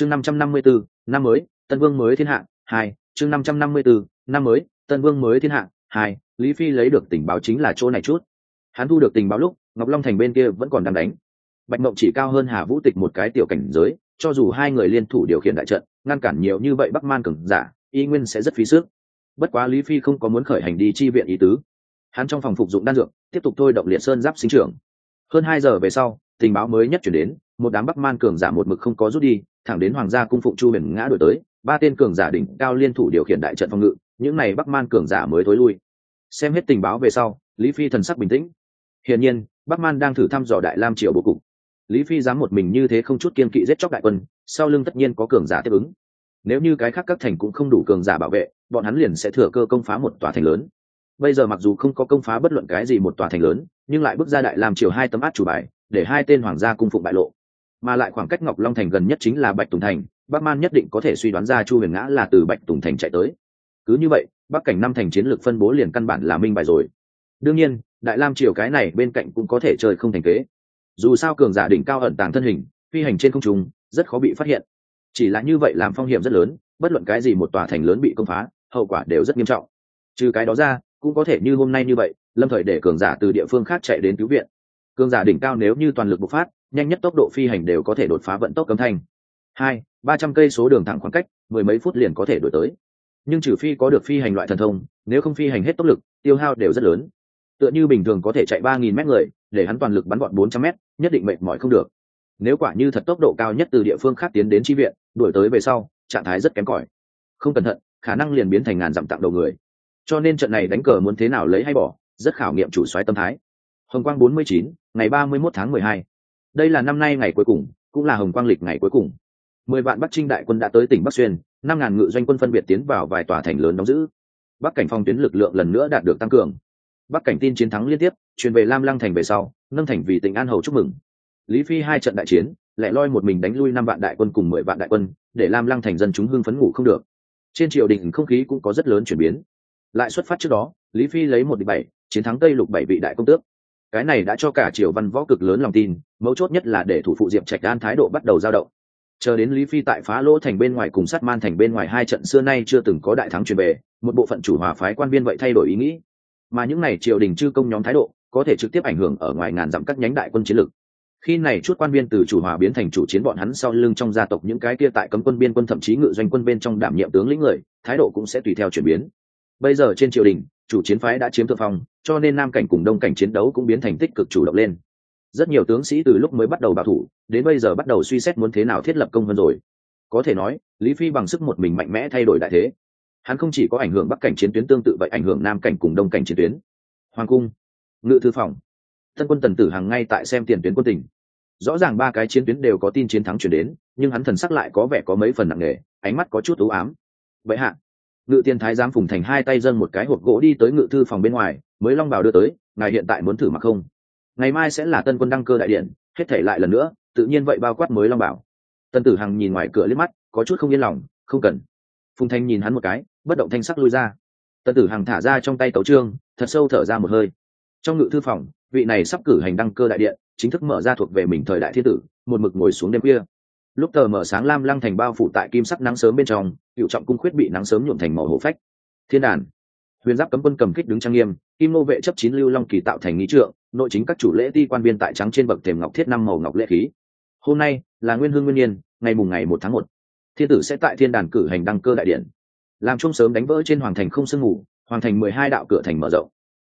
chương năm trăm năm mươi bốn năm mới, tân vương mới thiên hạ, hai, chương năm trăm năm mươi bốn năm mới, tân vương mới thiên hạ, hai, lý phi lấy được tình báo chính là chỗ này chút. Hắn thu được tình báo lúc, ngọc long thành bên kia vẫn còn đang đánh. Bạch mộng chỉ cao hơn hà vũ tịch một cái tiểu cảnh giới, cho dù hai người liên thủ điều khiển đại trận, ngăn cản nhiều như vậy bắc man cường giả, y nguyên sẽ rất phí sức. Bất quá lý phi không có muốn khởi hành đi chi viện ý tứ. Hắn trong phòng phục dụng đan dược, tiếp tục thôi động liệt sơn giáp sinh trưởng. Hơn hai giờ về sau, tình báo mới nhất chuyển đến một đám bắc man cường giả một mực không có rút đi, thẳng đến hoàng gia cung phụng chu huyền ngã đổi tới, ba tên cường giả đỉnh cao liên thủ điều khiển đại trận phòng ngự, những này bắc man cường giả mới thối lui. Xem hết tình báo về sau, lý phi thần sắc bình tĩnh. Hiển nhiên, bắc man đang thử thăm dò đại lam triều bố cục. Lý phi dám một mình như thế không chút kiên kỵ giết chóc đại quân, sau lưng tất nhiên có cường giả tiếp ứng. Nếu như cái khác các thành cũng không đủ cường giả bảo vệ, bọn hắn liền sẽ thừa cơ công phá một tòa thành lớn. Bây giờ mặc dù không có công phá bất luận cái gì một tòa thành lớn, nhưng lại bước ra đại làm chiều hai tấm át chủ bài, để hai tên hoàng gia cung phụng bại lộ mà lại khoảng cách ngọc long thành gần nhất chính là bạch tùng thành, bắc man nhất định có thể suy đoán ra chu huyền ngã là từ bạch tùng thành chạy tới. Cứ như vậy, bắc cảnh năm thành chiến lược phân bố liền căn bản là minh bài rồi. Đương nhiên, đại lam triều cái này bên cạnh cũng có thể chơi không thành kế. Dù sao cường giả đỉnh cao ẩn tàng thân hình, phi hành trên không trung, rất khó bị phát hiện. Chỉ là như vậy làm phong hiểm rất lớn, bất luận cái gì một tòa thành lớn bị công phá, hậu quả đều rất nghiêm trọng. Trừ cái đó ra, cũng có thể như hôm nay như vậy, lâm thời để cường giả từ địa phương khác chạy đến cứu viện. Cường giả đỉnh cao nếu như toàn lực bộc phát nhanh nhất tốc độ phi hành đều có thể đột phá vận tốc cấm thanh. Hai, ba trăm cây số đường thẳng khoảng cách, mười mấy phút liền có thể đổi tới. Nhưng trừ phi có được phi hành loại thần thông, nếu không phi hành hết tốc lực, tiêu hao đều rất lớn. Tựa như bình thường có thể chạy ba nghìn mét người, để hắn toàn lực bắn gọn bốn trăm mét, nhất định mệt mỏi không được. Nếu quả như thật tốc độ cao nhất từ địa phương khác tiến đến tri viện, đuổi tới về sau, trạng thái rất kém cỏi. Không cẩn thận, khả năng liền biến thành ngàn dặm tặng đầu người. Cho nên trận này đánh cờ muốn thế nào lấy hay bỏ, rất khảo nghiệm chủ xoáy tâm thái. Hồng quang bốn mươi chín, ngày ba mươi mốt tháng mười hai đây là năm nay ngày cuối cùng, cũng là hồng quang lịch ngày cuối cùng. Mười vạn bắc trinh đại quân đã tới tỉnh bắc xuyên, năm ngàn ngự doanh quân phân biệt tiến vào vài tòa thành lớn đóng giữ. Bắc cảnh phong tuyến lực lượng lần nữa đạt được tăng cường. Bắc cảnh tin chiến thắng liên tiếp, truyền về lam lăng thành về sau, nâng thành vì tỉnh an hầu chúc mừng. Lý phi hai trận đại chiến, lại loi một mình đánh lui năm vạn đại quân cùng mười vạn đại quân, để lam lăng thành dân chúng hưng phấn ngủ không được. Trên triều đình không khí cũng có rất lớn chuyển biến. Lại xuất phát trước đó, lý phi lấy một địch bảy, chiến thắng tây lục bảy vị đại công tước cái này đã cho cả triều văn võ cực lớn lòng tin, mấu chốt nhất là để thủ phụ diệp trạch đan thái độ bắt đầu dao động. Chờ đến lý phi tại phá lỗ thành bên ngoài cùng sát man thành bên ngoài hai trận xưa nay chưa từng có đại thắng truyền về, một bộ phận chủ hòa phái quan viên vậy thay đổi ý nghĩ. Mà những n à y triều đình chư công nhóm thái độ, có thể trực tiếp ảnh hưởng ở ngoài ngàn dặm các nhánh đại quân chiến lược. Khi này chút quan viên từ chủ hòa biến thành chủ chiến bọn hắn sau lưng trong gia tộc những cái kia tại cấm quân biên quân thậm chí ngự doanh quân bên trong đảm nhiệm tướng lĩnh người, thái độ cũng sẽ tùy theo chuyển biến. Bây giờ trên triều đình chủ chiến phái đã chiếm thượng phong, cho nên nam cảnh cùng đông cảnh chiến đấu cũng biến thành tích cực chủ động lên. Rất nhiều tướng sĩ từ lúc mới bắt đầu bảo thủ, đến bây giờ bắt đầu suy xét muốn thế nào thiết lập công hơn rồi. Có thể nói, lý phi bằng sức một mình mạnh mẽ thay đổi đại thế. Hắn không chỉ có ảnh hưởng bắc cảnh chiến tuyến tương tự vậy ảnh hưởng nam cảnh cùng đông cảnh chiến tuyến. Hoàng cung, ngự thư phòng, thân quân tần tử hàng ngay tại xem tiền tuyến quân tình. Rõ ràng ba cái chiến tuyến đều có tin chiến thắng chuyển đến, nhưng hắn thần sắc lại có vẻ có mấy phần nặng nề, ánh mắt có chút ưu ám. Vậy hạ ngự tiên thái giám phùng thành hai tay dâng một cái hộp gỗ đi tới ngự thư phòng bên ngoài, mới long bảo đưa tới, ngài hiện tại muốn thử mặc không? Ngày mai sẽ là tân quân đăng cơ đại điện, hết thể lại lần nữa, tự nhiên vậy bao quát mới long bảo. Tân tử hằng nhìn ngoài cửa liếc mắt, có chút không yên lòng, không cần. Phùng thanh nhìn hắn một cái, bất động thanh sắc lui ra. Tân tử hằng thả ra trong tay tấu trương thật sâu thở ra một hơi. Trong ngự thư phòng, vị này sắp cử hành đăng cơ đại điện, chính thức mở ra thuộc về mình thời đại thiên tử, một mực ngồi xuống đêm kia lúc tờ mở sáng lam lăng thành bao phủ tại kim sắc nắng sớm bên trong hiệu trọng cung khuyết bị nắng sớm nhuộm thành màu hổ phách. Thiên đàn. Huyền giáp cấm quân cầm kích đứng trang nghiêm, kim nô vệ chấp chín lưu long kỳ tạo thành nghi trượng, nội chính các chủ lễ ti quan viên tại trắng trên bậc thềm ngọc thiết năm màu ngọc lễ khí. Hôm nay là nguyên hương nguyên nhiên, ngày mùng ngày một tháng một. Thiên tử sẽ tại thiên đàn cử hành đăng cơ đại điện. Làm chung sớm đánh vỡ trên hoàng thành không sương ngủ, hoàng thành mười hai đạo cửa thành mở rộng.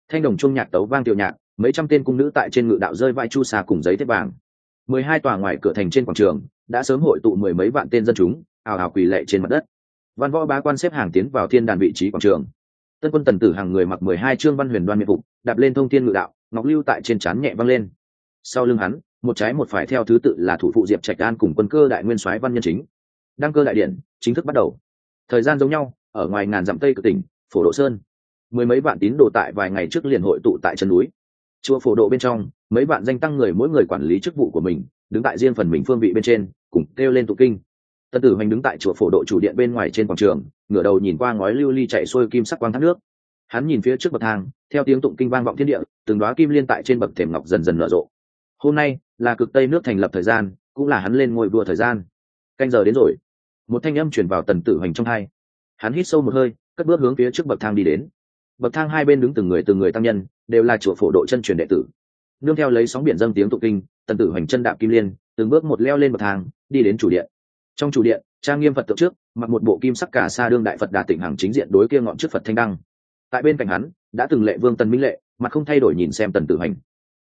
Thanh đồng trung nhạc tấu vang tiểu nhạc, mấy trăm tên cung nữ tại trên ngự đạo rơi vai chu xà cùng giấy thép vàng. Mười hai tòa ngoài cửa thành trên quảng trường đã sớm hội tụ mười mấy vạn tên dân chúng, ào ào quỳ lệ trên mặt đất. Văn võ bá quan xếp hàng tiến vào thiên đàn vị trí quảng trường. Tân quân tần tử hàng người mặc mười hai trương văn huyền đoan miệng phục, đạp lên thông thiên ngự đạo, ngọc lưu tại trên trán nhẹ văng lên. Sau lưng hắn, một trái một phải theo thứ tự là thủ phụ diệp trạch an cùng quân cơ đại nguyên soái văn nhân chính. Đăng cơ đại điện, chính thức bắt đầu. Thời gian giống nhau, ở ngoài ngàn dặm tây của tỉnh, phổ độ sơn. Mười mấy vạn tín đồ tại vài ngày trước liền hội tụ tại chân núi chùa phổ độ bên trong, mấy vạn danh tăng người mỗi người quản lý chức vụ của mình, đứng tại riêng phần mình phương vị bên trên, cùng kêu lên tụ kinh. Tân tử hoành đứng tại chùa phổ độ chủ điện bên ngoài trên quảng trường, ngửa đầu nhìn qua ngói lưu ly chạy xuôi kim sắc quang thác nước. Hắn nhìn phía trước bậc thang, theo tiếng tụng kinh vang vọng thiên địa, từng đoá kim liên tại trên bậc thềm ngọc dần dần nở rộ. Hôm nay là cực tây nước thành lập thời gian, cũng là hắn lên ngôi vua thời gian. Canh giờ đến rồi. Một thanh âm chuyển vào tần tử hoành trong hai. Hắn hít sâu một hơi, cất bước hướng phía trước bậc thang đi đến bậc thang hai bên đứng từng người từng người tăng nhân, đều là chùa phổ độ chân truyền đệ tử. Nương theo lấy sóng biển dâng tiếng tụ kinh, tần tử hoành chân đạp kim liên, từng bước một leo lên bậc thang, đi đến chủ điện. Trong chủ điện, trang nghiêm phật tượng trước, mặc một bộ kim sắc cả xa đương đại phật đà tỉnh hằng chính diện đối kia ngọn trước phật thanh đăng. Tại bên cạnh hắn, đã từng lệ vương tần minh lệ, mặt không thay đổi nhìn xem tần tử hoành.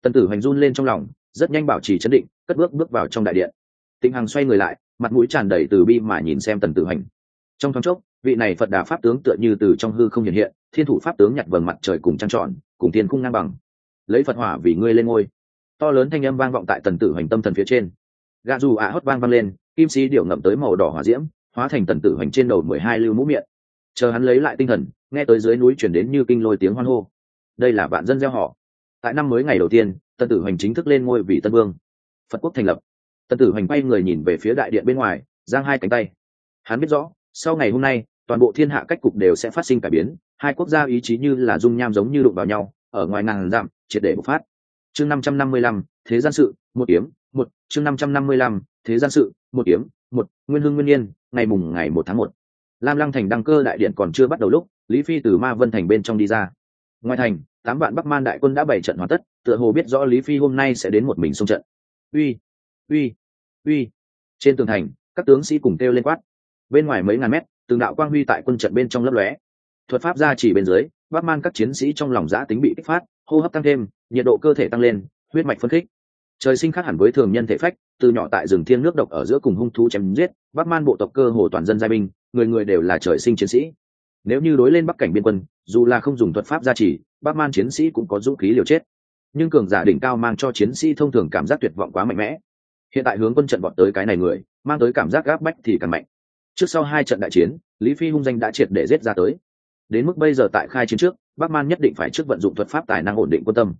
Tần tử hoành run lên trong lòng, rất nhanh bảo trì chấn định, cất bước bước vào trong đại điện. Tịnh hằng xoay người lại, mặt mũi tràn đầy từ bi mà nhìn xem tần tử hoành. Trong thoáng chốc, vị này phật đà pháp tướng tựa như từ trong hư không hiện hiện thiên thủ pháp tướng nhặt vầng mặt trời cùng trăng trọn cùng thiên khung ngang bằng. Lấy phật hỏa vì ngươi lên ngôi. To lớn thanh âm vang vọng tại tần tử hoành tâm thần phía trên. Gà dù ạ hót vang vang lên, kim sĩ điệu ngậm tới màu đỏ hỏa diễm, hóa thành tần tử hoành trên đầu mười hai lưu mũ miệng. Chờ hắn lấy lại tinh thần, nghe tới dưới núi chuyển đến như kinh lôi tiếng hoan hô. Đây là vạn dân gieo họ. Tại năm mới ngày đầu tiên, tần tử hoành chính thức lên ngôi vị tân vương. Phật quốc thành lập. Tần tử hoành bay người nhìn về phía đại điện bên ngoài, giang hai cánh tay. Hắn biết rõ, sau ngày hôm nay, toàn bộ thiên hạ cách cục đều sẽ phát sinh cải biến hai quốc gia ý chí như là dung nham giống như đụng vào nhau, ở ngoài ngàn dặm, triệt để bộc phát. Chương năm trăm năm mươi lăm, thế gian sự, một kiếm, một. Chương năm trăm năm mươi lăm, thế gian sự, một kiếm, một. Nguyên hưng nguyên nhiên, ngày mùng ngày một tháng một. Lam lăng thành đăng cơ đại điện còn chưa bắt đầu lúc, lý phi từ ma vân thành bên trong đi ra. Ngoài thành, tám vạn bắc man đại quân đã bày trận hoàn tất, tựa hồ biết rõ lý phi hôm nay sẽ đến một mình xung trận. Uy uy uy. Trên tường thành, các tướng sĩ cùng kêu lên quát. Bên ngoài mấy ngàn mét, từng đạo quang huy tại quân trận bên trong lấp lóe thuật pháp ra chỉ bên dưới, bắc man các chiến sĩ trong lòng giã tính bị kích phát, hô hấp tăng thêm, nhiệt độ cơ thể tăng lên, huyết mạch phân khích. Trời sinh khác hẳn với thường nhân thể phách, từ nhỏ tại rừng thiên nước độc ở giữa cùng hung thú chém giết, bắc man bộ tộc cơ hồ toàn dân giai binh, người người đều là trời sinh chiến sĩ. Nếu như đối lên bắc cảnh biên quân, dù là không dùng thuật pháp gia trì, bắc man chiến sĩ cũng có dũng khí liều chết. Nhưng cường giả đỉnh cao mang cho chiến sĩ thông thường cảm giác tuyệt vọng quá mạnh mẽ. Hiện tại hướng quân trận vọt tới cái này người, mang tới cảm giác gáp bách thì càng mạnh. Trước sau hai trận đại chiến, lý phi hung danh đã triệt để giết ra tới đến mức bây giờ tại khai chiến trước, bắc man nhất định phải trước vận dụng thuật pháp tài năng ổn định quân tâm.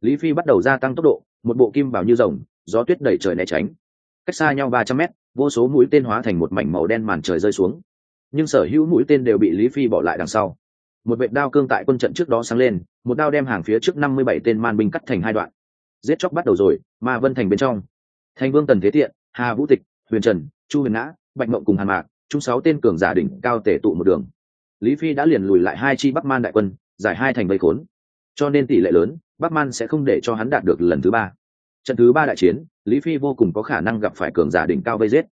Lý phi bắt đầu gia tăng tốc độ, một bộ kim bảo như rồng, gió tuyết đẩy trời né tránh. Cách xa nhau ba trăm mét, vô số mũi tên hóa thành một mảnh màu đen màn trời rơi xuống. Nhưng sở hữu mũi tên đều bị lý phi bỏ lại đằng sau. Một vệ đao cương tại quân trận trước đó sáng lên, một đao đem hàng phía trước năm mươi bảy tên man binh cắt thành hai đoạn. Giết chóc bắt đầu rồi, ma vân thành bên trong. Thành vương tần thế tiện, hà vũ tịch, huyền trần, chu huyền ngã, bạch mộng cùng hàn mạc chung sáu tên cường giả đỉnh cao tể tụ một đường lý phi đã liền lùi lại hai chi bắc man đại quân, giải hai thành vây khốn. Cho nên tỷ lệ lớn, bắc man sẽ không để cho hắn đạt được lần thứ ba. Trận thứ ba đại chiến, lý phi vô cùng có khả năng gặp phải cường giả đỉnh cao vây giết.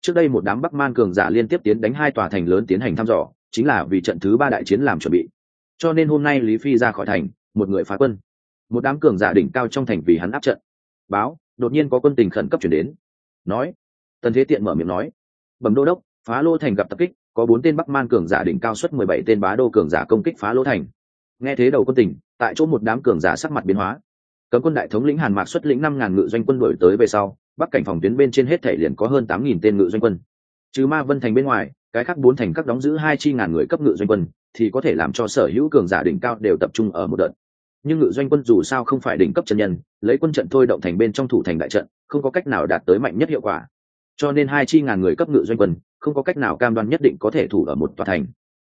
Trước đây một đám bắc man cường giả liên tiếp tiến đánh hai tòa thành lớn tiến hành thăm dò, chính là vì trận thứ ba đại chiến làm chuẩn bị. Cho nên hôm nay lý phi ra khỏi thành, một người phá quân. Một đám cường giả đỉnh cao trong thành vì hắn áp trận. Báo, đột nhiên có quân tình khẩn cấp chuyển đến. Nói, tần thế tiện mở miệng nói, bẩm đô đốc, phá lô thành gặp tập kích có bốn tên bắc man cường giả đỉnh cao suất mười bảy tên bá đô cường giả công kích phá lỗ thành. Nghe thế đầu quân tỉnh, tại chỗ một đám cường giả sắc mặt biến hóa. Cấm quân đại thống lĩnh hàn mạc xuất lĩnh năm ngàn ngự doanh quân đổi tới về sau bắc cảnh phòng tuyến bên trên hết thể liền có hơn tám nghìn tên ngự doanh quân. Trừ ma vân thành bên ngoài cái khác bốn thành các đóng giữ hai chi ngàn người cấp ngự doanh quân thì có thể làm cho sở hữu cường giả đỉnh cao đều tập trung ở một đợt. Nhưng ngự doanh quân dù sao không phải đỉnh cấp chân nhân lấy quân trận thôi động thành bên trong thủ thành đại trận không có cách nào đạt tới mạnh nhất hiệu quả. Cho nên hai chi ngàn người cấp ngự doanh quân không có cách nào cam đoan nhất định có thể thủ ở một tòa thành.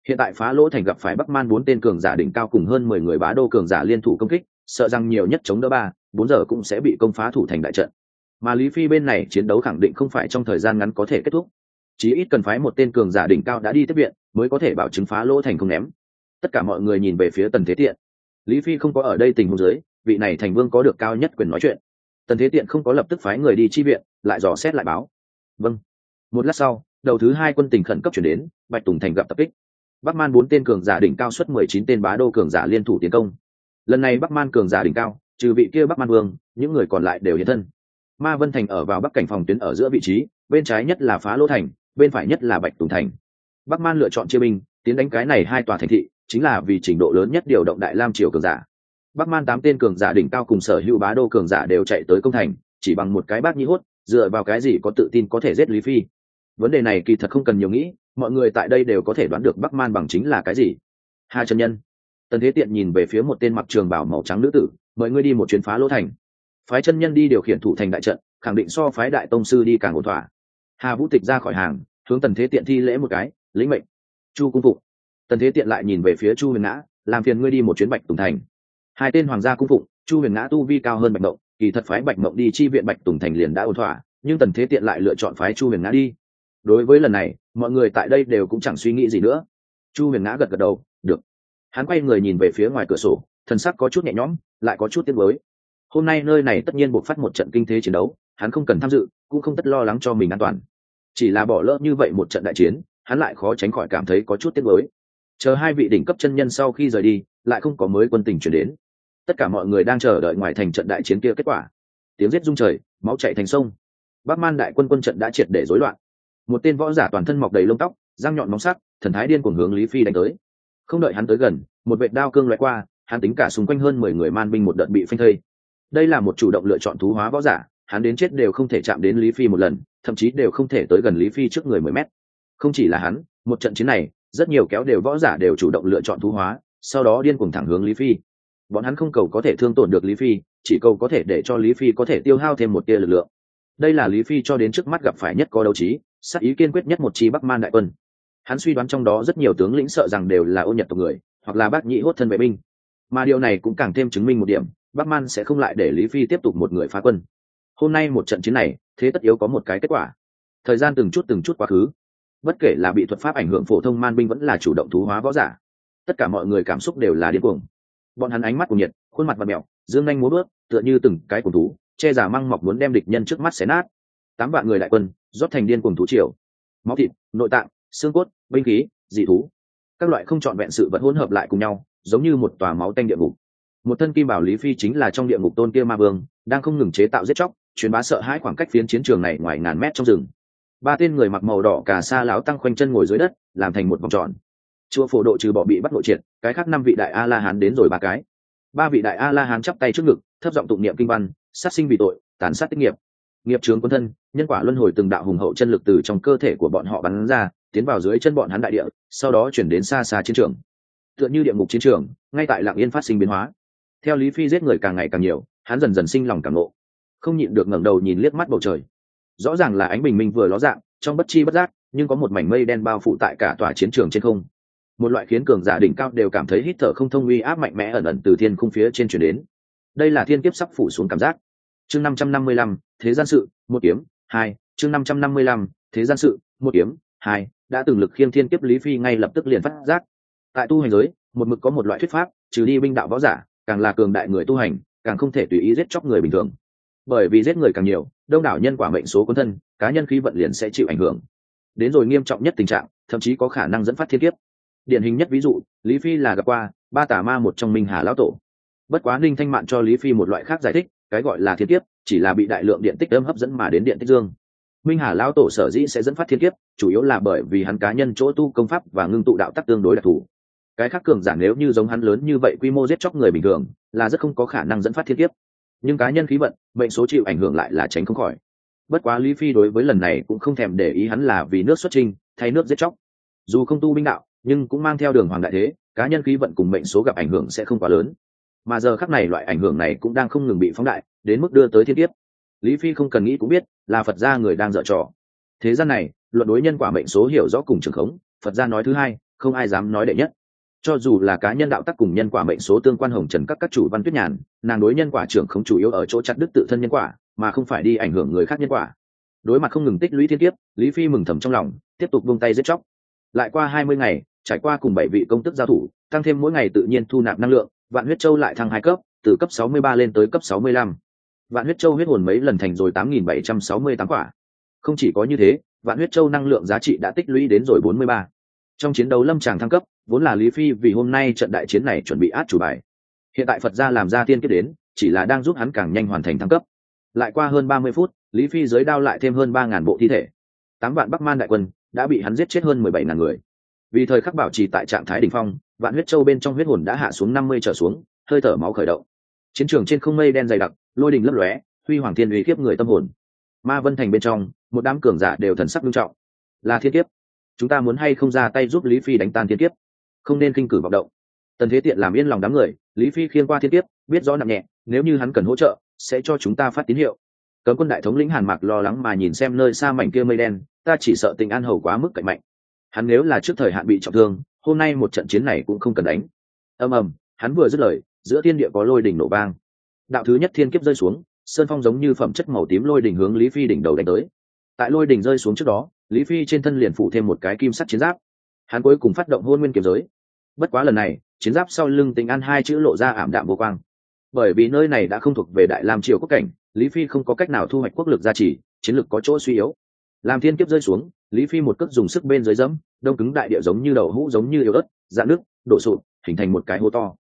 Hiện tại phá lỗ thành gặp phải bắc man bốn tên cường giả đỉnh cao cùng hơn mười người bá đô cường giả liên thủ công kích, sợ rằng nhiều nhất chống đỡ ba, bốn giờ cũng sẽ bị công phá thủ thành đại trận. Mà lý phi bên này chiến đấu khẳng định không phải trong thời gian ngắn có thể kết thúc. Chí ít cần phái một tên cường giả đỉnh cao đã đi tiếp viện, mới có thể bảo chứng phá lỗ thành không ném. Tất cả mọi người nhìn về phía tần thế tiện. Lý phi không có ở đây tình huống dưới, vị này thành vương có được cao nhất quyền nói chuyện. Tần thế tiện không có lập tức phái người đi chi viện, lại dò xét lại báo. Vâng. Một lát sau đầu thứ hai quân tình khẩn cấp chuyển đến, bạch tùng thành gặp tập kích. Bắc man bốn tên cường giả đỉnh cao suất mười chín tên bá đô cường giả liên thủ tiến công. Lần này bắc man cường giả đỉnh cao, trừ vị kia bắc man vương, những người còn lại đều hiện thân. Ma vân thành ở vào bắc cảnh phòng tuyến ở giữa vị trí, bên trái nhất là phá lỗ thành, bên phải nhất là bạch tùng thành. Bắc man lựa chọn chia binh, tiến đánh cái này hai tòa thành thị, chính là vì trình độ lớn nhất điều động đại lam triều cường giả. Bắc man tám tên cường giả đỉnh cao cùng sở hữu bá đô cường giả đều chạy tới công thành, chỉ bằng một cái bát nhĩ hốt, dựa vào cái gì có tự tin có thể giết lý phi? Vấn đề này kỳ thật không cần nhiều nghĩ, mọi người tại đây đều có thể đoán được bắc man bằng chính là cái gì. Hai chân nhân. Tần thế tiện nhìn về phía một tên mặc trường bảo màu trắng nữ tử, mời ngươi đi một chuyến phá lỗ thành. Phái chân nhân đi điều khiển thủ thành đại trận, khẳng định so phái đại tông sư đi càng ổn thỏa. Hà vũ tịch ra khỏi hàng, hướng tần thế tiện thi lễ một cái, lĩnh mệnh. Chu cung phụng. Tần thế tiện lại nhìn về phía chu huyền ngã, làm phiền ngươi đi một chuyến bạch tùng thành. Hai tên hoàng gia cung phụng, chu huyền ngã tu vi cao hơn bạch mộng kỳ thật phái bạch mộng đi chi viện bạch tùng thành liền đã ổn thỏa, nhưng tần thế tiện lại lựa chọn phái chu huyền ngã đi đối với lần này, mọi người tại đây đều cũng chẳng suy nghĩ gì nữa. Chu huyền ngã gật gật đầu, được. Hắn quay người nhìn về phía ngoài cửa sổ, thần sắc có chút nhẹ nhõm, lại có chút tiếc mới hôm nay nơi này tất nhiên buộc phát một trận kinh thế chiến đấu, hắn không cần tham dự, cũng không tất lo lắng cho mình an toàn. Chỉ là bỏ lỡ như vậy một trận đại chiến, hắn lại khó tránh khỏi cảm thấy có chút tiếc mới chờ hai vị đỉnh cấp chân nhân sau khi rời đi, lại không có mới quân tình chuyển đến. Tất cả mọi người đang chờ đợi ngoài thành trận đại chiến kia kết quả. Tiếng giết rung trời, máu chạy thành sông. Bắc man đại quân quân trận đã triệt để rối loạn một tên võ giả toàn thân mọc đầy lông tóc, răng nhọn móng sắc thần thái điên cuồng hướng lý phi đánh tới. Không đợi hắn tới gần, một vệ đao cương loại qua, hắn tính cả xung quanh hơn mười người man binh một đợt bị phanh thây. Đây là một chủ động lựa chọn thú hóa võ giả, hắn đến chết đều không thể chạm đến lý phi một lần, thậm chí đều không thể tới gần lý phi trước người mười mét. Không chỉ là hắn, một trận chiến này, rất nhiều kéo đều võ giả đều chủ động lựa chọn thú hóa, sau đó điên cuồng thẳng hướng lý phi. Bọn hắn không cầu có thể thương tổn được lý phi, chỉ cầu có thể để cho lý phi có thể tiêu hao thêm một tia lực lượng. Đây là lý phi cho đến trước mắt gặp phải nhất có đấu trí sát ý kiên quyết nhất một chi bắc man đại quân. Hắn suy đoán trong đó rất nhiều tướng lĩnh sợ rằng đều là ô nhật tộc người, hoặc là bác nhĩ hốt thân vệ binh. Mà điều này cũng càng thêm chứng minh một điểm, bắc man sẽ không lại để lý phi tiếp tục một người phá quân. Hôm nay một trận chiến này, thế tất yếu có một cái kết quả. Thời gian từng chút từng chút quá khứ. Bất kể là bị thuật pháp ảnh hưởng phổ thông man binh vẫn là chủ động thú hóa võ giả, tất cả mọi người cảm xúc đều là điên cuồng. Bọn hắn ánh mắt của nhiệt, khuôn mặt và mẹo, dương nhanh múa bước, tựa như từng cái cùng thú, che giả măng mọc muốn đem địch nhân trước mắt xé nát tám vạn người đại quân, rót thành điên cùng thú triều. Máu thịt, nội tạng, xương cốt, binh khí, dị thú. Các loại không trọn vẹn sự vật hỗn hợp lại cùng nhau, giống như một tòa máu tanh địa ngục. Một thân kim bảo lý phi chính là trong địa ngục tôn kia ma vương, đang không ngừng chế tạo giết chóc, truyền bá sợ hãi khoảng cách phiến chiến trường này ngoài ngàn mét trong rừng. Ba tên người mặc màu đỏ cả xa láo tăng khoanh chân ngồi dưới đất, làm thành một vòng tròn. Chùa phổ độ trừ bỏ bị bắt nội triệt, cái khác năm vị đại a la hán đến rồi ba cái. Ba vị đại a la hán chắp tay trước ngực, thấp giọng tụng niệm kinh văn, sát sinh vì tội, tàn sát tích nghiệp. Nghiệp trướng quân thân nhân quả luân hồi từng đạo hùng hậu chân lực từ trong cơ thể của bọn họ bắn ra, tiến vào dưới chân bọn hắn đại địa, sau đó chuyển đến xa xa chiến trường. Tựa như địa ngục chiến trường, ngay tại lạng yên phát sinh biến hóa. Theo lý phi giết người càng ngày càng nhiều, hắn dần dần sinh lòng cảm ngộ. Không nhịn được ngẩng đầu nhìn liếc mắt bầu trời. Rõ ràng là ánh bình minh vừa ló dạng, trong bất chi bất giác, nhưng có một mảnh mây đen bao phủ tại cả tòa chiến trường trên không. Một loại khiến cường giả đỉnh cao đều cảm thấy hít thở không thông uy áp mạnh mẽ ẩn ẩn từ thiên khung phía trên chuyển đến. Đây là thiên kiếp sắp phủ xuống cảm giác. Chương năm trăm năm mươi lăm, thế gian sự, một kiếm hai, chương năm trăm năm mươi lăm, thế gian sự, một kiếm. Hai, đã từng lực khiêng thiên kiếp lý phi ngay lập tức liền phát giác. Tại tu hành giới, một mực có một loại thuyết pháp, trừ đi binh đạo võ giả, càng là cường đại người tu hành, càng không thể tùy ý giết chóc người bình thường. Bởi vì giết người càng nhiều, đông đảo nhân quả mệnh số quân thân, cá nhân khí vận liền sẽ chịu ảnh hưởng. Đến rồi nghiêm trọng nhất tình trạng, thậm chí có khả năng dẫn phát thiên kiếp. Điển hình nhất ví dụ, lý phi là gặp qua ba tà ma một trong minh hà lão tổ. Bất quá ninh thanh mạn cho lý phi một loại khác giải thích cái gọi là thiên kiếp, chỉ là bị đại lượng điện tích âm hấp dẫn mà đến điện tích dương. Minh hà lão tổ sở dĩ sẽ dẫn phát thiên kiếp, chủ yếu là bởi vì hắn cá nhân chỗ tu công pháp và ngưng tụ đạo tắc tương đối đặc thù. Cái khác cường giả nếu như giống hắn lớn như vậy quy mô giết chóc người bình thường, là rất không có khả năng dẫn phát thiên kiếp. Nhưng cá nhân khí vận, mệnh số chịu ảnh hưởng lại là tránh không khỏi. Bất quá lý phi đối với lần này cũng không thèm để ý hắn là vì nước xuất trình thay nước giết chóc. Dù không tu binh đạo, nhưng cũng mang theo đường hoàng đại thế, cá nhân khí vận cùng mệnh số gặp ảnh hưởng sẽ không quá lớn mà giờ khắc này loại ảnh hưởng này cũng đang không ngừng bị phóng đại, đến mức đưa tới thiên tiếp lý phi không cần nghĩ cũng biết, là phật gia người đang dở trò. Thế gian này, luận đối nhân quả mệnh số hiểu rõ cùng trường khống, phật gia nói thứ hai, không ai dám nói đệ nhất. Cho dù là cá nhân đạo tắc cùng nhân quả mệnh số tương quan hồng trần các các chủ văn tuyết nhàn, nàng đối nhân quả trưởng không chủ yếu ở chỗ chặt đức tự thân nhân quả, mà không phải đi ảnh hưởng người khác nhân quả. Đối mặt không ngừng tích lũy thiên tiếp lý phi mừng thầm trong lòng, tiếp tục buông tay giết chóc. Lại qua hai mươi ngày, trải qua cùng bảy vị công tức giao thủ, tăng thêm mỗi ngày tự nhiên thu nạp năng lượng vạn huyết châu lại thăng hai cấp, từ cấp sáu mươi ba lên tới cấp sáu mươi lăm. Vạn huyết châu huyết hồn mấy lần thành rồi tám nghìn bảy trăm sáu mươi tám quả. Không chỉ có như thế, vạn huyết châu năng lượng giá trị đã tích lũy đến rồi bốn mươi ba. Trong chiến đấu lâm tràng thăng cấp, vốn là lý phi vì hôm nay trận đại chiến này chuẩn bị át chủ bài. Hiện tại phật gia làm ra tiên kiếp đến, chỉ là đang giúp hắn càng nhanh hoàn thành thăng cấp. Lại qua hơn ba mươi phút, lý phi giới đao lại thêm hơn ba ngàn bộ thi thể. Tám vạn bắc man đại quân đã bị hắn giết chết hơn mười bảy ngàn người. Vì thời khắc bảo trì tại trạng thái đ ỉ n h phong vạn huyết châu bên trong huyết hồn đã hạ xuống năm mươi trở xuống, hơi thở máu khởi động. Chiến trường trên không mây đen dày đặc, lôi đình lấp lóe, huy hoàng thiên uy khiếp người tâm hồn. Ma vân thành bên trong, một đám cường giả đều thần sắc nghiêm trọng. Là thiên kiếp. Chúng ta muốn hay không ra tay giúp lý phi đánh tan thiên kiếp? Không nên kinh cử vọng động. Tần thế tiện làm yên lòng đám người, lý phi khiên qua thiên kiếp, biết rõ nặng nhẹ, nếu như hắn cần hỗ trợ, sẽ cho chúng ta phát tín hiệu. Cấm quân đại thống lĩnh hàn mạc lo lắng mà nhìn xem nơi xa mảnh kia mây đen, ta chỉ sợ tình an hầu quá mức cạnh mạnh. Hắn nếu là trước thời hạn bị trọng thương hôm nay một trận chiến này cũng không cần đánh. Ầm ầm, hắn vừa dứt lời, giữa thiên địa có lôi đỉnh nổ vang. Đạo thứ nhất thiên kiếp rơi xuống, sơn phong giống như phẩm chất màu tím lôi đỉnh hướng lý phi đỉnh đầu đánh tới. Tại lôi đỉnh rơi xuống trước đó, lý phi trên thân liền phủ thêm một cái kim sắt chiến giáp. Hắn cuối cùng phát động hôn nguyên kiếm giới. Bất quá lần này, chiến giáp sau lưng tình an hai chữ lộ ra ảm đạm vô quang. Bởi vì nơi này đã không thuộc về đại lam triều quốc cảnh, lý phi không có cách nào thu hoạch quốc lực gia trì, chiến lực có chỗ suy yếu làm thiên kiếp rơi xuống, lý phi một cước dùng sức bên dưới dẫm đông cứng đại địa giống như đậu hũ giống như yếu ớt dạn nước, đổ sụt hình thành một cái hố to.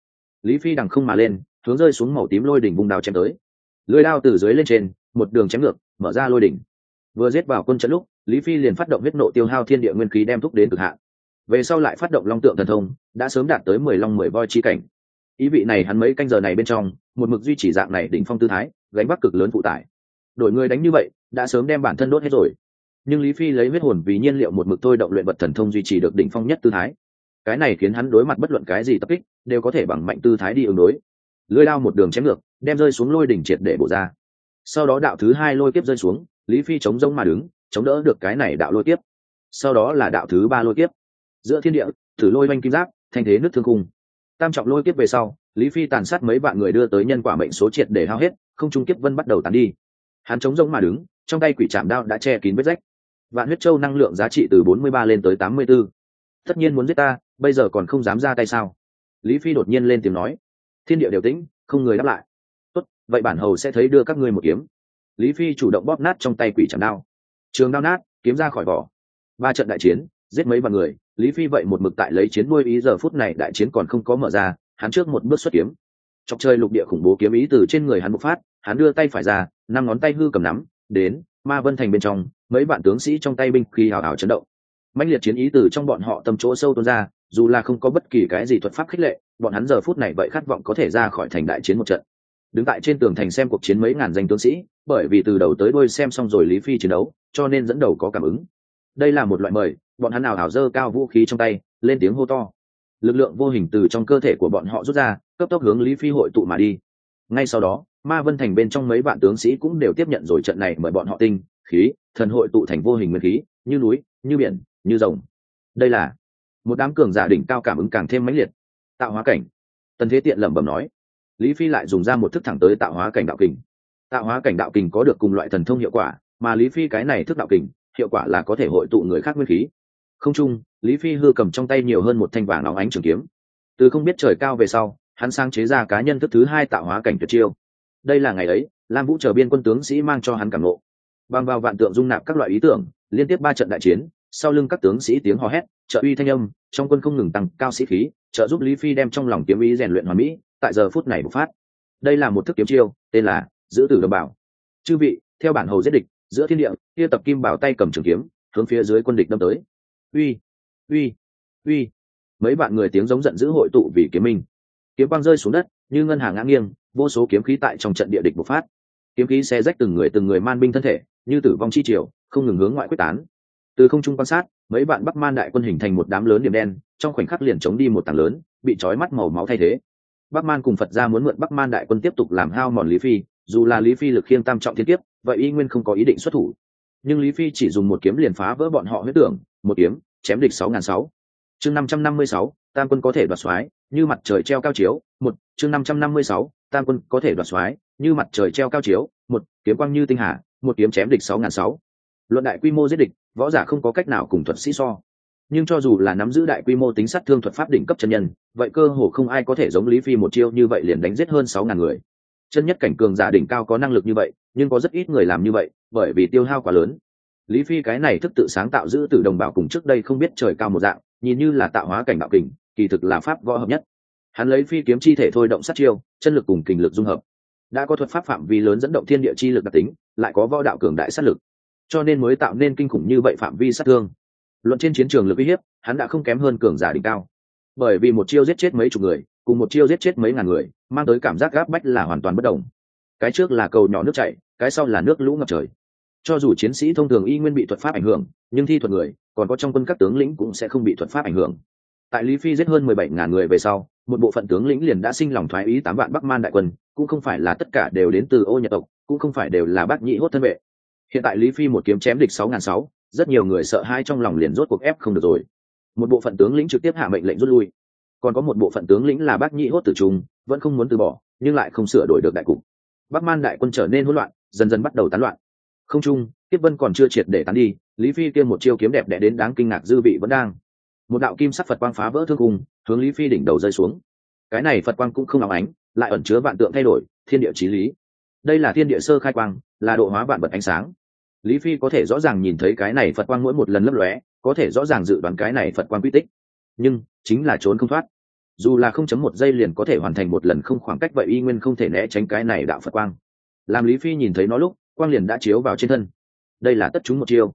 Lý phi đằng không mà lên, hướng rơi xuống màu tím lôi đỉnh vùng đào chém tới. Lưới đao từ dưới lên trên, một đường chém ngược, mở ra lôi đỉnh. Vừa giết vào quân trận lúc, lý phi liền phát động huyết nộ tiêu hao thiên địa nguyên khí đem thúc đến cực hạn. Về sau lại phát động long tượng thần thông, đã sớm đạt tới mười long mười voi chi cảnh. Ý vị này hắn mấy canh giờ này bên trong, một mực duy trì dạng này đỉnh phong tư thái, gánh vác cực lớn phụ tải. Đổi người đánh như vậy, đã sớm đem bản thân đốt hết rồi nhưng lý phi lấy huyết hồn vì nhiên liệu một mực thôi động luyện vật thần thông duy trì được đỉnh phong nhất tư thái. Cái này khiến hắn đối mặt bất luận cái gì tập kích, đều có thể bằng mạnh tư thái đi ứng đối. Lưới lao một đường chém ngược, đem rơi xuống lôi đỉnh triệt để bổ ra. Sau đó đạo thứ hai lôi kiếp rơi xuống, lý phi chống rông mà đứng, chống đỡ được cái này đạo lôi kiếp. Sau đó là đạo thứ ba lôi kiếp. Giữa thiên địa, thử lôi oanh kim giáp, thanh thế nước thương cung tam trọng lôi kiếp về sau, lý phi tàn sát mấy vạn người đưa tới nhân quả mệnh số triệt để hao hết, không trung kiếp vân bắt đầu tàn đi. Hắn chống rông mà đứng, trong tay quỷ trạm đao đã che kín vết rách vạn huyết châu năng lượng giá trị từ bốn mươi ba lên tới tám mươi 84. tất nhiên muốn giết ta, bây giờ còn không dám ra tay sao? Lý phi đột nhiên lên tiếng nói. Thiên địa đều tĩnh, không người đáp lại. Tốt, vậy bản hầu sẽ thấy đưa các ngươi một kiếm. Lý phi chủ động bóp nát trong tay quỷ chạm đao. Trường đao nát, kiếm ra khỏi vỏ. Ba trận đại chiến, giết mấy vạn người, lý phi vậy một mực tại lấy chiến nuôi ý giờ phút này đại chiến còn không có mở ra, hắn trước một bước xuất kiếm. Chọc chơi lục địa khủng bố kiếm ý từ trên người hắn bộc phát, hắn đưa tay phải ra, năm ngón tay hư cầm nắm, đến ma vân thành bên trong mấy vạn tướng sĩ trong tay binh khi hào hào chấn động. Mạnh liệt chiến ý từ trong bọn họ tâm chỗ sâu tuôn ra, dù là không có bất kỳ cái gì thuật pháp khích lệ, bọn hắn giờ phút này vậy khát vọng có thể ra khỏi thành đại chiến một trận. Đứng tại trên tường thành xem cuộc chiến mấy ngàn danh tướng sĩ, bởi vì từ đầu tới đuôi xem xong rồi lý phi chiến đấu, cho nên dẫn đầu có cảm ứng. Đây là một loại mời, bọn hắn nào hào dơ cao vũ khí trong tay, lên tiếng hô to. Lực lượng vô hình từ trong cơ thể của bọn họ rút ra, cấp tốc hướng lý phi hội tụ mà đi. Ngay sau đó, ma vân thành bên trong mấy vạn tướng sĩ cũng đều tiếp nhận rồi trận này mời bọn họ tinh khí, thần hội tụ thành vô hình nguyên khí, như núi, như biển, như rồng. Đây là một đám cường giả đỉnh cao cảm ứng càng thêm mãnh liệt. Tạo hóa cảnh. Tần thế tiện lẩm bẩm nói. Lý phi lại dùng ra một thức thẳng tới tạo hóa cảnh đạo kình. Tạo hóa cảnh đạo kình có được cùng loại thần thông hiệu quả, mà lý phi cái này thức đạo kình, hiệu quả là có thể hội tụ người khác nguyên khí. Không chung, lý phi hư cầm trong tay nhiều hơn một thanh vàng óng ánh trường kiếm. Từ không biết trời cao về sau, hắn sang chế ra cá nhân thức thứ hai tạo hóa cảnh tuyệt chiêu. Đây là ngày ấy, lam vũ chờ biên quân tướng sĩ mang cho hắn cảm lộ bằng vào vạn tượng dung nạp các loại ý tưởng, liên tiếp ba trận đại chiến, sau lưng các tướng sĩ tiếng hò hét, trợ uy thanh âm, trong quân không ngừng tăng cao sĩ khí, trợ giúp lý phi đem trong lòng kiếm ý rèn luyện hòa mỹ, tại giờ phút này bộc phát. Đây là một thức kiếm chiêu, tên là giữ tử đồng bảo. Chư vị, theo bản hầu giết địch, giữa thiên địa, kia tập kim bảo tay cầm trường kiếm, hướng phía dưới quân địch đâm tới. Uy uy uy. Mấy bạn người tiếng giống giận dữ hội tụ vì kiếm minh. Kiếm băng rơi xuống đất, như ngân hàng ngã nghiêng, vô số kiếm khí tại trong trận địa địch bộc phát kiếm khí xe rách từng người từng người man binh thân thể, như tử vong chi triều, không ngừng hướng ngoại quyết tán. Từ không trung quan sát, mấy bạn bắc man đại quân hình thành một đám lớn điểm đen, trong khoảnh khắc liền chống đi một tảng lớn, bị trói mắt màu máu thay thế. Bắc man cùng phật ra muốn mượn bắc man đại quân tiếp tục làm hao mòn lý phi, dù là lý phi lực khiêng tam trọng thiên kiếp, vậy y nguyên không có ý định xuất thủ. Nhưng lý phi chỉ dùng một kiếm liền phá vỡ bọn họ huyết tưởng, một kiếm, chém địch sáu ngàn sáu. Chương năm trăm năm mươi sáu, tam quân có thể đoạt xoái như mặt trời treo cao chiếu, một, chương năm trăm năm mươi sáu, tam quân có thể đoạt xoái như mặt trời treo cao chiếu, một kiếm quang như tinh hà, một kiếm chém địch sáu ngàn sáu. Luận đại quy mô giết địch, võ giả không có cách nào cùng thuật sĩ so. Nhưng cho dù là nắm giữ đại quy mô tính sát thương thuật pháp đỉnh cấp chân nhân, vậy cơ hồ không ai có thể giống lý phi một chiêu như vậy liền đánh giết hơn sáu ngàn người. Chân nhất cảnh cường giả đỉnh cao có năng lực như vậy, nhưng có rất ít người làm như vậy, bởi vì tiêu hao quá lớn. Lý phi cái này thức tự sáng tạo giữ từ đồng bào cùng trước đây không biết trời cao một dạng, nhìn như là tạo hóa cảnh đạo kình, kỳ thực là pháp võ hợp nhất. Hắn lấy phi kiếm chi thể thôi động sát chiêu, chân lực cùng kình lực dung hợp đã có thuật pháp phạm vi lớn dẫn động thiên địa chi lực đặc tính, lại có võ đạo cường đại sát lực. Cho nên mới tạo nên kinh khủng như vậy phạm vi sát thương. Luận trên chiến trường lực uy hiếp, hắn đã không kém hơn cường giả đỉnh cao. Bởi vì một chiêu giết chết mấy chục người, cùng một chiêu giết chết mấy ngàn người, mang tới cảm giác gáp bách là hoàn toàn bất đồng. Cái trước là cầu nhỏ nước chảy, cái sau là nước lũ ngập trời. Cho dù chiến sĩ thông thường y nguyên bị thuật pháp ảnh hưởng, nhưng thi thuật người, còn có trong quân các tướng lĩnh cũng sẽ không bị thuật pháp ảnh hưởng tại lý phi giết hơn mười bảy ngàn người về sau, một bộ phận tướng lĩnh liền đã sinh lòng thoái ý tám vạn bắc man đại quân, cũng không phải là tất cả đều đến từ ô nhật tộc, cũng không phải đều là bác nhị hốt thân vệ. Hiện tại lý phi một kiếm chém địch sáu ngàn sáu, rất nhiều người sợ hai trong lòng liền rốt cuộc ép không được rồi. Một bộ phận tướng lĩnh trực tiếp hạ mệnh lệnh rút lui. Còn có một bộ phận tướng lĩnh là bác nhị hốt tử trung vẫn không muốn từ bỏ, nhưng lại không sửa đổi được đại cục. Bắc man đại quân trở nên hỗn loạn, dần dần bắt đầu tán loạn. Không trung tiếp vân còn chưa triệt để tán đi, lý phi kia một chiêu kiếm đẹp đẽ đến đáng kinh ngạc dư vị vẫn đang một đạo kim sắc phật quang phá vỡ thương cung, hướng lý phi đỉnh đầu rơi xuống. Cái này phật quang cũng không óng ánh, lại ẩn chứa vạn tượng thay đổi, thiên địa trí lý. Đây là thiên địa sơ khai quang, là độ hóa vạn vật ánh sáng. Lý phi có thể rõ ràng nhìn thấy cái này phật quang mỗi một lần lấp lóe, có thể rõ ràng dự đoán cái này phật quang quy tích. Nhưng, chính là trốn không thoát. Dù là không chấm một giây liền có thể hoàn thành một lần không khoảng cách vậy y nguyên không thể né tránh cái này đạo phật quang. Làm lý phi nhìn thấy nó lúc, quang liền đã chiếu vào trên thân. Đây là tất chúng một chiêu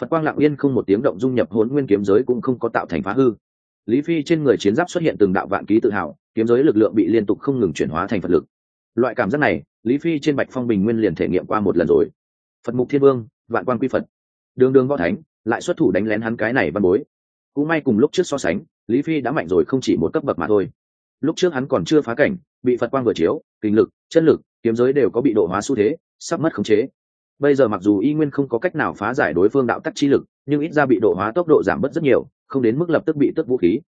phật quang lặng yên không một tiếng động dung nhập hốn nguyên kiếm giới cũng không có tạo thành phá hư. Lý phi trên người chiến giáp xuất hiện từng đạo vạn ký tự hào, kiếm giới lực lượng bị liên tục không ngừng chuyển hóa thành phật lực. Loại cảm giác này, lý phi trên bạch phong bình nguyên liền thể nghiệm qua một lần rồi. Phật mục thiên vương, vạn quan quy phật. Đường đường võ thánh, lại xuất thủ đánh lén hắn cái này văn bối. Cũng may cùng lúc trước so sánh, lý phi đã mạnh rồi không chỉ một cấp bậc mà thôi. Lúc trước hắn còn chưa phá cảnh, bị phật quang vừa chiếu, kinh lực, chân lực, kiếm giới đều có bị độ hóa xu thế, sắp mất khống chế bây giờ mặc dù y nguyên không có cách nào phá giải đối phương đạo tắc chi lực, nhưng ít ra bị độ hóa tốc độ giảm bớt rất nhiều, không đến mức lập tức bị tước vũ khí.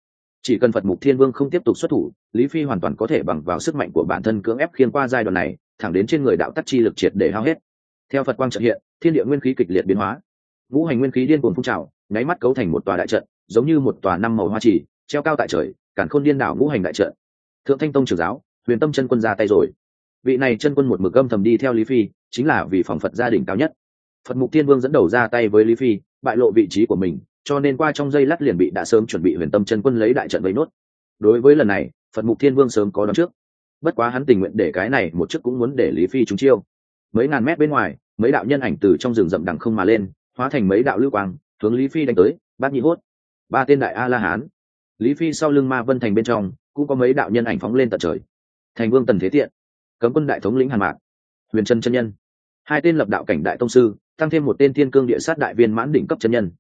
Chỉ cần phật mục thiên vương không tiếp tục xuất thủ, lý phi hoàn toàn có thể bằng vào sức mạnh của bản thân cưỡng ép khiên qua giai đoạn này, thẳng đến trên người đạo tắc chi lực triệt để hao hết. Theo phật quang trợ hiện, thiên địa nguyên khí kịch liệt biến hóa. Vũ hành nguyên khí điên cuồng phun trào, nháy mắt cấu thành một tòa đại trận, giống như một tòa năm màu hoa trì, treo cao tại trời cản khôn điên đảo ngũ hành đại trận. Thượng thanh tông trưởng giáo, huyền tâm chân quân ra tay rồi vị này chân quân một mực âm thầm đi theo lý phi, chính là vì phòng phật gia đình cao nhất. Phật mục tiên vương dẫn đầu ra tay với lý phi, bại lộ vị trí của mình, cho nên qua trong giây lát liền bị đã sớm chuẩn bị huyền tâm chân quân lấy đại trận vây nốt. Đối với lần này, phật mục thiên vương sớm có đón trước. Bất quá hắn tình nguyện để cái này một chức cũng muốn để lý phi trúng chiêu. Mấy ngàn mét bên ngoài, mấy đạo nhân ảnh từ trong rừng rậm đằng không mà lên, hóa thành mấy đạo lưu quang, hướng lý phi đánh tới, bát nhị hốt. Ba tên đại a la hán lý phi sau lưng ma vân thành bên trong, cũng có mấy đạo nhân ảnh phóng lên tận trời. Thành vương tần thế tiện cấm quân đại thống lĩnh hàn mạc. Huyền trân chân nhân. Hai tên lập đạo cảnh đại tông sư, tăng thêm một tên thiên cương địa sát đại viên mãn đỉnh cấp chân nhân.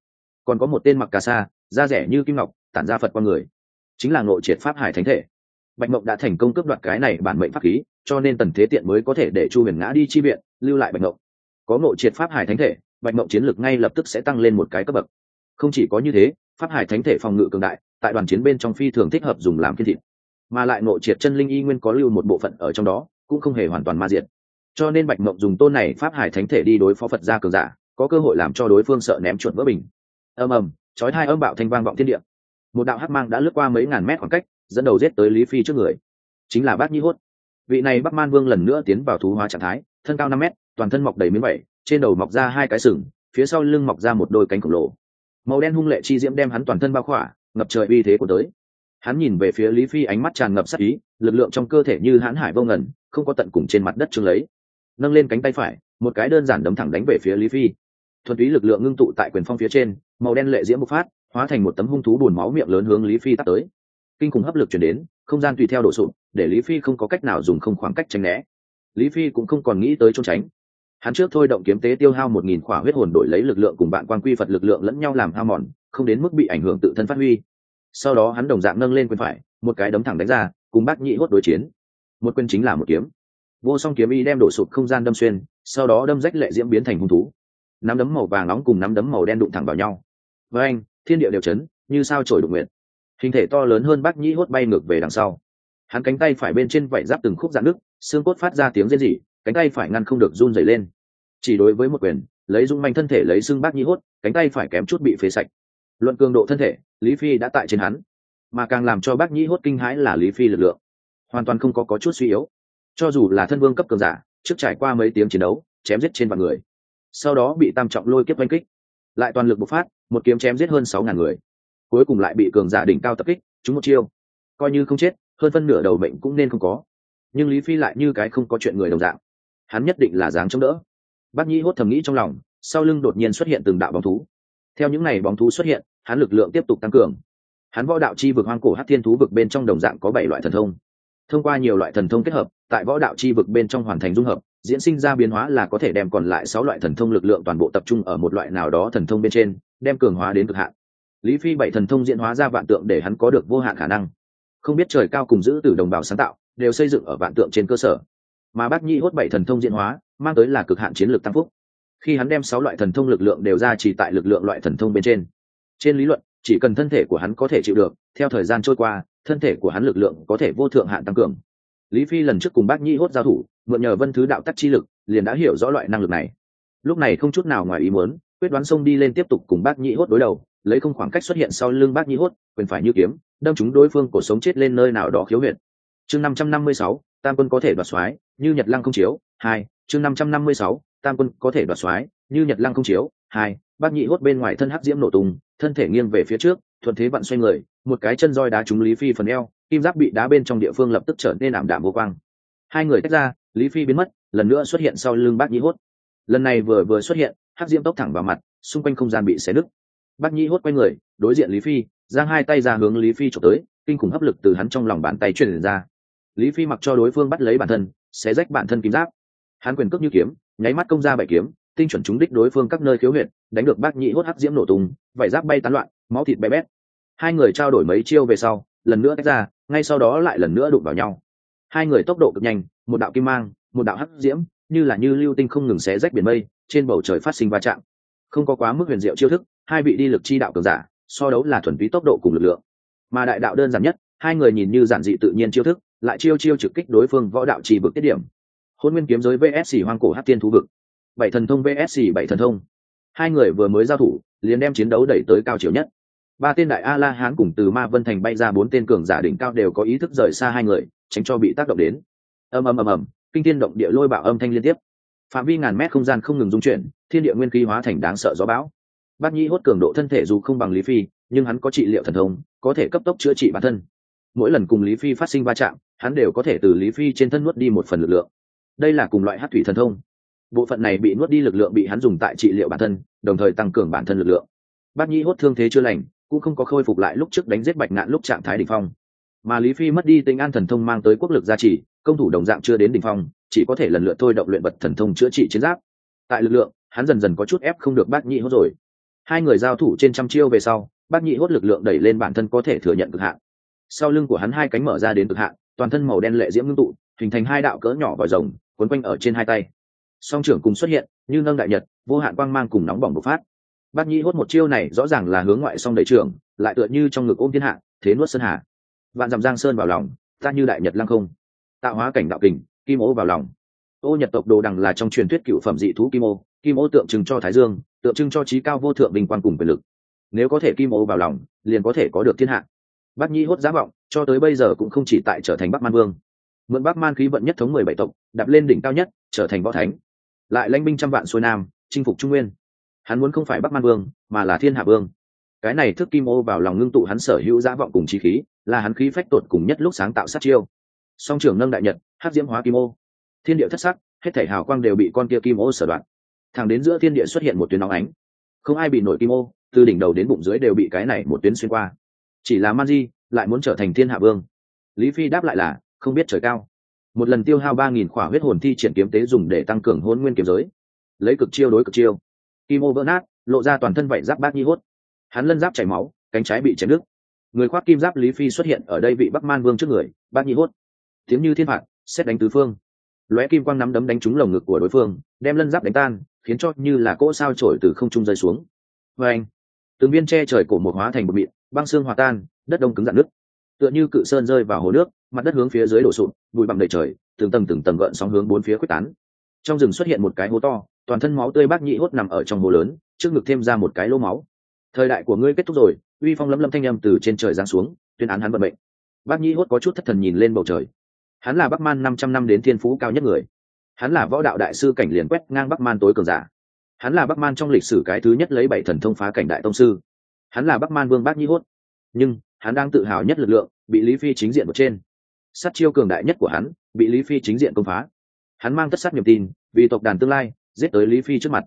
Còn có một tên mặc cà sa, da rẻ như kim ngọc, tản ra phật qua người. Chính là ngộ triệt pháp hải thánh thể. Bạch mộng đã thành công cướp đoạt cái này bản mệnh pháp khí, cho nên tần thế tiện mới có thể để chu huyền ngã đi chi viện, lưu lại bạch mộng. Có ngộ triệt pháp hải thánh thể, bạch mộng chiến lược ngay lập tức sẽ tăng lên một cái cấp bậc. Không chỉ có như thế, pháp hải thánh thể phòng ngự cường đại, tại đoàn chiến bên trong phi thường thích hợp dùng làm kiên thịt. Mà lại ngộ triệt chân linh y nguyên có lưu một bộ phận ở trong đó cũng không hề hoàn toàn ma diệt. Cho nên bạch mộng dùng tôn này pháp hải thánh thể đi đối phó phật gia cường giả, có cơ hội làm cho đối phương sợ ném chuột vỡ bình. Ầm ầm, chói hai âm bạo thanh vang vọng thiên địa. Một đạo hắc mang đã lướt qua mấy ngàn mét khoảng cách, dẫn đầu giết tới lý phi trước người. Chính là bát nhi hốt. Vị này bắc man vương lần nữa tiến vào thú hóa trạng thái, thân cao năm mét, toàn thân mọc đầy miếng vẩy trên đầu mọc ra hai cái sừng, phía sau lưng mọc ra một đôi cánh khổng lồ. Màu đen hung lệ chi diễm đem hắn toàn thân bao khỏa, ngập trời uy thế của tới hắn nhìn về phía lý phi ánh mắt tràn ngập sắc ý, lực lượng trong cơ thể như hãn hải vô ngần, không có tận cùng trên mặt đất trương lấy. Nâng lên cánh tay phải, một cái đơn giản đấm thẳng đánh về phía lý phi. Thuần túy lực lượng ngưng tụ tại quyền phong phía trên, màu đen lệ diễm bộc phát, hóa thành một tấm hung thú bùn máu miệng lớn hướng lý phi tắt tới. Kinh khủng hấp lực chuyển đến, không gian tùy theo đổ sụp, để lý phi không có cách nào dùng không khoảng cách tránh né. Lý phi cũng không còn nghĩ tới trốn tránh. Hắn trước thôi động kiếm tế tiêu hao một nghìn khỏa huyết hồn đổi lấy lực lượng cùng bạn quan quy phật lực lượng lẫn nhau làm hao mòn, không đến mức bị ảnh hưởng tự thân phát huy sau đó hắn đồng dạng nâng lên quyền phải, một cái đấm thẳng đánh ra, cùng bác nhị hốt đối chiến. Một quyền chính là một kiếm. Vô song kiếm y đem đổ sụp không gian đâm xuyên, sau đó đâm rách lệ diễm biến thành hung thú. Nắm đấm màu vàng nóng cùng nắm đấm màu đen đụng thẳng vào nhau. Với anh, thiên địa đều chấn, như sao trổi đụng nguyện hình thể to lớn hơn bác nhĩ hốt bay ngược về đằng sau. Hắn cánh tay phải bên trên vảy giáp từng khúc dạn nước xương cốt phát ra tiếng rên rỉ, cánh tay phải ngăn không được run dày lên. Chỉ đối với một quyền, lấy dung manh thân thể lấy xương bác nhĩ hốt, cánh tay phải kém chút bị phế sạch luận cường độ thân thể lý phi đã tại trên hắn mà càng làm cho bác nhĩ hốt kinh hãi là lý phi lực lượng hoàn toàn không có, có chút suy yếu. Cho dù là thân vương cấp cường giả trước trải qua mấy tiếng chiến đấu chém giết trên vạn người sau đó bị tam trọng lôi kiếp oanh kích lại toàn lực bộc phát một kiếm chém giết hơn sáu ngàn người cuối cùng lại bị cường giả đỉnh cao tập kích chúng một chiêu. Coi như không chết hơn phân nửa đầu mệnh cũng nên không có. Nhưng lý phi lại như cái không có chuyện người đồng dạng. Hắn nhất định là dáng chống đỡ. Bác Nhĩ hốt thầm nghĩ trong lòng sau lưng đột nhiên xuất hiện từng đạo bóng thú theo những này bóng thú xuất hiện, hắn lực lượng tiếp tục tăng cường. Hắn võ đạo chi vực hoang cổ hát thiên thú vực bên trong đồng dạng có bảy loại thần thông. Thông qua nhiều loại thần thông kết hợp, tại võ đạo chi vực bên trong hoàn thành dung hợp, diễn sinh ra biến hóa là có thể đem còn lại sáu loại thần thông lực lượng toàn bộ tập trung ở một loại nào đó thần thông bên trên, đem cường hóa đến cực hạn. Lý phi bảy thần thông diễn hóa ra vạn tượng để hắn có được vô hạn khả năng. Không biết trời cao cùng giữ từ đồng bào sáng tạo, đều xây dựng ở vạn tượng trên cơ sở. Mà bác nhi hốt bảy thần thông diễn hóa, mang tới là cực hạn chiến lược tăng phúc khi hắn đem sáu loại thần thông lực lượng đều ra chỉ tại lực lượng loại thần thông bên trên. Trên lý luận, chỉ cần thân thể của hắn có thể chịu được, theo thời gian trôi qua, thân thể của hắn lực lượng có thể vô thượng hạn tăng cường. Lý phi lần trước cùng bác nhi hốt giao thủ, mượn nhờ vân thứ đạo tắc chi lực, liền đã hiểu rõ loại năng lực này. Lúc này không chút nào ngoài ý muốn, quyết đoán xông đi lên tiếp tục cùng bác nhĩ hốt đối đầu, lấy không khoảng cách xuất hiện sau lưng bác nhĩ hốt, quyền phải như kiếm, đâm chúng đối phương cổ sống chết lên nơi nào đó khiếu huyệt. Chương năm trăm năm mươi sáu, tam quân có thể đoạt soái, như nhật lăng không chiếu, hai, chương năm trăm năm mươi sáu tam quân có thể đoạt soái, như nhật lăng không chiếu, hai bác nhị hốt bên ngoài thân hắc diễm nổ tung, thân thể nghiêng về phía trước, thuận thế vặn xoay người, một cái chân roi đá trúng lý phi phần eo, kim giáp bị đá bên trong địa phương lập tức trở nên ảm đạm vô quang. Hai người tách ra, lý phi biến mất, lần nữa xuất hiện sau lưng bác nhĩ hốt. Lần này vừa vừa xuất hiện, hắc diễm tốc thẳng vào mặt, xung quanh không gian bị xé nứt. Bác nhĩ hốt quay người, đối diện lý phi, giang hai tay ra hướng lý phi trộm tới, kinh khủng hấp lực từ hắn trong lòng bàn tay truyền ra. Lý phi mặc cho đối phương bắt lấy bản thân, xé rách bản thân kim giáp. Hắn quyền cước như kiếm nháy mắt công ra bảy kiếm, tinh chuẩn trúng đích đối phương các nơi khiếu huyệt, đánh được bác nhị hốt hắc diễm nổ tung, vải giáp bay tán loạn, máu thịt bé bét. Hai người trao đổi mấy chiêu về sau, lần nữa tách ra, ngay sau đó lại lần nữa đụng vào nhau. Hai người tốc độ cực nhanh, một đạo kim mang, một đạo hắc diễm, như là như lưu tinh không ngừng xé rách biển mây, trên bầu trời phát sinh va chạm. Không có quá mức huyền diệu chiêu thức, hai vị đi lực chi đạo cường giả, so đấu là thuần túy tốc độ cùng lực lượng. Mà đại đạo đơn giản nhất, hai người nhìn như giản dị tự nhiên chiêu thức, lại chiêu chiêu trực kích đối phương võ đạo trì vực tiết điểm hôn nguyên kiếm giới vsc hoang cổ hát tiên thú vực. Bảy thần thông vsc bảy thần thông. Hai người vừa mới giao thủ, liền đem chiến đấu đẩy tới cao chiều nhất. Ba tên đại a la hán cùng từ ma vân thành bay ra bốn tên cường giả đỉnh cao đều có ý thức rời xa hai người, tránh cho bị tác động đến. Ầm ầm ầm ầm, kinh thiên động địa lôi bạo âm thanh liên tiếp. Phạm vi ngàn mét không gian không ngừng dung chuyển, thiên địa nguyên khí hóa thành đáng sợ gió bão. Bác nhi hốt cường độ thân thể dù không bằng lý phi, nhưng hắn có trị liệu thần thông, có thể cấp tốc chữa trị bản thân. Mỗi lần cùng lý phi phát sinh va chạm, hắn đều có thể từ lý phi trên thân nuốt đi một phần lực lượng đây là cùng loại hát thủy thần thông. Bộ phận này bị nuốt đi lực lượng bị hắn dùng tại trị liệu bản thân, đồng thời tăng cường bản thân lực lượng. Bác nhi hốt thương thế chưa lành, cũng không có khôi phục lại lúc trước đánh giết bạch ngạn lúc trạng thái đỉnh phong. Mà lý phi mất đi tinh an thần thông mang tới quốc lực gia trì, công thủ đồng dạng chưa đến đỉnh phong, chỉ có thể lần lượt thôi động luyện vật thần thông chữa trị chiến giáp. Tại lực lượng, hắn dần dần có chút ép không được bác nhị hốt rồi. Hai người giao thủ trên trăm chiêu về sau bác nhị hốt lực lượng đẩy lên bản thân có thể thừa nhận cực hạn. Sau lưng của hắn hai cánh mở ra đến cực hạn, toàn thân màu đen lệ diễm ngưng tụ, hình thành hai đạo cỡ nhỏ vòi rồng quấn quanh ở trên hai tay. Song trưởng cùng xuất hiện, như nâng đại nhật, vô hạn quang mang cùng nóng bỏng bộc phát. Bát nhị hốt một chiêu này rõ ràng là hướng ngoại song đầy trưởng, lại tựa như trong ngực ôm thiên hạ, thế nuốt sơn hà. Vạn dằm giang sơn vào lòng, ta như đại nhật lăng không. Tạo hóa cảnh đạo kình, kim ô vào lòng. Ô nhật tộc đồ đằng là trong truyền thuyết cựu phẩm dị thú kim ô kim ô tượng trưng cho thái dương, tượng trưng cho trí cao vô thượng bình quan cùng quyền lực. Nếu có thể kim ô vào lòng, liền có thể có được thiên hạ. Bát nhĩ hốt giá vọng, cho tới bây giờ cũng không chỉ tại trở thành bắc man vương mượn bắc man khí vận nhất thống mười bảy tộc, đạp lên đỉnh cao nhất, trở thành võ thánh. Lại lãnh binh trăm vạn xuôi nam, chinh phục trung nguyên. Hắn muốn không phải bắc man vương, mà là thiên hạ vương. Cái này thức kim ô vào lòng ngưng tụ hắn sở hữu giã vọng cùng trí khí, là hắn khí phách tột cùng nhất lúc sáng tạo sát chiêu. Song trưởng nâng đại nhật hát diễm hóa kim ô. Thiên địa thất sắc, hết thể hào quang đều bị con kia kim ô sở đoạn. Thẳng đến giữa thiên địa xuất hiện một tuyến nóng ánh. Không ai bị nổi kim ô, từ đỉnh đầu đến bụng dưới đều bị cái này một tuyến xuyên qua. Chỉ là man di lại muốn trở thành thiên hạ vương. Lý phi đáp lại là không biết trời cao. Một lần tiêu hao ba nghìn khỏa huyết hồn thi triển kiếm tế dùng để tăng cường hôn nguyên kiếm giới. Lấy cực chiêu đối cực chiêu. Kim ô vỡ nát lộ ra toàn thân vảy giáp bát nhi hốt. Hắn lân giáp chảy máu, cánh trái bị chém đứt. Người khoác kim giáp lý phi xuất hiện ở đây vị bắc man vương trước người, bát nhi hốt. Tiếng như thiên phạt, xét đánh tứ phương. Lóe kim quang nắm đấm đánh trúng lồng ngực của đối phương, đem lân giáp đánh tan, khiến cho như là cỗ sao trổi từ không trung rơi xuống. Vê anh, từng viên tre trời cổ một hóa thành một mịn, băng xương hòa tan, đất đông cứng dạn nước tựa như cự sơn rơi vào hồ nước mặt đất hướng phía dưới đổ sụt bụi bặm đầy trời, từng tầng từng tầng gợn sóng hướng bốn phía quyết tán. Trong rừng xuất hiện một cái hố to, toàn thân máu tươi bác nhị hốt nằm ở trong hồ lớn, trước ngực thêm ra một cái lỗ máu. Thời đại của ngươi kết thúc rồi, uy phong lấm lấm thanh â m từ trên trời giáng xuống, tuyên án hắn vận mệnh. Bác nhị hốt có chút thất thần nhìn lên bầu trời. Hắn là bắc man năm trăm năm đến thiên phú cao nhất người. Hắn là võ đạo đại sư cảnh liền quét ngang bắc man tối cường giả. Hắn là bắc man trong lịch sử cái thứ nhất lấy bảy thần thông phá cảnh đại tông sư. Hắn là bắc man vương bác nhị hốt. Nhưng, hắn đang tự hào nhất lực lượng, bị lý phi chính diện một trên sát chiêu cường đại nhất của hắn, bị lý phi chính diện công phá. Hắn mang tất sát niềm tin, vì tộc đàn tương lai, giết tới lý phi trước mặt.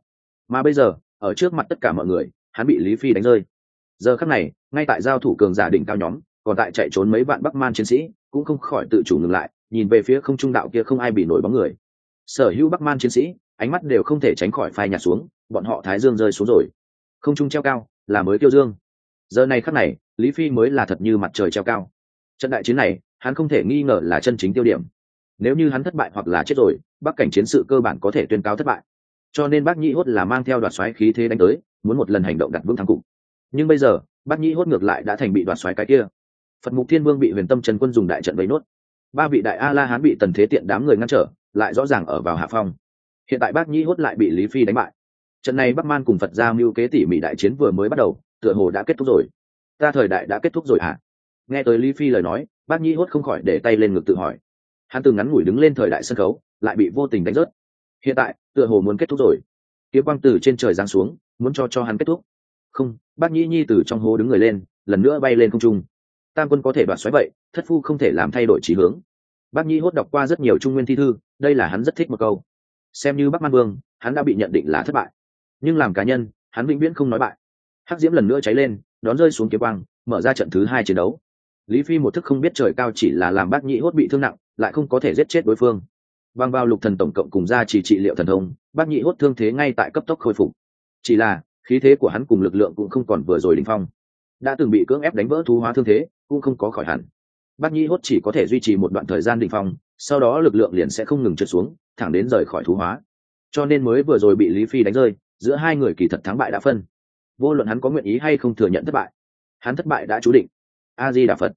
Mà bây giờ, ở trước mặt tất cả mọi người, hắn bị lý phi đánh rơi. Giờ khắc này, ngay tại giao thủ cường giả đỉnh cao nhóm, còn tại chạy trốn mấy vạn bắc man chiến sĩ, cũng không khỏi tự chủ ngừng lại, nhìn về phía không trung đạo kia không ai bị nổi bóng người. Sở hữu bắc man chiến sĩ, ánh mắt đều không thể tránh khỏi phai nhạt xuống, bọn họ thái dương rơi xuống rồi. Không trung treo cao, là mới tiêu dương. Giờ này khắc này, lý phi mới là thật như mặt trời treo cao. Trận đại chiến này hắn không thể nghi ngờ là chân chính tiêu điểm. Nếu như hắn thất bại hoặc là chết rồi bắc cảnh chiến sự cơ bản có thể tuyên cáo thất bại. Cho nên bác nhĩ hốt là mang theo đoạt xoáy khí thế đánh tới, muốn một lần hành động đặt vững thắng cục. Nhưng bây giờ, bác nhĩ hốt ngược lại đã thành bị đoạt xoáy cái kia. Phật mục thiên vương bị huyền tâm trần quân dùng đại trận vấy nốt. Ba vị đại a la hán bị tần thế tiện đám người ngăn trở, lại rõ ràng ở vào hạ phong. Hiện tại bác nhĩ hốt lại bị lý phi đánh bại. Trận này bắc man cùng phật gia mưu kế tỉ mỉ đại chiến vừa mới bắt đầu, tựa hồ đã kết thúc rồi. Ta thời đại đã kết thúc rồi hả? À? nghe tới lý phi lời nói bác nhĩ hốt không khỏi để tay lên ngực tự hỏi. Hắn từng ngắn ngủi đứng lên thời đại sân khấu, lại bị vô tình đánh rớt. Hiện tại, tựa hồ muốn kết thúc rồi. Kiếm quang từ trên trời giáng xuống, muốn cho cho hắn kết thúc. Không, bác nhĩ nhi từ trong hố đứng người lên, lần nữa bay lên không trung. Tam quân có thể đoạt xoáy vậy, thất phu không thể làm thay đổi trí hướng. Bác nhĩ hốt đọc qua rất nhiều trung nguyên thi thư, đây là hắn rất thích một câu. Xem như bắc man vương, hắn đã bị nhận định là thất bại. Nhưng làm cá nhân, hắn vĩnh viễn không nói bại. Hắc diễm lần nữa cháy lên, đón rơi xuống kiếm quang, mở ra trận thứ hai chiến đấu lý phi một thức không biết trời cao chỉ là làm bác nhĩ hốt bị thương nặng, lại không có thể giết chết đối phương. Bằng vào lục thần tổng cộng cùng ra chỉ trị liệu thần thông, bác nhĩ hốt thương thế ngay tại cấp tốc khôi phục. Chỉ là, khí thế của hắn cùng lực lượng cũng không còn vừa rồi đỉnh phong. Đã từng bị cưỡng ép đánh vỡ thú hóa thương thế, cũng không có khỏi hẳn. Bác nhĩ hốt chỉ có thể duy trì một đoạn thời gian đỉnh phong, sau đó lực lượng liền sẽ không ngừng trượt xuống, thẳng đến rời khỏi thú hóa. Cho nên mới vừa rồi bị lý phi đánh rơi, giữa hai người kỳ thật thắng bại đã phân. Vô luận hắn có nguyện ý hay không thừa nhận thất bại, hắn thất bại đã chú định. A di đà phật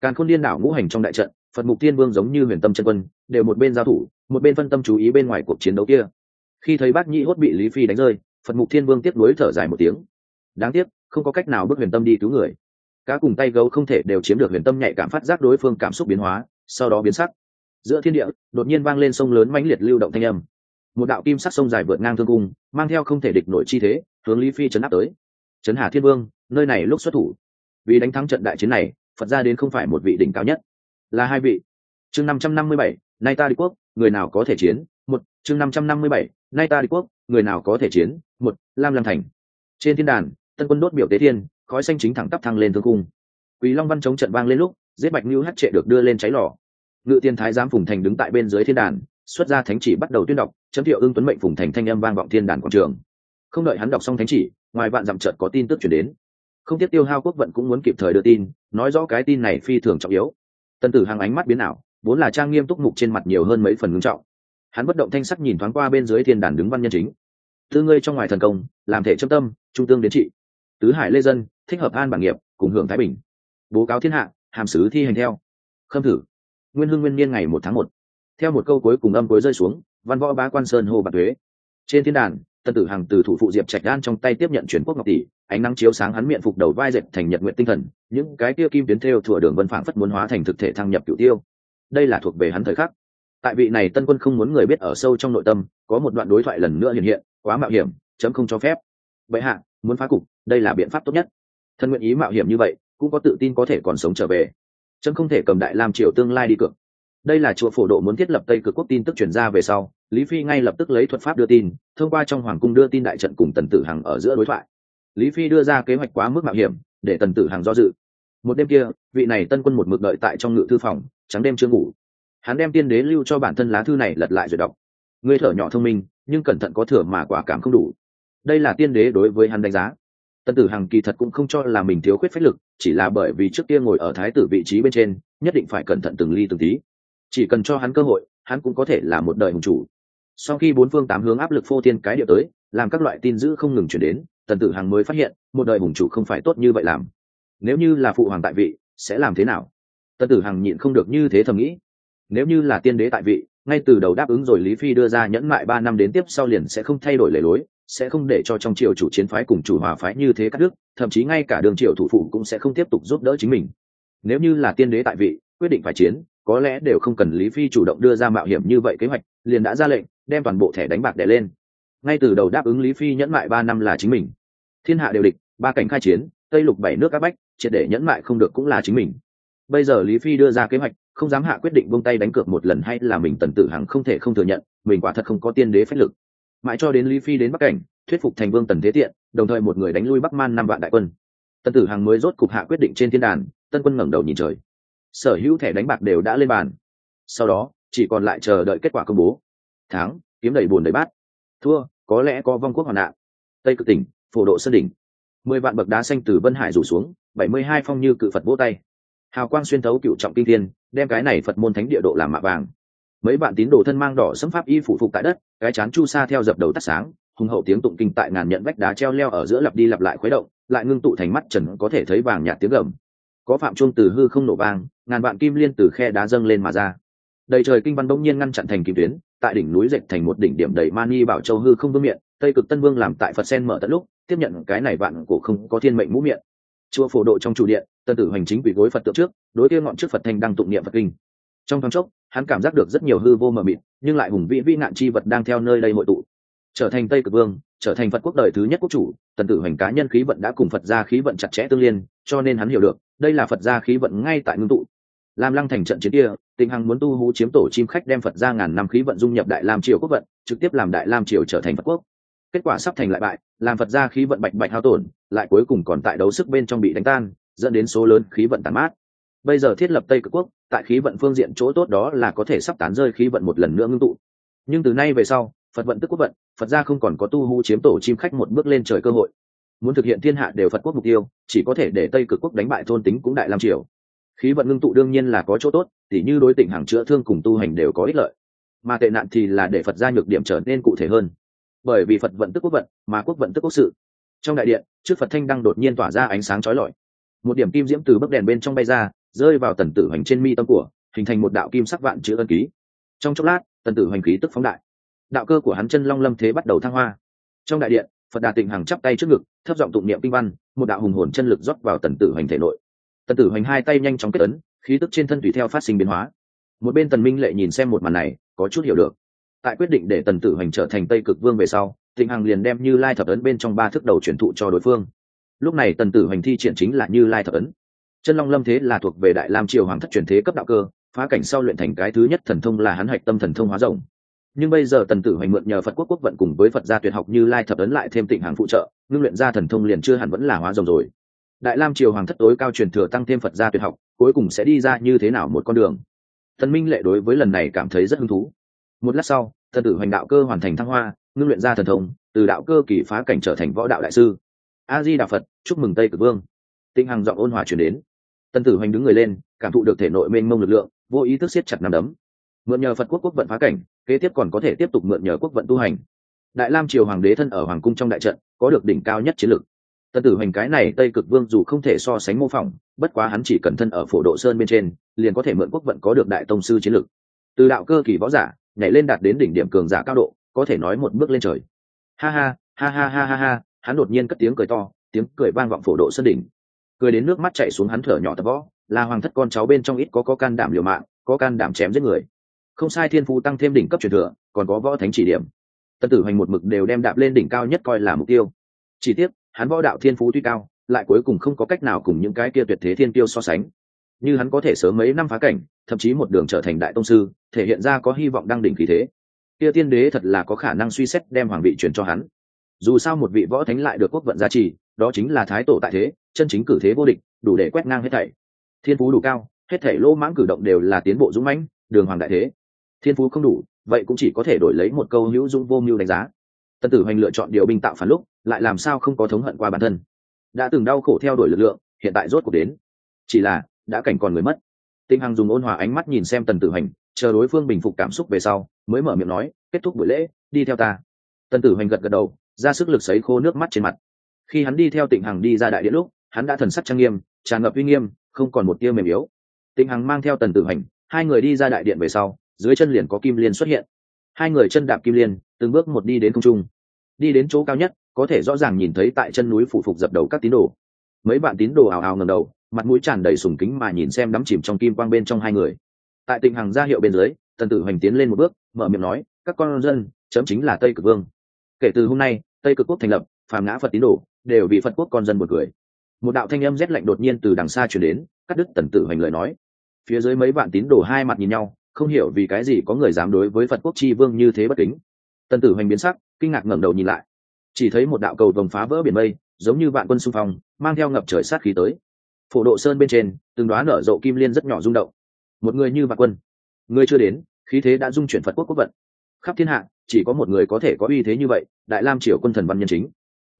càn khôn điên đảo ngũ hành trong đại trận, phật mục tiên vương giống như huyền tâm chân quân, đều một bên giao thủ, một bên phân tâm chú ý bên ngoài cuộc chiến đấu kia. Khi thấy bác nhĩ hốt bị lý phi đánh rơi, phật mục thiên vương tiếp nối thở dài một tiếng. Đáng tiếc, không có cách nào bước huyền tâm đi cứu người. Cá cùng tay gấu không thể đều chiếm được huyền tâm nhạy cảm phát giác đối phương cảm xúc biến hóa, sau đó biến sắc. Giữa thiên địa, đột nhiên vang lên sông lớn mãnh liệt lưu động thanh âm. Một đạo kim sắc sông dài vượt ngang thương cung, mang theo không thể địch nổi chi thế, hướng lý phi chấn áp tới. Trấn hà thiên vương, nơi này lúc xuất thủ. Vì đánh thắng trận đại chiến này phật ra đến không phải một vị đỉnh cao nhất, là hai vị. Chương năm trăm năm mươi bảy, nay ta đi quốc, người nào có thể chiến? Một, chương năm trăm năm mươi bảy, nay ta đi quốc, người nào có thể chiến? Một, lam lam thành. Trên thiên đàn, tân quân đốt biểu tế thiên, khói xanh chính thẳng tắp thăng lên thương cung. Quý long văn chống trận vang lên lúc, giết bạch như hát trệ được đưa lên cháy lò. Ngự tiên thái giám phùng thành đứng tại bên dưới thiên đàn, xuất ra thánh chỉ bắt đầu tuyên đọc, chấm thiệu ưng tuấn mệnh phùng thành thanh âm vang vọng thiên đàn quảng trường. Không đợi hắn đọc xong thánh chỉ, ngoài vạn dặm trợt có tin tức chuyển đến không tiếc tiêu hao quốc vận cũng muốn kịp thời đưa tin, nói rõ cái tin này phi thường trọng yếu. Tân tử hàng ánh mắt biến ảo, vốn là trang nghiêm túc mục trên mặt nhiều hơn mấy phần ngưng trọng. Hắn bất động thanh sắc nhìn thoáng qua bên dưới thiên đàn đứng văn nhân chính. Tư ngươi trong ngoài thần công, làm thể châm tâm, trung tương đến trị. Tứ hải lê dân, thích hợp an bản nghiệp, cùng hưởng thái bình. Bố cáo thiên hạ, hàm sứ thi hành theo. Khâm thử. Nguyên hưng nguyên niên ngày một tháng một. Theo một câu cuối cùng âm cuối rơi xuống, văn võ bá quan sơn hồ bạc thuế trên thiên đàn tần tử hằng từ thủ phụ diệp trạch đan trong tay tiếp nhận chuyển quốc ngọc tỷ, ánh nắng chiếu sáng hắn miệng phục đầu vai dệt thành nhật nguyện tinh thần, những cái kia kim tuyến theo thủa đường vân phảng phất muốn hóa thành thực thể thăng nhập cựu tiêu. Đây là thuộc về hắn thời khắc. Tại vị này tân quân không muốn người biết ở sâu trong nội tâm, có một đoạn đối thoại lần nữa hiện hiện, quá mạo hiểm, chấm không cho phép. Vậy hạ, muốn phá cục, đây là biện pháp tốt nhất. Thân nguyện ý mạo hiểm như vậy, cũng có tự tin có thể còn sống trở về. Chấm không thể cầm đại làm triều tương lai đi cược đây là chùa phổ độ muốn thiết lập tây cực quốc tin tức chuyển ra về sau, lý phi ngay lập tức lấy thuật pháp đưa tin, thông qua trong hoàng cung đưa tin đại trận cùng tần tử hằng ở giữa đối thoại. Lý phi đưa ra kế hoạch quá mức mạo hiểm, để tần tử hằng do dự. Một đêm kia, vị này tân quân một mực đợi tại trong ngự thư phòng, trắng đêm chưa ngủ. Hắn đem tiên đế lưu cho bản thân lá thư này lật lại rồi đọc. Ngươi thở nhỏ thông minh, nhưng cẩn thận có thừa mà quả cảm không đủ. Đây là tiên đế đối với hắn đánh giá. Tân tử hằng kỳ thật cũng không cho là mình thiếu khuyết phách lực, chỉ là bởi vì trước kia ngồi ở thái tử vị trí bên trên, nhất định phải cẩn thận từng ly từng tí chỉ cần cho hắn cơ hội, hắn cũng có thể là một đời hùng chủ. Sau khi bốn phương tám hướng áp lực phô thiên cái địa tới, làm các loại tin dữ không ngừng chuyển đến, tần tử hằng mới phát hiện, một đời hùng chủ không phải tốt như vậy làm. Nếu như là phụ hoàng tại vị, sẽ làm thế nào? Tần tử hằng nhịn không được như thế thầm nghĩ. Nếu như là tiên đế tại vị, ngay từ đầu đáp ứng rồi lý phi đưa ra nhẫn mại ba năm đến tiếp sau liền sẽ không thay đổi lề lối, sẽ không để cho trong triều chủ chiến phái cùng chủ hòa phái như thế các nước thậm chí ngay cả đường triều thủ phụ cũng sẽ không tiếp tục giúp đỡ chính mình. Nếu như là tiên đế tại vị, quyết định phải chiến có lẽ đều không cần lý phi chủ động đưa ra mạo hiểm như vậy kế hoạch, liền đã ra lệnh, đem toàn bộ thẻ đánh bạc đẻ lên. Ngay từ đầu đáp ứng lý phi nhẫn mại ba năm là chính mình. Thiên hạ đều địch, ba cảnh khai chiến, tây lục bảy nước các bách, triệt để nhẫn mại không được cũng là chính mình. Bây giờ lý phi đưa ra kế hoạch, không dám hạ quyết định buông tay đánh cược một lần hay là mình tần tử hằng không thể không thừa nhận, mình quả thật không có tiên đế phách lực. Mãi cho đến lý phi đến bắc cảnh, thuyết phục thành vương tần thế tiện, đồng thời một người đánh lui bắc man năm vạn đại quân. Tần tử hằng mới rốt cục hạ quyết định trên thiên đàn, tân quân ngẩng đầu nhìn trời sở hữu thẻ đánh bạc đều đã lên bàn. Sau đó, chỉ còn lại chờ đợi kết quả công bố. Thắng, kiếm đầy bùn đầy bát. Thua, có lẽ có vong quốc hoàn nạn. Tây cực tỉnh, phổ độ sơn đỉnh. Mười vạn bậc đá xanh từ vân hải rủ xuống, bảy mươi hai phong như cự phật vỗ tay. Hào quang xuyên thấu cựu trọng kinh thiên, đem cái này phật môn thánh địa độ làm mạ vàng. Mấy bạn tín đồ thân mang đỏ xâm pháp y phủ phục tại đất, cái chán chu sa theo dập đầu tắt sáng, hùng hậu tiếng tụng kinh tại ngàn nhận vách đá treo leo ở giữa lặp đi lặp lại khuấy động, lại ngưng tụ thành mắt trần có thể thấy vàng nhạt tiếng gầm có phạm chuông từ hư không nổ vang, ngàn vạn kim liên từ khe đá dâng lên mà ra. Đầy trời kinh văn đông nhiên ngăn chặn thành kim tuyến, tại đỉnh núi dệt thành một đỉnh điểm đầy mani bảo châu hư không vương miệng tây cực tân vương làm tại phật sen mở tận lúc, tiếp nhận cái này vạn cổ không có thiên mệnh mũ miệng chùa phổ độ trong chủ điện, tân tử hành chính quỷ gối phật tượng trước, đối kia ngọn trước phật thanh đang tụng niệm phật kinh. Trong thoáng chốc, hắn cảm giác được rất nhiều hư vô mờ mịt, nhưng lại hùng vĩ vĩ nạn chi vật đang theo nơi đây hội tụ. Trở thành tây cực vương, trở thành phật quốc đời thứ nhất quốc chủ tần tử hoành cá nhân khí vận đã cùng phật gia khí vận chặt chẽ tương liên, cho nên hắn hiểu được đây là phật gia khí vận ngay tại ngưng tụ. Lam lăng thành trận chiến kia tình hằng muốn tu hú chiếm tổ chim khách đem phật gia ngàn năm khí vận dung nhập đại lam triều quốc vận, trực tiếp làm đại lam triều trở thành phật quốc. Kết quả sắp thành lại bại, làm phật gia khí vận bạch bạch hao tổn, lại cuối cùng còn tại đấu sức bên trong bị đánh tan, dẫn đến số lớn khí vận tàn mát. Bây giờ thiết lập tây cực quốc, tại khí vận phương diện chỗ tốt đó là có thể sắp tán rơi khí vận một lần nữa ngưng tụ. Nhưng từ nay về sau, phật vận tức quốc vận, phật gia không còn có tu hú chiếm tổ chim khách một bước lên trời cơ hội muốn thực hiện thiên hạ đều phật quốc mục tiêu, chỉ có thể để tây cực quốc đánh bại thôn tính cũng đại lam triều. Khí vận ngưng tụ đương nhiên là có chỗ tốt, tỉ như đối tỉnh hàng chữa thương cùng tu hành đều có ích lợi. Mà tệ nạn thì là để phật gia nhược điểm trở nên cụ thể hơn. Bởi vì phật vận tức quốc vận, mà quốc vận tức quốc sự. Trong đại điện, trước phật thanh đang đột nhiên tỏa ra ánh sáng trói lọi. Một điểm kim diễm từ bức đèn bên trong bay ra, rơi vào tần tử hoành trên mi tâm của, hình thành một đạo kim sắc vạn chữ ân ký. Trong chốc lát, tần tử hoành khí tức phóng đại. Đạo cơ của hắn chân long lâm thế bắt đầu thăng hoa. Trong đại điện phật đà tịnh hằng chắp tay trước ngực, thấp giọng tụng niệm kinh văn, một đạo hùng hồn chân lực rót vào tần tử hoành thể nội. Tần tử hoành hai tay nhanh chóng kết ấn, khí tức trên thân tùy theo phát sinh biến hóa. Một bên tần minh lệ nhìn xem một màn này, có chút hiểu được. Tại quyết định để tần tử hoành trở thành tây cực vương về sau, tịnh hằng liền đem như lai thập ấn bên trong ba thước đầu truyền thụ cho đối phương. Lúc này tần tử hoành thi triển chính là như lai thập ấn. Chân long lâm thế là thuộc về đại lam triều hoàng thất truyền thế cấp đạo cơ, phá cảnh sau luyện thành cái thứ nhất thần thông là hắn hạch tâm thần thông hóa rồng nhưng bây giờ tần tử hoành mượn nhờ phật quốc quốc vận cùng với phật gia tuyệt học như lai thập ấn lại thêm tịnh hàng phụ trợ, ngưng luyện ra thần thông liền chưa hẳn vẫn là hóa rồng rồi. Đại lam triều hoàng thất tối cao truyền thừa tăng thêm phật gia tuyệt học, cuối cùng sẽ đi ra như thế nào một con đường? Thần minh lệ đối với lần này cảm thấy rất hứng thú. Một lát sau thần tử hoành đạo cơ hoàn thành thăng hoa, ngưng luyện ra thần thông, từ đạo cơ kỳ phá cảnh trở thành võ đạo đại sư. A di đà phật, chúc mừng tây cực vương. Tinh hằng giọng ôn hòa chuyển đến. Tần tử hoành đứng người lên, cảm thụ được thể nội mênh mông lực lượng, vô ý thức siết chặt nằm đấm. Mượn nhờ phật quốc quốc vận phá cảnh kế tiếp còn có thể tiếp tục mượn nhờ quốc vận tu hành. Đại lam triều hoàng đế thân ở hoàng cung trong đại trận, có được đỉnh cao nhất chiến lược. Tân tử hoành cái này tây cực vương dù không thể so sánh mô phỏng, bất quá hắn chỉ cần thân ở phổ độ sơn bên trên, liền có thể mượn quốc vận có được đại tông sư chiến lược. Từ đạo cơ kỳ võ giả, nhảy lên đạt đến đỉnh điểm cường giả cao độ, có thể nói một bước lên trời. Ha ha ha ha ha ha ha, hắn đột nhiên cất tiếng cười to, tiếng cười vang vọng phổ độ sơn đỉnh. Cười đến nước mắt chạy xuống hắn thở nhỏ tập võ là hoàng thất con cháu bên trong ít có có can đảm liều mạng, có can đảm chém giết người không sai, thiên phú tăng thêm đỉnh cấp truyền thừa, còn có võ thánh chỉ điểm. Tân tử hoành một mực đều đem đạp lên đỉnh cao nhất coi là mục tiêu. Chỉ tiếc, hắn võ đạo thiên phú tuy cao, lại cuối cùng không có cách nào cùng những cái kia tuyệt thế thiên tiêu so sánh. Như hắn có thể sớm mấy năm phá cảnh, thậm chí một đường trở thành đại tông sư, thể hiện ra có hy vọng đăng đỉnh khí thế. Kia tiên đế thật là có khả năng suy xét đem hoàng vị truyền cho hắn. Dù sao một vị võ thánh lại được quốc vận gia trì, đó chính là thái tổ tại thế, chân chính cử thế vô địch, đủ để quét ngang hết thảy. Thiên phú đủ cao, hết thảy lỗ mãng cử động đều là tiến bộ dũng mãnh, đường hoàng đại thế thiên phú không đủ, vậy cũng chỉ có thể đổi lấy một câu hữu dũng vô mưu đánh giá. Tân tử hoành lựa chọn điều binh tạo phản lúc, lại làm sao không có thống hận qua bản thân. Đã từng đau khổ theo đuổi lực lượng, hiện tại rốt cuộc đến. Chỉ là, đã cảnh còn người mất. Tinh hằng dùng ôn hòa ánh mắt nhìn xem tần tử hoành, chờ đối phương bình phục cảm xúc về sau, mới mở miệng nói, kết thúc buổi lễ, đi theo ta. Tần tử hoành gật gật đầu, ra sức lực sấy khô nước mắt trên mặt. Khi hắn đi theo tịnh hằng đi ra đại điện lúc, hắn đã thần sắc trang nghiêm, tràn ngập uy nghiêm, không còn một tia mềm yếu. Tịnh hằng mang theo tần tử hành hai người đi ra đại điện về sau dưới chân liền có kim liên xuất hiện. Hai người chân đạp kim liên, từng bước một đi đến không trung. Đi đến chỗ cao nhất, có thể rõ ràng nhìn thấy tại chân núi phụ phục dập đầu các tín đồ. Mấy bạn tín đồ ào ào ngầm đầu, mặt mũi tràn đầy sùng kính mà nhìn xem đắm chìm trong kim quang bên trong hai người. Tại tịnh hằng ra hiệu bên dưới, tần tử hoành tiến lên một bước, mở miệng nói, các con dân, chấm chính là tây cực vương. Kể từ hôm nay, tây cực quốc thành lập, phàm ngã phật tín đồ đều vì phật quốc con dân một người một đạo thanh âm rét lạnh đột nhiên từ đằng xa chuyển đến, cắt đứt tần tử hoành lời nói. Phía dưới mấy bạn tín đồ hai mặt nhìn nhau không hiểu vì cái gì có người dám đối với phật quốc chi vương như thế bất kính. Tần tử hoành biến sắc, kinh ngạc ngẩng đầu nhìn lại. Chỉ thấy một đạo cầu vồng phá vỡ biển mây, giống như vạn quân xung phong, mang theo ngập trời sát khí tới. Phổ độ sơn bên trên, từng đoá nở rộ kim liên rất nhỏ rung động. Một người như vạn quân. Người chưa đến, khí thế đã dung chuyển phật quốc quốc vận. Khắp thiên hạ, chỉ có một người có thể có uy thế như vậy, đại lam triều quân thần văn nhân chính.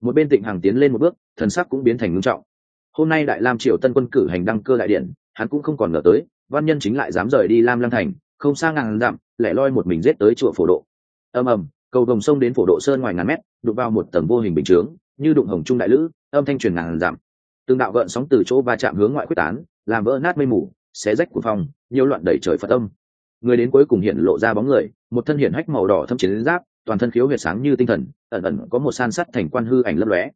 Một bên tịnh hàng tiến lên một bước, thần sắc cũng biến thành ngưng trọng. Hôm nay đại lam triều tân quân cử hành đăng cơ đại điện, hắn cũng không còn ngờ tới, văn nhân chính lại dám rời đi lam lăng thành không xa ngàn dặm, lẻ loi một mình rết tới chùa phổ độ. Ầm ầm, cầu đồng sông đến phổ độ sơn ngoài ngàn mét, đụng vào một tầng vô hình bình chướng, như đụng hồng trung đại lữ, âm thanh truyền ngàn dặm. Từng đạo gợn sóng từ chỗ va chạm hướng ngoại quyết tán, làm vỡ nát mây mù, xé rách của phòng, nhiều loạn đẩy trời phật âm. Người đến cuối cùng hiện lộ ra bóng người, một thân hiển hách màu đỏ thâm chiến giáp, toàn thân khiếu huyệt sáng như tinh thần, ẩn ẩn có một san sắt thành quan hư ảnh lấp lóe.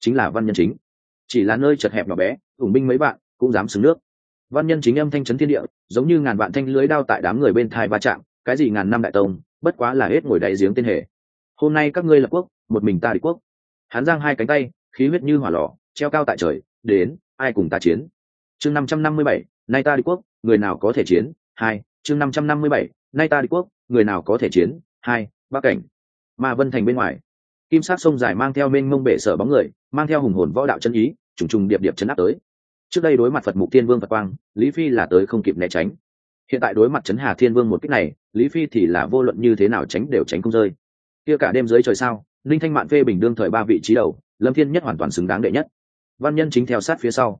Chính là văn nhân chính. Chỉ là nơi chật hẹp nhỏ bé ủng binh mấy bạn cũng dám xứng nước văn nhân chính âm thanh chấn thiên địa, giống như ngàn vạn thanh lưới đao tại đám người bên thai va chạm, cái gì ngàn năm đại tông, bất quá là hết ngồi đáy giếng tên hệ hôm nay các ngươi lập quốc, một mình ta địch quốc. Hắn giang hai cánh tay, khí huyết như hỏa lò, treo cao tại trời, đến, ai cùng ta chiến? Chương năm trăm năm mươi bảy, nay ta địch quốc, người nào có thể chiến? Hai, chương năm trăm năm mươi bảy, nay ta địch quốc, người nào có thể chiến? Hai, bắc cảnh. Mà vân thành bên ngoài. Kim sát sông dài mang theo mênh mông bể sở bóng người, mang theo hùng hồn võ đạo chân ý, trùng trùng điệp điệp chấn áp tới trước đây đối mặt phật mục thiên vương phật quang, lý phi là tới không kịp né tránh. Hiện tại đối mặt Trấn hà thiên vương một cách này, lý phi thì là vô luận như thế nào tránh đều tránh không rơi. Kia cả đêm dưới trời sao, linh thanh mạn phê bình đương thời ba vị trí đầu, lâm thiên nhất hoàn toàn xứng đáng đệ nhất. Văn nhân chính theo sát phía sau.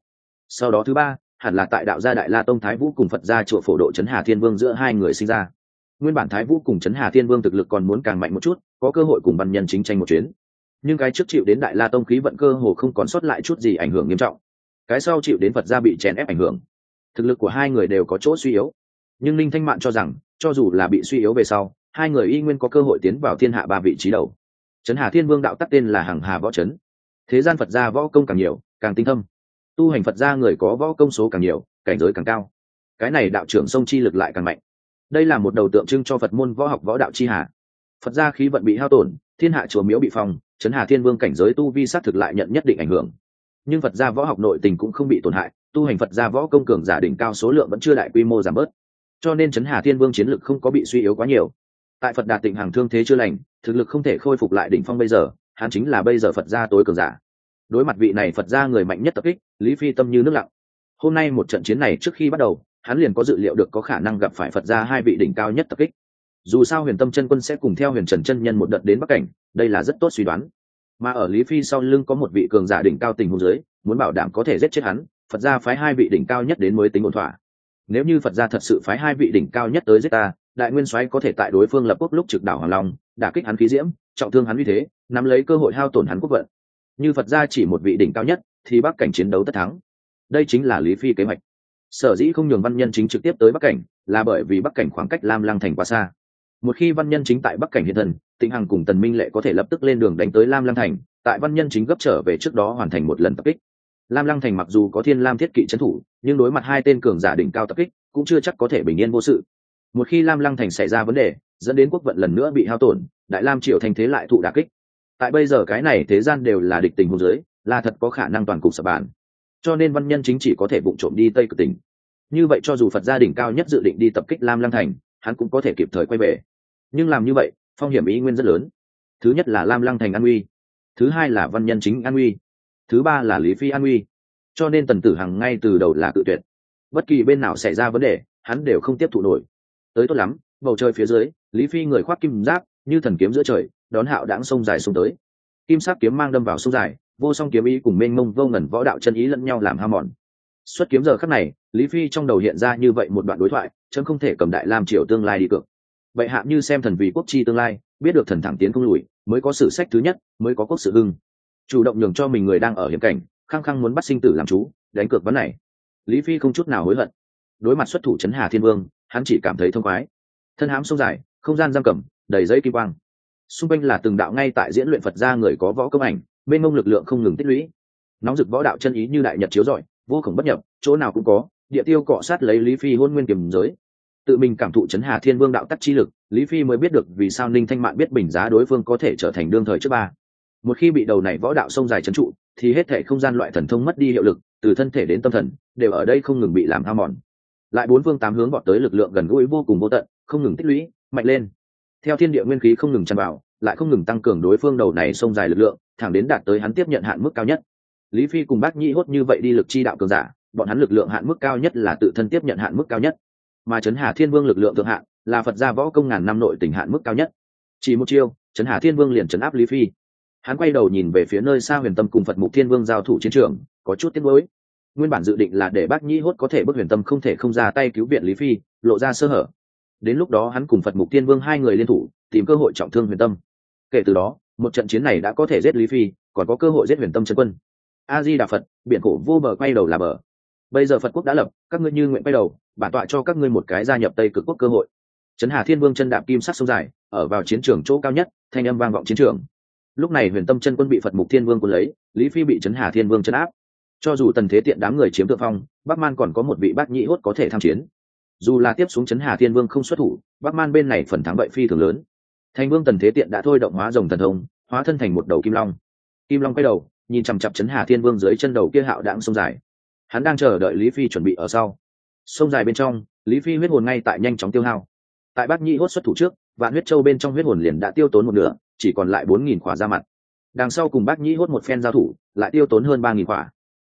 Sau đó thứ ba, hẳn là tại đạo gia đại la tông thái vũ cùng phật gia chùa phổ độ Trấn hà thiên vương giữa hai người sinh ra. Nguyên bản thái vũ cùng Trấn hà thiên vương thực lực còn muốn càng mạnh một chút, có cơ hội cùng văn nhân chính tranh một chuyến. Nhưng cái trước chịu đến đại la tông khí vận cơ hồ không còn sót lại chút gì ảnh hưởng nghiêm trọng cái sau chịu đến phật gia bị chèn ép ảnh hưởng. Thực lực của hai người đều có chỗ suy yếu. Nhưng ninh thanh mạn cho rằng, cho dù là bị suy yếu về sau, hai người y nguyên có cơ hội tiến vào thiên hạ ba vị trí đầu. Trấn hà thiên vương đạo tắc tên là hằng hà võ trấn. Thế gian phật gia võ công càng nhiều, càng tinh thâm. Tu hành phật gia người có võ công số càng nhiều, cảnh giới càng cao. Cái này đạo trưởng sông chi lực lại càng mạnh. Đây là một đầu tượng trưng cho phật môn võ học võ đạo chi hà. Phật gia khí vận bị hao tổn, thiên hạ chùa Miễu bị phong, trấn hà thiên vương cảnh giới tu vi s á t thực lại nhận nhất định ảnh hưởng nhưng phật gia võ học nội tình cũng không bị tổn hại, tu hành phật gia võ công cường giả đỉnh cao số lượng vẫn chưa đại quy mô giảm bớt. Cho nên trấn hà thiên vương chiến lực không có bị suy yếu quá nhiều. Tại phật đạt tịnh hàng thương thế chưa lành, thực lực không thể khôi phục lại đỉnh phong bây giờ, hắn chính là bây giờ phật gia tối cường giả. Đối mặt vị này phật gia người mạnh nhất tập kích, lý phi tâm như nước lặng. Hôm nay một trận chiến này trước khi bắt đầu, hắn liền có dự liệu được có khả năng gặp phải phật gia hai vị đỉnh cao nhất tập kích. Dù sao huyền tâm chân quân sẽ cùng theo huyền trần chân nhân một đợt đến bắc cảnh, đây là rất tốt suy đoán mà ở lý phi sau lưng có một vị cường giả đỉnh cao tình hôn giới muốn bảo đảm có thể giết chết hắn, phật gia phái hai vị đỉnh cao nhất đến mới tính ổn thỏa. Nếu như phật gia thật sự phái hai vị đỉnh cao nhất tới giết ta, đại nguyên soái có thể tại đối phương lập quốc lúc trực đảo hoàng long, đả kích hắn khí diễm, trọng thương hắn uy thế, nắm lấy cơ hội hao tổn hắn quốc vận. Như phật gia chỉ một vị đỉnh cao nhất, thì bắc cảnh chiến đấu tất thắng. Đây chính là lý phi kế hoạch. Sở dĩ không nhường văn nhân chính trực tiếp tới bắc cảnh, là bởi vì bắc cảnh khoảng cách lam lăng thành quá xa một khi văn nhân chính tại bắc cảnh hiện thần, tịnh hằng cùng tần minh lệ có thể lập tức lên đường đánh tới lam lăng thành, tại văn nhân chính gấp trở về trước đó hoàn thành một lần tập kích. Lam lăng thành mặc dù có thiên lam thiết kỵ trấn thủ, nhưng đối mặt hai tên cường giả đỉnh cao tập kích, cũng chưa chắc có thể bình yên vô sự. Một khi lam lăng thành xảy ra vấn đề, dẫn đến quốc vận lần nữa bị hao tổn, đại lam triệu thành thế lại thụ đà kích. Tại bây giờ cái này thế gian đều là địch tình hôn giới, là thật có khả năng toàn cục sập bàn. Cho nên văn nhân chính chỉ có thể vụ trộm đi tây cực tỉnh. Như vậy cho dù phật gia đình cao nhất dự định đi tập kích lam lăng thành, hắn cũng có thể kịp thời quay về nhưng làm như vậy, phong hiểm ý nguyên rất lớn. Thứ nhất là lam lăng thành an uy. Thứ hai là văn nhân chính an uy. Thứ ba là lý phi an uy. Cho nên tần tử hằng ngay từ đầu là cự tuyệt. Bất kỳ bên nào xảy ra vấn đề, hắn đều không tiếp thụ nổi. Tới tốt lắm, bầu trời phía dưới, lý phi người khoác kim giáp, như thần kiếm giữa trời, đón hạo đáng sông dài xuống tới. Kim sắc kiếm mang đâm vào sông dài, vô song kiếm ý cùng mênh mông vô ngẩn võ đạo chân ý lẫn nhau làm ham mòn. Xuất kiếm giờ khắc này, lý phi trong đầu hiện ra như vậy một đoạn đối thoại chân không thể cầm đại làm triều tương lai đi cược vậy hạ như xem thần vì quốc chi tương lai, biết được thần thẳng tiến không lùi, mới có sử sách thứ nhất, mới có quốc sự hưng. Chủ động nhường cho mình người đang ở hiểm cảnh, khăng khăng muốn bắt sinh tử làm chú, đánh cược vấn này. Lý phi không chút nào hối hận. Đối mặt xuất thủ trấn hà thiên vương, hắn chỉ cảm thấy thông khoái. Thân hám sông dài, không gian giam cầm, đầy giấy kim quang. Xung quanh là từng đạo ngay tại diễn luyện phật gia người có võ công ảnh bên mông lực lượng không ngừng tích lũy. Nóng rực võ đạo chân ý như đại nhật chiếu rọi, vô khổng bất nhập, chỗ nào cũng có, địa tiêu cọ sát lấy lý phi hôn nguyên kiềm giới tự mình cảm thụ chấn hà thiên vương đạo tắc chi lực, lý phi mới biết được vì sao ninh thanh mạn biết bình giá đối phương có thể trở thành đương thời trước ba. Một khi bị đầu này võ đạo sông dài trấn trụ, thì hết thể không gian loại thần thông mất đi hiệu lực, từ thân thể đến tâm thần, đều ở đây không ngừng bị làm hao mòn. Lại bốn phương tám hướng bọn tới lực lượng gần gũi vô cùng vô tận, không ngừng tích lũy, mạnh lên. Theo thiên địa nguyên khí không ngừng tràn vào, lại không ngừng tăng cường đối phương đầu này sông dài lực lượng, thẳng đến đạt tới hắn tiếp nhận hạn mức cao nhất. Lý phi cùng bác nhĩ hốt như vậy đi lực chi đạo cường giả, bọn hắn lực lượng hạn mức cao nhất là tự thân tiếp nhận hạn mức cao nhất mà trấn hà thiên vương lực lượng thượng hạn là phật gia võ công ngàn năm nội tỉnh hạn mức cao nhất. Chỉ một chiêu, trấn hà thiên vương liền trấn áp lý phi. Hắn quay đầu nhìn về phía nơi xa huyền tâm cùng phật mục thiên vương giao thủ chiến trường, có chút tiếc nuối. Nguyên bản dự định là để bác nhĩ hốt có thể bức huyền tâm không thể không ra tay cứu viện lý phi, lộ ra sơ hở. Đến lúc đó hắn cùng phật mục thiên vương hai người liên thủ, tìm cơ hội trọng thương huyền tâm. Kể từ đó, một trận chiến này đã có thể giết lý phi, còn có cơ hội giết huyền tâm chân quân. A di đà phật, biển cổ vô bờ quay đầu là bờ bây giờ phật quốc đã lập, các ngươi như nguyện quay đầu, bản tọa cho các ngươi một cái gia nhập tây cực quốc cơ hội. Trấn hà thiên vương chân đạp kim sắc sông dài, ở vào chiến trường chỗ cao nhất, thanh âm vang vọng chiến trường. Lúc này huyền tâm chân quân bị phật mục thiên vương quân lấy, lý phi bị trấn hà thiên vương chấn áp. Cho dù tần thế tiện đám người chiếm thượng phong, bắc man còn có một vị bác nhĩ hốt có thể tham chiến. Dù là tiếp xuống trấn hà thiên vương không xuất thủ, bắc man bên này phần thắng bậy phi thường lớn. Thành vương tần thế tiện đã thôi động hóa rồng thần thông, hóa thân thành một đầu kim long. Kim long quay đầu, nhìn chằm chặp trấn hà thiên vương dưới chân đầu kia hạo đạm sông dài hắn đang chờ đợi lý phi chuẩn bị ở sau. Sông dài bên trong, lý phi huyết hồn ngay tại nhanh chóng tiêu hao. Tại bác nhĩ hốt xuất thủ trước, vạn huyết châu bên trong huyết hồn liền đã tiêu tốn một nửa, chỉ còn lại bốn nghìn khỏa ra mặt. Đằng sau cùng bác nhĩ hốt một phen giao thủ, lại tiêu tốn hơn ba nghìn khỏa.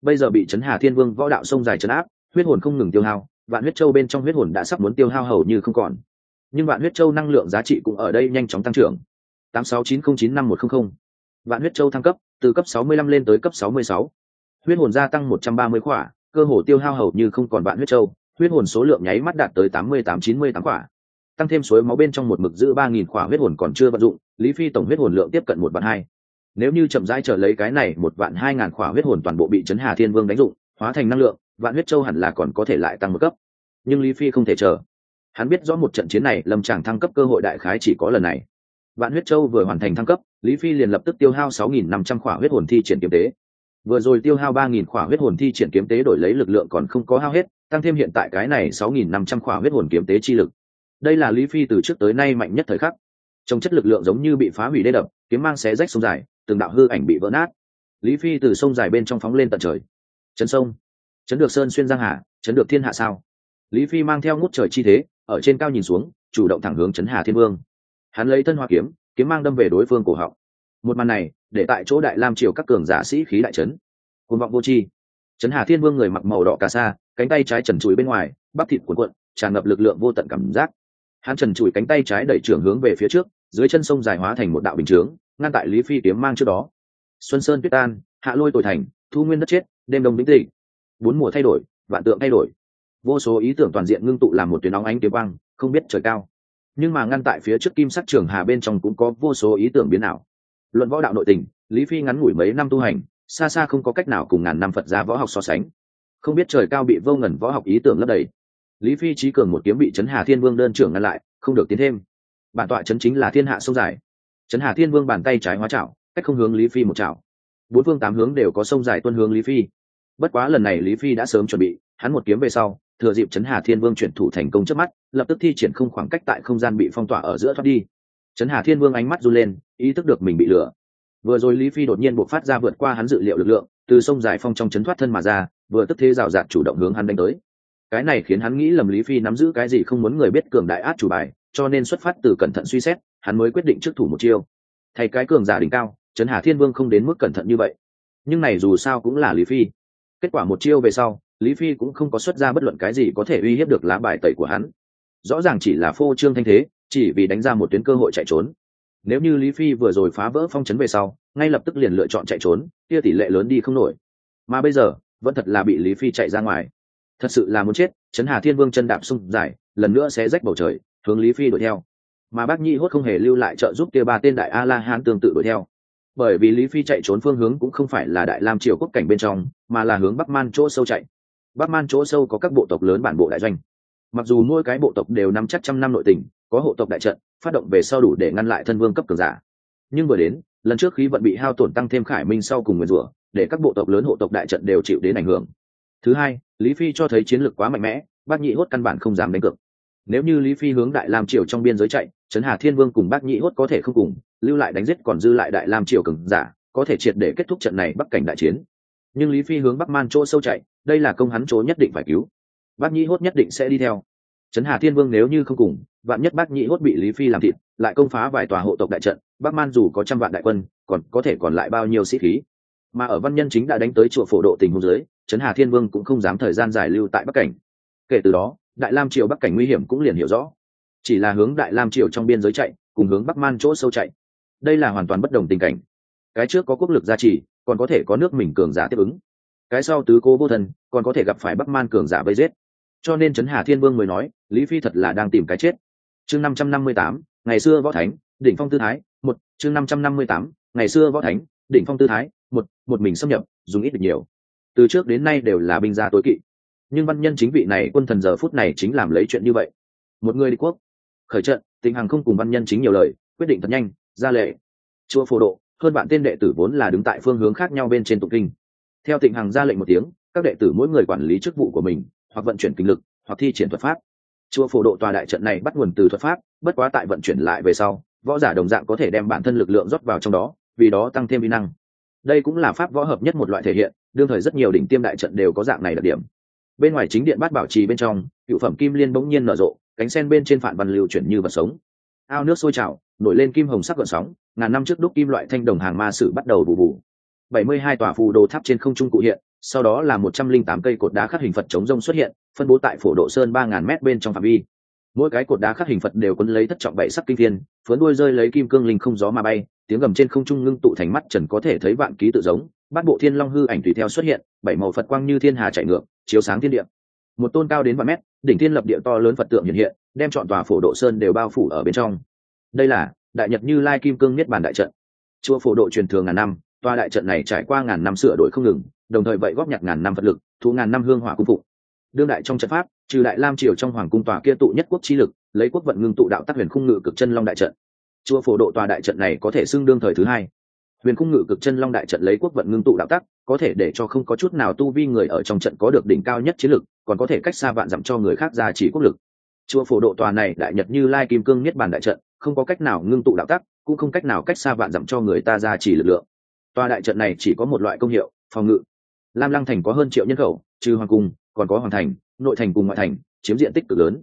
Bây giờ bị trấn hà thiên vương võ đạo sông dài trấn áp, huyết hồn không ngừng tiêu hao, vạn huyết châu bên trong huyết hồn đã sắp muốn tiêu hao hầu như không còn. Nhưng vạn huyết châu năng lượng giá trị cũng ở đây nhanh chóng tăng trưởng. tám sáu chín không chín năm một không không. Vạn huyết châu thăng cấp, từ cấp sáu mươi lăm lên tới cấp sáu mươi sáu huyết hồn gia tăng một trăm ba mươi khỏa, cơ hồ tiêu hao hầu như không còn vạn huyết châu, huyết hồn số lượng nháy mắt đạt tới tám mươi tám chín mươi tám khỏa. Tăng thêm suối máu bên trong một mực giữ ba nghìn khỏa huyết hồn còn chưa vận dụng, lý phi tổng huyết hồn lượng tiếp cận một vạn hai. Nếu như chậm rãi trở lấy cái này một vạn hai ngàn khỏa huyết hồn toàn bộ bị chấn hà thiên vương đánh dụng, hóa thành năng lượng, vạn huyết châu hẳn là còn có thể lại tăng một cấp. Nhưng lý phi không thể chờ. Hắn biết rõ một trận chiến này lâm tràng thăng cấp cơ hội đại khái chỉ có lần này. Vạn huyết châu vừa hoàn thành thăng cấp, lý phi liền lập tức tiêu hao sáu nghìn năm trăm khỏa huyết hồn thi triển kiếm tế vừa rồi tiêu hao ba nghìn khỏa huyết hồn thi triển kiếm tế đổi lấy lực lượng còn không có hao hết, tăng thêm hiện tại cái này sáu nghìn năm trăm khỏa huyết hồn kiếm tế chi lực. Đây là lý phi từ trước tới nay mạnh nhất thời khắc. Trong chất lực lượng giống như bị phá hủy đê đập, kiếm mang xé rách sông dài, từng đạo hư ảnh bị vỡ nát. Lý phi từ sông dài bên trong phóng lên tận trời. Chấn sông. Chấn được sơn xuyên giang hà, chấn được thiên hạ sao? Lý phi mang theo ngút trời chi thế, ở trên cao nhìn xuống, chủ động thẳng hướng chấn hà thiên vương. Hắn lấy thân hoa kiếm kiếm mang đâm về đối phương cổ họng. Một màn này để tại chỗ đại lam triều các cường giả sĩ khí đại trấn côn vọng vô chi, chấn hà thiên vương người mặc màu đỏ cà sa cánh tay trái trần chuối bên ngoài bắp thịt cuộn cuộn tràn ngập lực lượng vô tận cảm giác. Hắn trần chùi cánh tay trái đẩy trưởng hướng về phía trước dưới chân sông dài hóa thành một đạo bình chướng ngăn tại lý phi kiếm mang trước đó. Xuân sơn tuyết tan hạ lôi tồi thành thu nguyên đất chết đêm đông bính tịnh bốn mùa thay đổi vạn tượng thay đổi. Vô số ý tưởng toàn diện ngưng tụ làm một tuyến óng ánh kiếm băng, không biết trời cao. Nhưng mà ngăn tại phía trước kim sắc trường hà bên trong cũng có vô số ý tưởng biến ảo luận võ đạo nội tình, lý phi ngắn ngủi mấy năm tu hành, xa xa không có cách nào cùng ngàn năm phật gia võ học so sánh. Không biết trời cao bị vô ngần võ học ý tưởng lấp đầy. Lý phi trí cường một kiếm bị trấn hà thiên vương đơn trưởng ngăn lại, không được tiến thêm. Bản tọa chấn chính là thiên hạ sông dài. Trấn hà thiên vương bàn tay trái hóa chảo cách không hướng lý phi một chảo bốn phương tám hướng đều có sông dài tuân hướng lý phi. Bất quá lần này lý phi đã sớm chuẩn bị, hắn một kiếm về sau, thừa dịp trấn hà thiên vương chuyển thủ thành công trước mắt, lập tức thi triển không khoảng cách tại không gian bị phong tỏa ở giữa thoát đi. Trấn hà thiên vương ánh mắt run lên ý thức được mình bị lừa. Vừa rồi lý phi đột nhiên buộc phát ra vượt qua hắn dự liệu lực lượng, từ sông dài phong trong chấn thoát thân mà ra, vừa tức thế rào rạt chủ động hướng hắn đánh tới. Cái này khiến hắn nghĩ lầm lý phi nắm giữ cái gì không muốn người biết cường đại át chủ bài, cho nên xuất phát từ cẩn thận suy xét, hắn mới quyết định trước thủ một chiêu. Thay cái cường giả đỉnh cao, trấn hà thiên vương không đến mức cẩn thận như vậy. Nhưng này dù sao cũng là lý phi. Kết quả một chiêu về sau, lý phi cũng không có xuất ra bất luận cái gì có thể uy hiếp được lá bài tẩy của hắn. Rõ ràng chỉ là phô trương thanh thế, chỉ vì đánh ra một tuyến cơ hội chạy trốn nếu như lý phi vừa rồi phá vỡ phong trấn về sau, ngay lập tức liền lựa chọn chạy trốn, kia tỷ lệ lớn đi không nổi. Mà bây giờ, vẫn thật là bị lý phi chạy ra ngoài. Thật sự là muốn chết trấn hà thiên vương chân đạp sung dài, lần nữa sẽ rách bầu trời, hướng lý phi đuổi theo. Mà bác nhi hốt không hề lưu lại trợ giúp kia ba tên đại a la hán tương tự đuổi theo. Bởi vì lý phi chạy trốn phương hướng cũng không phải là đại lam triều quốc cảnh bên trong, mà là hướng bắc man chỗ sâu chạy. Bắc man chỗ sâu có các bộ tộc lớn bản bộ đại doanh mặc dù mỗi cái bộ tộc đều nắm chắc trăm năm nội tình, có hộ tộc đại trận, phát động về sau đủ để ngăn lại thân vương cấp cường giả. Nhưng vừa đến, lần trước khí vận bị hao tổn tăng thêm khải minh sau cùng nguyên rủa, để các bộ tộc lớn hộ tộc đại trận đều chịu đến ảnh hưởng. Thứ hai, lý phi cho thấy chiến lược quá mạnh mẽ, bác nhị hốt căn bản không dám đánh cược. Nếu như lý phi hướng đại lam triều trong biên giới chạy, trấn hà thiên vương cùng bác nhị hốt có thể không cùng, lưu lại đánh giết còn dư lại đại lam triều cường giả, có thể triệt để kết thúc trận này bắc cảnh đại chiến. Nhưng lý phi hướng bắc man chỗ sâu chạy, đây là công hắn chỗ nhất định phải cứu bác Nhĩ hốt nhất định sẽ đi theo. Trấn hà thiên vương nếu như không cùng, vạn nhất bác Nhĩ hốt bị lý phi làm thịt, lại công phá vài tòa hộ tộc đại trận, bắc man dù có trăm vạn đại quân, còn có thể còn lại bao nhiêu sĩ khí? Mà ở văn nhân chính đã đánh tới chùa phổ độ tình hôn dưới, trấn hà thiên vương cũng không dám thời gian dài lưu tại bắc cảnh. Kể từ đó, đại lam triều bắc cảnh nguy hiểm cũng liền hiểu rõ. Chỉ là hướng đại lam triều trong biên giới chạy, cùng hướng bắc man chỗ sâu chạy. Đây là hoàn toàn bất đồng tình cảnh. Cái trước có quốc lực gia trì, còn có thể có nước mình cường giả tiếp ứng. Cái sau tứ cố vô thần còn có thể gặp phải bắc man cường giả vây giết cho nên trấn hà thiên vương mới nói, lý phi thật là đang tìm cái chết. Chương năm trăm năm mươi tám, ngày xưa võ thánh, đỉnh phong tư thái, một, chương năm trăm năm mươi tám, ngày xưa võ thánh, đỉnh phong tư thái, một một mình xâm nhập, dùng ít được nhiều. Từ trước đến nay đều là binh gia tối kỵ. Nhưng văn nhân chính vị này, quân thần giờ phút này chính làm lấy chuyện như vậy. Một người đi quốc, khởi trận, tịnh hằng không cùng văn nhân chính nhiều lời, quyết định thật nhanh, ra lệ. Chùa phổ độ, hơn bạn tên đệ tử vốn là đứng tại phương hướng khác nhau bên trên tục kinh. Theo tịnh hằng ra lệnh một tiếng, các đệ tử mỗi người quản lý chức vụ của mình hoặc vận chuyển kinh lực, hoặc thi triển thuật pháp. Chùa phổ độ tòa đại trận này bắt nguồn từ thuật pháp, bất quá tại vận chuyển lại về sau, võ giả đồng dạng có thể đem bản thân lực lượng rót vào trong đó, vì đó tăng thêm vi năng. Đây cũng là pháp võ hợp nhất một loại thể hiện, đương thời rất nhiều đỉnh tiêm đại trận đều có dạng này đặc điểm. Bên ngoài chính điện bát bảo trì bên trong, cựu phẩm kim liên bỗng nhiên nở rộ, cánh sen bên trên phản văn lưu chuyển như vật sống. Ao nước sôi trào, nổi lên kim hồng sắc gợn sóng, ngàn năm trước đúc kim loại thanh đồng hàng ma sử bắt đầu bù bù. Bảy mươi hai tòa phù đồ tháp trên không trung cụ hiện sau đó là một trăm linh tám cây cột đá khắc hình phật chống rông xuất hiện, phân bố tại phổ độ sơn ba ngàn mét bên trong phạm vi. Mỗi cái cột đá khắc hình phật đều quấn lấy thất trọng bảy sắc kinh thiên phớn đuôi rơi lấy kim cương linh không gió mà bay, tiếng gầm trên không trung ngưng tụ thành mắt trần có thể thấy vạn ký tự giống, bát bộ thiên long hư ảnh tùy theo xuất hiện, bảy màu phật quang như thiên hà chạy ngược, chiếu sáng thiên địa. Một tôn cao đến vạn mét, đỉnh thiên lập địa to lớn phật tượng hiện hiện, đem chọn tòa phổ độ sơn đều bao phủ ở bên trong. Đây là đại nhật như lai kim cương niết bàn đại trận. Chùa phổ độ truyền thường ngàn năm, tòa đại trận này trải qua ngàn năm sửa đổi không ngừng đồng thời vậy góp nhặt ngàn năm phật lực, thu ngàn năm hương hỏa cung phục đương đại trong trận pháp, trừ đại lam triều trong hoàng cung tòa kia tụ nhất quốc chi lực, lấy quốc vận ngưng tụ đạo tác huyền khung ngự cực chân long đại trận. Chùa phổ độ tòa đại trận này có thể xưng đương thời thứ hai. Huyền khung ngự cực chân long đại trận lấy quốc vận ngưng tụ đạo tắc, có thể để cho không có chút nào tu vi người ở trong trận có được đỉnh cao nhất chiến lực, còn có thể cách xa vạn dặm cho người khác ra chỉ quốc lực. Chùa phổ độ tòa này đại nhật như lai kim cương niết bàn đại trận, không có cách nào ngưng tụ đạo tắc, cũng không cách nào cách xa vạn dặm cho người ta ra chỉ lực lượng. Tòa đại trận này chỉ có một loại công hiệu, phòng ngự lam lăng thành có hơn triệu nhân khẩu, trừ hoàng cung, còn có hoàng thành, nội thành cùng ngoại thành, chiếm diện tích cực lớn.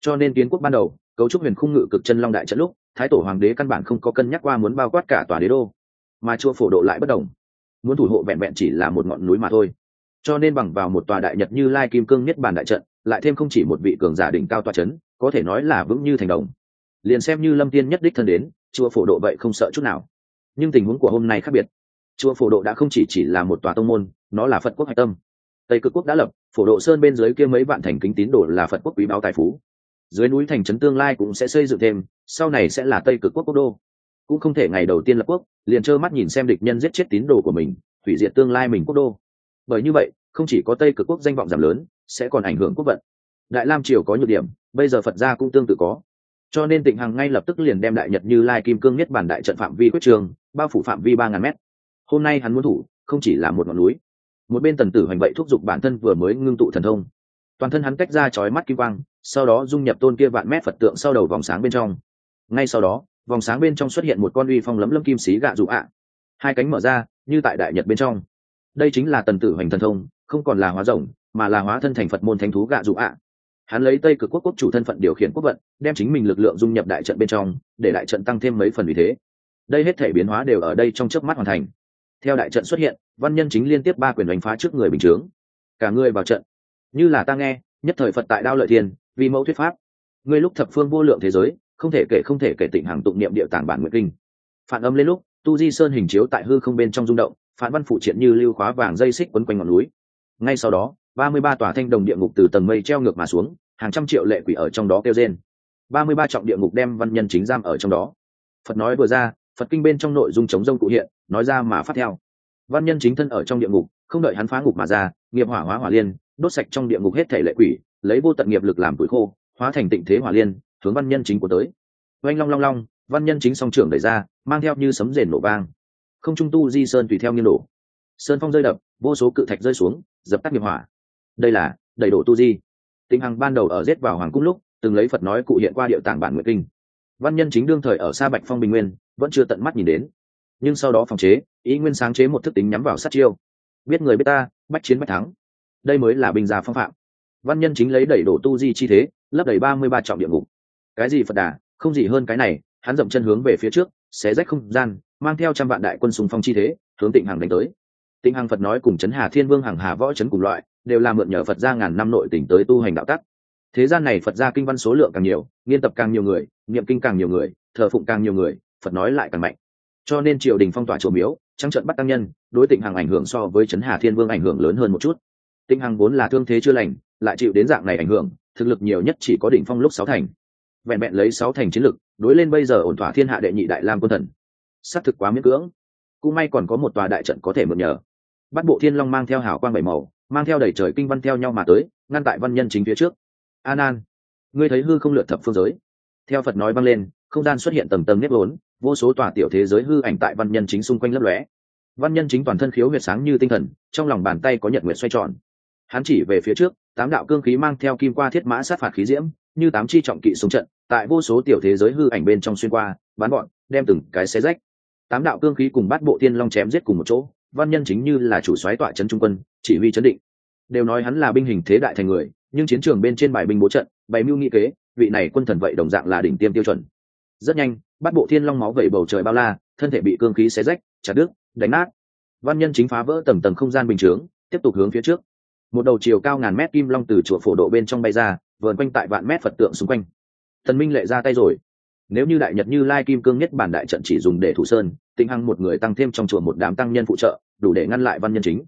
Cho nên kiến quốc ban đầu, cấu trúc huyền khung ngự cực chân long đại trận lúc, thái tổ hoàng đế căn bản không có cân nhắc qua muốn bao quát cả tòa đế đô. Mà chùa phổ độ lại bất đồng. Muốn thủ hộ vẹn vẹn chỉ là một ngọn núi mà thôi. Cho nên bằng vào một tòa đại nhật như lai kim cương nhất bàn đại trận, lại thêm không chỉ một vị cường giả đỉnh cao tòa c h ấ n có thể nói là vững như thành đồng. Liền xem như lâm tiên nhất đích thân đến chùa phổ độ vậy không sợ chút nào. Nhưng tình huống của hôm nay khác biệt chùa phổ độ đã không chỉ chỉ là một tòa tông môn, nó là phật quốc hạch tâm. Tây cực quốc đã lập, phổ độ sơn bên dưới kia mấy vạn thành kính tín đồ là phật quốc quý báo tài phú. Dưới núi thành trấn tương lai cũng sẽ xây dựng thêm, sau này sẽ là tây cực quốc quốc đô. Cũng không thể ngày đầu tiên lập quốc, liền trơ mắt nhìn xem địch nhân giết chết tín đồ của mình, hủy diệt tương lai mình quốc đô. Bởi như vậy, không chỉ có tây cực quốc danh vọng giảm lớn, sẽ còn ảnh hưởng quốc vận. Đại lam triều có nhược điểm, bây giờ phật gia cũng tương tự có. Cho nên tịnh hằng ngay lập tức liền đem đại nhật như lai kim cương nhất bản đại trận phạm vi quyết trường, bao phủ phạm vi ba ngàn mét hôm nay hắn muốn thủ, không chỉ là một ngọn núi. Một bên tần tử hoành vậy thúc giục bản thân vừa mới ngưng tụ thần thông. Toàn thân hắn cách ra chói mắt kim quang, sau đó dung nhập tôn kia vạn mét phật tượng sau đầu vòng sáng bên trong. Ngay sau đó, vòng sáng bên trong xuất hiện một con uy phong lấm lấm kim xí gạ dụ ạ. Hai cánh mở ra, như tại đại nhật bên trong. Đây chính là tần tử hoành thần thông, không còn là hóa rồng, mà là hóa thân thành phật môn thánh thú gạ dụ ạ. Hắn lấy tây cực quốc quốc chủ thân phận điều khiển quốc vận, đem chính mình lực lượng dung nhập đại trận bên trong, để đại trận tăng thêm mấy phần vì thế. Đây hết thể biến hóa đều ở đây trong chớp mắt hoàn thành theo đại trận xuất hiện, văn nhân chính liên tiếp ba quyền đánh phá trước người bình chướng. Cả người vào trận. Như là ta nghe, nhất thời phật tại đao lợi thiên, vì mẫu thuyết pháp. Ngươi lúc thập phương vô lượng thế giới, không thể kể không thể kể tịnh hàng tụng niệm địa tàng bản nguyện kinh. Phản âm lên lúc, tu di sơn hình chiếu tại hư không bên trong rung động, phản văn phụ triện như lưu khóa vàng dây xích quấn quanh ngọn núi. Ngay sau đó, ba mươi ba tòa thanh đồng địa ngục từ tầng mây treo ngược mà xuống, hàng trăm triệu lệ quỷ ở trong đó kêu rên. ba mươi ba trọng địa ngục đem văn nhân chính giam ở trong đó. Phật nói vừa ra phật kinh bên trong nội dung chống rông cụ hiện, nói ra mà phát theo. Văn nhân chính thân ở trong địa ngục, không đợi hắn phá ngục mà ra, nghiệp hỏa hóa hỏa liên, đốt sạch trong địa ngục hết thể lệ quỷ, lấy vô tận nghiệp lực làm tuổi khô, hóa thành tịnh thế hỏa liên, hướng văn nhân chính của tới. Oanh long long long, văn nhân chính song trưởng đẩy ra, mang theo như sấm rền nổ vang. Không trung tu di sơn tùy theo nghiêng đổ. Sơn phong rơi đập, vô số cự thạch rơi xuống, dập tắt nghiệp hỏa. Đây là, đầy đổ tu di. Tình hằng ban đầu ở giết vào hoàng cung lúc, từng lấy phật nói cụ hiện qua điệu tảng bản nguyện kinh văn nhân chính đương thời ở xa bạch phong bình nguyên, vẫn chưa tận mắt nhìn đến. Nhưng sau đó phòng chế, ý nguyên sáng chế một thức tính nhắm vào sát chiêu. Biết người biết ta, bách chiến bách thắng. Đây mới là bình già phong phạm. Văn nhân chính lấy đẩy đổ tu di chi thế, lấp đầy ba mươi ba trọng địa ngục. Cái gì phật đà, không gì hơn cái này, hắn dậm chân hướng về phía trước, xé rách không gian, mang theo trăm vạn đại quân sùng phong chi thế, hướng tịnh hằng đánh tới. Tịnh hằng phật nói cùng chấn hà thiên vương hằng hà võ chấn cùng loại, đều là mượn nhờ phật gia ngàn năm nội tỉnh tới tu hành đạo tắc thế gian này phật gia kinh văn số lượng càng nhiều, nghiên tập càng nhiều người, niệm kinh càng nhiều người, thờ phụng càng nhiều người, phật nói lại càng mạnh. Cho nên triều đình phong tỏa chùa miếu, trăng trận bắt tăng nhân, đối tịnh hằng ảnh hưởng so với chấn hà thiên vương ảnh hưởng lớn hơn một chút. Tịnh hằng vốn là thương thế chưa lành, lại chịu đến dạng này ảnh hưởng, thực lực nhiều nhất chỉ có đỉnh phong lúc sáu thành. Vẹn vẹn lấy sáu thành chiến lực, đối lên bây giờ ổn thỏa thiên hạ đệ nhị đại lam quân thần. Xác thực quá miễn cưỡng. Cũng may còn có một tòa đại trận có thể mượn nhờ. Bắt bộ thiên long mang theo hảo quang bảy màu, mang theo đầy trời kinh văn theo nhau mà tới, ngăn tại văn nhân chính phía trước an an, ngươi thấy hư không lượt thập phương giới. Theo phật nói vang lên, không gian xuất hiện tầng tầng nếp vốn, vô số tòa tiểu thế giới hư ảnh tại văn nhân chính xung quanh lấp lóe. Văn nhân chính toàn thân khiếu huyệt sáng như tinh thần, trong lòng bàn tay có nhật nguyệt xoay tròn. Hắn chỉ về phía trước, tám đạo cương khí mang theo kim qua thiết mã sát phạt khí diễm, như tám chi trọng kỵ xuống trận, tại vô số tiểu thế giới hư ảnh bên trong xuyên qua bán bọn, đem từng cái xé rách. Tám đạo cương khí cùng bắt bộ thiên long chém giết cùng một chỗ, văn nhân chính như là chủ soái tọa trấn trung quân, chỉ huy chấn định. Đều nói hắn là binh hình thế đại thành người nhưng chiến trường bên trên bài binh bố trận, bày mưu nghị kế, vị này quân thần vậy đồng dạng là đỉnh tiêm tiêu chuẩn. Rất nhanh, bắt bộ thiên long máu vẩy bầu trời bao la, thân thể bị cương khí xé rách, chặt đứt, đánh nát. Văn nhân chính phá vỡ tầng tầng không gian bình chướng, tiếp tục hướng phía trước. Một đầu chiều cao ngàn mét kim long từ chùa phổ độ bên trong bay ra, vờn quanh tại vạn mét phật tượng xung quanh. Thần minh lệ ra tay rồi. Nếu như đại nhật như lai kim cương nhất bản đại trận chỉ dùng để thủ sơn, tinh hăng một người tăng thêm trong chùa một đám tăng nhân phụ trợ, đủ để ngăn lại văn nhân chính.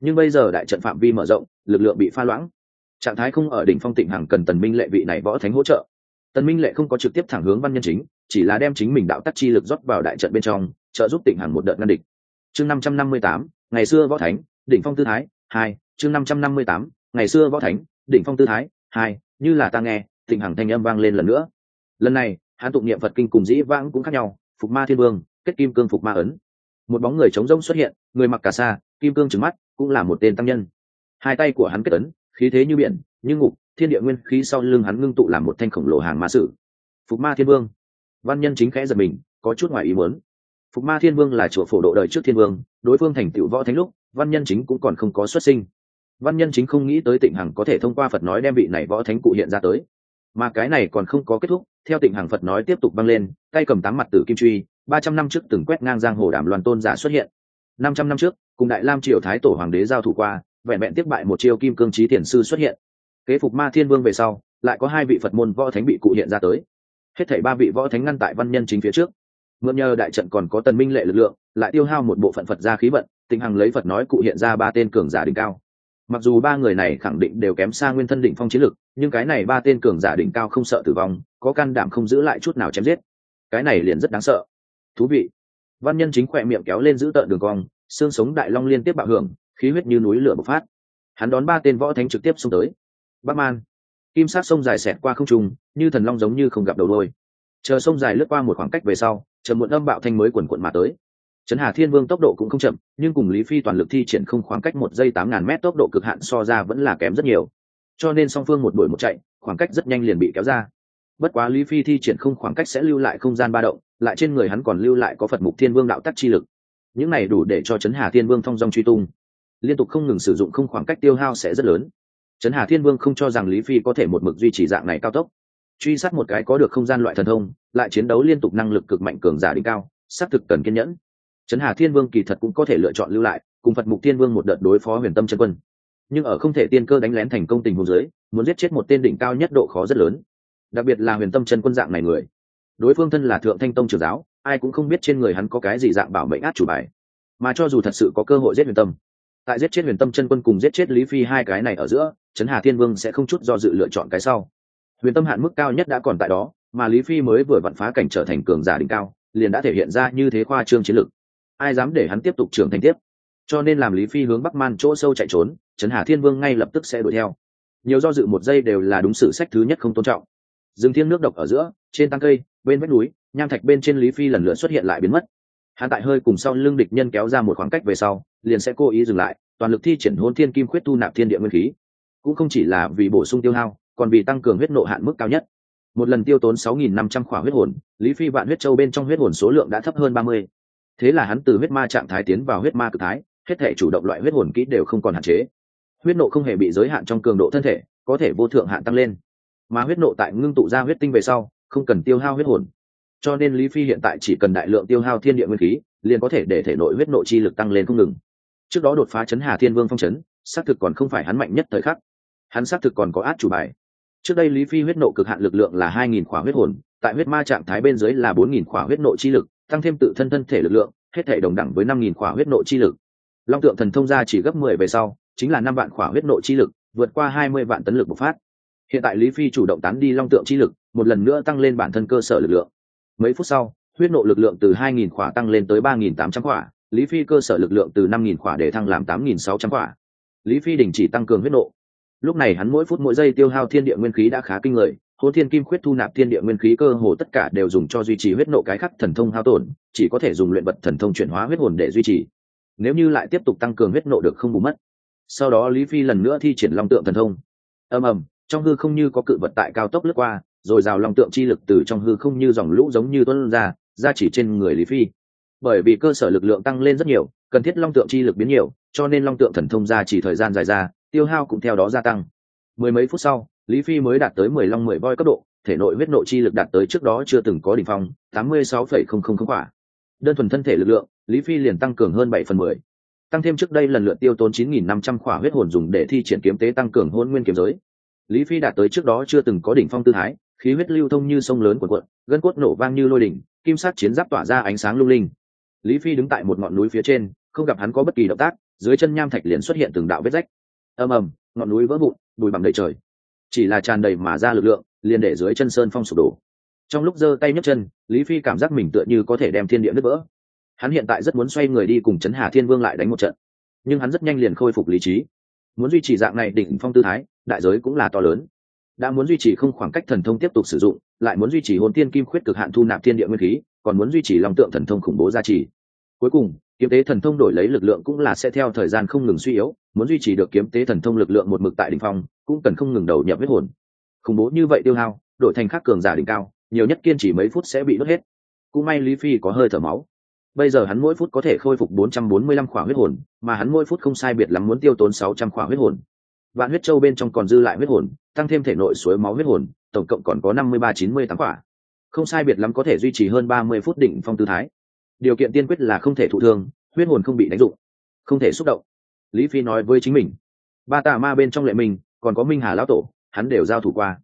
Nhưng bây giờ đại trận phạm vi mở rộng, lực lượng bị pha loãng trạng thái không ở đỉnh phong tịnh hằng cần tần minh lệ vị này võ thánh hỗ trợ. Tần minh lệ không có trực tiếp thẳng hướng văn nhân chính, chỉ là đem chính mình đạo tắc chi lực rót vào đại trận bên trong, trợ giúp tịnh hằng một đợt ngăn địch. Chương năm trăm năm mươi tám, ngày xưa võ thánh, đỉnh phong tư thái, hai, chương năm trăm năm mươi tám, ngày xưa võ thánh, đỉnh phong tư thái, hai, như là ta nghe, tịnh hằng thanh âm vang lên lần nữa. Lần này hắn tụng niệm phật kinh cùng dĩ vãng cũng khác nhau, phục ma thiên vương, kết kim cương phục ma ấn. Một bóng người chống rông xuất hiện, người mặc cà sa, kim cương trứng mắt, cũng là một tên tăng nhân. Hai tay của hắn kết ấn khí thế như biển, như ngục, thiên địa nguyên khí sau lưng hắn ngưng tụ làm một thanh khổng lồ hàng ma sử. Phục ma thiên vương. Văn nhân chính khẽ giật mình, có chút ngoài ý muốn. Phục ma thiên vương là chùa phổ độ đời trước thiên vương, đối phương thành tựu võ thánh lúc, văn nhân chính cũng còn không có xuất sinh. Văn nhân chính không nghĩ tới tịnh hằng có thể thông qua phật nói đem vị này võ thánh cụ hiện ra tới. Mà cái này còn không có kết thúc, theo tịnh hằng phật nói tiếp tục băng lên, tay cầm tám mặt tử kim truy, ba trăm năm trước từng quét ngang giang hồ đàm loan tôn giả xuất hiện. Năm trăm năm trước, cùng đại lam triều thái tổ hoàng đế giao thủ qua vẹn vẹn tiếp bại một chiêu kim cương trí thiền sư xuất hiện. Kế phục ma thiên vương về sau, lại có hai vị phật môn võ thánh bị cụ hiện ra tới. Hết thảy ba vị võ thánh ngăn tại văn nhân chính phía trước. Mượn nhờ đại trận còn có tần minh lệ lực lượng, lại tiêu hao một bộ phận phật ra khí vận tình hằng lấy phật nói cụ hiện ra ba tên cường giả đỉnh cao. Mặc dù ba người này khẳng định đều kém xa nguyên thân đỉnh phong chiến lực, nhưng cái này ba tên cường giả đỉnh cao không sợ tử vong, có can đảm không giữ lại chút nào chém giết. Cái này liền rất đáng sợ. Thú vị. Văn nhân chính khỏe miệng kéo lên giữ tợn đường cong, xương sống đại long liên tiếp bạo hưởng khí huyết như núi lửa bộc phát. Hắn đón ba tên võ thánh trực tiếp xông tới. Bắc man, kim sát sông dài xẹt qua không trung, như thần long giống như không gặp đầu đôi. Chờ sông dài lướt qua một khoảng cách về sau, chờ muộn âm bạo thanh mới quần quận mà tới. Trấn hà thiên vương tốc độ cũng không chậm, nhưng cùng lý phi toàn lực thi triển không khoảng cách một giây tám ngàn mét tốc độ cực hạn so ra vẫn là kém rất nhiều. Cho nên song phương một đuổi một chạy, khoảng cách rất nhanh liền bị kéo ra. Bất quá lý phi thi triển không khoảng cách sẽ lưu lại không gian ba động, lại trên người hắn còn lưu lại có phật mục thiên vương đạo tắc chi lực. Những này đủ để cho trấn hà thiên vương thong dong truy tung liên tục không ngừng sử dụng không khoảng cách tiêu hao sẽ rất lớn. Trấn hà thiên vương không cho rằng lý phi có thể một mực duy trì dạng này cao tốc. Truy sát một cái có được không gian loại thần thông, lại chiến đấu liên tục năng lực cực mạnh cường giả đỉnh cao, xác thực cần kiên nhẫn. Trấn hà thiên vương kỳ thật cũng có thể lựa chọn lưu lại, cùng phật mục thiên vương một đợt đối phó huyền tâm chân quân. Nhưng ở không thể tiên cơ đánh lén thành công tình hồ giới muốn giết chết một tên đỉnh cao nhất độ khó rất lớn. Đặc biệt là huyền tâm chân quân dạng này người. Đối phương thân là thượng thanh tông trường giáo, ai cũng không biết trên người hắn có cái gì dạng bảo mệnh át chủ bài. Mà cho dù thật sự có cơ hội giết huyền tâm tại giết chết huyền tâm chân quân cùng giết chết lý phi hai cái này ở giữa, trấn hà thiên vương sẽ không chút do dự lựa chọn cái sau. Huyền tâm hạn mức cao nhất đã còn tại đó, mà lý phi mới vừa vặn phá cảnh trở thành cường giả đỉnh cao, liền đã thể hiện ra như thế khoa trương chiến lực ai dám để hắn tiếp tục trưởng thành tiếp? Cho nên làm lý phi hướng bắc man chỗ sâu chạy trốn, trấn hà thiên vương ngay lập tức sẽ đuổi theo. Nhiều do dự một giây đều là đúng sự sách thứ nhất không tôn trọng. Rừng thiên nước độc ở giữa, trên tăng cây, bên vách núi, nham thạch bên trên lý phi lần lượt xuất hiện lại biến mất. Hắn tại hơi cùng sau lưng địch nhân kéo ra một khoảng cách về sau liền sẽ cố ý dừng lại, toàn lực thi triển hôn thiên kim khuyết tu nạp thiên địa nguyên khí. Cũng không chỉ là vì bổ sung tiêu hao, còn vì tăng cường huyết nộ hạn mức cao nhất. Một lần tiêu tốn 6.500 khỏa huyết hồn, lý phi vạn huyết châu bên trong huyết hồn số lượng đã thấp hơn 30. thế là hắn từ huyết ma trạng thái tiến vào huyết ma cực thái, hết thể chủ động loại huyết hồn kỹ đều không còn hạn chế. Huyết nộ không hề bị giới hạn trong cường độ thân thể, có thể vô thượng hạn tăng lên. Mà huyết nộ tại ngưng tụ ra huyết tinh về sau, không cần tiêu hao huyết hồn. Cho nên lý phi hiện tại chỉ cần đại lượng tiêu hao thiên địa nguyên khí, liền có thể để thể nội huyết nộ chi lực tăng lên không ngừng trước đó đột phá chấn hà thiên vương phong chấn, xác thực còn không phải hắn mạnh nhất thời khắc. Hắn xác thực còn có át chủ bài. Trước đây lý phi huyết nộ cực hạn lực lượng là hai nghìn khỏa huyết hồn, tại huyết ma trạng thái bên dưới là bốn nghìn khỏa huyết nộ chi lực, tăng thêm tự thân thân thể lực lượng, hết thể đồng đẳng với năm nghìn khỏa huyết nộ chi lực. Long tượng thần thông ra chỉ gấp mười về sau, chính là năm vạn khỏa huyết nộ chi lực, vượt qua hai mươi vạn tấn lực bộc phát. Hiện tại lý phi chủ động tán đi long tượng chi lực, một lần nữa tăng lên bản thân cơ sở lực lượng. Mấy phút sau, huyết nộ lực lượng từ hai nghìn khỏa tăng lên tới ba nghìn tám trăm khỏa lý phi cơ sở lực lượng từ năm nghìn khỏa để thăng làm tám nghìn sáu trăm khỏa. Lý phi đình chỉ tăng cường huyết nộ. Lúc này hắn mỗi phút mỗi giây tiêu hao thiên địa nguyên khí đã khá kinh người hố thiên kim khuyết thu nạp thiên địa nguyên khí cơ hồ tất cả đều dùng cho duy trì huyết nộ cái khắc thần thông hao tổn, chỉ có thể dùng luyện vật thần thông chuyển hóa huyết hồn để duy trì. Nếu như lại tiếp tục tăng cường huyết nộ được không bù mất. Sau đó lý phi lần nữa thi triển long tượng thần thông. Ầm ầm, trong hư không như có cự vật tại cao tốc lướt qua, rồi rào long tượng chi lực từ trong hư không như dòng lũ giống như tuân ra ra chỉ trên người lý phi bởi vì cơ sở lực lượng tăng lên rất nhiều, cần thiết long tượng chi lực biến nhiều, cho nên long tượng thần thông ra chỉ thời gian dài ra, tiêu hao cũng theo đó gia tăng. Mười mấy phút sau, lý phi mới đạt tới mười long mười voi cấp độ, thể nội huyết nội chi lực đạt tới trước đó chưa từng có đ ỉ n h phong, tám mươi sáu phẩy không không không quả. Đơn thuần thân thể lực lượng, lý phi liền tăng cường hơn bảy phần mười. Tăng thêm trước đây lần lượt tiêu tốn chín nghìn năm trăm khỏa huyết hồn dùng để thi triển kiếm tế tăng cường hôn nguyên kiếm giới. Lý phi đạt tới trước đó chưa từng có đỉnh phong tư thái, khí huyết lưu thông như sông lớn của quận gân cốt nổ vang như lôi đỉnh, kim sắc chiến giáp tỏa ra ánh sáng lung linh lý phi đứng tại một ngọn núi phía trên, không gặp hắn có bất kỳ động tác, dưới chân nham thạch liền xuất hiện từng đạo vết rách. Ầm ầm, ngọn núi vỡ vụn bùi bằng đầy trời. Chỉ là tràn đầy mà ra lực lượng, liền để dưới chân sơn phong sụp đổ. Trong lúc giơ tay nhấc chân, lý phi cảm giác mình tựa như có thể đem thiên địa nứt vỡ. Hắn hiện tại rất muốn xoay người đi cùng Trấn hà thiên vương lại đánh một trận. Nhưng hắn rất nhanh liền khôi phục lý trí. Muốn duy trì dạng này đỉnh phong tư thái, đại giới cũng là to lớn. Đã muốn duy trì không khoảng cách thần thông tiếp tục sử dụng, lại muốn duy trì hồn tiên kim khuyết cực hạn thu nạp thiên địa nguyên khí, còn muốn duy trì lòng tượng thần thông khủng bố gia trì cuối cùng, kiếm tế thần thông đổi lấy lực lượng cũng là sẽ theo thời gian không ngừng suy yếu, muốn duy trì được kiếm tế thần thông lực lượng một mực tại đỉnh phong, cũng cần không ngừng đầu nhập huyết hồn. Khủng bố như vậy tiêu hao, đổi thành khắc cường giả đỉnh cao, nhiều nhất kiên trì mấy phút sẽ bị đốt hết. Cũng may lý phi có hơi thở máu. Bây giờ hắn mỗi phút có thể khôi phục 445 khỏa huyết hồn, mà hắn mỗi phút không sai biệt lắm muốn tiêu tốn 600 khỏa huyết hồn. Vạn huyết châu bên trong còn dư lại huyết hồn, tăng thêm thể nội suối máu huyết hồn, tổng cộng còn có 53-98 khỏa. Không sai biệt lắm có thể duy trì hơn 30 phút đỉnh phong tư thái điều kiện tiên quyết là không thể thụ thương, huyết hồn không bị đánh dụng, không thể xúc động. Lý phi nói với chính mình, ba tà ma bên trong lệ mình, còn có minh hà lão tổ, hắn đều giao thủ qua.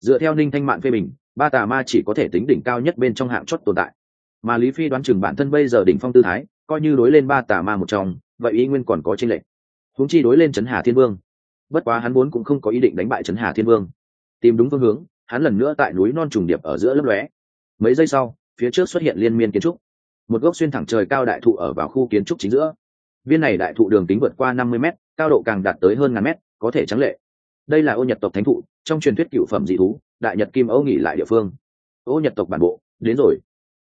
Dựa theo ninh thanh mạn phê bình, ba tà ma chỉ có thể tính đỉnh cao nhất bên trong hạng chót tồn tại. Mà lý phi đoán chừng bản thân bây giờ đỉnh phong tư thái, coi như đối lên ba tà ma một trong, vậy ý nguyên còn có tranh lệch. Húng chi đối lên trấn hà thiên vương. Bất quá hắn muốn cũng không có ý định đánh bại trấn hà thiên vương. Tìm đúng phương hướng, hắn lần nữa tại núi non trùng điệp ở giữa lấp lóe. Mấy giây sau, phía trước xuất hiện liên miên kiến trúc một gốc xuyên thẳng trời cao đại thụ ở vào khu kiến trúc chính giữa. Viên này đại thụ đường kính vượt qua năm mươi m cao độ càng đạt tới hơn ngàn mét, có thể trắng lệ. Đây là ô nhật tộc thánh thụ, trong truyền thuyết cựu phẩm dị thú, đại nhật kim âu nghỉ lại địa phương. Ô nhật tộc bản bộ, đến rồi.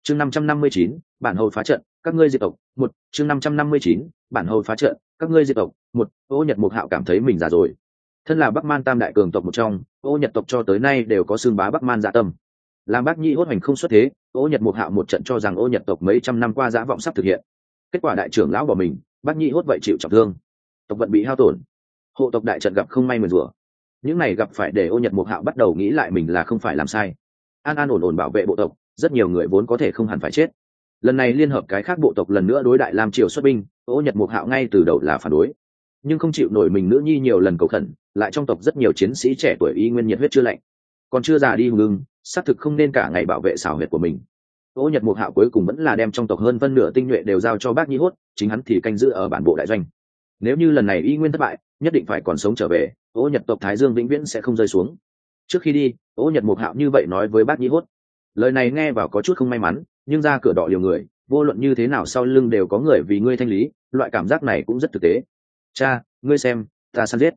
Chương năm trăm năm mươi chín, bản hầu phá trận, các ngươi diệt tộc, một. Chương năm trăm năm mươi chín, bản hầu phá trận, các ngươi diệt tộc, một. Ô nhật mục hạo cảm thấy mình già rồi. Thân là bắc man tam đại cường tộc một trong, ô nhật tộc cho tới nay đều có xương bá bắc man dạ tâm làm bác nhi hốt hoành không xuất thế, ô nhật mục hạo một trận cho rằng ô nhật tộc mấy trăm năm qua giã vọng sắp thực hiện. Kết quả đại trưởng lão bỏ mình, bác nhi hốt vậy chịu trọng thương. Tộc vận bị hao tổn. Hộ tộc đại trận gặp không may mượn rủa. Những này gặp phải để ô nhật mục hạo bắt đầu nghĩ lại mình là không phải làm sai. An an ổn ổn bảo vệ bộ tộc, rất nhiều người vốn có thể không hẳn phải chết. Lần này liên hợp cái khác bộ tộc lần nữa đối đại lam triều xuất binh, ô nhật mục hạo ngay từ đầu là phản đối. Nhưng không chịu nổi mình nữ nhi nhiều lần cầu khẩn, lại trong tộc rất nhiều chiến sĩ trẻ tuổi y nguyên nhiệt huyết chưa lạnh. Còn chưa già đi hùng ngưng xác thực không nên cả ngày bảo vệ xảo huyệt của mình. Ô nhật mục hạo cuối cùng vẫn là đem trong tộc hơn phân nửa tinh nhuệ đều giao cho bác nhi hốt, chính hắn thì canh giữ ở bản bộ đại doanh. Nếu như lần này y nguyên thất bại, nhất định phải còn sống trở về, ô nhật tộc thái dương vĩnh viễn sẽ không rơi xuống. Trước khi đi, ô nhật mục hạo như vậy nói với bác nhi hốt. Lời này nghe vào có chút không may mắn, nhưng ra cửa đỏ liều người, vô luận như thế nào sau lưng đều có người vì ngươi thanh lý, loại cảm giác này cũng rất thực tế. Cha, ngươi xem, ta săn giết.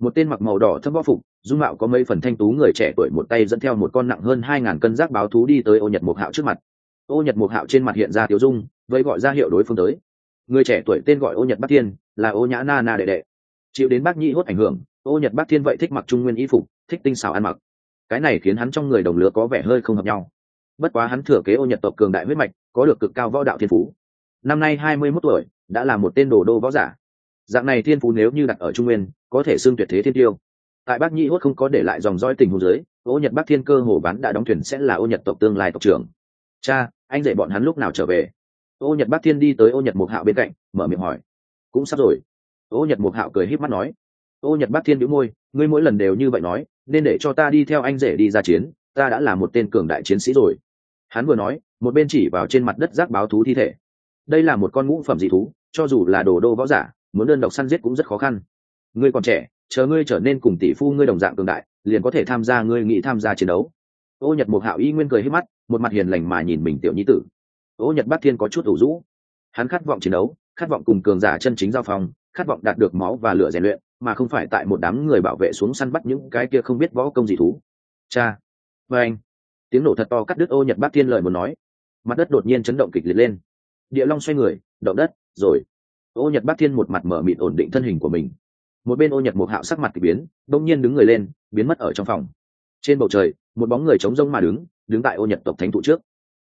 Một tên mặc màu đỏ thâm võ phục dung mạo có mấy phần thanh tú người trẻ tuổi một tay dẫn theo một con nặng hơn hai ngàn cân rác báo thú đi tới ô nhật mục hạo trước mặt. Ô nhật mục hạo trên mặt hiện ra tiểu dung vẫy gọi ra hiệu đối phương tới. Người trẻ tuổi tên gọi ô nhật bắc thiên, là ô nhã na na đệ đệ. Chịu đến bác nhĩ hốt ảnh hưởng, ô nhật bắc thiên vậy thích mặc trung nguyên y phục, thích tinh xảo ăn mặc. Cái này khiến hắn trong người đồng lứa có vẻ hơi không hợp nhau. Bất quá hắn thừa kế ô nhật tộc cường đại huyết mạch, có được cực cao võ đạo thiên phú. Năm nay hai mươi mốt tuổi, đã là một tên đồ đô võ giả. Dạng này thiên phú nếu như đặt ở trung nguyên, có thể xưng tuyệt thế thiên tiêu tại bác nhĩ hốt không có để lại dòng dõi tình hồ dưới, ô nhật bắc thiên cơ hồ bán đã đóng thuyền sẽ là ô nhật tộc tương lai tộc trưởng. Cha, anh dạy bọn hắn lúc nào trở về? Ô nhật bắc thiên đi tới ô nhật mục hạo bên cạnh, mở miệng hỏi. Cũng sắp rồi. Ô nhật mục hạo cười híp mắt nói. Ô nhật bắc thiên đĩu môi, ngươi mỗi lần đều như vậy nói, nên để cho ta đi theo anh rể đi ra chiến, ta đã là một tên cường đại chiến sĩ rồi. Hắn vừa nói, một bên chỉ vào trên mặt đất rác báo thú thi thể. Đây là một con ngũ phẩm dị thú, cho dù là đồ đô võ giả, muốn đơn độc săn giết cũng rất khó khăn. Ngươi còn trẻ chờ ngươi trở nên cùng tỷ phu ngươi đồng dạng cường đại, liền có thể tham gia ngươi nghĩ tham gia chiến đấu. Ô nhật một hạo y nguyên cười hết mắt, một mặt hiền lành mà nhìn mình tiểu nhi tử. Ô nhật bắc thiên có chút ủ rũ. Hắn khát vọng chiến đấu, khát vọng cùng cường giả chân chính giao phong, khát vọng đạt được máu và lửa rèn luyện, mà không phải tại một đám người bảo vệ xuống săn bắt những cái kia không biết võ công gì thú. Cha và anh. Tiếng nổ thật to cắt đứt ô nhật bác thiên lời muốn nói. Mặt đất đột nhiên chấn động kịch liệt lên. Địa long xoay người, động đất, rồi. Ô nhật bác thiên một mặt mở mịt ổn định thân hình của mình một bên ô nhật một hạo sắc mặt k ỳ biến, đông nhiên đứng người lên, biến mất ở trong phòng. Trên bầu trời, một bóng người trống rông mà đứng đứng tại ô nhật tộc thánh thụ trước.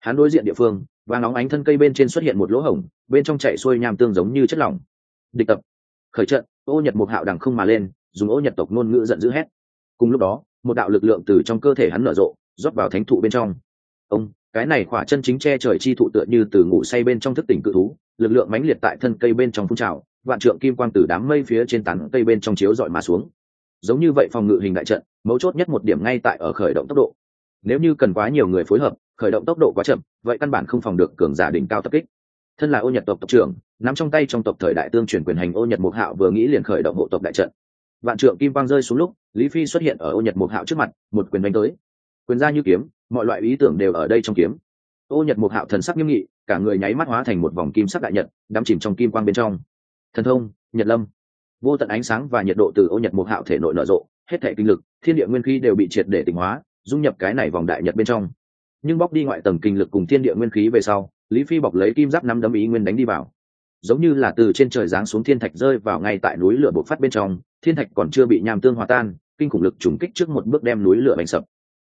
Hắn đối diện địa phương, và nóng ánh thân cây bên trên xuất hiện một lỗ hổng, bên trong chạy xuôi nham tương giống như chất lỏng. Địch tập, khởi trận, ô nhật một hạo đằng không mà lên, dùng ô nhật tộc ngôn ngữ giận dữ hét. Cùng lúc đó, một đạo lực lượng từ trong cơ thể hắn nở rộ, rót vào thánh thụ bên trong. Ông, cái này khỏa chân chính che trời chi thụ tựa như từ ngủ say bên trong thức tỉnh cự thú, lực lượng mãnh liệt tại thân cây bên trong phun trào vạn trượng kim quang từ đám mây phía trên tán cây bên trong chiếu dọi mà xuống. Giống như vậy phòng ngự hình đại trận, mấu chốt nhất một điểm ngay tại ở khởi động tốc độ. Nếu như cần quá nhiều người phối hợp, khởi động tốc độ quá chậm, vậy căn bản không phòng được cường giả đỉnh cao tập kích. Thân là ô nhật tộc tộc trưởng, nắm trong tay trong tộc thời đại tương truyền quyền hành ô nhật mục hạo vừa nghĩ liền khởi động hộ tộc đại trận. Vạn trượng kim quang rơi xuống lúc, lý phi xuất hiện ở ô nhật mục hạo trước mặt, một quyền đánh tới. Quyền ra như kiếm, mọi loại ý tưởng đều ở đây trong kiếm. Ô nhật mục hạo thần sắc nghiêm nghị, cả người nháy mắt hóa thành một vòng kim sắc đại nhật, đắm chìm trong kim quang bên trong thần thông, nhật lâm. Vô tận ánh sáng và nhiệt độ từ ô nhật mục hạo thể nội nở rộ, hết thể kinh lực, thiên địa nguyên khí đều bị triệt để tỉnh hóa, dung nhập cái này vòng đại nhật bên trong. Nhưng bóc đi ngoại tầng kinh lực cùng thiên địa nguyên khí về sau, lý phi bọc lấy kim giáp năm đấm ý nguyên đánh đi vào. Giống như là từ trên trời giáng xuống thiên thạch rơi vào ngay tại núi lửa bộc phát bên trong, thiên thạch còn chưa bị nham tương hòa tan, kinh khủng lực trùng kích trước một bước đem núi lửa bành sập.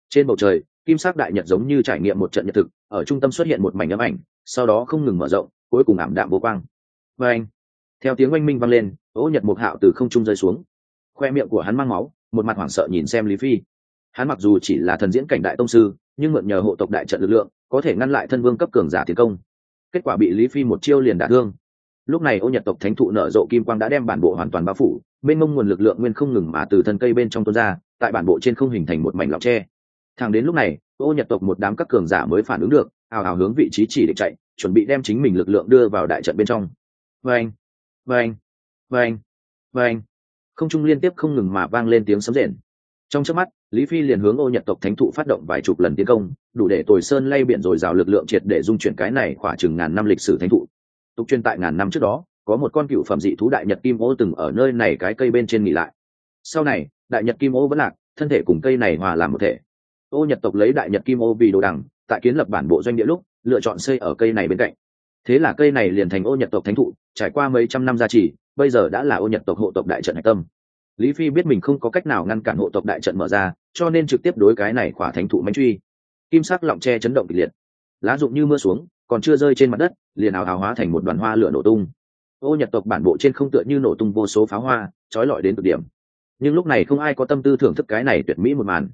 Trên bầu trời, kim sắc đại nhật giống như trải nghiệm một trận nhật thực, ở trung tâm xuất hiện một mảnh ấm ảnh, sau đó không ngừng mở rộng, cuối cùng ảm đạm vô quang. Vê anh theo tiếng oanh minh vang lên, ô nhật mục hạo từ không trung rơi xuống. Khoe miệng của hắn mang máu, một mặt hoảng sợ nhìn xem lý phi. Hắn mặc dù chỉ là thần diễn cảnh đại tông sư, nhưng mượn nhờ hộ tộc đại trận lực lượng, có thể ngăn lại thân vương cấp cường giả tiến công. Kết quả bị lý phi một chiêu liền đả thương. Lúc này ô nhật tộc thánh thụ nở rộ kim quang đã đem bản bộ hoàn toàn bao phủ bên mông nguồn lực lượng nguyên không ngừng mà từ thân cây bên trong tuôn ra, tại bản bộ trên không hình thành một mảnh lọc tre. Thẳng đến lúc này, ô nhật tộc một đám các cường giả mới phản ứng được, ào ào hướng vị trí chỉ để chạy, chuẩn bị đem chính mình lực lượng đưa vào đại trận bên trong. Anh vang vang vang không trung liên tiếp không ngừng mà vang lên tiếng sấm rền. Trong chớp mắt, lý phi liền hướng ô nhật tộc thánh thụ phát động vài chục lần tiến công, đủ để tồi sơn lay biển rồi rào lực lượng triệt để dung chuyển cái này khoảng chừng ngàn năm lịch sử thánh thụ. Tục truyền tại ngàn năm trước đó, có một con cựu phẩm dị thú đại nhật kim ô từng ở nơi này cái cây bên trên nghỉ lại. Sau này, đại nhật kim ô vẫn lạc, thân thể cùng cây này hòa làm một thể. Ô nhật tộc lấy đại nhật kim ô vì đồ đằng, tại kiến lập bản bộ doanh địa lúc, lựa chọn xây ở cây này bên cạnh thế là cây này liền thành ô nhật tộc thánh thụ, trải qua mấy trăm năm gia trì, bây giờ đã là ô nhật tộc hộ tộc đại trận hạch tâm. Lý phi biết mình không có cách nào ngăn cản hộ tộc đại trận mở ra, cho nên trực tiếp đối cái này khỏa thánh thụ mánh truy. Kim sắc lọng tre chấn động kịch liệt. Lá rụng như mưa xuống, còn chưa rơi trên mặt đất, liền ảo hào hóa thành một đoàn hoa lửa nổ tung. Ô nhật tộc bản bộ trên không tựa như nổ tung vô số pháo hoa, trói lọi đến cực điểm. Nhưng lúc này không ai có tâm tư thưởng thức cái này tuyệt mỹ một màn.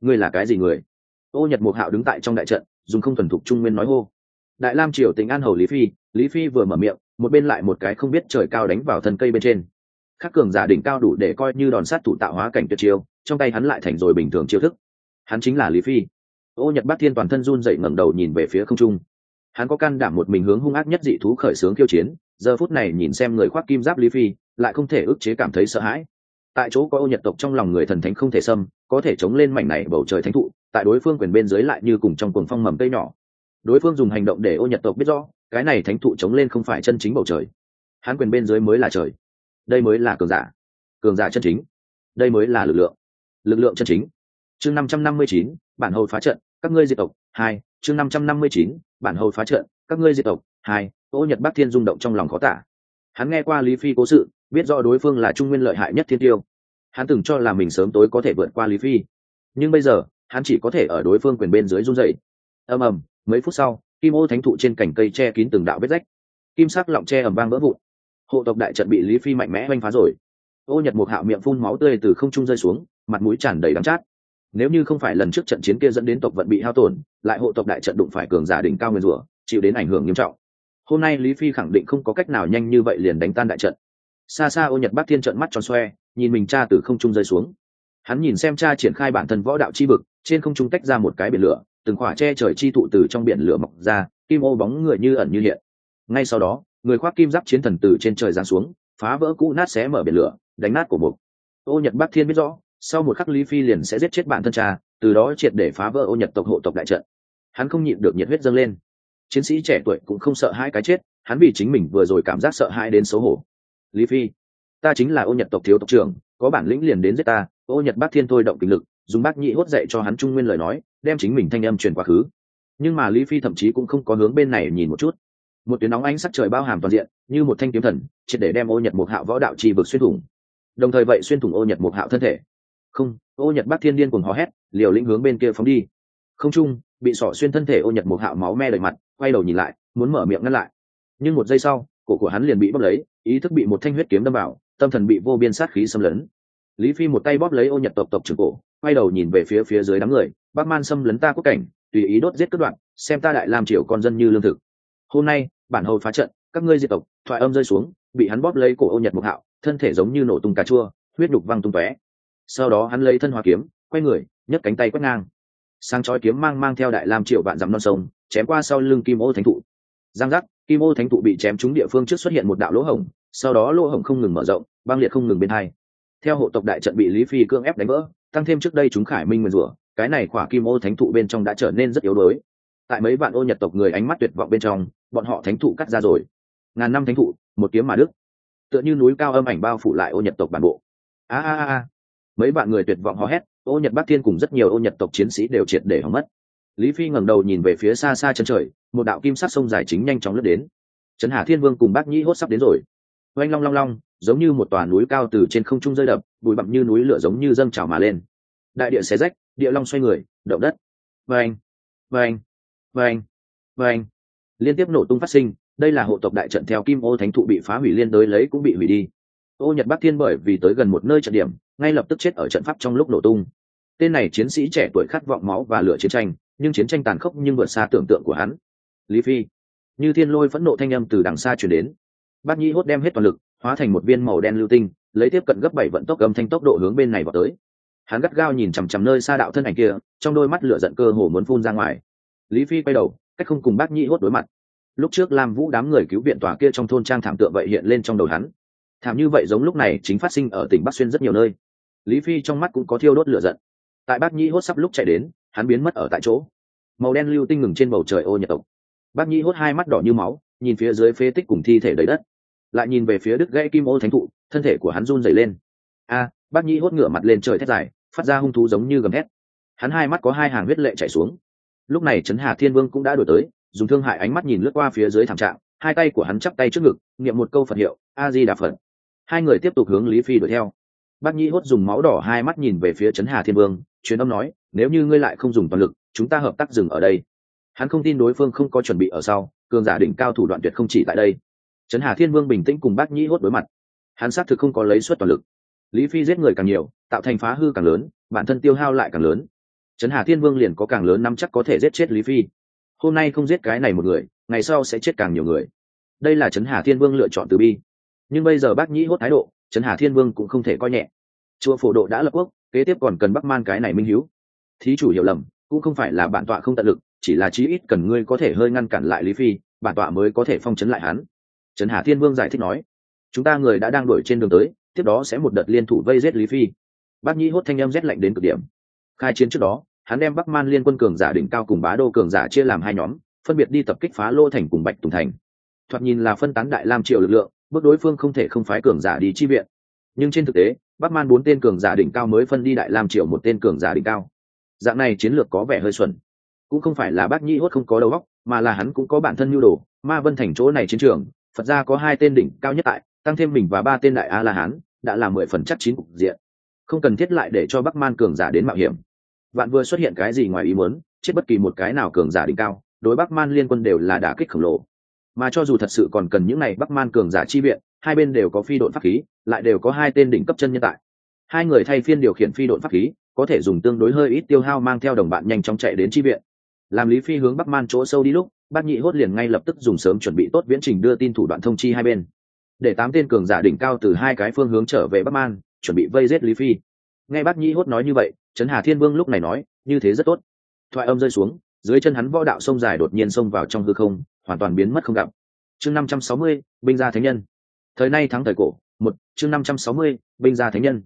Ngươi là cái gì người? Ô nhật mục hạo đứng tại trong đại trận, dùng không thuần thục trung nguyên nói hô đại lam triều tình an hầu lý phi lý phi vừa mở miệng, một bên lại một cái không biết trời cao đánh vào thân cây bên trên. Khắc cường giả đỉnh cao đủ để coi như đòn sát thủ tạo hóa cảnh tuyệt chiêu, trong tay hắn lại thành rồi bình thường chiêu thức. Hắn chính là lý phi. Ô nhật bát thiên toàn thân run dậy ngẩng đầu nhìn về phía không trung. Hắn có can đảm một mình hướng hung ác nhất dị thú khởi xướng khiêu chiến, giờ phút này nhìn xem người khoác kim giáp lý phi, lại không thể ức chế cảm thấy sợ hãi. Tại chỗ có ô nhật tộc trong lòng người thần thánh không thể xâm, có thể chống lên mảnh này bầu trời thánh thụ, tại đối phương quyền bên dưới lại như cùng trong cuồng phong mầm cây nhỏ đối phương dùng hành động để ô nhật tộc biết rõ, cái này thánh thụ chống lên không phải chân chính bầu trời. Hắn quyền bên dưới mới là trời. Đây mới là cường giả. Cường giả chân chính. Đây mới là lực lượng. Lực lượng chân chính. Chương năm trăm năm mươi chín, bản hầu phá trận, các ngươi diệt tộc, hai. Chương năm trăm năm mươi chín, bản hầu phá trận, các ngươi diệt tộc, hai. Ô nhật bắc thiên rung động trong lòng khó tả. Hắn nghe qua lý phi cố sự, biết rõ đối phương là trung nguyên lợi hại nhất thiên tiêu. Hắn từng cho là mình sớm tối có thể vượt qua lý phi. Nhưng bây giờ, hắn chỉ có thể ở đối phương quyền bên dưới run dậy ầm ầm mấy phút sau, kim ô thánh thụ trên cành cây che kín từng đạo vết rách. Kim sắc lọng che ầm vang vỡ vụn. Hộ tộc đại trận bị lý phi mạnh mẽ oanh phá rồi. Ô nhật một hạo miệng phun máu tươi từ không trung rơi xuống, mặt mũi tràn đầy đắng chát. Nếu như không phải lần trước trận chiến kia dẫn đến tộc vận bị hao tổn, lại hộ tộc đại trận đụng phải cường giả đỉnh cao nguyên rủa, chịu đến ảnh hưởng nghiêm trọng. Hôm nay lý phi khẳng định không có cách nào nhanh như vậy liền đánh tan đại trận. Xa xa ô nhật bắc thiên trận mắt tròn xoe, nhìn mình cha từ không trung rơi xuống. Hắn nhìn xem cha triển khai bản thân võ đạo chi vực, trên không trung tách ra một cái biển lửa từng khỏa che trời chi thụ từ trong biển lửa mọc ra, kim ô bóng người như ẩn như hiện. Ngay sau đó, người khoác kim giáp chiến thần từ trên trời giáng xuống, phá vỡ cũ nát xé mở biển lửa, đánh nát của mục. Ô nhật bắc thiên biết rõ, sau một khắc lý phi liền sẽ giết chết bản thân cha, từ đó triệt để phá vỡ ô nhật tộc hộ tộc đại trận. Hắn không nhịn được nhiệt huyết dâng lên. Chiến sĩ trẻ tuổi cũng không sợ hai cái chết, hắn vì chính mình vừa rồi cảm giác sợ hãi đến xấu hổ. Lý phi, ta chính là ô nhật tộc thiếu tộc trưởng, có bản lĩnh liền đến giết ta, ô nhật bắc thiên thôi động kinh lực, dùng bác nhị hốt dạy cho hắn trung nguyên lời nói đem chính mình thanh âm truyền quá khứ. Nhưng mà lý phi thậm chí cũng không có hướng bên này nhìn một chút. Một tuyến nóng ánh sắc trời bao hàm toàn diện, như một thanh kiếm thần, triệt để đem ô nhật mục hạo võ đạo trì vực xuyên thủng. Đồng thời vậy xuyên thủng ô nhật mục hạo thân thể. Không, ô nhật bắc thiên điên cùng hò hét, liều lĩnh hướng bên kia phóng đi. Không trung bị sỏ xuyên thân thể ô nhật mục hạo máu me đầy mặt, quay đầu nhìn lại, muốn mở miệng ngăn lại. Nhưng một giây sau, cổ của hắn liền bị bóp lấy, ý thức bị một thanh huyết kiếm đâm vào, tâm thần bị vô biên sát khí xâm lấn lý phi một tay bóp lấy ô nhật tộc tộc trưởng cổ, quay đầu nhìn về phía phía dưới đám người, bác man xâm lấn ta quốc cảnh, tùy ý đốt giết cất đoạn xem ta đại làm triều con dân như lương thực. Hôm nay, bản hầu phá trận, các ngươi diệt tộc, thoại âm rơi xuống, bị hắn bóp lấy cổ ô nhật mục hạo, thân thể giống như nổ tung cà chua, huyết đục văng tung tóe. Sau đó hắn lấy thân hoa kiếm, quay người, nhấc cánh tay quét ngang. Sang chói kiếm mang mang theo đại lam triệu vạn dặm non sông, chém qua sau lưng kim ô thánh thụ. Giang giác, kim ô thánh thụ bị chém trúng địa phương trước xuất hiện một đạo lỗ hổng, sau đó lỗ hổng không ngừng mở rộng, băng liệt không ngừng bên hai theo hộ tộc đại trận bị lý phi cưỡng ép đánh vỡ, tăng thêm trước đây chúng khải minh nguyền rủa, cái này khỏa kim ô thánh thụ bên trong đã trở nên rất yếu đuối. Tại mấy vạn ô nhật tộc người ánh mắt tuyệt vọng bên trong, bọn họ thánh thụ cắt ra rồi. Ngàn năm thánh thụ, một kiếm mà đức tựa như núi cao âm ảnh bao phủ lại ô nhật tộc bản bộ. A a a mấy bạn người tuyệt vọng hò hét, ô nhật bắc thiên cùng rất nhiều ô nhật tộc chiến sĩ đều triệt để hỏng mất. Lý phi ngẩng đầu nhìn về phía xa xa chân trời, một đạo kim sắc sông dài chính nhanh chóng lướt đến. Trấn hà thiên vương cùng bác nhĩ hốt sắp đến rồi oanh long long long, giống như một tòa núi cao từ trên không trung rơi đập, bụi bặm như núi lửa giống như dâng trào mà lên. Đại địa xé rách, địa long xoay người, động đất. Vâng vâng vâng vâng liên tiếp nổ tung phát sinh, đây là hộ tộc đại trận theo kim ô thánh thụ bị phá hủy liên đối lấy cũng bị hủy đi. Ô nhật bắc thiên bởi vì tới gần một nơi trận điểm, ngay lập tức chết ở trận pháp trong lúc nổ tung. Tên này chiến sĩ trẻ tuổi khát vọng máu và lửa chiến tranh, nhưng chiến tranh tàn khốc nhưng vượt xa tưởng tượng của hắn. Lý phi, như thiên lôi phẫn nộ thanh âm từ đằng xa chuyển đến bát nhi hốt đem hết toàn lực, hóa thành một viên màu đen lưu tinh, lấy tiếp cận gấp bảy vận tốc âm thanh tốc độ hướng bên này vào tới. Hắn gắt gao nhìn chằm chằm nơi xa đạo thân ảnh kia, trong đôi mắt lửa giận cơ hồ muốn phun ra ngoài. Lý phi quay đầu, cách không cùng bác Nhi hốt đối mặt. Lúc trước lam vũ đám người cứu viện tòa kia trong thôn trang thảm tượng vậy hiện lên trong đầu hắn. Thảm như vậy giống lúc này chính phát sinh ở tỉnh bắc xuyên rất nhiều nơi. Lý phi trong mắt cũng có thiêu đốt lửa giận. Tại bác Nhi hốt sắp lúc chạy đến, hắn biến mất ở tại chỗ. Màu đen lưu tinh ngừng trên bầu trời ô nhật tộc bác Nhi hốt hai mắt đỏ như máu, nhìn phía dưới phế tích cùng thi thể đầy đất lại nhìn về phía đức gãy kim ô thánh thụ, thân thể của hắn run dày lên. A, bác nhĩ hốt ngửa mặt lên trời thét dài, phát ra hung thú giống như gầm thét. Hắn hai mắt có hai hàng huyết lệ chảy xuống. Lúc này trấn hà thiên vương cũng đã đổi tới, dùng thương hại ánh mắt nhìn lướt qua phía dưới thảm trạng, hai tay của hắn chắp tay trước ngực, niệm một câu phật hiệu a di đà phật hai người tiếp tục hướng lý phi đuổi theo. Bác nhĩ hốt dùng máu đỏ hai mắt nhìn về phía trấn hà thiên vương, truyền âm nói, nếu như ngươi lại không dùng toàn lực, chúng ta hợp tác dừng ở đây. Hắn không tin đối phương không có chuẩn bị ở sau, cường giả đỉnh cao thủ đoạn tuyệt không chỉ tại đây trấn hà thiên vương bình tĩnh cùng bác nhĩ hốt đối mặt. Hắn xác thực không có lấy suất toàn lực. Lý phi giết người càng nhiều, tạo thành phá hư càng lớn, bản thân tiêu hao lại càng lớn. Trấn hà thiên vương liền có càng lớn năm chắc có thể giết chết lý phi. Hôm nay không giết cái này một người, ngày sau sẽ chết càng nhiều người. Đây là trấn hà thiên vương lựa chọn từ bi. Nhưng bây giờ bác nhĩ hốt thái độ, trấn hà thiên vương cũng không thể coi nhẹ. Chùa phổ độ đã lập quốc, kế tiếp còn cần bắc man cái này minh hiếu. Thí chủ hiểu lầm, cũng không phải là bản tọa không tận lực, chỉ là chí ít cần ngươi có thể hơi ngăn cản lại lý phi, bản tọa mới có thể phong chấn lại hắn trấn hà thiên vương giải thích nói, chúng ta người đã đang đuổi trên đường tới, tiếp đó sẽ một đợt liên thủ vây giết lý phi. Bác nhĩ hốt thanh em rét lạnh đến cực điểm. Khai chiến trước đó, hắn đem bắc man liên quân cường giả đỉnh cao cùng bá đô cường giả chia làm hai nhóm, phân biệt đi tập kích phá lô thành cùng bạch tùng thành. Thoạt nhìn là phân tán đại lam triệu lực lượng, bước đối phương không thể không phái cường giả đi chi viện. Nhưng trên thực tế, bắc man bốn tên cường giả đỉnh cao mới phân đi đại lam triệu một tên cường giả đỉnh cao. Dạng này chiến lược có vẻ hơi xuẩn. Cũng không phải là bác nhĩ hốt không có đầu óc, mà là hắn cũng có bản thân nhu đồ, ma vân thành chỗ này chiến trường phật gia có hai tên đỉnh cao nhất tại, tăng thêm mình và ba tên đại a la hán đã là mười phần chắc chín cục diện. Không cần thiết lại để cho bắc man cường giả đến mạo hiểm. Vạn vừa xuất hiện cái gì ngoài ý muốn, chết bất kỳ một cái nào cường giả đỉnh cao, đối bắc man liên quân đều là đả kích khổng lồ. Mà cho dù thật sự còn cần những này bắc man cường giả chi viện, hai bên đều có phi đội pháp khí, lại đều có hai tên đỉnh cấp chân nhân tại. Hai người thay phiên điều khiển phi đội pháp khí, có thể dùng tương đối hơi ít tiêu hao mang theo đồng bạn nhanh chóng chạy đến chi viện. Làm lý phi hướng bắc man chỗ sâu đi lúc bác nhị hốt liền ngay lập tức dùng sớm chuẩn bị tốt viễn trình đưa tin thủ đoạn thông chi hai bên. Để tám tên cường giả đỉnh cao từ hai cái phương hướng trở về bắc man, chuẩn bị vây giết lý phi. Nghe bác nhị hốt nói như vậy, trấn hà thiên vương lúc này nói, như thế rất tốt. Thoại âm rơi xuống, dưới chân hắn võ đạo sông dài đột nhiên xông vào trong hư không, hoàn toàn biến mất không gặp. Chương năm trăm sáu mươi, binh gia thánh nhân. Thời nay thắng thời cổ, một, chương năm trăm sáu mươi, binh gia thánh nhân.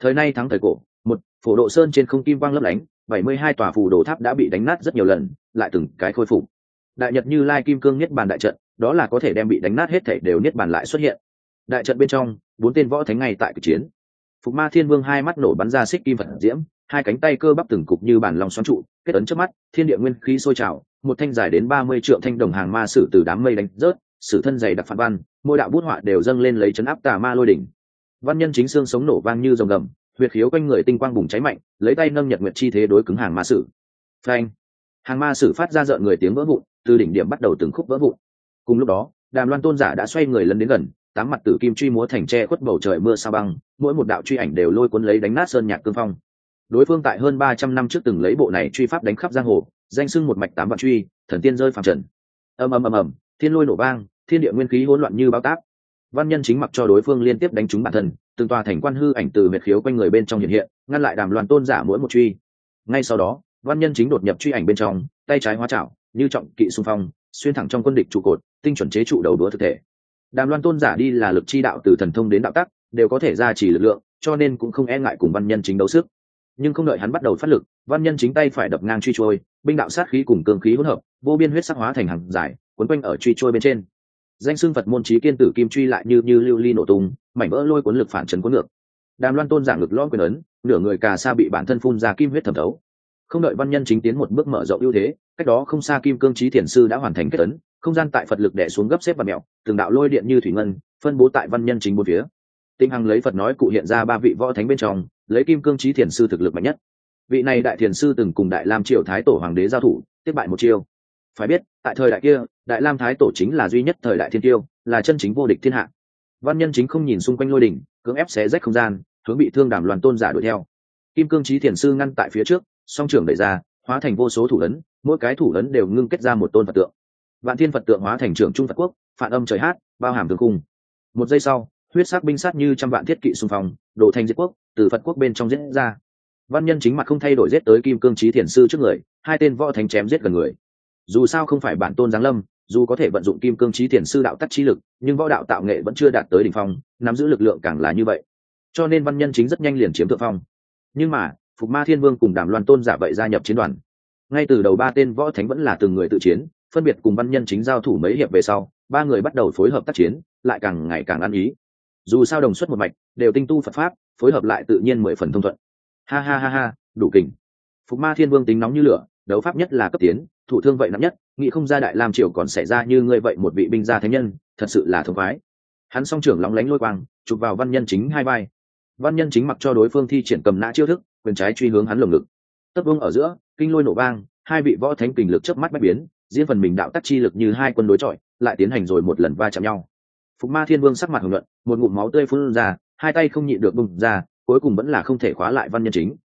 Thời nay thắng thời cổ, một, phổ độ sơn trên không kim quang lấp lánh, bảy mươi hai tòa phù đồ tháp đã bị đánh nát rất nhiều lần, lại từng cái khôi phục đại nhật như lai kim cương niết bàn đại trận, đó là có thể đem bị đánh nát hết thể đều niết bàn lại xuất hiện. Đại trận bên trong, bốn tên võ thánh ngay tại cực chiến. Phục ma thiên vương hai mắt nổ bắn ra xích kim vật diễm, hai cánh tay cơ bắp từng cục như bản lòng xoắn trụ, kết ấn trước mắt, thiên địa nguyên khí sôi trào, một thanh dài đến ba mươi triệu thanh đồng hàng ma sử từ đám mây đánh rớt, sử thân dày đặc phản văn, mỗi đạo bút họa đều dâng lên lấy chấn áp tà ma lôi đỉnh. Văn nhân chính xương sống nổ vang như dòng gầm, huyệt khiếu quanh người tinh quang bùng cháy mạnh, lấy tay nâng nhật nguyệt chi thế đối cứng hàng ma sử. Phanh! Hàng ma sử phát ra rợn người tiếng vỡ vụn từ đỉnh điểm bắt đầu từng khúc vỡ vụn. Cùng lúc đó, đàm loan tôn giả đã xoay người lần đến gần, tám mặt tử kim truy múa thành tre khuất bầu trời mưa sao băng, mỗi một đạo truy ảnh đều lôi cuốn lấy đánh nát sơn nhạc cương phong. Đối phương tại hơn ba trăm năm trước từng lấy bộ này truy pháp đánh khắp giang hồ, danh sưng một mạch tám vạn truy, thần tiên rơi phàm trần. Ầm ầm ầm ầm, thiên lôi nổ vang, thiên địa nguyên khí hỗn loạn như bao tác văn nhân chính mặc cho đối phương liên tiếp đánh trúng bản thân, từng tòa thành quan hư ảnh từ huyệt khiếu quanh người bên trong hiện hiện, ngăn lại đàm loan tôn giả mỗi một truy. Ngay sau đó, văn nhân chính đột nhập truy ảnh bên trong, tay trái hóa chảo như trọng kỵ xung phong, xuyên thẳng trong quân địch trụ cột, tinh chuẩn chế trụ đầu đũa thực thể. Đàm loan tôn giả đi là lực chi đạo từ thần thông đến đạo tắc, đều có thể ra chỉ lực lượng, cho nên cũng không e ngại cùng văn nhân chính đấu sức. Nhưng không đợi hắn bắt đầu phát lực, văn nhân chính tay phải đập ngang truy trôi, binh đạo sát khí cùng cường khí hỗn hợp, vô biên huyết sắc hóa thành hàng dài, quấn quanh ở truy trôi bên trên. Danh xưng phật môn trí kiên tử kim truy lại như như lưu ly nổ tung, mảnh vỡ lôi cuốn lực phản trấn cuốn ngược. Đàm loan tôn giả lực lõm quyền ấn, nửa người cà sa bị bản thân phun ra kim huyết thẩm thấu không đợi văn nhân chính tiến một bước mở rộng ưu thế, cách đó không xa kim cương trí thiền sư đã hoàn thành kết tấn không gian tại phật lực đẻ xuống gấp xếp và mẹo, từng đạo lôi điện như thủy ngân, phân bố tại văn nhân chính bốn phía. Tinh hằng lấy phật nói cụ hiện ra ba vị võ thánh bên trong, lấy kim cương trí thiền sư thực lực mạnh nhất. Vị này đại thiền sư từng cùng đại lam triều thái tổ hoàng đế giao thủ, tiếp bại một chiêu. Phải biết, tại thời đại kia, đại lam thái tổ chính là duy nhất thời đại thiên tiêu, là chân chính vô địch thiên hạ. Văn nhân chính không nhìn xung quanh lôi đỉnh, cưỡng ép xé rách không gian, hướng bị thương đàm loàn tôn giả đuổi theo. Kim cương trí thiền sư ngăn tại phía trước song trưởng đẩy ra, hóa thành vô số thủ ấn, mỗi cái thủ ấn đều ngưng kết ra một tôn phật tượng. Vạn thiên phật tượng hóa thành trưởng trung phật quốc, phản âm trời hát, bao hàm thương cung một giây sau, huyết sắc binh sát như trăm vạn thiết kỵ xung phong, đổ thành diệt quốc, từ phật quốc bên trong giết ra. Văn nhân chính mặt không thay đổi giết tới kim cương trí thiền sư trước người, hai tên võ thánh chém giết gần người. Dù sao không phải bản tôn giáng lâm, dù có thể vận dụng kim cương trí thiền sư đạo tắc trí lực, nhưng võ đạo tạo nghệ vẫn chưa đạt tới đ ỉ n h phong, nắm giữ lực lượng càng là như vậy. Cho nên văn nhân chính rất nhanh liền chiếm thượng phong. Nhưng mà phục ma thiên vương cùng đàm loan tôn giả vậy gia nhập chiến đoàn. Ngay từ đầu ba tên võ thánh vẫn là từng người tự chiến, phân biệt cùng văn nhân chính giao thủ mấy hiệp về sau, ba người bắt đầu phối hợp tác chiến, lại càng ngày càng ăn ý. Dù sao đồng xuất một mạch, đều tinh tu phật pháp, phối hợp lại tự nhiên mười phần thông thuận. Ha ha ha ha, đủ kình. Phục ma thiên vương tính nóng như lửa, đấu pháp nhất là cấp tiến, thủ thương vậy nặng nhất, nghĩ không ra đại lam triều còn xảy ra như ngươi vậy một vị binh gia thánh nhân, thật sự là thông khoái. Hắn song trưởng lóng lánh lôi quang, chụp vào văn nhân chính hai vai. Văn nhân chính mặc cho đối phương thi triển cầm nã chiêu thức quyền trái truy hướng hắn lồng ngực. Tất vương ở giữa, kinh lôi nổ vang, hai vị võ thánh kình lực chớp mắt bách biến, diễn phần mình đạo tắc chi lực như hai quân đối chọi, lại tiến hành rồi một lần va chạm nhau. Phục ma thiên vương sắc mặt hồng luận một ngụm máu tươi phun ra, hai tay không nhịn được bùng ra, cuối cùng vẫn là không thể khóa lại văn nhân chính.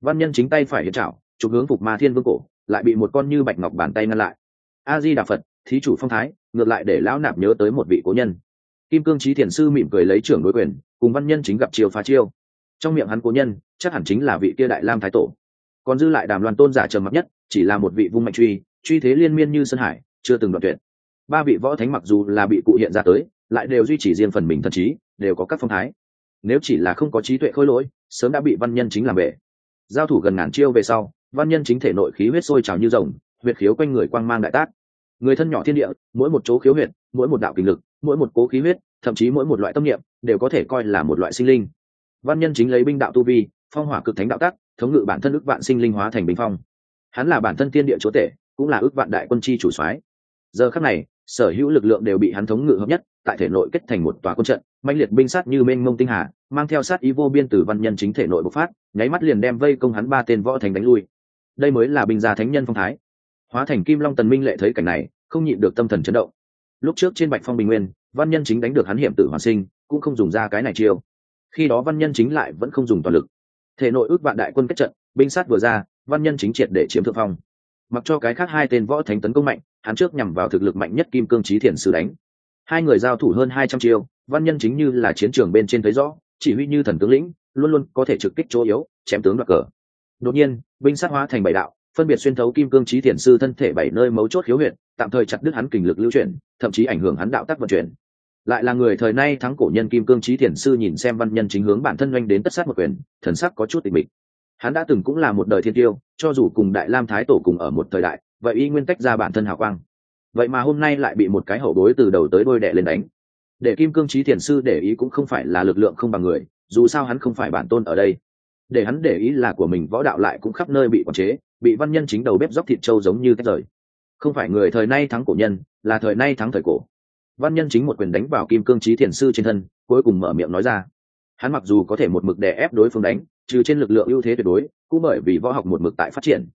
Văn nhân chính tay phải hiện trảo, chụp hướng phục ma thiên vương cổ, lại bị một con như bạch ngọc bàn tay ngăn lại. A di đà phật, thí chủ phong thái, ngược lại để lão nạp nhớ tới một vị cố nhân. Kim cương trí thiền sư mỉm cười lấy trưởng đối quyền, cùng văn nhân chính gặp chiều phá chiêu trong miệng hắn cố nhân, chắc hẳn chính là vị kia đại lam thái tổ. Còn dư lại đàm loan tôn giả trầm mặc nhất, chỉ là một vị vung mạnh truy truy thế liên miên như sơn hải, chưa từng đoạn tuyệt. Ba vị võ thánh mặc dù là bị cụ hiện ra tới, lại đều duy trì riêng phần mình thần trí, đều có các phong thái. Nếu chỉ là không có trí tuệ khôi lỗi, sớm đã bị văn nhân chính làm bể. Giao thủ gần ngàn chiêu về sau, văn nhân chính thể nội khí huyết sôi trào như rồng, huyệt khiếu quanh người quang mang đại tác. Người thân nhỏ thiên địa, mỗi một chỗ khiếu huyệt, mỗi một đạo kinh lực, mỗi một cố khí huyết, thậm chí mỗi một loại tâm niệm, đều có thể coi là một loại sinh linh văn nhân chính lấy binh đạo tu vi, phong hỏa cực thánh đạo tác thống ngự bản thân ước vạn sinh linh hóa thành bình phong. Hắn là bản thân thiên địa chúa tể, cũng là ước vạn đại quân chi chủ soái. Giờ khắc này, sở hữu lực lượng đều bị hắn thống ngự hợp nhất, tại thể nội kết thành một tòa quân trận mạnh liệt binh sát như mênh mông tinh hà, mang theo sát ý vô biên từ văn nhân chính thể nội bộc phát, nháy mắt liền đem vây công hắn ba tên võ thành đánh lui. Đây mới là binh gia thánh nhân phong thái. Hóa thành kim long tần minh lệ thấy cảnh này, không nhịn được tâm thần chấn động. Lúc trước trên bạch phong bình nguyên, văn nhân chính đánh được hắn hiểm tử hoàn sinh, cũng không dùng ra cái này chiêu khi đó văn nhân chính lại vẫn không dùng toàn lực. Thể nội ước vạn đại quân kết trận, binh sát vừa ra, văn nhân chính triệt để chiếm thượng phong. Mặc cho cái khác hai tên võ thánh tấn công mạnh, hắn trước nhằm vào thực lực mạnh nhất kim cương trí thiền sư đánh. Hai người giao thủ hơn hai trăm chiêu, văn nhân chính như là chiến trường bên trên thấy rõ, chỉ huy như thần tướng lĩnh, luôn luôn có thể trực kích chỗ yếu, chém tướng đoạt cờ. Đột nhiên, binh sát hóa thành bảy đạo, phân biệt xuyên thấu kim cương trí thiền sư thân thể bảy nơi mấu chốt khiếu huyện tạm thời chặt đứt hắn kình lực lưu chuyển, thậm chí ảnh hưởng hắn đạo tắc vận chuyển lại là người thời nay thắng cổ nhân kim cương trí thiền sư nhìn xem văn nhân chính hướng bản thân oanh đến tất sát một quyền, thần sắc có chút tình mịch. Hắn đã từng cũng là một đời thiên tiêu, cho dù cùng đại lam thái tổ cùng ở một thời đại, vậy y nguyên tách ra bản thân hào quang. Vậy mà hôm nay lại bị một cái hậu bối từ đầu tới đôi đệ lên đánh. Để kim cương trí thiền sư để ý cũng không phải là lực lượng không bằng người, dù sao hắn không phải bản tôn ở đây. Để hắn để ý là của mình võ đạo lại cũng khắp nơi bị quản chế, bị văn nhân chính đầu bếp dóc thịt trâu giống như tách rời. Không phải người thời nay thắng cổ nhân, là thời nay thắng thời cổ văn nhân chính một quyền đánh vào kim cương trí thiền sư trên thân, cuối cùng mở miệng nói ra. Hắn mặc dù có thể một mực đè ép đối phương đánh, trừ trên lực lượng ưu thế tuyệt đối, cũng bởi vì võ học một mực tại phát triển.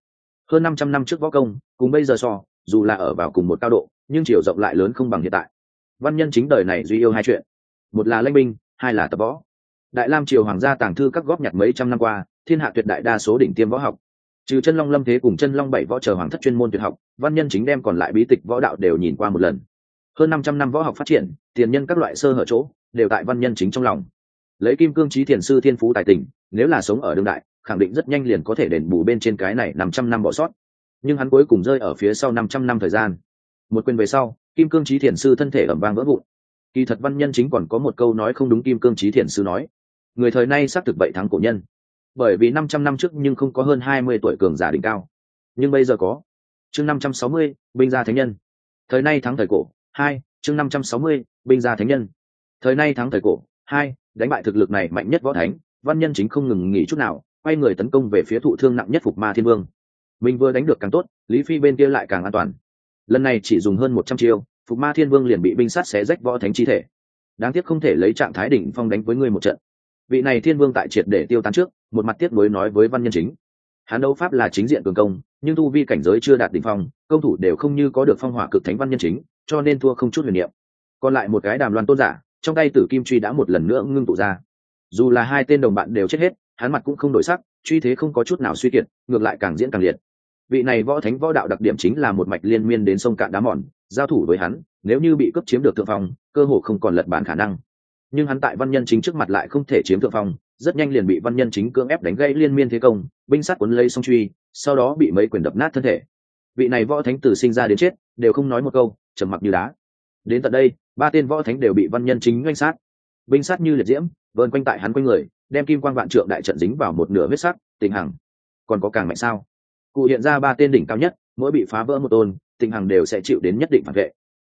Hơn năm trăm năm trước võ công, cùng bây giờ so, dù là ở vào cùng một cao độ, nhưng chiều rộng lại lớn không bằng hiện tại. Văn nhân chính đời này duy yêu hai chuyện. Một là lãnh binh, hai là tập võ. Đại lam triều hoàng gia tàng thư các góp nhặt mấy trăm năm qua, thiên hạ tuyệt đại đa số đỉnh tiêm võ học. Trừ chân long lâm thế cùng chân long bảy võ chờ hoàng thất chuyên môn tuyệt học, văn nhân chính đem còn lại bí tịch võ đạo đều nhìn qua một lần hơn năm trăm năm võ học phát triển, tiền nhân các loại sơ hở chỗ, đều tại văn nhân chính trong lòng. Lấy kim cương trí thiền sư thiên phú tài tình, nếu là sống ở đương đại, khẳng định rất nhanh liền có thể đền bù bên trên cái này năm trăm năm bỏ sót. Nhưng hắn cuối cùng rơi ở phía sau năm trăm năm thời gian. Một quyền về sau, kim cương trí thiền sư thân thể ẩm vang vỡ vụn. Kỳ thật văn nhân chính còn có một câu nói không đúng kim cương trí thiền sư nói. Người thời nay xác thực vậy thắng cổ nhân. Bởi vì năm trăm năm trước nhưng không có hơn hai mươi tuổi cường giả đỉnh cao. Nhưng bây giờ có. Chương năm trăm sáu mươi, binh gia thánh nhân. Thời nay thắng thời cổ hai, chương năm trăm sáu mươi, binh gia thánh nhân. Thời nay thắng thời cổ. Hai, đánh bại thực lực này mạnh nhất võ thánh, văn nhân chính không ngừng nghỉ chút nào, quay người tấn công về phía thụ thương nặng nhất phục ma thiên vương. Mình vừa đánh được càng tốt, lý phi bên kia lại càng an toàn. Lần này chỉ dùng hơn một trăm chiêu, phục ma thiên vương liền bị binh sát xé rách võ thánh chi thể. Đáng tiếc không thể lấy trạng thái đỉnh phong đánh với ngươi một trận. Vị này thiên vương tại triệt để tiêu tán trước, một mặt tiếc nối nói với văn nhân chính. Hắn đấu pháp là chính diện cường công, nhưng tu vi cảnh giới chưa đạt đỉnh phong, công thủ đều không như có được phong hỏa cực thánh văn nhân chính cho nên thua không chút huyền niệm. Còn lại một cái đàm loan tôn giả, trong tay tử kim truy đã một lần nữa ngưng tụ ra. Dù là hai tên đồng bạn đều chết hết, hắn mặt cũng không đổi sắc, truy thế không có chút nào suy kiệt, ngược lại càng diễn càng liệt. Vị này võ thánh võ đạo đặc điểm chính là một mạch liên miên đến sông cạn đá mòn, giao thủ với hắn, nếu như bị cướp chiếm được thượng phong, cơ hồ không còn lật bản khả năng. Nhưng hắn tại văn nhân chính trước mặt lại không thể chiếm thượng phong, rất nhanh liền bị văn nhân chính cưỡng ép đánh gây liên miên thế công, binh sát cuốn lấy song truy, sau đó bị mấy quyền đập nát thân thể. Vị này võ thánh từ sinh ra đến chết, đều không nói một câu trầm mặc như đá. Đến tận đây, ba tên võ thánh đều bị văn nhân chính oanh sát. Binh sát như liệt diễm vơn quanh tại hắn quanh người, đem kim quan vạn trượng đại trận dính vào một nửa huyết sắc, tình hằng. Còn có càng mạnh sao? Cụ hiện ra ba tên đỉnh cao nhất, mỗi bị phá vỡ một tôn, tình hằng đều sẽ chịu đến nhất định phản vệ.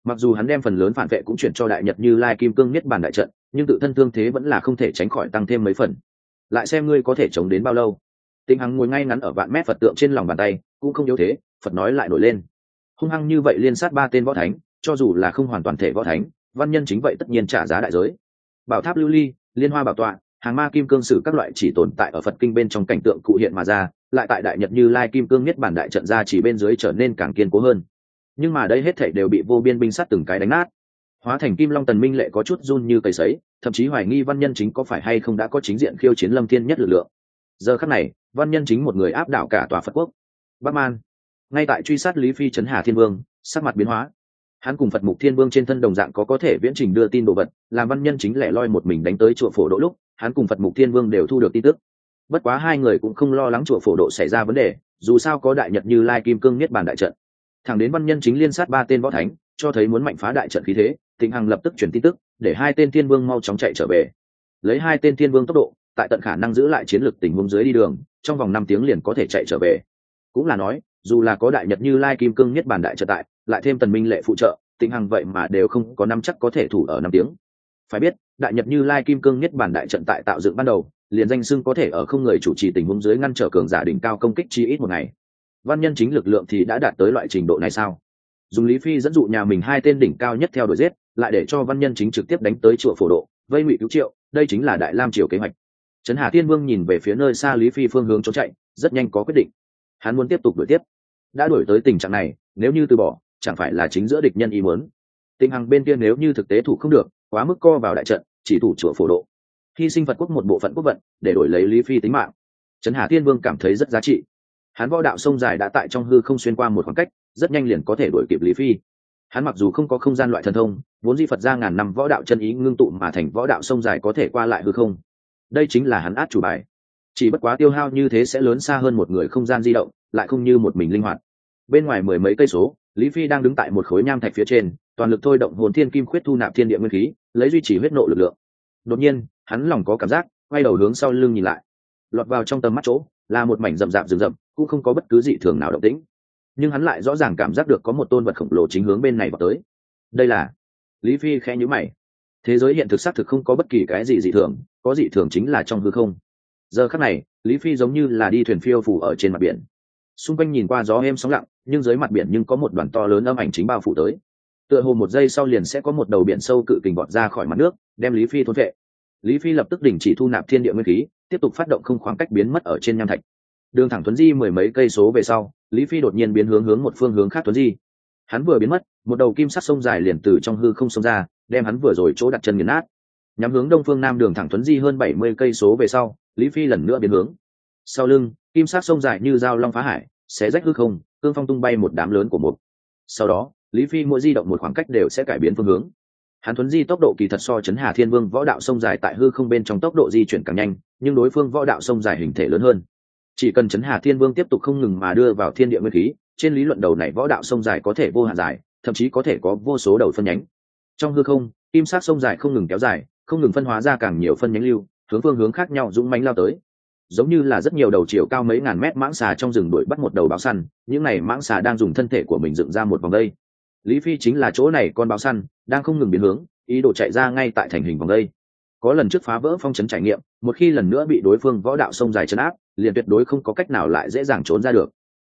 Mặc dù hắn đem phần lớn phản vệ cũng chuyển cho đại nhật như lai kim cương nhất bản đại trận, nhưng tự thân thương thế vẫn là không thể tránh khỏi tăng thêm mấy phần. Lại xem ngươi có thể chống đến bao lâu. Tình hằng ngồi ngay ngắn ở vạn mét phật tượng trên lòng bàn tay, cũng không yếu thế, phật nói lại nổi lên hung hăng như vậy liên sát ba tên võ thánh, cho dù là không hoàn toàn thể võ thánh, văn nhân chính vậy tất nhiên trả giá đại giới. Bảo tháp lưu ly, liên hoa bảo tọa, hàng ma kim cương sử các loại chỉ tồn tại ở phật kinh bên trong cảnh tượng cụ hiện mà ra, lại tại đại nhật như lai kim cương nhất bản đại trận ra chỉ bên dưới trở nên càng kiên cố hơn. Nhưng mà đây hết thảy đều bị vô biên binh sát từng cái đánh nát. Hóa thành kim long tần minh lệ có chút run như cây sấy, thậm chí hoài nghi văn nhân chính có phải hay không đã có chính diện khiêu chiến lâm thiên nhất lực lượng. Giờ khắc này, văn nhân chính một người áp đảo cả tòa phật quốc. Bắc man ngay tại truy sát lý phi trấn hà thiên vương, sắc mặt biến hóa. Hắn cùng phật mục thiên vương trên thân đồng dạng có có thể viễn trình đưa tin đồ vật, làm văn nhân chính lẻ loi một mình đánh tới chùa phổ độ lúc, hắn cùng phật mục thiên vương đều thu được tin tức. Bất quá hai người cũng không lo lắng chùa phổ độ xảy ra vấn đề, dù sao có đại nhật như lai kim cương niết bàn đại trận. Thẳng đến văn nhân chính liên sát ba tên võ thánh, cho thấy muốn mạnh phá đại trận khí thế, tịnh hằng lập tức chuyển tin tức, để hai tên thiên vương mau chóng chạy trở về. Lấy hai tên thiên vương tốc độ, tại tận khả năng giữ lại chiến lược tình huống dưới đi đường, trong vòng năm tiếng liền có thể chạy trở về. Cũng là nói dù là có đại nhật như lai kim cương nhất bản đại trợ tại, lại thêm tần minh lệ phụ trợ, tịnh hằng vậy mà đều không có năm chắc có thể thủ ở năm tiếng. Phải biết, đại nhật như lai kim cương nhất bản đại trận tại tạo dựng ban đầu, liền danh xưng có thể ở không người chủ trì tình huống dưới ngăn trở cường giả đỉnh cao công kích chi ít một ngày. Văn nhân chính lực lượng thì đã đạt tới loại trình độ này sao? Dùng lý phi dẫn dụ nhà mình hai tên đỉnh cao nhất theo đuổi giết, lại để cho văn nhân chính trực tiếp đánh tới chùa phổ độ, vây ngụy cứu triệu, đây chính là đại lam triều kế hoạch. Trấn hà thiên vương nhìn về phía nơi xa lý phi phương hướng trốn chạy, rất nhanh có quyết định hắn muốn tiếp tục đuổi tiếp. Đã đuổi tới tình trạng này, nếu như từ bỏ, chẳng phải là chính giữa địch nhân ý muốn. Tình hằng bên kia nếu như thực tế thủ không được, quá mức co vào đại trận, chỉ thủ chùa phổ độ. Hy sinh phật quốc một bộ phận quốc vận, để đổi lấy lý phi tính mạng. Trấn hà thiên vương cảm thấy rất giá trị. Hắn võ đạo sông dài đã tại trong hư không xuyên qua một khoảng cách, rất nhanh liền có thể đuổi kịp lý phi. Hắn mặc dù không có không gian loại thần thông, vốn di phật ra ngàn năm võ đạo chân ý ngưng tụ mà thành võ đạo sông dài có thể qua lại hư không. Đây chính là hắn át chủ bài chỉ bất quá tiêu hao như thế sẽ lớn xa hơn một người không gian di động, lại không như một mình linh hoạt. Bên ngoài mười mấy cây số, lý phi đang đứng tại một khối nham thạch phía trên, toàn lực thôi động hồn thiên kim khuyết thu nạp thiên địa nguyên khí, lấy duy trì huyết nộ lực lượng. Đột nhiên, hắn lòng có cảm giác, quay đầu hướng sau lưng nhìn lại. Lọt vào trong tầm mắt chỗ, là một mảnh rậm rạp rừng rậm, cũng không có bất cứ dị thường nào động tĩnh. Nhưng hắn lại rõ ràng cảm giác được có một tôn vật khổng lồ chính hướng bên này vào tới. Đây là? Lý phi khẽ nhíu mày. Thế giới hiện thực xác thực không có bất kỳ cái gì dị thường, có dị thường chính là trong hư không giờ khắc này, lý phi giống như là đi thuyền phiêu phủ ở trên mặt biển. Xung quanh nhìn qua gió êm sóng lặng, nhưng dưới mặt biển nhưng có một đoàn to lớn âm ảnh chính bao phủ tới. Tựa hồ một giây sau liền sẽ có một đầu biển sâu cự kình bọt ra khỏi mặt nước, đem lý phi thôn vệ. Lý phi lập tức đình chỉ thu nạp thiên địa nguyên khí, tiếp tục phát động không khoảng cách biến mất ở trên nham thạch. Đường thẳng tuấn di mười mấy cây số về sau, lý phi đột nhiên biến hướng hướng một phương hướng khác tuấn di. Hắn vừa biến mất, một đầu kim sắc sông dài liền từ trong hư không xông ra, đem hắn vừa rồi chỗ đặt chân nghiền nát. Nhắm hướng đông phương nam đường thẳng tuấn di hơn bảy mươi cây số về sau lý phi lần nữa biến hướng. Sau lưng, kim sắc sông dài như dao long phá hải, xé rách hư không, cương phong tung bay một đám lớn của một. Sau đó, lý phi mỗi di động một khoảng cách đều sẽ cải biến phương hướng. Hắn thuấn di tốc độ kỳ thật so chấn hà thiên vương võ đạo sông dài tại hư không bên trong tốc độ di chuyển càng nhanh, nhưng đối phương võ đạo sông dài hình thể lớn hơn. Chỉ cần chấn hà thiên vương tiếp tục không ngừng mà đưa vào thiên địa nguyên khí, trên lý luận đầu này võ đạo sông dài có thể vô hạn dài, thậm chí có thể có vô số đầu phân nhánh. Trong hư không, kim sát sông dài không ngừng kéo dài, không ngừng phân hóa ra càng nhiều phân nhánh lưu hướng phương hướng khác nhau dũng mánh lao tới. Giống như là rất nhiều đầu chiều cao mấy ngàn mét mãng xà trong rừng đuổi bắt một đầu báo săn, những n à y mãng xà đang dùng thân thể của mình dựng ra một vòng đây. Lý phi chính là chỗ này con báo săn, đang không ngừng biến hướng, ý đồ chạy ra ngay tại thành hình vòng đây. Có lần trước phá vỡ phong trấn trải nghiệm, một khi lần nữa bị đối phương võ đạo sông dài chấn áp, liền tuyệt đối không có cách nào lại dễ dàng trốn ra được.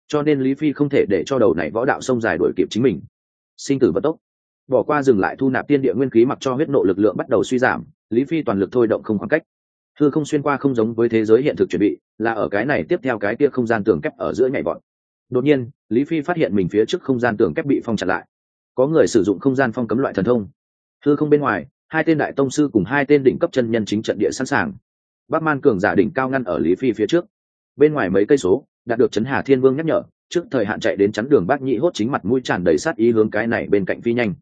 Cho nên lý phi không thể để cho đầu này võ đạo sông dài đuổi kịp chính mình. Sinh tử vận tốc. Bỏ qua dừng lại thu nạp tiên địa nguyên khí mặc cho huyết nộ lực lượng bắt đầu suy giảm, lý phi toàn lực thôi động không khoảng cách thư không xuyên qua không giống với thế giới hiện thực chuẩn bị, là ở cái này tiếp theo cái kia không gian tường kép ở giữa nhảy vọt. Đột nhiên, lý phi phát hiện mình phía trước không gian tường kép bị phong chặn lại. Có người sử dụng không gian phong cấm loại thần thông. Thư không bên ngoài, hai tên đại tông sư cùng hai tên đỉnh cấp chân nhân chính trận địa sẵn sàng. Bác man cường giả đỉnh cao ngăn ở lý phi phía trước. Bên ngoài mấy cây số, đạt được chấn hà thiên vương nhắc nhở, trước thời hạn chạy đến chắn đường bác nhị hốt chính mặt mũi tràn đầy sát ý hướng cái này bên cạnh phi nhanh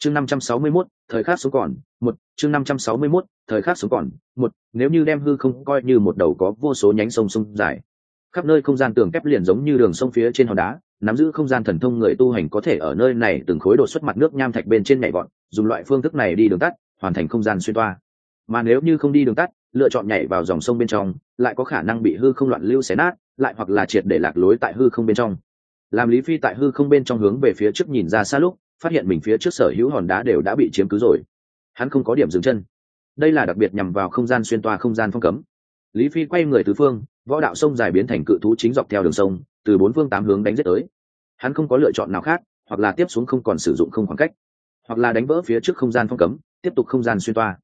chương năm trăm sáu mươi 561, thời khắc xuống còn một chương năm trăm sáu mươi 561, thời khắc xuống còn một nếu như đem hư không coi như một đầu có vô số nhánh sông sông dài khắp nơi không gian tường kép liền giống như đường sông phía trên hòn đá nắm giữ không gian thần thông người tu hành có thể ở nơi này từng khối đột xuất mặt nước nham thạch bên trên nhảy vọt dùng loại phương thức này đi đường tắt hoàn thành không gian xuyên toa. Mà nếu như không đi đường tắt lựa chọn nhảy vào dòng sông bên trong lại có khả năng bị hư không loạn lưu xé nát lại hoặc là triệt để lạc lối tại hư không bên trong. Làm lý phi tại hư không bên trong hướng về phía trước nhìn ra xa lúc phát hiện mình phía trước sở hữu hòn đá đều đã bị chiếm cứ rồi. Hắn không có điểm dừng chân. Đây là đặc biệt nhằm vào không gian xuyên toa không gian phong cấm. Lý phi quay người tứ phương, võ đạo sông dài biến thành cự thú chính dọc theo đường sông, từ bốn phương tám hướng đánh giết tới. Hắn không có lựa chọn nào khác, hoặc là tiếp xuống không còn sử dụng không khoảng cách, hoặc là đánh vỡ phía trước không gian phong cấm, tiếp tục không gian xuyên toa.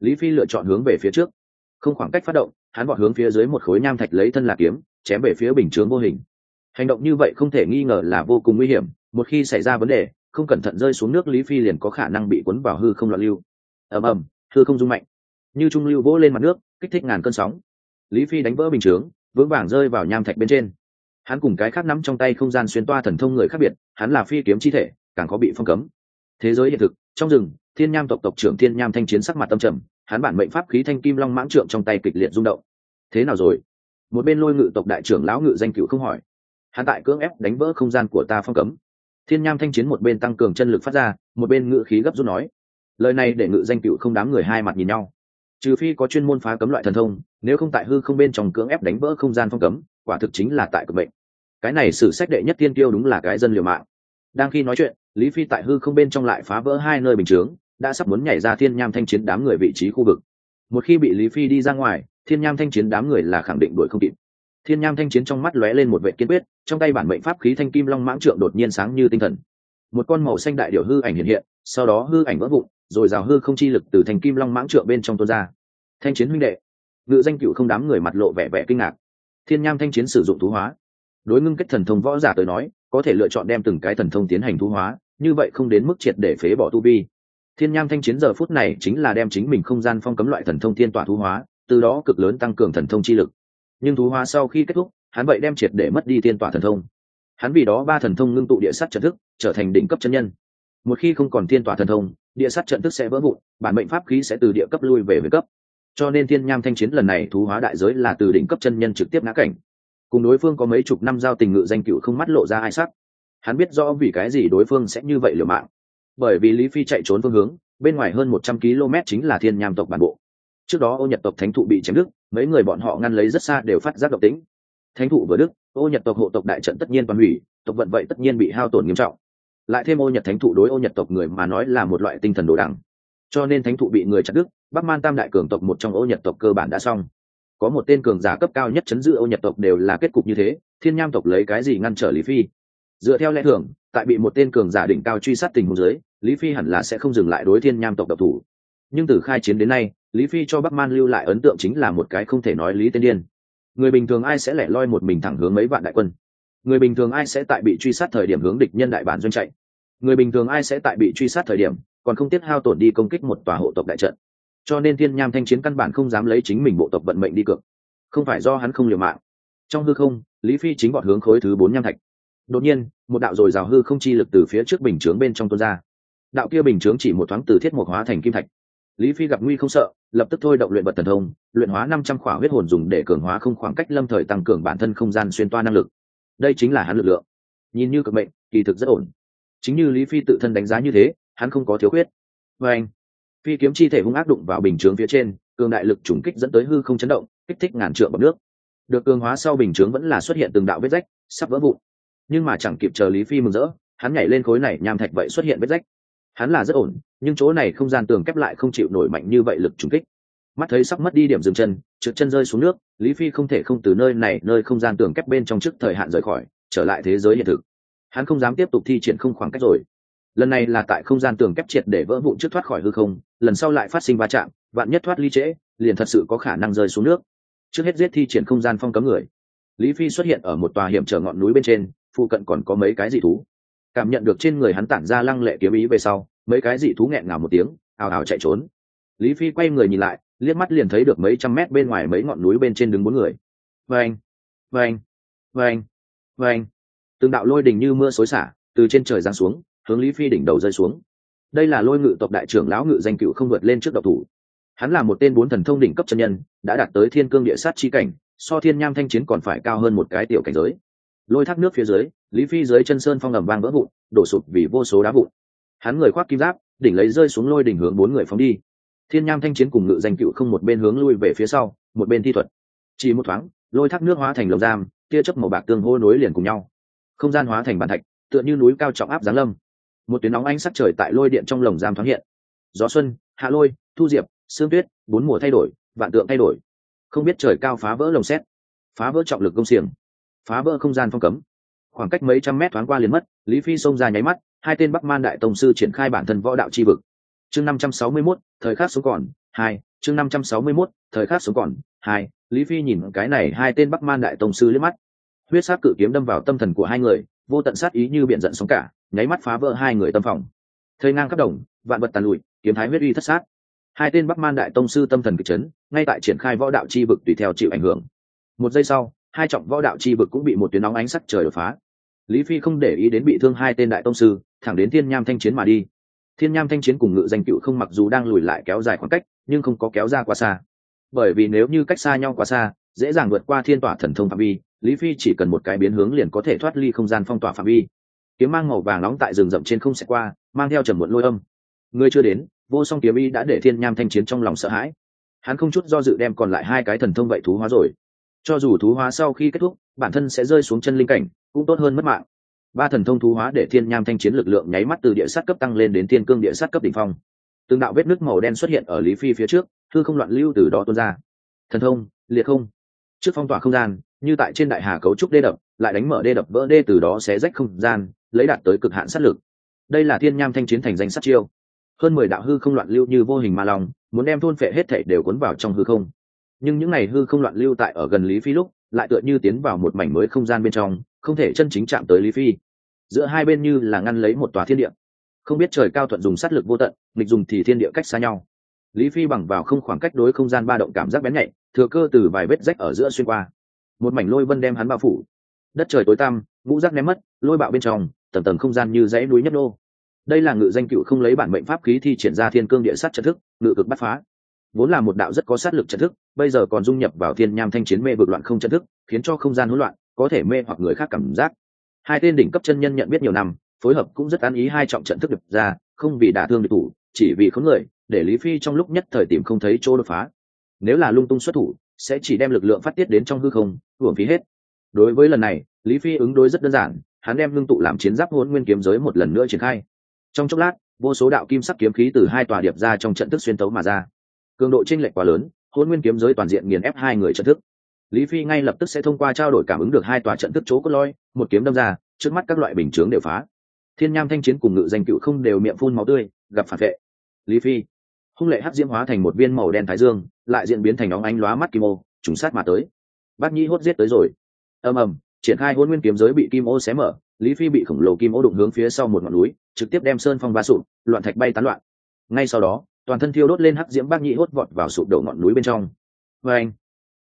Lý phi lựa chọn hướng về phía trước. Không khoảng cách phát động, hắn vọt hướng phía dưới một khối nham thạch lấy thân là kiếm, chém về phía bình chướng vô hình. Hành động như vậy không thể nghi ngờ là vô cùng nguy hiểm, một khi xảy ra vấn đề không cẩn thận rơi xuống nước lý phi liền có khả năng bị cuốn vào hư không loạn lưu. Ầm ầm, hư không rung mạnh. Như trung lưu vỗ lên mặt nước, kích thích ngàn cơn sóng. Lý phi đánh vỡ bình chướng, vững vàng rơi vào nham thạch bên trên. Hắn cùng cái khác nắm trong tay không gian xuyên toa thần thông người khác biệt, hắn là phi kiếm chi thể, càng có bị phong cấm. Thế giới hiện thực, trong rừng, thiên nham tộc tộc trưởng thiên nham thanh chiến sắc mặt tâm trầm, hắn bản mệnh pháp khí thanh kim long mãng trượng trong tay kịch liệt rung động. Thế nào rồi? Một bên lôi ngự tộc đại trưởng lão ngự danh cựu không hỏi. Hắn tại cưỡng ép đánh vỡ không gian của ta phong cấm thiên nham thanh chiến một bên tăng cường chân lực phát ra, một bên ngự khí gấp rút nói. Lời này để ngự danh cựu không đám người hai mặt nhìn nhau. Trừ phi có chuyên môn phá cấm loại thần thông, nếu không tại hư không bên trong cưỡng ép đánh vỡ không gian phong cấm, quả thực chính là tại cực bệnh. Cái này sử sách đệ nhất tiên tiêu đúng là cái dân liều mạng. Đang khi nói chuyện, lý phi tại hư không bên trong lại phá vỡ hai nơi bình chướng, đã sắp muốn nhảy ra thiên nham thanh chiến đám người vị trí khu vực. Một khi bị lý phi đi ra ngoài, thiên nham thanh chiến đám người là khẳng định đuổi không kịp thiên nham thanh chiến trong mắt lóe lên một vệ kiên quyết, trong tay bản mệnh pháp khí thanh kim long mãng trượng đột nhiên sáng như tinh thần. Một con màu xanh đại điệu hư ảnh hiện hiện, sau đó hư ảnh vỡ vụn, rồi rào hư không chi lực từ thanh kim long mãng trượng bên trong tuôn ra. Thanh chiến huynh đệ, ngự danh cựu không đám người mặt lộ vẻ vẻ kinh ngạc. Thiên nham thanh chiến sử dụng thú hóa. Đối ngưng kết thần thông võ giả tới nói, có thể lựa chọn đem từng cái thần thông tiến hành thú hóa, như vậy không đến mức triệt để phế bỏ tu vi. Thiên nham thanh chiến giờ phút này chính là đem chính mình không gian phong cấm loại thần thông thiên tỏa thú hóa, từ đó cực lớn tăng cường thần thông chi lực nhưng thú hóa sau khi kết thúc, hắn vậy đem triệt để mất đi tiên tỏa thần thông. Hắn vì đó ba thần thông ngưng tụ địa sát trận thức, trở thành đỉnh cấp chân nhân. Một khi không còn tiên tỏa thần thông, địa sát trận thức sẽ vỡ vụn, bản mệnh pháp khí sẽ từ địa cấp lui về với cấp. Cho nên thiên nham thanh chiến lần này thú hóa đại giới là từ đỉnh cấp chân nhân trực tiếp ngã cảnh. Cùng đối phương có mấy chục năm giao tình ngự danh cựu không mắt lộ ra ai sắc. Hắn biết rõ vì cái gì đối phương sẽ như vậy liều mạng. Bởi vì lý phi chạy trốn phương hướng, bên ngoài hơn một trăm km chính là thiên nham tộc bản bộ. Trước đó ô nhật tộc thánh thụ bị chém đức mấy người bọn họ ngăn lấy rất xa đều phát giác độc tính. Thánh thụ vừa đức, ô nhật tộc hộ tộc đại trận tất nhiên toàn hủy, tộc vận vậy tất nhiên bị hao tổn nghiêm trọng. Lại thêm ô nhật thánh thụ đối ô nhật tộc người mà nói là một loại tinh thần đồ đẳng. Cho nên thánh thụ bị người chặt đức bắc man tam đại cường tộc một trong ô nhật tộc cơ bản đã xong. Có một tên cường giả cấp cao nhất chấn giữ ô nhật tộc đều là kết cục như thế, thiên nham tộc lấy cái gì ngăn trở lý phi? Dựa theo lẽ thường, tại bị một tên cường giả đỉnh cao truy sát tình huống dưới, lý phi hẳn là sẽ không dừng lại đối thiên nham tộc độc thủ. Nhưng từ khai chiến đến nay lý phi cho bắc man lưu lại ấn tượng chính là một cái không thể nói lý tên điên. Người bình thường ai sẽ lẻ loi một mình thẳng hướng mấy vạn đại quân? Người bình thường ai sẽ tại bị truy sát thời điểm hướng địch nhân đại bản doanh chạy? Người bình thường ai sẽ tại bị truy sát thời điểm, còn không tiết hao tổn đi công kích một tòa hộ tộc đại trận? Cho nên thiên nham thanh chiến căn bản không dám lấy chính mình bộ tộc vận mệnh đi cược. Không phải do hắn không liều mạng. Trong hư không, lý phi chính bọn hướng khối thứ bốn nham thạch. Đột nhiên, một đạo dồi dào hư không chi lực từ phía trước bình chướng bên trong tuôn ra. Đạo kia bình chướng chỉ một thoáng từ thiết mộc hóa thành kim thạch lý phi gặp nguy không sợ, lập tức thôi động luyện vật thần thông, luyện hóa năm trăm khỏa huyết hồn dùng để cường hóa không khoảng cách lâm thời tăng cường bản thân không gian xuyên toa năng lực. Đây chính là hắn lực lượng. Nhìn như cực mệnh, kỳ thực rất ổn. Chính như lý phi tự thân đánh giá như thế, hắn không có thiếu khuyết. Và anh, phi kiếm chi thể hung ác đụng vào bình chướng phía trên, cường đại lực trùng kích dẫn tới hư không chấn động, kích thích ngàn trượng bọc nước. Được cường hóa sau bình chướng vẫn là xuất hiện từng đạo vết rách, sắp vỡ vụn. Nhưng mà chẳng kịp chờ lý phi mừng rỡ, hắn nhảy lên khối này nham thạch vậy xuất hiện vết rách. Hắn là rất ổn nhưng chỗ này không gian tường kép lại không chịu nổi mạnh như vậy lực trùng kích. Mắt thấy sắp mất đi điểm dừng chân, trượt chân rơi xuống nước, lý phi không thể không từ nơi này, nơi không gian tường kép bên trong trước thời hạn rời khỏi, trở lại thế giới hiện thực. Hắn không dám tiếp tục thi triển không khoảng cách rồi. Lần này là tại không gian tường kép triệt để vỡ vụn trước thoát khỏi hư không, lần sau lại phát sinh va chạm, vạn nhất thoát ly trễ, liền thật sự có khả năng rơi xuống nước. Trước hết giết thi triển không gian phong cấm người. Lý phi xuất hiện ở một tòa hiểm trở ngọn núi bên trên, phụ cận còn có mấy cái dị thú. Cảm nhận được trên người hắn tản ra lăng lệ kiếm ý về sau mấy cái dị thú nghẹn ngào một tiếng, ào ào chạy trốn. Lý phi quay người nhìn lại, liếc mắt liền thấy được mấy trăm mét bên ngoài mấy ngọn núi bên trên đứng bốn người. Vâng vâng vâng vâng. Từng đạo lôi đình như mưa xối xả, từ trên trời giáng xuống, hướng lý phi đỉnh đầu rơi xuống. Đây là lôi ngự tộc đại trưởng lão ngự danh cựu không vượt lên trước độc thủ. Hắn là một tên bốn thần thông đỉnh cấp chân nhân, đã đạt tới thiên cương địa sát chi cảnh, so thiên nham thanh chiến còn phải cao hơn một cái tiểu cảnh giới. Lôi thác nước phía dưới, lý phi dưới chân sơn phong ẩm vang vỡ vụn, đổ sụp vì vô số đá vụn hắn người khoác kim giáp, đỉnh lấy rơi xuống lôi đỉnh hướng bốn người phóng đi. Thiên nham thanh chiến cùng ngự danh cựu không một bên hướng lui về phía sau, một bên thi thuật. Chỉ một thoáng, lôi thác nước hóa thành lồng giam, tia chớp màu bạc tương hô nối liền cùng nhau. Không gian hóa thành bàn thạch, tựa như núi cao trọng áp giáng lâm. Một tuyến nóng ánh sắc trời tại lôi điện trong lồng giam thoáng hiện. Gió xuân, hạ lôi, thu diệp, sương tuyết, bốn mùa thay đổi, vạn tượng thay đổi. Không biết trời cao phá vỡ lồng xét phá vỡ trọng lực công xiềng, phá vỡ không gian phong cấm. Khoảng cách mấy trăm mét thoáng qua liền mất, lý phi xông ra nháy mắt hai tên bắc man đại tông sư triển khai bản thân võ đạo chi vực. Chương năm trăm sáu mươi 561, thời khắc xuống còn hai chương năm trăm sáu mươi 561, thời khắc xuống còn hai lý phi nhìn cái này hai tên bắc man đại tông sư liếc mắt. Huyết sát cự kiếm đâm vào tâm thần của hai người vô tận sát ý như biển giận sóng cả nháy mắt phá vỡ hai người tâm phòng. Thời ngang khắp đồng vạn vật tàn lụi kiếm thái huyết uy thất sát. Hai tên bắc man đại tông sư tâm thần kịch chấn ngay tại triển khai võ đạo chi vực tùy theo chịu ảnh hưởng. Một giây sau hai trọng võ đạo chi vực cũng bị một tuyến nóng ánh sắc trời đột phá. Lý phi không để ý đến bị thương hai tên đại tông sư thẳng đến thiên nham thanh chiến mà đi. Thiên nham thanh chiến cùng ngự danh cựu không mặc dù đang lùi lại kéo dài khoảng cách, nhưng không có kéo ra quá xa. Bởi vì nếu như cách xa nhau quá xa, dễ dàng vượt qua thiên tỏa thần thông phạm vi, lý phi chỉ cần một cái biến hướng liền có thể thoát ly không gian phong tỏa phạm vi. Kiếm mang màu vàng nóng tại rừng rậm trên không xẹt qua, mang theo trầm muộn lôi âm. Người chưa đến, vô song kiếm y đã để thiên nham thanh chiến trong lòng sợ hãi. Hắn không chút do dự đem còn lại hai cái thần thông vậy thú hóa rồi. Cho dù thú hóa sau khi kết thúc, bản thân sẽ rơi xuống chân linh cảnh, cũng tốt hơn mất mạng ba thần thông thú hóa để thiên nham thanh chiến lực lượng nháy mắt từ địa sát cấp tăng lên đến thiên cương địa sát cấp đỉnh phong. Từng đạo vết nước màu đen xuất hiện ở lý phi phía trước thư không loạn lưu từ đó tuôn ra. Thần thông, liệt không. Trước phong tỏa không gian, như tại trên đại hà cấu trúc đê đập, lại đánh mở đê đập vỡ đê từ đó sẽ rách không gian, lấy đạt tới cực hạn sát lực. Đây là thiên nham thanh chiến thành danh sát chiêu. Hơn mười đạo hư không loạn lưu như vô hình ma lòng muốn đem thôn phệ hết thể đều cuốn vào trong hư không. Nhưng những ngày hư không loạn lưu tại ở gần lý phi lúc, lại tựa như tiến vào một mảnh mới không gian bên trong không thể chân chính chạm tới lý phi. Giữa hai bên như là ngăn lấy một tòa thiên địa. Không biết trời cao thuận dùng sát lực vô tận, nghịch dùng thì thiên địa cách xa nhau. Lý phi bằng vào không khoảng cách đối không gian ba động cảm giác bén nhạy, thừa cơ từ vài vết rách ở giữa xuyên qua. Một mảnh lôi vân đem hắn bao phủ. Đất trời tối tăm, ngũ rác ném mất, lôi bạo bên trong, tầng tầng không gian như dãy núi nhất đô đây là ngự danh cựu không lấy bản mệnh pháp khí thi triển ra thiên cương địa sát trận thức, ngự cực bắt phá. Vốn là một đạo rất có sát lực trận thức, bây giờ còn dung nhập vào thiên nham thanh chiến mê vực loạn không trận thức, khiến cho không gian hỗn loạn có thể mê hoặc người khác cảm giác. Hai tên đỉnh cấp chân nhân nhận biết nhiều năm, phối hợp cũng rất an ý hai trọng trận thức được ra, không vì đả thương địch thủ, chỉ vì khống người, để lý phi trong lúc nhất thời tìm không thấy chỗ đột phá. Nếu là lung tung xuất thủ, sẽ chỉ đem lực lượng phát tiết đến trong hư không, hưởng phí hết. Đối với lần này, lý phi ứng đối rất đơn giản, hắn đem ngưng tụ làm chiến giáp hôn nguyên kiếm giới một lần nữa triển khai. Trong chốc lát, vô số đạo kim sắc kiếm khí từ hai tòa điệp ra trong trận thức xuyên tấu mà ra. Cường độ chênh lệch quá lớn hôn nguyên kiếm giới toàn diện nghiền ép hai người trận thức lý phi ngay lập tức sẽ thông qua trao đổi cảm ứng được hai tòa trận thức chỗ cốt loi một kiếm đâm ra, trước mắt các loại bình chướng đều phá. Thiên nham thanh chiến cùng ngự danh cựu không đều miệng phun máu tươi, gặp phản vệ. Lý phi, hung lệ hắc diễm hóa thành một viên màu đen thái dương, lại diễn biến thành óng ánh lóa mắt kim ô, trùng sát mà tới. Bác nhĩ hốt giết tới rồi. Ầm ầm, triển khai hôn nguyên kiếm giới bị kim ô xé mở, lý phi bị khổng lồ kim ô đụng hướng phía sau một ngọn núi, trực tiếp đem sơn phong ba sụp, loạn thạch bay tán loạn. Ngay sau đó, toàn thân thiêu đốt lên hắc diễm bác nhĩ hốt vọt vào sụp đổ ngọn núi bên trong. Vâng.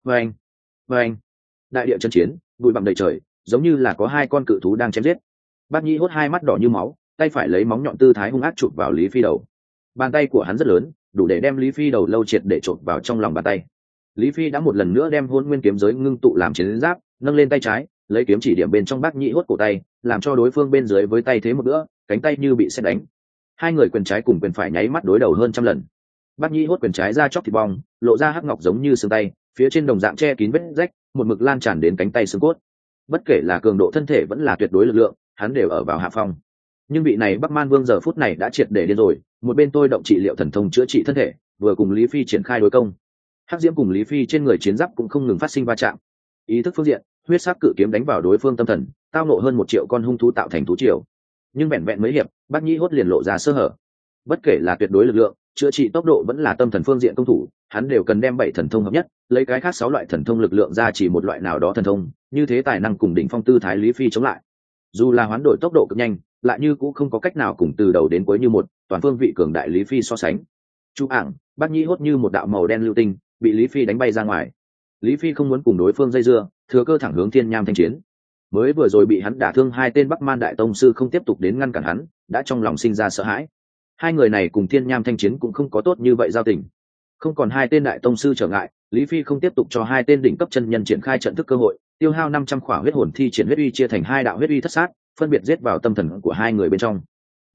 vâng vâng anh, đại địa chân chiến, bụi bặm đầy trời, giống như là có hai con cự thú đang chém giết. Bác nhi hốt hai mắt đỏ như máu, tay phải lấy móng nhọn tư thái hung ác chụp vào lý phi đầu. Bàn tay của hắn rất lớn, đủ để đem lý phi đầu lâu triệt để trộn vào trong lòng bàn tay. Lý phi đã một lần nữa đem hôn nguyên kiếm giới ngưng tụ làm chiến giáp, nâng lên tay trái, lấy kiếm chỉ điểm bên trong bác nhĩ hốt cổ tay, làm cho đối phương bên dưới với tay thế một nữa cánh tay như bị xét đánh. Hai người quyền trái cùng quyền phải nháy mắt đối đầu hơn trăm lần bác Nhi hốt quyền trái ra chóc thịt bong, lộ ra hắc ngọc giống như xương tay, phía trên đồng dạng che kín vết rách, một mực lan tràn đến cánh tay xương cốt. Bất kể là cường độ thân thể vẫn là tuyệt đối lực lượng, hắn đều ở vào hạ phong. Nhưng vị này bắc man vương giờ phút này đã triệt để điên rồi, một bên tôi động trị liệu thần thông chữa trị thân thể, vừa cùng lý phi triển khai đối công. Hắc diễm cùng lý phi trên người chiến giáp cũng không ngừng phát sinh va chạm. Ý thức phương diện, huyết sắc cự kiếm đánh vào đối phương tâm thần, tao nộ hơn một triệu con hung thú tạo thành thú triều. Nhưng vẹn vẹn mấy hiệp, bác nhĩ hốt liền lộ ra sơ hở. Bất kể là tuyệt đối lực lượng chữa trị tốc độ vẫn là tâm thần phương diện công thủ, hắn đều cần đem bảy thần thông hợp nhất, lấy cái khác sáu loại thần thông lực lượng ra chỉ một loại nào đó thần thông, như thế tài năng cùng đỉnh phong tư thái lý phi chống lại. Dù là hoán đổi tốc độ cực nhanh, lại như cũng không có cách nào cùng từ đầu đến cuối như một, toàn phương vị cường đại lý phi so sánh. Chú ảng, bác nhĩ hốt như một đạo màu đen lưu tinh, bị lý phi đánh bay ra ngoài. Lý phi không muốn cùng đối phương dây dưa, thừa cơ thẳng hướng thiên nham thanh chiến. Mới vừa rồi bị hắn đả thương hai tên bắc man đại tông sư không tiếp tục đến ngăn cản hắn, đã trong lòng sinh ra sợ hãi hai người này cùng thiên nham thanh chiến cũng không có tốt như vậy giao tình. Không còn hai tên đại tông sư trở ngại, lý phi không tiếp tục cho hai tên đỉnh cấp chân nhân triển khai trận thức cơ hội, tiêu hao năm trăm khỏa huyết hồn thi triển huyết uy chia thành hai đạo huyết uy thất sát, phân biệt giết vào tâm thần của hai người bên trong.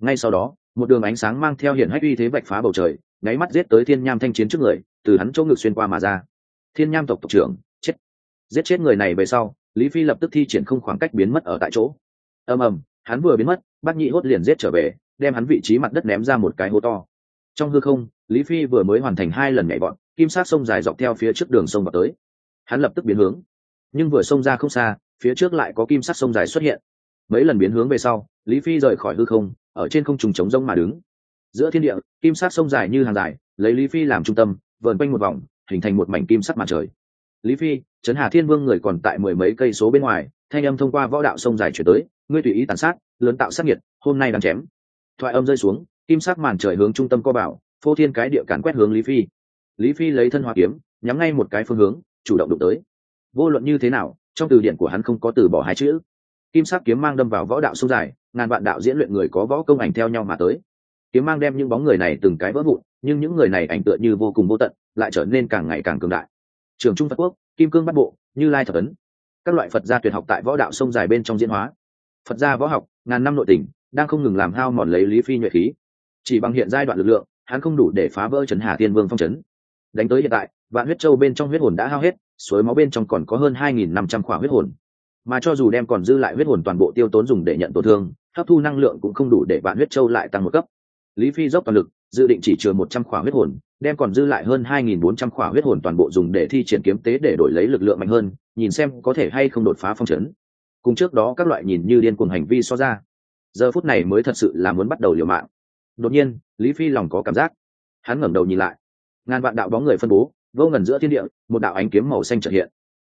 Ngay sau đó, một đường ánh sáng mang theo hiển hách uy thế vạch phá bầu trời, nháy mắt giết tới thiên nham thanh chiến trước người, từ hắn chỗ ngực xuyên qua mà ra. Thiên nham tộc tộc trưởng, chết. Giết chết người này về sau, lý phi lập tức thi triển không khoảng cách biến mất ở tại chỗ. Ầm ầm, hắn vừa biến mất bác nhị hốt liền giết trở về đem hắn vị trí mặt đất ném ra một cái hố to. Trong hư không, lý phi vừa mới hoàn thành hai lần nhảy bọn kim sát sông dài dọc theo phía trước đường sông vào tới. Hắn lập tức biến hướng. Nhưng vừa sông ra không xa, phía trước lại có kim sắc sông dài xuất hiện. Mấy lần biến hướng về sau, lý phi rời khỏi hư không, ở trên không trùng trống rông mà đứng. Giữa thiên địa, kim sắc sông dài như hàng dài, lấy lý phi làm trung tâm, vờn quanh một vòng, hình thành một mảnh kim sắc mặt trời. Lý phi, trấn hà thiên vương người còn tại mười mấy cây số bên ngoài, thanh âm thông qua võ đạo sông dài chuyển tới, ngươi tùy ý tàn sát, lớn tạo sát nhiệt hôm nay đang chém thoại âm rơi xuống, kim sắc màn trời hướng trung tâm co bảo, phô thiên cái địa càn quét hướng lý phi. Lý phi lấy thân hoa kiếm, nhắm ngay một cái phương hướng, chủ động đụng tới. Vô luận như thế nào, trong từ điển của hắn không có từ bỏ hai chữ. Kim sắc kiếm mang đâm vào võ đạo sông dài, ngàn vạn đạo diễn luyện người có võ công ảnh theo nhau mà tới. Kiếm mang đem những bóng người này từng cái vỡ vụn, nhưng những người này ảnh tựa như vô cùng vô tận, lại trở nên càng ngày càng cường đại. Trường trung phật quốc, kim cương bắt bộ, như lai thập ấn. Các loại phật gia tuyệt học tại võ đạo sông dài bên trong diễn hóa. Phật gia võ học, ngàn năm nội tình đang không ngừng làm hao mòn lấy lý phi nhuệ khí. Chỉ bằng hiện giai đoạn lực lượng, hắn không đủ để phá vỡ trấn hà tiên vương phong trấn đánh tới hiện tại, vạn huyết châu bên trong huyết hồn đã hao hết, suối máu bên trong còn có hơn hai nghìn năm trăm khỏa huyết hồn. Mà cho dù đem còn dư lại huyết hồn toàn bộ tiêu tốn dùng để nhận tổn thương, hấp thu năng lượng cũng không đủ để vạn huyết châu lại tăng một cấp. Lý phi dốc toàn lực, dự định chỉ chừa một trăm khỏa huyết hồn, đem còn dư lại hơn hai nghìn bốn trăm khỏa huyết hồn toàn bộ dùng để thi triển kiếm tế để đổi lấy lực lượng mạnh hơn, nhìn xem có thể hay không đột phá phong trấn cùng trước đó các loại nhìn như điên cuồng hành vi so ra giờ phút này mới thật sự là muốn bắt đầu liều mạng. Đột nhiên, lý phi lòng có cảm giác. Hắn ngẩng đầu nhìn lại. Ngàn vạn đạo bóng người phân bố, vô ngần giữa thiên địa, một đạo ánh kiếm màu xanh trợ hiện.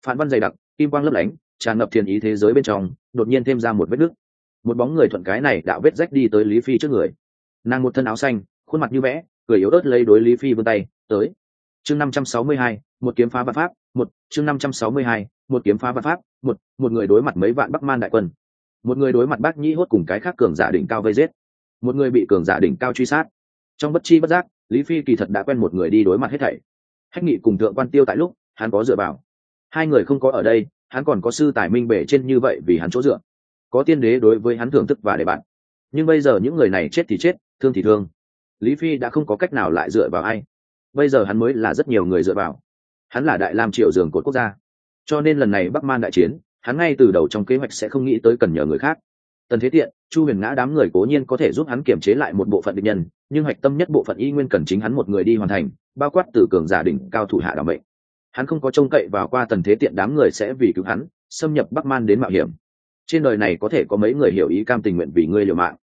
Phản văn dày đặc, kim quang lấp lánh, tràn ngập thiên ý thế giới bên trong, đột nhiên thêm ra một vết nứt. Một bóng người thuận cái này đạo vết rách đi tới lý phi trước người. Nàng một thân áo xanh, khuôn mặt như vẽ, cười yếu ớt lấy đối lý phi vươn tay, tới. Chương năm trăm sáu mươi hai, một kiếm phá vạn pháp, một, chương năm trăm sáu mươi hai, một kiếm phá vạn pháp, một một người đối mặt mấy vạn bắc man đại quân một người đối mặt bác nhĩ hốt cùng cái khác cường giả đỉnh cao vây giết. Một người bị cường giả đỉnh cao truy sát. Trong bất chi bất giác, lý phi kỳ thật đã quen một người đi đối mặt hết thảy. Hách nghị cùng thượng quan tiêu tại lúc, hắn có dựa vào. Hai người không có ở đây, hắn còn có sư tài minh bể trên như vậy vì hắn chỗ dựa. Có tiên đế đối với hắn thưởng thức và để bạn. Nhưng bây giờ những người này chết thì chết, thương thì thương. Lý phi đã không có cách nào lại dựa vào ai. Bây giờ hắn mới là rất nhiều người dựa vào. Hắn là đại lam triệu giường cột quốc gia. Cho nên lần này bắc man đại chiến hắn ngay từ đầu trong kế hoạch sẽ không nghĩ tới cần nhờ người khác. Tần thế tiện, chu huyền ngã đám người cố nhiên có thể giúp hắn kiềm chế lại một bộ phận địch nhân, nhưng hoạch tâm nhất bộ phận y nguyên cần chính hắn một người đi hoàn thành, bao quát từ cường giả đỉnh cao thủ hạ đảm mệnh. Hắn không có trông cậy vào qua tần thế tiện đám người sẽ vì cứu hắn, xâm nhập bắc man đến mạo hiểm. Trên đời này có thể có mấy người hiểu ý cam tình nguyện vì ngươi liều mạng.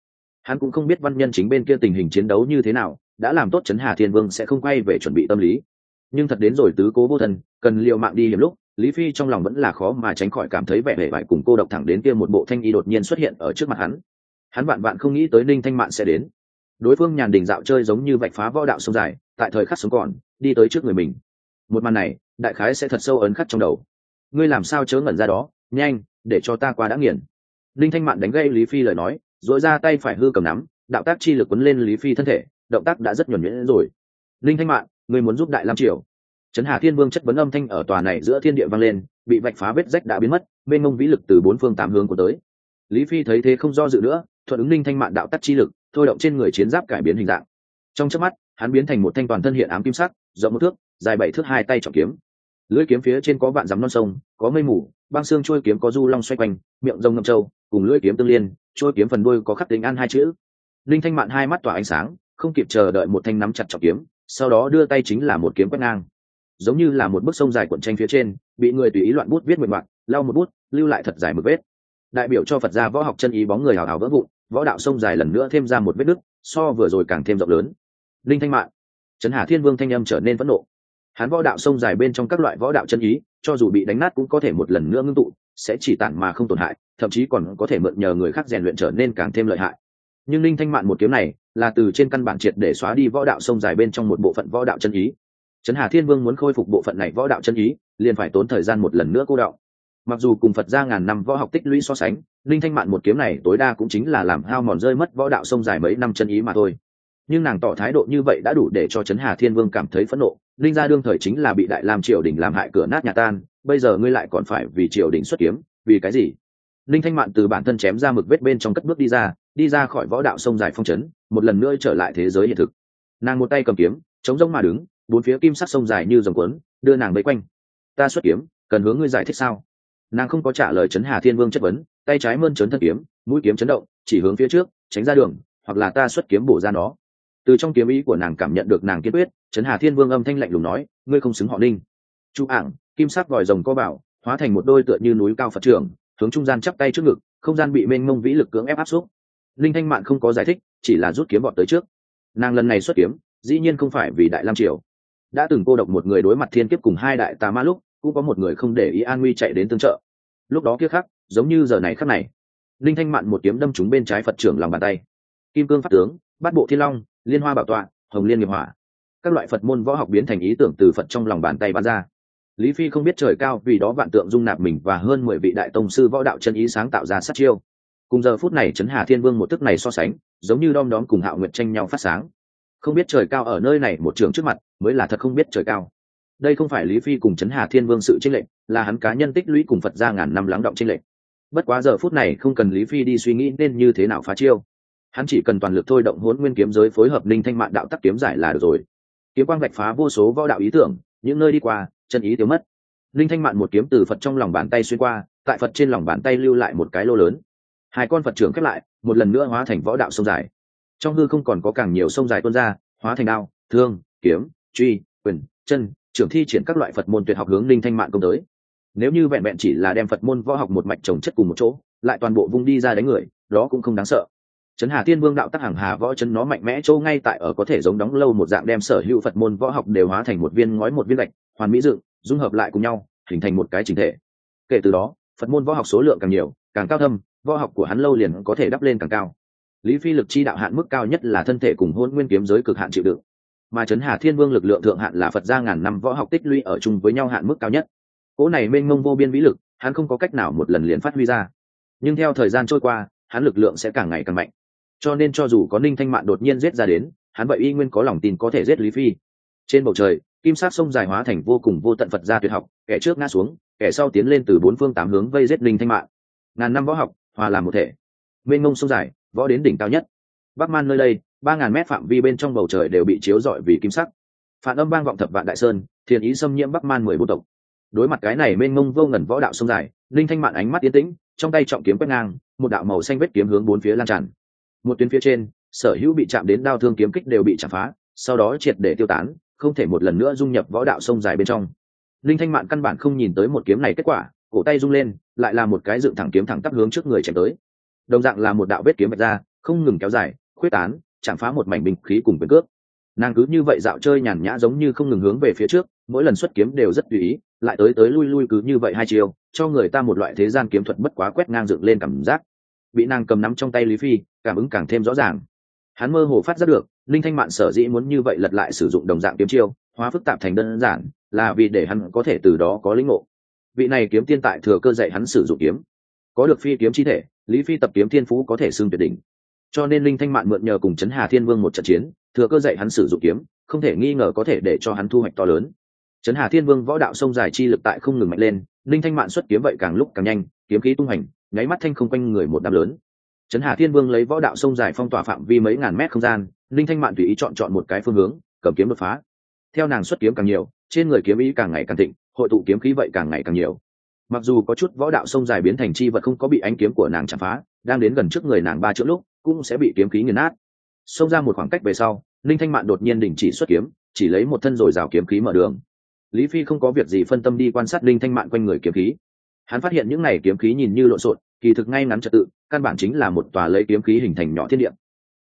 Hắn cũng không biết văn nhân chính bên kia tình hình chiến đấu như thế nào, đã làm tốt chấn hà thiên vương sẽ không quay về chuẩn bị tâm lý. Nhưng thật đến rồi tứ cố vô thần cần liều mạng đi hiểm lúc lý phi trong lòng vẫn là khó mà tránh khỏi cảm thấy vẻ vẻ vải cùng cô độc thẳng đến kia một bộ thanh y đột nhiên xuất hiện ở trước mặt hắn. Hắn vạn vạn không nghĩ tới ninh thanh mạn sẽ đến. Đối phương nhàn đình dạo chơi giống như vạch phá võ đạo sông dài, tại thời khắc sống còn, đi tới trước người mình. Một màn này, đại khái sẽ thật sâu ấn khắc trong đầu. Ngươi làm sao chớ ngẩn ra đó, nhanh, để cho ta qua đã nghiền. Ninh thanh mạn đánh gây lý phi lời nói dội ra tay phải hư cầm nắm, đạo tác chi lực quấn lên lý phi thân thể, động tác đã rất nhuẩn nhuyễn rồi. Ninh thanh mạn, ngươi muốn giúp đại lam triều trấn hà thiên vương chất vấn âm thanh ở tòa này giữa thiên địa vang lên, bị vạch phá vết rách đã biến mất bên ngông vĩ lực từ bốn phương tám hướng của tới. Lý phi thấy thế không do dự nữa, thuận ứng linh thanh mạn đạo tắt chi lực, thôi động trên người chiến giáp cải biến hình dạng. Trong chớp mắt, hắn biến thành một thanh toàn thân hiện ám kim sắc, rộng một thước, dài bảy thước hai tay trọng kiếm. Lưỡi kiếm phía trên có vạn dắm non sông, có mây mù, băng xương trôi kiếm có du long xoay quanh, miệng rồng ngâm trâu, cùng lưỡi kiếm tương liên trôi kiếm phần đuôi có khắc tính an hai chữ. Linh thanh mạn hai mắt tỏa ánh sáng, không kịp chờ đợi một thanh nắm chặt trọng kiếm, sau đó đưa tay chính là một kiếm quét ngang giống như là một bức sông dài cuộn tranh phía trên, bị người tùy ý loạn bút viết nguyện ngoạn lau một bút, lưu lại thật dài một vết. Đại biểu cho phật gia võ học chân ý bóng người hào hào vỡ vụn, võ đạo sông dài lần nữa thêm ra một vết nứt, so vừa rồi càng thêm rộng lớn. Linh thanh mạn. Trấn hà thiên vương thanh âm trở nên phẫn nộ. Hắn võ đạo sông dài bên trong các loại võ đạo chân ý, cho dù bị đánh nát cũng có thể một lần nữa ngưng tụ, sẽ chỉ tản mà không tổn hại, thậm chí còn có thể mượn nhờ người khác rèn luyện trở nên càng thêm lợi hại. Nhưng linh thanh mạn một kiếm này là từ trên căn bản triệt để xóa đi võ đạo sông dài bên trong một bộ phận võ đạo chân ý trấn hà thiên vương muốn khôi phục bộ phận này võ đạo chân ý, liền phải tốn thời gian một lần nữa cô đạo mặc dù cùng phật ra ngàn năm võ học tích lũy so sánh, linh thanh mạn một kiếm này tối đa cũng chính là làm hao mòn rơi mất võ đạo sông dài mấy năm chân ý mà thôi. Nhưng nàng tỏ thái độ như vậy đã đủ để cho trấn hà thiên vương cảm thấy phẫn nộ. Linh gia đương thời chính là bị đại lam triều đình làm hại cửa nát nhà tan, bây giờ ngươi lại còn phải vì triều đình xuất kiếm, vì cái gì? Linh thanh mạn từ bản thân chém ra mực vết bên trong cất bước đi ra đi ra khỏi võ đạo sông dài phong trấn một lần nữa trở lại thế giới hiện thực. Nàng một tay cầm kiếm, chống rông mà đứng bốn phía kim sắc sông dài như dòng cuốn, đưa nàng bấy quanh. Ta xuất kiếm, cần hướng ngươi giải thích sao? Nàng không có trả lời trấn hà thiên vương chất vấn, tay trái mơn trớn thân kiếm, mũi kiếm chấn động, chỉ hướng phía trước, tránh ra đường, hoặc là ta xuất kiếm bổ ra nó. Từ trong kiếm ý của nàng cảm nhận được nàng kiên quyết, trấn hà thiên vương âm thanh lạnh lùng nói, ngươi không xứng họ ninh. Chu ảng, kim sắc vòi rồng co bảo, hóa thành một đôi tựa như núi cao phật trưởng, hướng trung gian chắp tay trước ngực, không gian bị mênh mông vĩ lực cưỡng ép áp xuống linh thanh mạn không có giải thích, chỉ là rút kiếm bọn tới trước. Nàng lần này xuất kiếm, dĩ nhiên không phải vì đại lam triều đã từng cô độc một người đối mặt thiên kiếp cùng hai đại tà ma lúc, cũng có một người không để ý an nguy chạy đến tương trợ. Lúc đó kia khắc, giống như giờ này khắc này, linh thanh mạn một kiếm đâm trúng bên trái phật trưởng lòng bàn tay. Kim cương phát tướng, bát bộ thiên long, liên hoa bảo tọa, hồng liên nghiệp hỏa. Các loại phật môn võ học biến thành ý tưởng từ phật trong lòng bàn tay bắn ra. Lý phi không biết trời cao vì đó vạn tượng dung nạp mình và hơn mười vị đại tông sư võ đạo chân ý sáng tạo ra sát chiêu. Cùng giờ phút này trấn hà thiên vương một tức này so sánh, giống như đom đóm cùng hạo nguyệt tranh nhau phát sáng không biết trời cao ở nơi này một trường trước mặt, mới là thật không biết trời cao. Đây không phải lý phi cùng trấn hà thiên vương sự tranh lệch, là hắn cá nhân tích lũy cùng phật ra ngàn năm lắng động tranh lệch. Bất quá giờ phút này không cần lý phi đi suy nghĩ nên như thế nào phá chiêu. Hắn chỉ cần toàn lực thôi động hỗn nguyên kiếm giới phối hợp linh thanh mạng đạo tắc kiếm giải là được rồi. Kiếm quang vạch phá vô số võ đạo ý tưởng, những nơi đi qua, chân ý tiêu mất. Linh thanh mạn một kiếm từ phật trong lòng bàn tay xuyên qua, tại phật trên lòng bàn tay lưu lại một cái lô lớn. Hai con phật trưởng khép lại, một lần nữa hóa thành võ đạo sông dài trong hư không còn có càng nhiều sông dài tuôn ra, hóa thành đao, thương, kiếm, truy, quyền, chân, trưởng thi triển các loại phật môn tuyệt học hướng linh thanh mạng công tới. Nếu như vẹn vẹn chỉ là đem phật môn võ học một mạch trồng chất cùng một chỗ, lại toàn bộ vung đi ra đánh người, đó cũng không đáng sợ. Trấn hà tiên vương đạo tắc hàng hà võ chân nó mạnh mẽ chỗ ngay tại ở có thể giống đóng lâu một dạng đem sở hữu phật môn võ học đều hóa thành một viên ngói một viên gạch, hoàn mỹ dựng, dung hợp lại cùng nhau, hình thành một cái trình thể. Kể từ đó, phật môn võ học số lượng càng nhiều, càng cao thâm, võ học của hắn lâu liền có thể đắp lên càng cao lý phi lực chi đạo hạn mức cao nhất là thân thể cùng hôn nguyên kiếm giới cực hạn chịu đựng. Mà trấn hà thiên vương lực lượng thượng hạn là phật gia ngàn năm võ học tích lũy ở chung với nhau hạn mức cao nhất. Cỗ này mênh mông vô biên vĩ lực, hắn không có cách nào một lần liền phát huy ra. Nhưng theo thời gian trôi qua, hắn lực lượng sẽ càng ngày càng mạnh. Cho nên cho dù có ninh thanh mạn đột nhiên giết ra đến, hắn vậy y nguyên có lòng tin có thể giết lý phi. Trên bầu trời, kim sát sông dài hóa thành vô cùng vô tận phật gia tuyệt học, kẻ trước ngã xuống, kẻ sau tiến lên từ bốn phương tám hướng vây giết ninh thanh mạn. Ngàn năm võ học, hòa làm một thể. Mênh mông sông dài võ đến đỉnh cao nhất. Bắc man nơi đây, ba ngàn mét phạm vi bên trong bầu trời đều bị chiếu rọi vì kim sắc. Phản âm vang vọng thập vạn đại sơn, thiền ý xâm nhiễm bắc man mười bộ tộc. Đối mặt cái này mênh mông vô ngẩn võ đạo sông dài, linh thanh mạn ánh mắt tiến tĩnh, trong tay trọng kiếm quét ngang, một đạo màu xanh vết kiếm hướng bốn phía lan tràn. Một tuyến phía trên, sở hữu bị chạm đến đao thương kiếm kích đều bị chạm phá, sau đó triệt để tiêu tán, không thể một lần nữa dung nhập võ đạo sông dài bên trong. Linh thanh mạn căn bản không nhìn tới một kiếm này kết quả, cổ tay rung lên, lại là một cái dựng thẳng kiếm thẳng tắp hướng trước người chém tới đồng dạng là một đạo vết kiếm vạch ra, không ngừng kéo dài, khuyết tán, chạm phá một mảnh bình khí cùng quyền cước. nàng cứ như vậy dạo chơi nhàn nhã giống như không ngừng hướng về phía trước, mỗi lần xuất kiếm đều rất tùy ý, lại tới tới lui lui cứ như vậy hai chiều, cho người ta một loại thế gian kiếm thuật bất quá quét ngang dựng lên cảm giác. Bị nàng cầm nắm trong tay lý phi, cảm ứng càng thêm rõ ràng. Hắn mơ hồ phát ra được, linh thanh mạn sở dĩ muốn như vậy lật lại sử dụng đồng dạng kiếm chiêu, hóa phức tạp thành đơn giản, là vì để hắn có thể từ đó có lĩnh ngộ. Vị này kiếm tiên tại thừa cơ dạy hắn sử dụng kiếm. Có được phi kiếm chi thể lý phi tập kiếm thiên phú có thể xưng tuyệt đỉnh. Cho nên linh thanh mạn mượn nhờ cùng chấn hà thiên vương một trận chiến, thừa cơ dạy hắn sử dụng kiếm, không thể nghi ngờ có thể để cho hắn thu hoạch to lớn. Chấn hà thiên vương võ đạo sông dài chi lực tại không ngừng mạnh lên, linh thanh mạn xuất kiếm vậy càng lúc càng nhanh, kiếm khí tung hành nháy mắt thanh không quanh người một đám lớn. Chấn hà thiên vương lấy võ đạo sông dài phong tỏa phạm vi mấy ngàn mét không gian, linh thanh mạn tùy ý chọn chọn một cái phương hướng, cầm kiếm đột phá. Theo nàng xuất kiếm càng nhiều, trên người kiếm ý càng ngày càng thịnh, hội tụ kiếm khí vậy càng ngày càng nhiều mặc dù có chút võ đạo sông dài biến thành chi vật không có bị ánh kiếm của nàng chạm phá, đang đến gần trước người nàng ba chữ lúc, cũng sẽ bị kiếm khí nghiền nát. Xông ra một khoảng cách về sau, Ninh thanh mạn đột nhiên đình chỉ xuất kiếm, chỉ lấy một thân rồi rào kiếm khí mở đường. Lý phi không có việc gì phân tâm đi quan sát Ninh thanh mạn quanh người kiếm khí. Hắn phát hiện những n à y kiếm khí nhìn như lộn xộn, kỳ thực ngay ngắn trật tự, căn bản chính là một tòa lấy kiếm khí hình thành nhỏ thiên địa.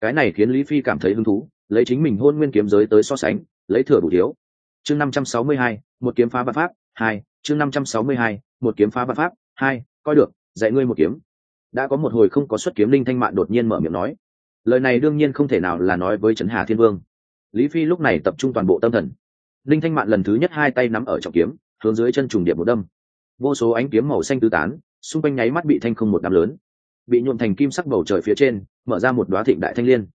Cái này khiến lý phi cảm thấy hứng thú, lấy chính mình hôn nguyên kiếm giới tới so sánh, lấy thừa đủ thiếu. Chương năm trăm sáu mươi hai, một kiếm phá bát pháp, hai chương năm trăm sáu mươi hai, một kiếm phá bát pháp, hai, coi được, dạy ngươi một kiếm. Đã có một hồi không có xuất kiếm linh thanh mạn đột nhiên mở miệng nói. Lời này đương nhiên không thể nào là nói với trấn hà thiên vương. Lý phi lúc này tập trung toàn bộ tâm thần. Linh thanh mạn lần thứ nhất hai tay nắm ở trọng kiếm, hướng dưới chân trùng điệp một đâm. Vô số ánh kiếm màu xanh tứ tán, xung quanh nháy mắt bị thanh không một đám lớn. Bị nhuộm thành kim sắc bầu trời phía trên, mở ra một đoá thịnh đại thanh liên.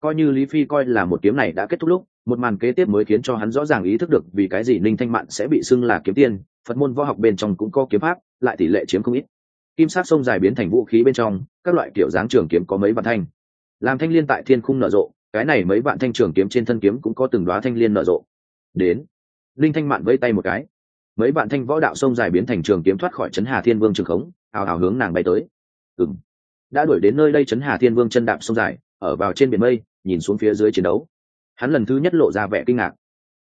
Coi như lý phi coi là một kiếm này đã kết thúc lúc một màn kế tiếp mới khiến cho hắn rõ ràng ý thức được vì cái gì ninh thanh mạn sẽ bị xưng là kiếm tiên, phật môn võ học bên trong cũng có kiếm pháp, lại tỷ lệ chiếm không ít. Kim sắc sông dài biến thành vũ khí bên trong, các loại kiểu dáng trường kiếm có mấy vạn thanh. Làm thanh liên tại thiên khung nở rộ, cái này mấy vạn thanh trường kiếm trên thân kiếm cũng có từng đoá thanh liên nở rộ. Đến linh thanh mạn vây tay một cái. Mấy vạn thanh võ đạo sông dài biến thành trường kiếm thoát khỏi trấn hà thiên vương trường khống ào ào hướng nàng bay tới. Ừng đã đuổi đến nơi đây trấn hà thiên vương chân đạp sông dài, ở vào trên biển mây, nhìn xuống phía dưới chiến đấu hắn lần thứ nhất lộ ra vẻ kinh ngạc.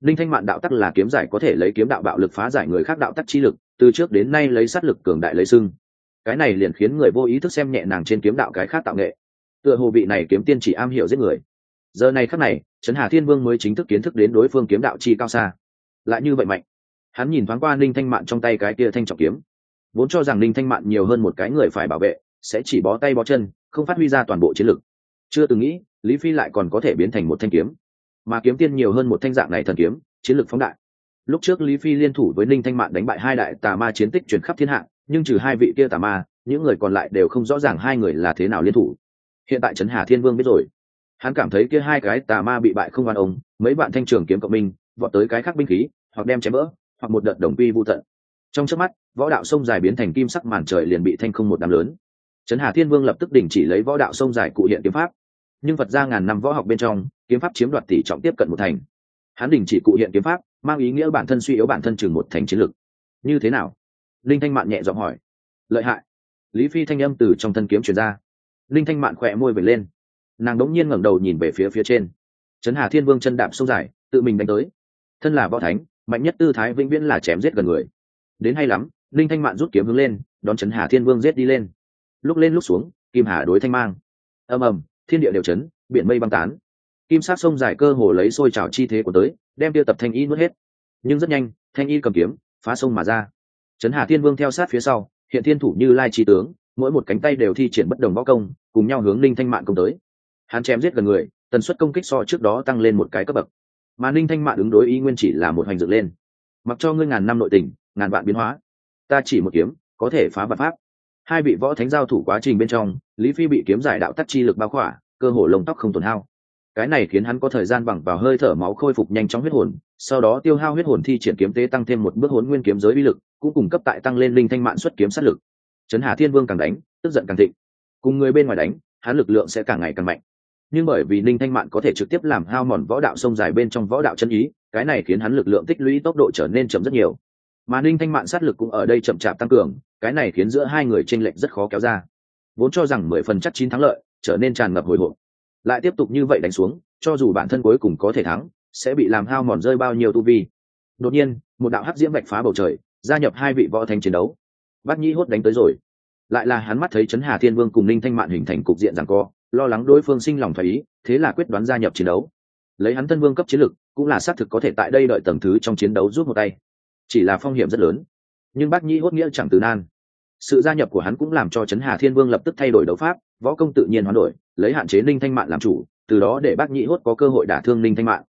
Linh thanh mạn đạo tắc là kiếm giải có thể lấy kiếm đạo bạo lực phá giải người khác đạo tắc chi lực, từ trước đến nay lấy sát lực cường đại lấy sưng cái này liền khiến người vô ý thức xem nhẹ nàng trên kiếm đạo cái khác tạo nghệ. Tựa hồ vị này kiếm tiên chỉ am hiểu giết người. Giờ này khắc này, trấn hà thiên vương mới chính thức kiến thức đến đối phương kiếm đạo chi cao xa. Lại như vậy mạnh. Hắn nhìn thoáng qua ninh thanh mạn trong tay cái kia thanh trọng kiếm. Vốn cho rằng ninh thanh mạn nhiều hơn một cái người phải bảo vệ, sẽ chỉ bó tay bó chân, không phát huy ra toàn bộ chiến lực. Chưa từng nghĩ, lý phi lại còn có thể biến thành một thanh kiếm mà kiếm tiên nhiều hơn một thanh dạng này thần kiếm, chiến lược phóng đại. Lúc trước lý phi liên thủ với ninh thanh mạn đánh bại hai đại tà ma chiến tích chuyển khắp thiên hạ, nhưng trừ hai vị kia tà ma, những người còn lại đều không rõ ràng hai người là thế nào liên thủ. Hiện tại trấn hà thiên vương biết rồi. Hắn cảm thấy kia hai cái tà ma bị bại không hoàn ông, mấy bạn thanh trường kiếm cộng minh, vọt tới cái khác binh khí, hoặc đem chém vỡ, hoặc một đợt đồng quy vô tận. Trong trước mắt, võ đạo sông dài biến thành kim sắc màn trời liền bị thanh không một đám lớn. Trấn hà thiên vương lập tức đình chỉ lấy võ đạo sông dài cụ hiện kiếm pháp. Nhưng phật ra ngàn năm võ học bên trong kiếm pháp chiếm đoạt tỷ trọng tiếp cận một thành. Hắn đình chỉ cụ hiện kiếm pháp, mang ý nghĩa bản thân suy yếu bản thân chừng một thành chiến lực như thế nào? Linh thanh mạn nhẹ giọng hỏi. Lợi hại. Lý phi thanh âm từ trong thân kiếm truyền ra. Linh thanh mạn khỏe môi về lên. Nàng đống nhiên ngẩng đầu nhìn về phía phía trên. Trấn hà thiên vương chân đạp sông dài, tự mình đánh tới. Thân là võ thánh, mạnh nhất tư thái vĩnh viễn là chém giết gần người. Đến hay lắm, linh thanh mạn rút kiếm hướng lên, đón trấn hà thiên vương giết đi lên. Lúc lên lúc xuống, kim hà đối thanh mang. Ầm ầm, thiên địa đều chấn, biển mây băng tán kim sát sông dài cơ hồ lấy xôi trào chi thế của tới, đem tiêu tập thanh y nuốt hết. Nhưng rất nhanh, thanh y cầm kiếm, phá sông mà ra. Trấn hà thiên vương theo sát phía sau, hiện thiên thủ như lai chi tướng, mỗi một cánh tay đều thi triển bất đồng võ công, cùng nhau hướng linh thanh mạn công tới. Hắn chém giết gần người, tần suất công kích so trước đó tăng lên một cái cấp bậc. Mà linh thanh mạn ứng đối y nguyên chỉ là một hành dựng lên. Mặc cho ngươi ngàn năm nội tình, ngàn vạn biến hóa, ta chỉ một kiếm, có thể phá vật pháp. Hai vị võ thánh giao thủ quá trình bên trong, lý phi bị kiếm giải đạo tắc chi lực bao khỏa, cơ hồ lông tóc không tổn hao cái này khiến hắn có thời gian bằng vào hơi thở máu khôi phục nhanh chóng huyết hồn, sau đó tiêu hao huyết hồn thi triển kiếm tế tăng thêm một bước hồn nguyên kiếm giới uy lực, cũng cung cấp tại tăng lên linh thanh mạn xuất kiếm sát lực. Trấn hà thiên vương càng đánh, tức giận càng thịnh. Cùng người bên ngoài đánh, hắn lực lượng sẽ càng ngày càng mạnh. Nhưng bởi vì linh thanh mạn có thể trực tiếp làm hao mòn võ đạo sông dài bên trong võ đạo chân ý, cái này khiến hắn lực lượng tích lũy tốc độ trở nên chậm rất nhiều. Mà linh thanh mạn sát lực cũng ở đây chậm chạp tăng cường, cái này khiến giữa hai người tranh lệch rất khó kéo ra. Vốn cho rằng mười phần chắc chín thắng lợi, trở nên tràn ngập hồi hộp lại tiếp tục như vậy đánh xuống, cho dù bản thân cuối cùng có thể thắng, sẽ bị làm hao mòn rơi bao nhiêu tu vi. Đột nhiên, một đạo hắc diễm vạch phá bầu trời, gia nhập hai vị võ thánh chiến đấu. Bát nhĩ hốt đánh tới rồi. Lại là hắn mắt thấy trấn hà thiên vương cùng ninh thanh mạn hình thành cục diện rằng co, lo lắng đối phương sinh lòng thoái ý, thế là quyết đoán gia nhập chiến đấu. Lấy hắn thân vương cấp chiến lực, cũng là xác thực có thể tại đây đợi tầng thứ trong chiến đấu rút một tay. Chỉ là phong hiểm rất lớn. Nhưng bác nhĩ hốt nghĩa chẳng từ nan. Sự gia nhập của hắn cũng làm cho trấn hà thiên vương lập tức thay đổi đấu pháp võ công tự nhiên hoán đổi, lấy hạn chế ninh thanh mạn làm chủ, từ đó để bác nhĩ hốt có cơ hội đả thương ninh thanh mạn.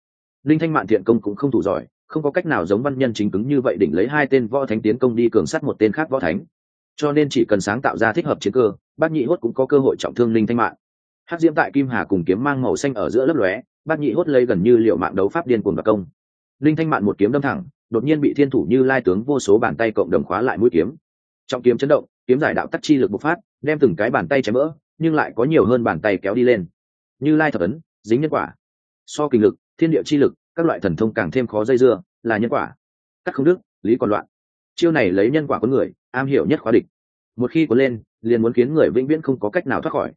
Ninh thanh mạn thiện công cũng không thủ giỏi, không có cách nào giống văn nhân chính cứng như vậy đỉnh lấy hai tên võ thánh tiến công đi cường sát một tên khác võ thánh. Cho nên chỉ cần sáng tạo ra thích hợp chiến cơ, bác nhị hốt cũng có cơ hội trọng thương linh thanh mạng hát diễm tại kim hà cùng kiếm mang màu xanh ở giữa lớp lóe, bác nhị hốt lấy gần như liệu mạng đấu pháp điên cuồng và công. Linh thanh mạn một kiếm đâm thẳng, đột nhiên bị thiên thủ như lai tướng vô số bàn tay cộng đồng khóa lại mũi kiếm. Trọng kiếm chấn động, kiếm giải đạo tắc chi lực bộc phát, đem từng cái bàn tay chém vỡ nhưng lại có nhiều hơn bàn tay kéo đi lên. Như lai thập ấn, dính nhân quả. So kinh lực, thiên địa chi lực, các loại thần thông càng thêm khó dây dưa, là nhân quả. Cắt không đức, lý còn loạn. Chiêu này lấy nhân quả con người, am hiểu nhất khóa địch. Một khi có lên, liền muốn khiến người vĩnh viễn không có cách nào thoát khỏi.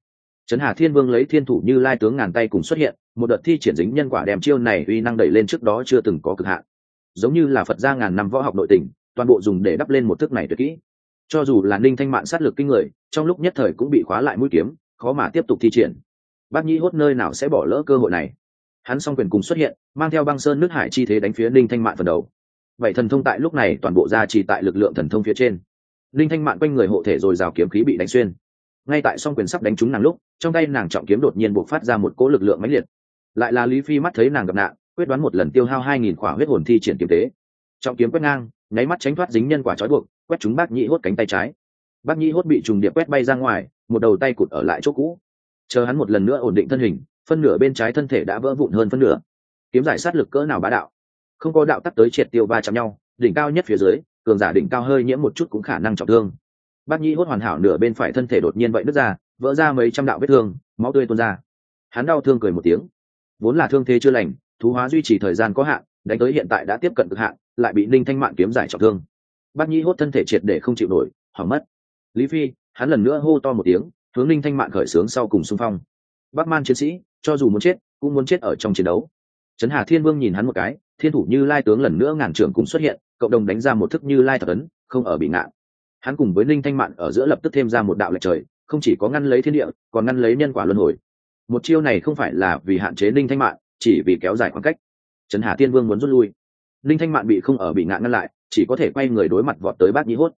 Trấn hà thiên vương lấy thiên thủ như lai tướng ngàn tay cùng xuất hiện, một đợt thi triển dính nhân quả đem chiêu này uy năng đẩy lên trước đó chưa từng có cực hạn. Giống như là phật gia ngàn năm võ học nội tình, toàn bộ dùng để đắp lên một thức này tuyệt kỹ. Cho dù là ninh thanh mạn sát lực kinh người trong lúc nhất thời cũng bị khóa lại mũi kiếm, khó mà tiếp tục thi triển. Bác nhĩ hốt nơi nào sẽ bỏ lỡ cơ hội này? Hắn s o n g quyền cùng xuất hiện, mang theo băng sơn nước hải chi thế đánh phía ninh thanh mạn phần đầu. Vậy thần thông tại lúc này toàn bộ ra chỉ tại lực lượng thần thông phía trên. Ninh thanh mạn quanh người hộ thể rồi rào kiếm khí bị đánh xuyên. Ngay tại s o n g quyền sắp đánh trúng nàng lúc, trong tay nàng trọng kiếm đột nhiên buộc phát ra một cỗ lực lượng mãnh liệt. Lại là lý phi mắt thấy nàng gặp nạn, quyết đoán một lần tiêu hao hai nghìn khỏa huyết hồn thi triển kiếm tế. Trọng kiếm quét ngang, nháy mắt tránh thoát dính nhân quả trói buộc, quét chúng bác nhĩ hốt cánh tay trái bác nhĩ hốt bị trùng điệp quét bay ra ngoài, một đầu tay cụt ở lại chỗ cũ. Chờ hắn một lần nữa ổn định thân hình, phân nửa bên trái thân thể đã vỡ vụn hơn phân nửa. Kiếm giải sát lực cỡ nào bá đạo? Không có đạo tắc tới triệt tiêu ba chạm nhau, đỉnh cao nhất phía dưới, cường giả đỉnh cao hơi nhiễm một chút cũng khả năng trọng thương. Bác nhi hốt hoàn hảo nửa bên phải thân thể đột nhiên vậy nứt ra, vỡ ra mấy trăm đạo vết thương, máu tươi tuôn ra. Hắn đau thương cười một tiếng. Vốn là thương thế chưa lành, thú hóa duy trì thời gian có hạn, đánh tới hiện tại đã tiếp cận cực hạn, lại bị ninh thanh mạng kiếm giải trọng thương. Bác nhi hốt thân thể triệt để không chịu nổi, hỏng mất lý phi, hắn lần nữa hô to một tiếng, hướng ninh thanh mạng khởi sướng sau cùng xung phong. Bắc man chiến sĩ, cho dù muốn chết, cũng muốn chết ở trong chiến đấu. Trấn hà thiên vương nhìn hắn một cái, thiên thủ như lai tướng lần nữa ngàn trưởng cùng xuất hiện, cộng đồng đánh ra một thức như lai thật ấn, không ở bị ngạn. Hắn cùng với ninh thanh mạn ở giữa lập tức thêm ra một đạo lệch trời, không chỉ có ngăn lấy thiên địa, còn ngăn lấy nhân quả luân hồi. Một chiêu này không phải là vì hạn chế ninh thanh mạn, chỉ vì kéo dài khoảng cách. Trấn hà thiên vương muốn rút lui. Ninh thanh mạn bị không ở bị ngạn ngăn lại, chỉ có thể quay người đối mặt vọt tới bát nhĩ hốt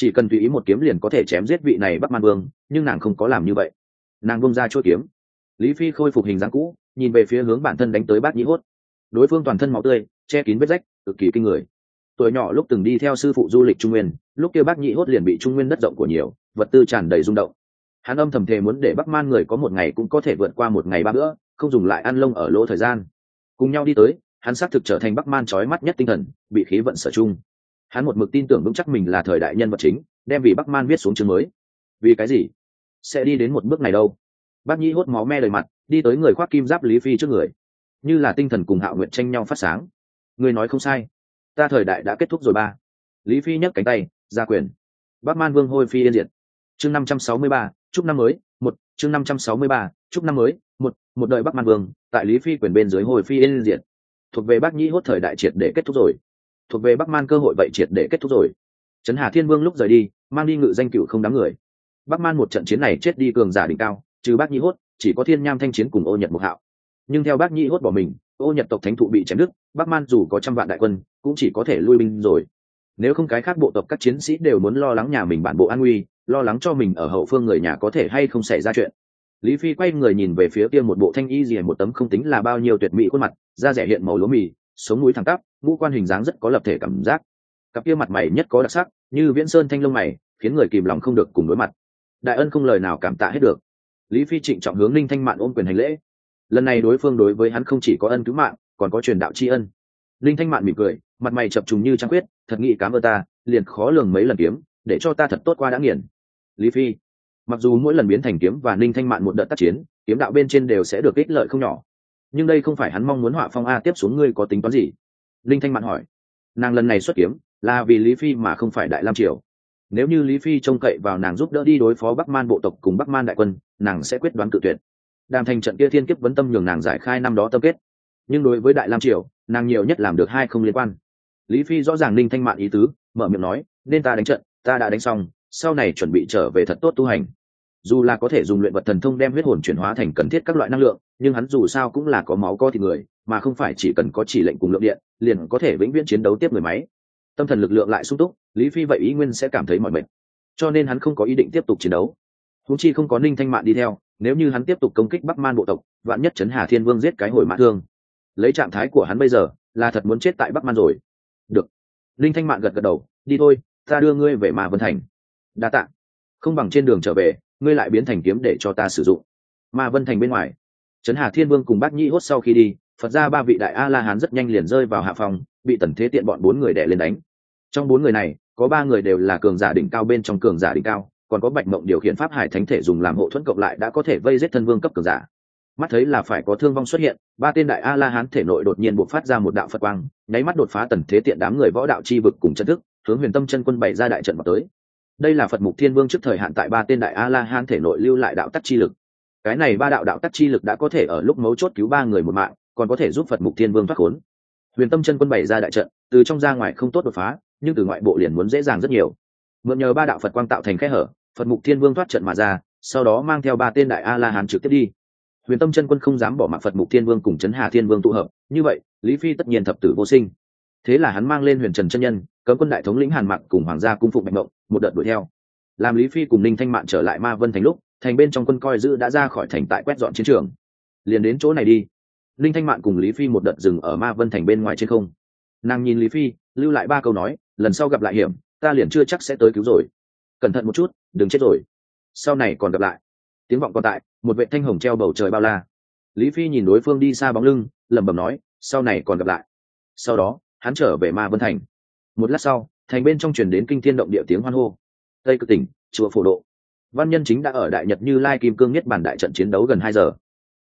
chỉ cần tùy ý một kiếm liền có thể chém giết vị này bắc man vương, nhưng nàng không có làm như vậy. Nàng bông ra chỗ kiếm. Lý phi khôi phục hình dáng cũ, nhìn về phía hướng bản thân đánh tới bác nhĩ hốt. Đối phương toàn thân máu tươi, che kín vết rách, cực kỳ kinh người. Tuổi nhỏ lúc từng đi theo sư phụ du lịch trung nguyên, lúc kia bác nhĩ hốt liền bị trung nguyên đất rộng của nhiều, vật tư tràn đầy rung động. Hắn âm thầm thề muốn để bắc man người có một ngày cũng có thể vượt qua một ngày ba bữa, không dùng lại ăn lông ở lỗ thời gian. Cùng nhau đi tới, hắn xác thực trở thành bắc man trói mắt nhất tinh thần, bị khí vận sở chung hắn một mực tin tưởng vững chắc mình là thời đại nhân vật chính, đem vì bắc man viết xuống chương mới. Vì cái gì? Sẽ đi đến một bước này đâu? Bác nhi hốt máu me lời mặt, đi tới người khoác kim giáp lý phi trước người. Như là tinh thần cùng hạo nguyện tranh nhau phát sáng. Người nói không sai. Ta thời đại đã kết thúc rồi ba. Lý phi nhấc cánh tay, ra quyền. Bắc man vương hôi phi yên diệt. Chương năm trăm sáu mươi ba, chúc năm mới, một, chương năm trăm sáu mươi ba, chúc năm mới, một một đời bắc man vương, tại lý phi quyền bên dưới hồi phi yên diệt. Thuộc về bắc nhĩ hốt thời đại triệt để kết thúc rồi thuộc về bắc man cơ hội vậy triệt để kết thúc rồi. Trấn hà thiên vương lúc rời đi, mang đi ngự danh cựu không đám người. Bắc man một trận chiến này chết đi cường giả đỉnh cao, trừ bác nhĩ hốt, chỉ có thiên nham thanh chiến cùng ô nhật mục hạo. Nhưng theo bác nhĩ hốt bỏ mình, ô nhật tộc thánh thụ bị chém đứt, bắc man dù có trăm vạn đại quân, cũng chỉ có thể lui binh rồi. Nếu không cái khác bộ tộc các chiến sĩ đều muốn lo lắng nhà mình bản bộ an nguy, lo lắng cho mình ở hậu phương người nhà có thể hay không xảy ra chuyện. Lý phi quay người nhìn về phía kia một bộ thanh y gì một tấm không tính là bao nhiêu tuyệt mỹ khuôn mặt, da rẻ hiện màu lúa mì sống mũi thẳng tắp, ngũ quan hình dáng rất có lập thể cảm giác. Cặp kia mặt mày nhất có đặc sắc, như viễn sơn thanh lông mày, khiến người kìm lòng không được cùng đối mặt. Đại ân không lời nào cảm tạ hết được. Lý phi trịnh trọng hướng ninh thanh mạn ôm quyền hành lễ. Lần này đối phương đối với hắn không chỉ có ân cứu mạng, còn có truyền đạo tri ân. Ninh thanh mạn mỉm cười, mặt mày chập trùng như trăng quyết thật nghị cám ơn ta, liền khó lường mấy lần kiếm, để cho ta thật tốt qua đã nghiền. Lý phi, mặc dù mỗi lần biến thành kiếm và ninh thanh mạn một đợt tác chiến, kiếm đạo bên trên đều sẽ được ích lợi không nhỏ nhưng đây không phải hắn mong muốn họa phong a tiếp xuống ngươi có tính toán gì? Linh thanh mạn hỏi. Nàng lần này xuất kiếm là vì lý phi mà không phải đại lam triều. Nếu như lý phi trông cậy vào nàng giúp đỡ đi đối phó bắc man bộ tộc cùng bắc man đại quân, nàng sẽ quyết đoán cự tuyệt. Đàm thành trận kia thiên kiếp vấn tâm nhường nàng giải khai năm đó tâm kết. Nhưng đối với đại lam triều, nàng nhiều nhất làm được hai không liên quan. Lý phi rõ ràng linh thanh mạn ý tứ, mở miệng nói, nên ta đánh trận, ta đã đánh xong, sau này chuẩn bị trở về thật tốt tu hành dù là có thể dùng luyện vật thần thông đem huyết hồn chuyển hóa thành cần thiết các loại năng lượng, nhưng hắn dù sao cũng là có máu có thịt người, mà không phải chỉ cần có chỉ lệnh cùng lượng điện, liền có thể vĩnh viễn chiến đấu tiếp người máy. Tâm thần lực lượng lại sung túc, lý phi vậy ý nguyên sẽ cảm thấy mọi mệt. Cho nên hắn không có ý định tiếp tục chiến đấu. Húng chi không có ninh thanh mạn đi theo, nếu như hắn tiếp tục công kích bắc man bộ tộc, vạn nhất trấn hà thiên vương giết cái hồi mã thương. Lấy trạng thái của hắn bây giờ, là thật muốn chết tại bắc man rồi. Được. Ninh thanh mạn gật gật đầu, đi thôi, ta đưa ngươi về mà vân thành. Đa t ạ không bằng trên đường trở về ngươi lại biến thành kiếm để cho ta sử dụng. Mà vân thành bên ngoài, trấn hà thiên vương cùng bác nhĩ hốt sau khi đi, phật ra ba vị đại a la hán rất nhanh liền rơi vào hạ phòng, bị tần thế tiện bọn bốn người đẻ lên đánh. Trong bốn người này, có ba người đều là cường giả đỉnh cao bên trong cường giả đỉnh cao, còn có bạch mộng điều khiển pháp hải thánh thể dùng làm hộ thuẫn cộng lại đã có thể vây giết thân vương cấp cường giả. Mắt thấy là phải có thương vong xuất hiện, ba tên đại a la hán thể nội đột nhiên buộc phát ra một đạo phật quang, nháy mắt đột phá tần thế tiện đám người võ đạo chi vực cùng chân thức, hướng huyền tâm chân quân bày ra đại trận vào tới đây là phật mục thiên vương trước thời hạn tại ba tên đại a la hán thể nội lưu lại đạo tắc chi lực. Cái này ba đạo đạo tắc chi lực đã có thể ở lúc mấu chốt cứu ba người một mạng, còn có thể giúp phật mục thiên vương thoát khốn. Huyền tâm chân quân bày ra đại trận, từ trong ra ngoài không tốt đột phá, nhưng từ ngoại bộ liền muốn dễ dàng rất nhiều. Mượn nhờ ba đạo phật quang tạo thành kẽ hở, phật mục thiên vương thoát trận mà ra, sau đó mang theo ba tên đại a la hán trực tiếp đi. Huyền tâm chân quân không dám bỏ mặc phật mục thiên vương cùng chấn hà thiên vương tụ hợp, như vậy, lý phi tất nhiên thập tử vô sinh. Thế là hắn mang lên huyền trần chân nhân cấm quân đại thống lĩnh hàn mặc cùng hoàng gia cung phục mạnh mộng, một đợt đuổi theo. Làm lý phi cùng ninh thanh mạn trở lại ma vân thành lúc, thành bên trong quân coi giữ đã ra khỏi thành tại quét dọn chiến trường. Liền đến chỗ này đi. Ninh thanh mạn cùng lý phi một đợt dừng ở ma vân thành bên ngoài trên không. Nàng nhìn lý phi, lưu lại ba câu nói, lần sau gặp lại hiểm, ta liền chưa chắc sẽ tới cứu rồi. Cẩn thận một chút, đừng chết rồi. Sau này còn gặp lại. Tiếng vọng còn tại, một vệ thanh hồng treo bầu trời bao la. Lý phi nhìn đối phương đi xa bóng lưng, lẩm bẩm nói, sau này còn gặp lại. Sau đó, hắn trở về ma vân thành một lát sau, thành bên trong truyền đến kinh thiên động địa tiếng hoan hô. Tây cực tỉnh, chùa phổ độ. Văn nhân chính đã ở đại nhật như lai kim cương nhất bản đại trận chiến đấu gần hai giờ.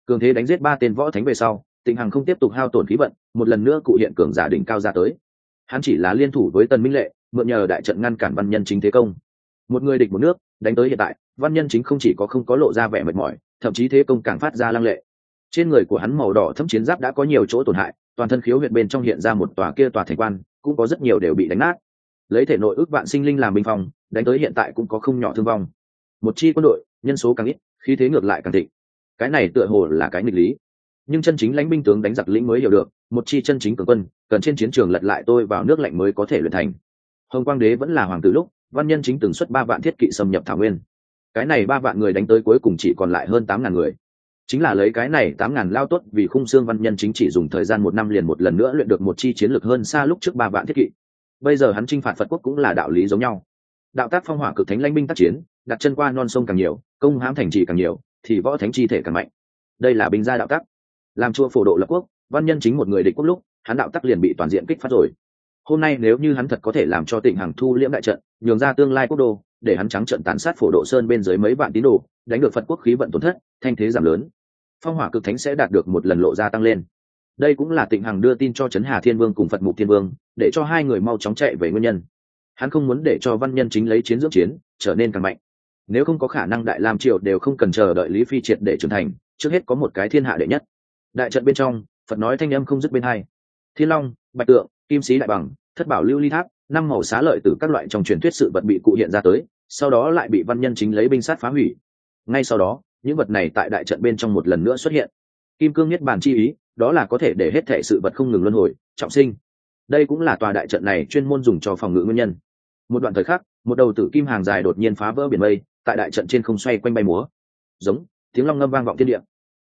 Cường thế đánh giết ba tên võ thánh về sau, tịnh hằng không tiếp tục hao tổn khí vận, một lần nữa cụ hiện cường giả đỉnh cao ra tới. Hắn chỉ là liên thủ với tần minh lệ, mượn nhờ đại trận ngăn cản văn nhân chính thế công. Một người địch một nước, đánh tới hiện tại, văn nhân chính không chỉ có không có lộ ra vẻ mệt mỏi, thậm chí thế công càng phát ra lăng lệ. Trên người của hắn màu đỏ thấm chiến giáp đã có nhiều chỗ tổn hại toàn thân khiếu huyện bên trong hiện ra một tòa kia tòa thành quan, cũng có rất nhiều đều bị đánh nát. Lấy thể nội ước vạn sinh linh làm bình phòng, đánh tới hiện tại cũng có không nhỏ thương vong. Một chi quân đội, nhân số càng ít, khí thế ngược lại càng thịnh. Cái này tựa hồ là cái nghịch lý. Nhưng chân chính lãnh binh tướng đánh giặc lĩnh mới hiểu được, một chi chân chính cường quân, cần trên chiến trường lật lại tôi vào nước lạnh mới có thể luyện thành. Hồng quang đế vẫn là hoàng tử lúc, văn nhân chính từng xuất ba vạn thiết kỵ xâm nhập thảo nguyên. Cái này ba vạn người đánh tới cuối cùng chỉ còn lại hơn tám ngàn người chính là lấy cái này tám ngàn lao tốt vì khung xương văn nhân chính chỉ dùng thời gian một năm liền một lần nữa luyện được một chi chiến lược hơn xa lúc trước ba vạn thiết kỵ. Bây giờ hắn t r i n h phạt phật quốc cũng là đạo lý giống nhau. Đạo tác phong hỏa cực thánh lãnh binh tác chiến, đặt chân qua non sông càng nhiều, công hãm thành trì càng nhiều, thì võ thánh chi thể càng mạnh. Đây là binh gia đạo tắc làm chua phổ độ lập quốc, văn nhân chính một người địch quốc lúc, hắn đạo tắc liền bị toàn diện kích phát rồi. Hôm nay nếu như hắn thật có thể làm cho tỉnh hàng thu liễm đại trận, nhường ra tương lai quốc đô, để hắn trắng trận tàn sát phổ độ sơn bên dưới mấy vạn tín đồ, đánh được phật quốc khí vận tổn thất, thanh thế giảm lớn phong hỏa cực thánh sẽ đạt được một lần lộ ra tăng lên. Đây cũng là tịnh hằng đưa tin cho trấn hà thiên vương cùng phật mục thiên vương, để cho hai người mau chóng chạy về nguyên nhân. Hắn không muốn để cho văn nhân chính lấy chiến dưỡng chiến, trở nên càng mạnh. Nếu không có khả năng đại lam triều đều không cần chờ đợi lý phi triệt để trưởng thành, trước hết có một cái thiên hạ đệ nhất. Đại trận bên trong, phật nói thanh âm không dứt bên hai. Thiên long, bạch tượng, kim sĩ đại bằng, thất bảo lưu ly tháp, năm màu xá lợi từ các loại trong truyền thuyết sự vật bị cụ hiện ra tới, sau đó lại bị văn nhân chính lấy binh sát phá hủy. Ngay sau đó những vật này tại đại trận bên trong một lần nữa xuất hiện. Kim cương nhất bản chi ý, đó là có thể để hết thể sự vật không ngừng luân hồi, trọng sinh. Đây cũng là tòa đại trận này chuyên môn dùng cho phòng ngự nguyên nhân. Một đoạn thời khắc, một đầu tử kim hàng dài đột nhiên phá vỡ biển mây, tại đại trận trên không xoay quanh bay múa. Giống, tiếng long ngâm vang vọng thiên địa.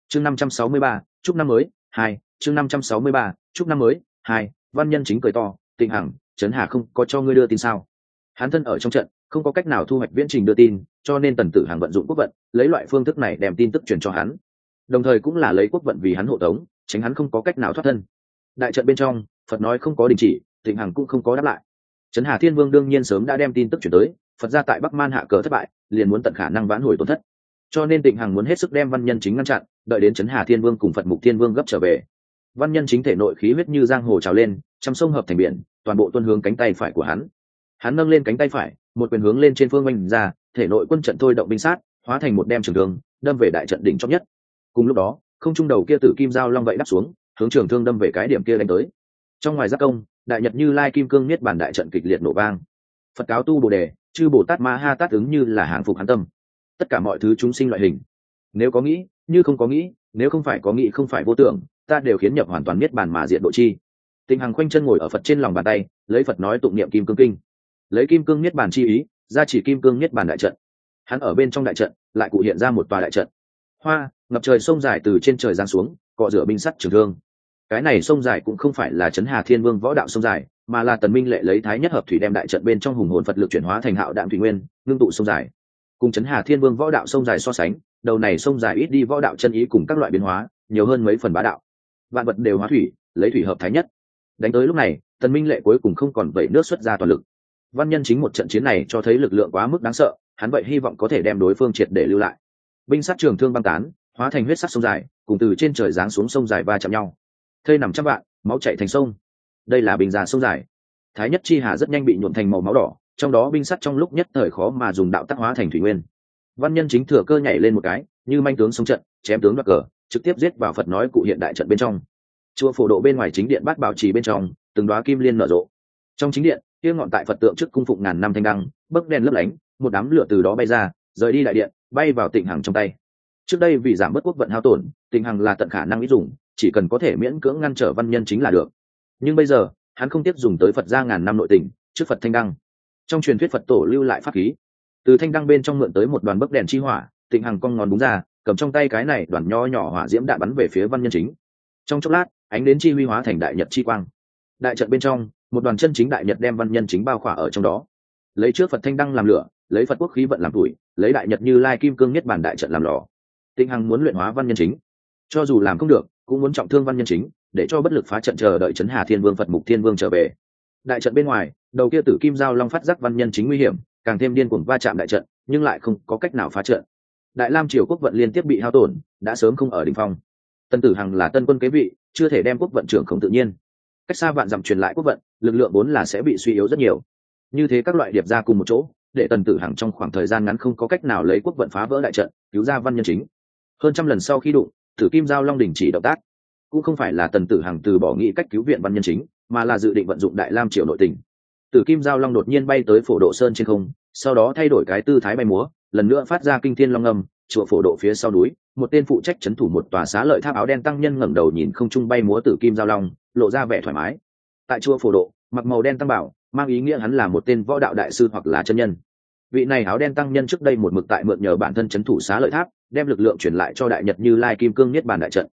Chương năm trăm sáu mươi ba, chúc năm mới, hai, chương năm trăm sáu mươi ba, chúc năm mới, hai, văn nhân chính cười to, tịnh hằng, trấn hà không có cho ngươi đưa tin sao? Hắn thân ở trong trận, không có cách nào thu hoạch viễn trình đưa tin cho nên tần tử hàng vận dụng quốc vận, lấy loại phương thức này đem tin tức truyền cho hắn. Đồng thời cũng là lấy quốc vận vì hắn hộ tống, tránh hắn không có cách nào thoát thân. Đại trận bên trong, phật nói không có đình chỉ, tịnh hằng cũng không có đáp lại. Trấn hà thiên vương đương nhiên sớm đã đem tin tức chuyển tới, phật ra tại bắc man hạ cờ thất bại, liền muốn tận khả năng vãn hồi tổn thất. Cho nên tịnh hằng muốn hết sức đem văn nhân chính ngăn chặn, đợi đến trấn hà thiên vương cùng phật mục thiên vương gấp trở về. Văn nhân chính thể nội khí huyết như giang hồ trào lên, trăm sông hợp thành biển, toàn bộ tuân hướng cánh tay phải của hắn. Hắn nâng lên cánh tay phải, một quyền hướng lên trên phương oanh ra thể nội quân trận thôi động binh sát, hóa thành một đem trường thương, đâm về đại trận đỉnh chót nhất. Cùng lúc đó, không trung đầu kia tử kim giao long vậy đắp xuống, hướng trường thương đâm về cái điểm kia đánh tới. Trong ngoài giác công, đại nhật như lai kim cương niết bản đại trận kịch liệt nổ vang. Phật cáo tu bồ đề, chư bồ tát ma ha tát ứng như là hàng phục hán tâm. Tất cả mọi thứ chúng sinh loại hình. Nếu có nghĩ, như không có nghĩ, nếu không phải có nghĩ không phải vô tưởng, ta đều khiến nhập hoàn toàn niết bàn mà diện độ chi. Tình hằng khoanh chân ngồi ở phật trên lòng bàn tay, lấy phật nói tụng niệm kim cương kinh. Lấy kim cương niết bàn chi ý ra chỉ kim cương niết bàn đại trận. Hắn ở bên trong đại trận, lại cụ hiện ra một tòa đại trận. Hoa, ngập trời sông dài từ trên trời giáng xuống, cọ rửa binh sắt trường thương. Cái này sông dài cũng không phải là trấn hà thiên vương võ đạo sông dài, mà là tần minh lệ lấy thái nhất hợp thủy đem đại trận bên trong hùng hồn phật lực chuyển hóa thành hạo đạm thủy nguyên, ngưng tụ sông dài. Cùng trấn hà thiên vương võ đạo sông dài so sánh, đầu này sông dài ít đi võ đạo chân ý cùng các loại biến hóa, nhiều hơn mấy phần bá đạo. Vạn vật đều hóa thủy, lấy thủy hợp thái nhất. Đánh tới lúc này, tần minh lệ cuối cùng không còn vậy nước xuất ra toàn lực văn nhân chính một trận chiến này cho thấy lực lượng quá mức đáng sợ, hắn vậy hy vọng có thể đem đối phương triệt để lưu lại. Binh sát trường thương băng tán, hóa thành huyết sắc sông dài, cùng từ trên trời giáng xuống sông dài va chạm nhau. Thây nằm trăm vạn, máu chạy thành sông. Đây là bình già sông dài. Thái nhất chi hà rất nhanh bị nhuộn thành màu máu đỏ, trong đó binh sắt trong lúc nhất thời khó mà dùng đạo tác hóa thành thủy nguyên. Văn nhân chính thừa cơ nhảy lên một cái, như manh tướng sông trận, chém tướng đoạt cờ, trực tiếp giết vào phật nói cụ hiện đại trận bên trong. Chùa phổ độ bên ngoài chính điện bát bảo trì bên trong, từng đoá kim liên nở rộ. Trong chính điện kia ngọn tại phật tượng trước cung phụng ngàn năm thanh đăng, bấc đèn lấp lánh, một đám lửa từ đó bay ra, rời đi đại điện, bay vào tịnh hằng trong tay. Trước đây vì giảm bớt quốc vận hao tổn, tịnh hằng là tận khả năng ít dùng, chỉ cần có thể miễn cưỡng ngăn trở văn nhân chính là được. Nhưng bây giờ, hắn không tiếp dùng tới phật ra ngàn năm nội tình, trước phật thanh đăng. Trong truyền thuyết phật tổ lưu lại pháp khí. Từ thanh đăng bên trong mượn tới một đoàn bấc đèn chi hỏa, tịnh hằng con ngón búng ra, cầm trong tay cái này đoàn nho nhỏ hỏa diễm đạn bắn về phía văn nhân chính. Trong chốc lát, ánh đến chi huy hóa thành đại nhật chi quang. Đại trận bên trong một đoàn chân chính đại nhật đem văn nhân chính bao khỏa ở trong đó. Lấy trước phật thanh đăng làm lửa, lấy phật quốc khí vận làm tuổi lấy đại nhật như lai kim cương nhất bản đại trận làm lò. Tịnh hằng muốn luyện hóa văn nhân chính. Cho dù làm không được, cũng muốn trọng thương văn nhân chính, để cho bất lực phá trận chờ đợi chấn hà thiên vương phật mục thiên vương trở về. Đại trận bên ngoài, đầu kia tử kim giao long phát giác văn nhân chính nguy hiểm, càng thêm điên cuồng va chạm đại trận, nhưng lại không có cách nào phá trận. Đại lam triều quốc vận liên tiếp bị hao tổn, đã sớm không ở đ ỉ n h phong. Tân tử hằng là tân quân kế vị, chưa thể đem quốc vận trưởng không tự nhiên. Cách xa vạn dặm truyền lại quốc vận lực lượng vốn là sẽ bị suy yếu rất nhiều. Như thế các loại điệp ra cùng một chỗ, để tần tử hằng trong khoảng thời gian ngắn không có cách nào lấy quốc vận phá vỡ đại trận, cứu ra văn nhân chính. Hơn trăm lần sau khi đụng, tử kim giao long đình chỉ động tác. Cũng không phải là tần tử hằng từ bỏ nghĩ cách cứu viện văn nhân chính, mà là dự định vận dụng đại lam triều nội tình. Tử kim giao long đột nhiên bay tới phổ độ sơn trên không, sau đó thay đổi cái tư thái bay múa, lần nữa phát ra kinh thiên long âm, chùa phổ độ phía sau núi, một tên phụ trách c h ấ n thủ một tòa xá lợi tháp áo đen tăng nhân ngẩng đầu nhìn không trung bay múa tử kim giao long, lộ ra vẻ thoải mái tại chùa phổ độ, mặc màu đen tăng bảo, mang ý nghĩa hắn là một tên võ đạo đại sư hoặc là chân nhân. Vị này áo đen tăng nhân trước đây một mực tại mượn nhờ bản thân c h ấ n thủ xá lợi tháp, đem lực lượng chuyển lại cho đại nhật như lai kim cương niết bàn đại trận.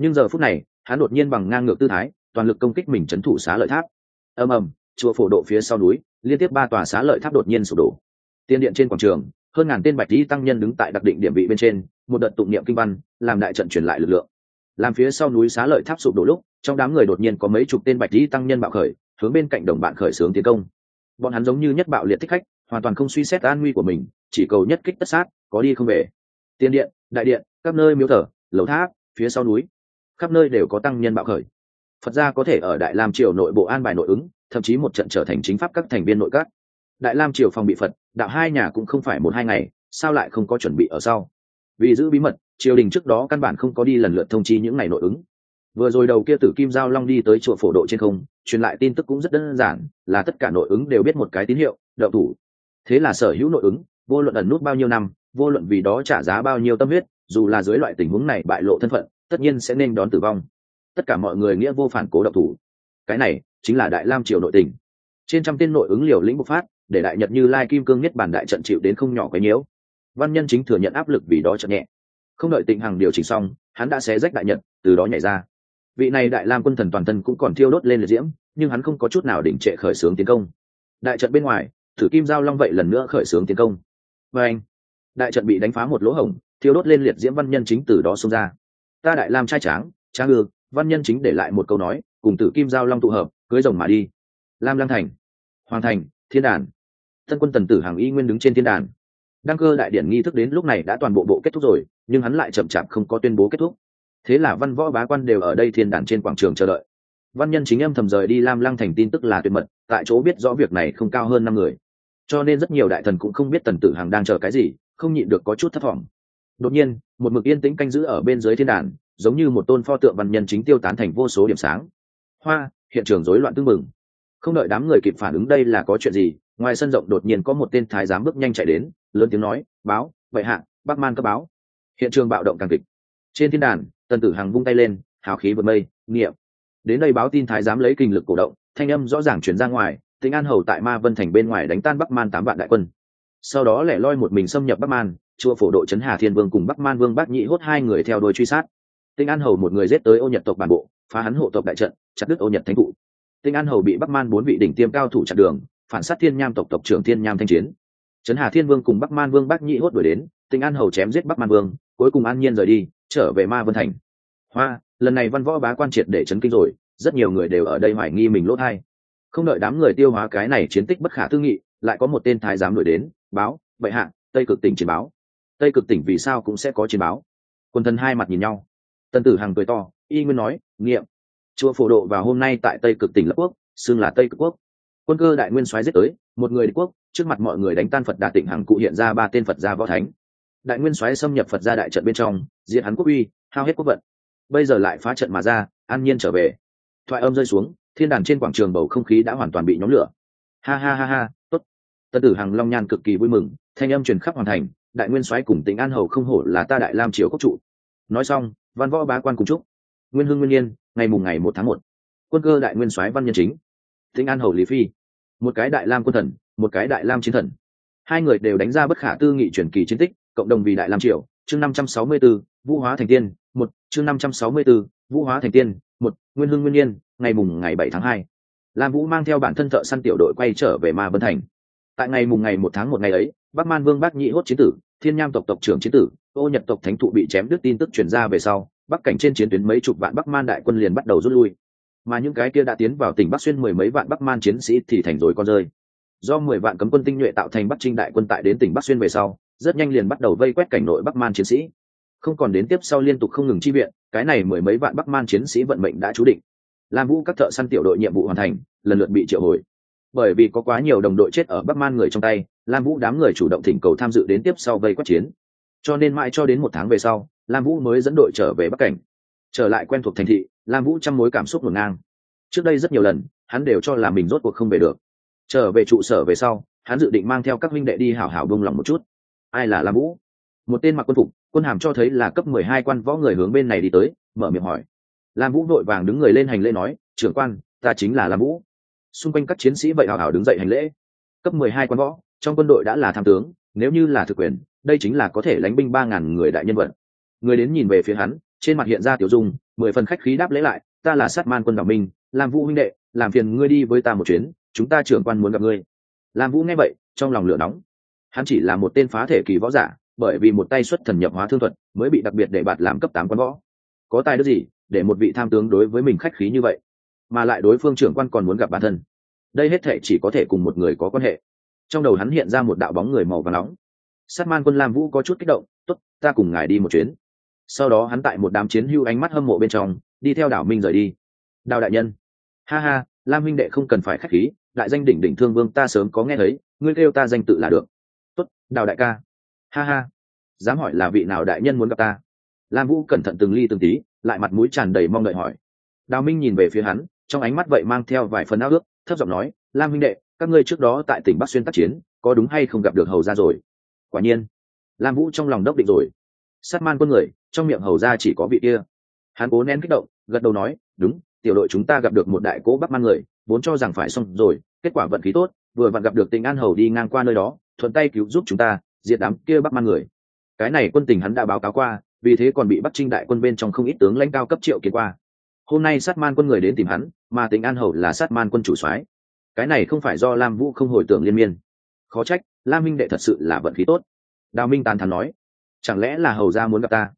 Nhưng giờ phút này, hắn đột nhiên bằng ngang ngược tư thái, toàn lực công kích mình c h ấ n thủ xá lợi tháp. Ầm ầm, chùa phổ độ phía sau núi, liên tiếp ba tòa xá lợi tháp đột nhiên sụp đổ. Tiên điện trên quảng trường, hơn ngàn tên bạch lý tăng nhân đứng tại đặc định điểm vị bên trên, một đợt tụng niệm kinh văn, làm đại trận truyền lại lực lượng làm phía sau núi xá lợi tháp sụp đổ lúc, trong đám người đột nhiên có mấy chục tên bạch lý tăng nhân bạo khởi, hướng bên cạnh đồng bạn khởi xướng tiến công. Bọn hắn giống như nhất bạo liệt thích khách, hoàn toàn không suy xét an nguy của mình, chỉ cầu nhất kích tất sát, có đi không về. Tiên điện, đại điện các nơi miếu thờ, lầu tháp, phía sau núi, khắp nơi đều có tăng nhân bạo khởi. Phật gia có thể ở đại lam triều nội bộ an bài nội ứng, thậm chí một trận trở thành chính pháp các thành viên nội các. Đại lam triều phòng bị phật, đạo hai nhà cũng không phải một hai ngày, sao lại không có chuẩn bị ở sau? Vì giữ bí mật, triều đình trước đó căn bản không có đi lần lượt thông chi những ngày nội ứng. Vừa rồi đầu kia tử kim giao long đi tới chùa phổ độ trên không, truyền lại tin tức cũng rất đơn giản, là tất cả nội ứng đều biết một cái tín hiệu đậu thủ. Thế là sở hữu nội ứng, vô luận ẩn nút bao nhiêu năm, vô luận vì đó trả giá bao nhiêu tâm huyết, dù là dưới loại tình huống này bại lộ thân phận, tất nhiên sẽ nên đón tử vong. Tất cả mọi người nghĩa vô phản cố đậu thủ. Cái này chính là đại lam triều nội tình. Trên trăm tên nội ứng liều lĩnh bộc phát, để đại nhật như lai kim cương nhất bản đại trận chịu đến không nhỏ cái nhiễu văn nhân chính thừa nhận áp lực vì đó chậm nhẹ. Không đợi tịnh hằng điều chỉnh xong, hắn đã xé rách đại nhật, từ đó nhảy ra. Vị này đại lam quân thần toàn thân cũng còn thiêu đốt lên liệt diễm, nhưng hắn không có chút nào đỉnh trệ khởi xướng tiến công. Đại trận bên ngoài, thử kim giao long vậy lần nữa khởi xướng tiến công. Và anh, đại trận bị đánh phá một lỗ hổng, thiêu đốt lên liệt diễm văn nhân chính từ đó xông ra. Ta đại lam trai tráng tráng ư, văn nhân chính để lại một câu nói, cùng tử kim giao long tụ hợp, cưới rồng mà đi. Lam lang thành, hoàng thành, thiên đàn. Thân quân tần tử hàng y nguyên đứng trên thiên đàn đăng cơ đại điển nghi thức đến lúc này đã toàn bộ bộ kết thúc rồi, nhưng hắn lại chậm chạp không có tuyên bố kết thúc. Thế là văn võ bá quan đều ở đây thiên đàn trên quảng trường chờ đợi. Văn nhân chính âm thầm rời đi lam lăng thành tin tức là tuyệt mật, tại chỗ biết rõ việc này không cao hơn năm người. Cho nên rất nhiều đại thần cũng không biết tần tử hàng đang chờ cái gì, không nhịn được có chút thất vọng. Đột nhiên, một mực yên tĩnh canh giữ ở bên dưới thiên đàn, giống như một tôn pho tượng văn nhân chính tiêu tán thành vô số điểm sáng. Hoa, hiện trường rối loạn tưng mừng. không đợi đám người kịp phản ứng đây là có chuyện gì, ngoài sân rộng đột nhiên có một tên thái giám bước nhanh chạy đến lớn tiếng nói, báo, vậy hạ, bắc man cấp báo. Hiện trường bạo động càng kịch. Trên thiên đàn, tần tử hằng vung tay lên, hào khí vượt mây nghiệm đến đây báo tin thái giám lấy kinh lực cổ động, thanh âm rõ ràng chuyển ra ngoài tính an hầu tại ma vân thành bên ngoài đánh tan bắc man tám vạn đại quân. Sau đó lẻ loi một mình xâm nhập bắc man, chùa phổ độ trấn hà thiên vương cùng bắc man vương bác nhị hốt hai người theo đuôi truy sát. Tinh an hầu một người giết tới ô nhật tộc bản bộ, phá hắn hộ tộc đại trận, chặt đứt ô nhật thánh thụ tinh an hầu bị bắc man bốn vị đỉnh tiêm cao thủ chặt đường, phản sát thiên nham tộc tộc trưởng thiên nham thanh chiến trấn hà thiên vương cùng bắc man vương bác nhị hốt đuổi đến tinh an hầu chém giết bắc man vương, cuối cùng an nhiên rời đi, trở về ma vân thành. Hoa, lần này văn võ bá quan triệt để chấn kinh rồi, rất nhiều người đều ở đây hoài nghi mình lỗ thai không đợi đám người tiêu hóa cái này chiến tích bất khả tư nghị, lại có một tên thái giám đuổi đến, báo, bệ hạ, tây cực tỉnh chiến báo. Tây cực tỉnh vì sao cũng sẽ có chiến báo. Quân thần hai mặt nhìn nhau. Tân tử hằng cười to, y nguyên nói, nghiệm chùa phổ độ vào hôm nay tại tây cực tỉnh lập quốc, xưng là tây cực quốc. Quân cơ đại nguyên soái giết tới, một người đế quốc trước mặt mọi người đánh tan phật đà tịnh hằng cụ hiện ra ba tên phật gia võ thánh. Đại nguyên soái xâm nhập phật gia đại trận bên trong diện hắn quốc uy, hao hết quốc vận. Bây giờ lại phá trận mà ra, an nhiên trở về. Thoại âm rơi xuống, thiên đàn trên quảng trường bầu không khí đã hoàn toàn bị nhóm lửa. Ha ha ha ha, tốt. Tân tử hằng long nhan cực kỳ vui mừng, thanh âm truyền khắp hoàn thành, đại nguyên soái cùng tỉnh an hầu không hổ là ta đại lam triều quốc trụ nói xong, văn võ bá quan cùng chúc. Nguyên hưng nguyên nhiên, ngày mùng ngày một tháng một. Quân cơ đại nguyên soái văn nhân chính. Tỉnh an hầu lý phi. Một cái đại lam quân thần một cái đại lam chiến thần. Hai người đều đánh ra bất khả tư nghị truyền kỳ chiến tích cộng đồng vì đại lam triều chương năm trăm sáu mươi 564, vũ hóa thành tiên một chương năm trăm sáu mươi 564, vũ hóa thành tiên một nguyên hưng nguyên nhiên ngày mùng ngày bảy tháng hai. Lam vũ mang theo bản thân thợ săn tiểu đội quay trở về ma vân thành. Tại ngày mùng ngày một tháng một ngày ấy bắc man vương bác nhị hốt chiến tử thiên nham tộc tộc trưởng chiến tử ô nhật tộc thánh thụ bị chém đứt tin tức truyền ra về sau bắc cảnh trên chiến tuyến mấy chục vạn bắc man đại quân liền bắt đầu rút lui. Mà những cái kia đã tiến vào tỉnh bắc xuyên mười mấy vạn bắc man chiến sĩ thì thành rồi con rơi do mười vạn cấm quân tinh nhuệ tạo thành bắc trinh đại quân tại đến tỉnh bắc xuyên về sau, rất nhanh liền bắt đầu vây quét cảnh nội bắc man chiến sĩ. Không còn đến tiếp sau liên tục không ngừng chi viện, cái này mười mấy vạn bắc man chiến sĩ vận mệnh đã chú định. Lam vũ các thợ săn tiểu đội nhiệm vụ hoàn thành, lần lượt bị triệu hồi. Bởi vì có quá nhiều đồng đội chết ở bắc man người trong tay, lam vũ đám người chủ động thỉnh cầu tham dự đến tiếp sau vây quét chiến. Cho nên mãi cho đến một tháng về sau, lam vũ mới dẫn đội trở về bắc cảnh. Trở lại quen thuộc thành thị, lam vũ trăm mối cảm xúc ngổn ngang. Trước đây rất nhiều lần, hắn đều cho là mình rốt cuộc không về được trở về trụ sở về sau, hắn dự định mang theo các minh đệ đi hảo hảo bông lòng một chút. Ai là lam vũ? Một tên mặc quân phục, quân hàm cho thấy là cấp mười hai quan võ người hướng bên này đi tới, mở miệng hỏi. Lam vũ vội vàng đứng người lên hành lễ nói, trưởng quan, ta chính là lam vũ. Xung quanh các chiến sĩ vậy hào hào đứng dậy hành lễ. Cấp mười hai quan võ, trong quân đội đã là tham tướng, nếu như là thực quyền, đây chính là có thể lánh binh ba ngàn người đại nhân vật. Người đến nhìn về phía hắn, trên mặt hiện ra tiểu dung, mười phần khách khí đáp lễ lại, ta là sát man quân đảo minh làm vũ huynh đệ, làm phiền ngươi đi với ta một chuyến chúng ta trưởng quan muốn gặp ngươi. Lam vũ nghe vậy, trong lòng lửa nóng. Hắn chỉ là một tên phá thể kỳ võ giả, bởi vì một tay xuất thần nhập hóa thương thuật, mới bị đặc biệt để bạt làm cấp tám quan võ. Có tài đức gì để một vị tham tướng đối với mình khách khí như vậy? Mà lại đối phương trưởng quan còn muốn gặp bản thân. Đây hết thể chỉ có thể cùng một người có quan hệ. Trong đầu hắn hiện ra một đạo bóng người màu và nóng. Sát man quân lam vũ có chút kích động t ố t ta cùng ngài đi một chuyến. Sau đó hắn tại một đám chiến hưu ánh mắt hâm mộ bên trong, đi theo đảo minh rời đi. Đào đại nhân. Ha ha lam minh đệ không cần phải k h á c h khí, đại danh đỉnh đỉnh thương vương ta sớm có nghe thấy, ngươi kêu ta danh tự là được. Tốt, đào đại ca. Ha ha. Dám hỏi là vị nào đại nhân muốn gặp ta? Lam vũ cẩn thận từng ly từng tí, lại mặt mũi tràn đầy mong đợi hỏi. Đào minh nhìn về phía hắn, trong ánh mắt vậy mang theo vài phần áo ước, thấp giọng nói, lam minh đệ, các ngươi trước đó tại tỉnh bắc xuyên tác chiến, có đúng hay không gặp được hầu ra rồi? Quả nhiên, lam vũ trong lòng đốc định rồi. Sát man quân người, trong miệng hầu ra chỉ có vị kia. Hắn cố nén kích động, gật đầu nói, đúng tiểu đội chúng ta gặp được một đại cố bắc man người, vốn cho rằng phải xong rồi, kết quả vận khí tốt, vừa vặn gặp được tình an hầu đi ngang qua nơi đó, thuận tay cứu giúp chúng ta, diệt đám kia bắc man người. Cái này quân tình hắn đã báo cáo qua, vì thế còn bị bắt trinh đại quân bên trong không ít tướng lãnh cao cấp triệu kiến qua. Hôm nay sát man quân người đến tìm hắn, mà tình an hầu là sát man quân chủ soái. Cái này không phải do lam vũ không hồi tưởng liên miên. Khó trách, lam minh đệ thật sự là vận khí tốt. Đào minh tàn thắn nói, chẳng lẽ là hầu ra muốn gặp ta?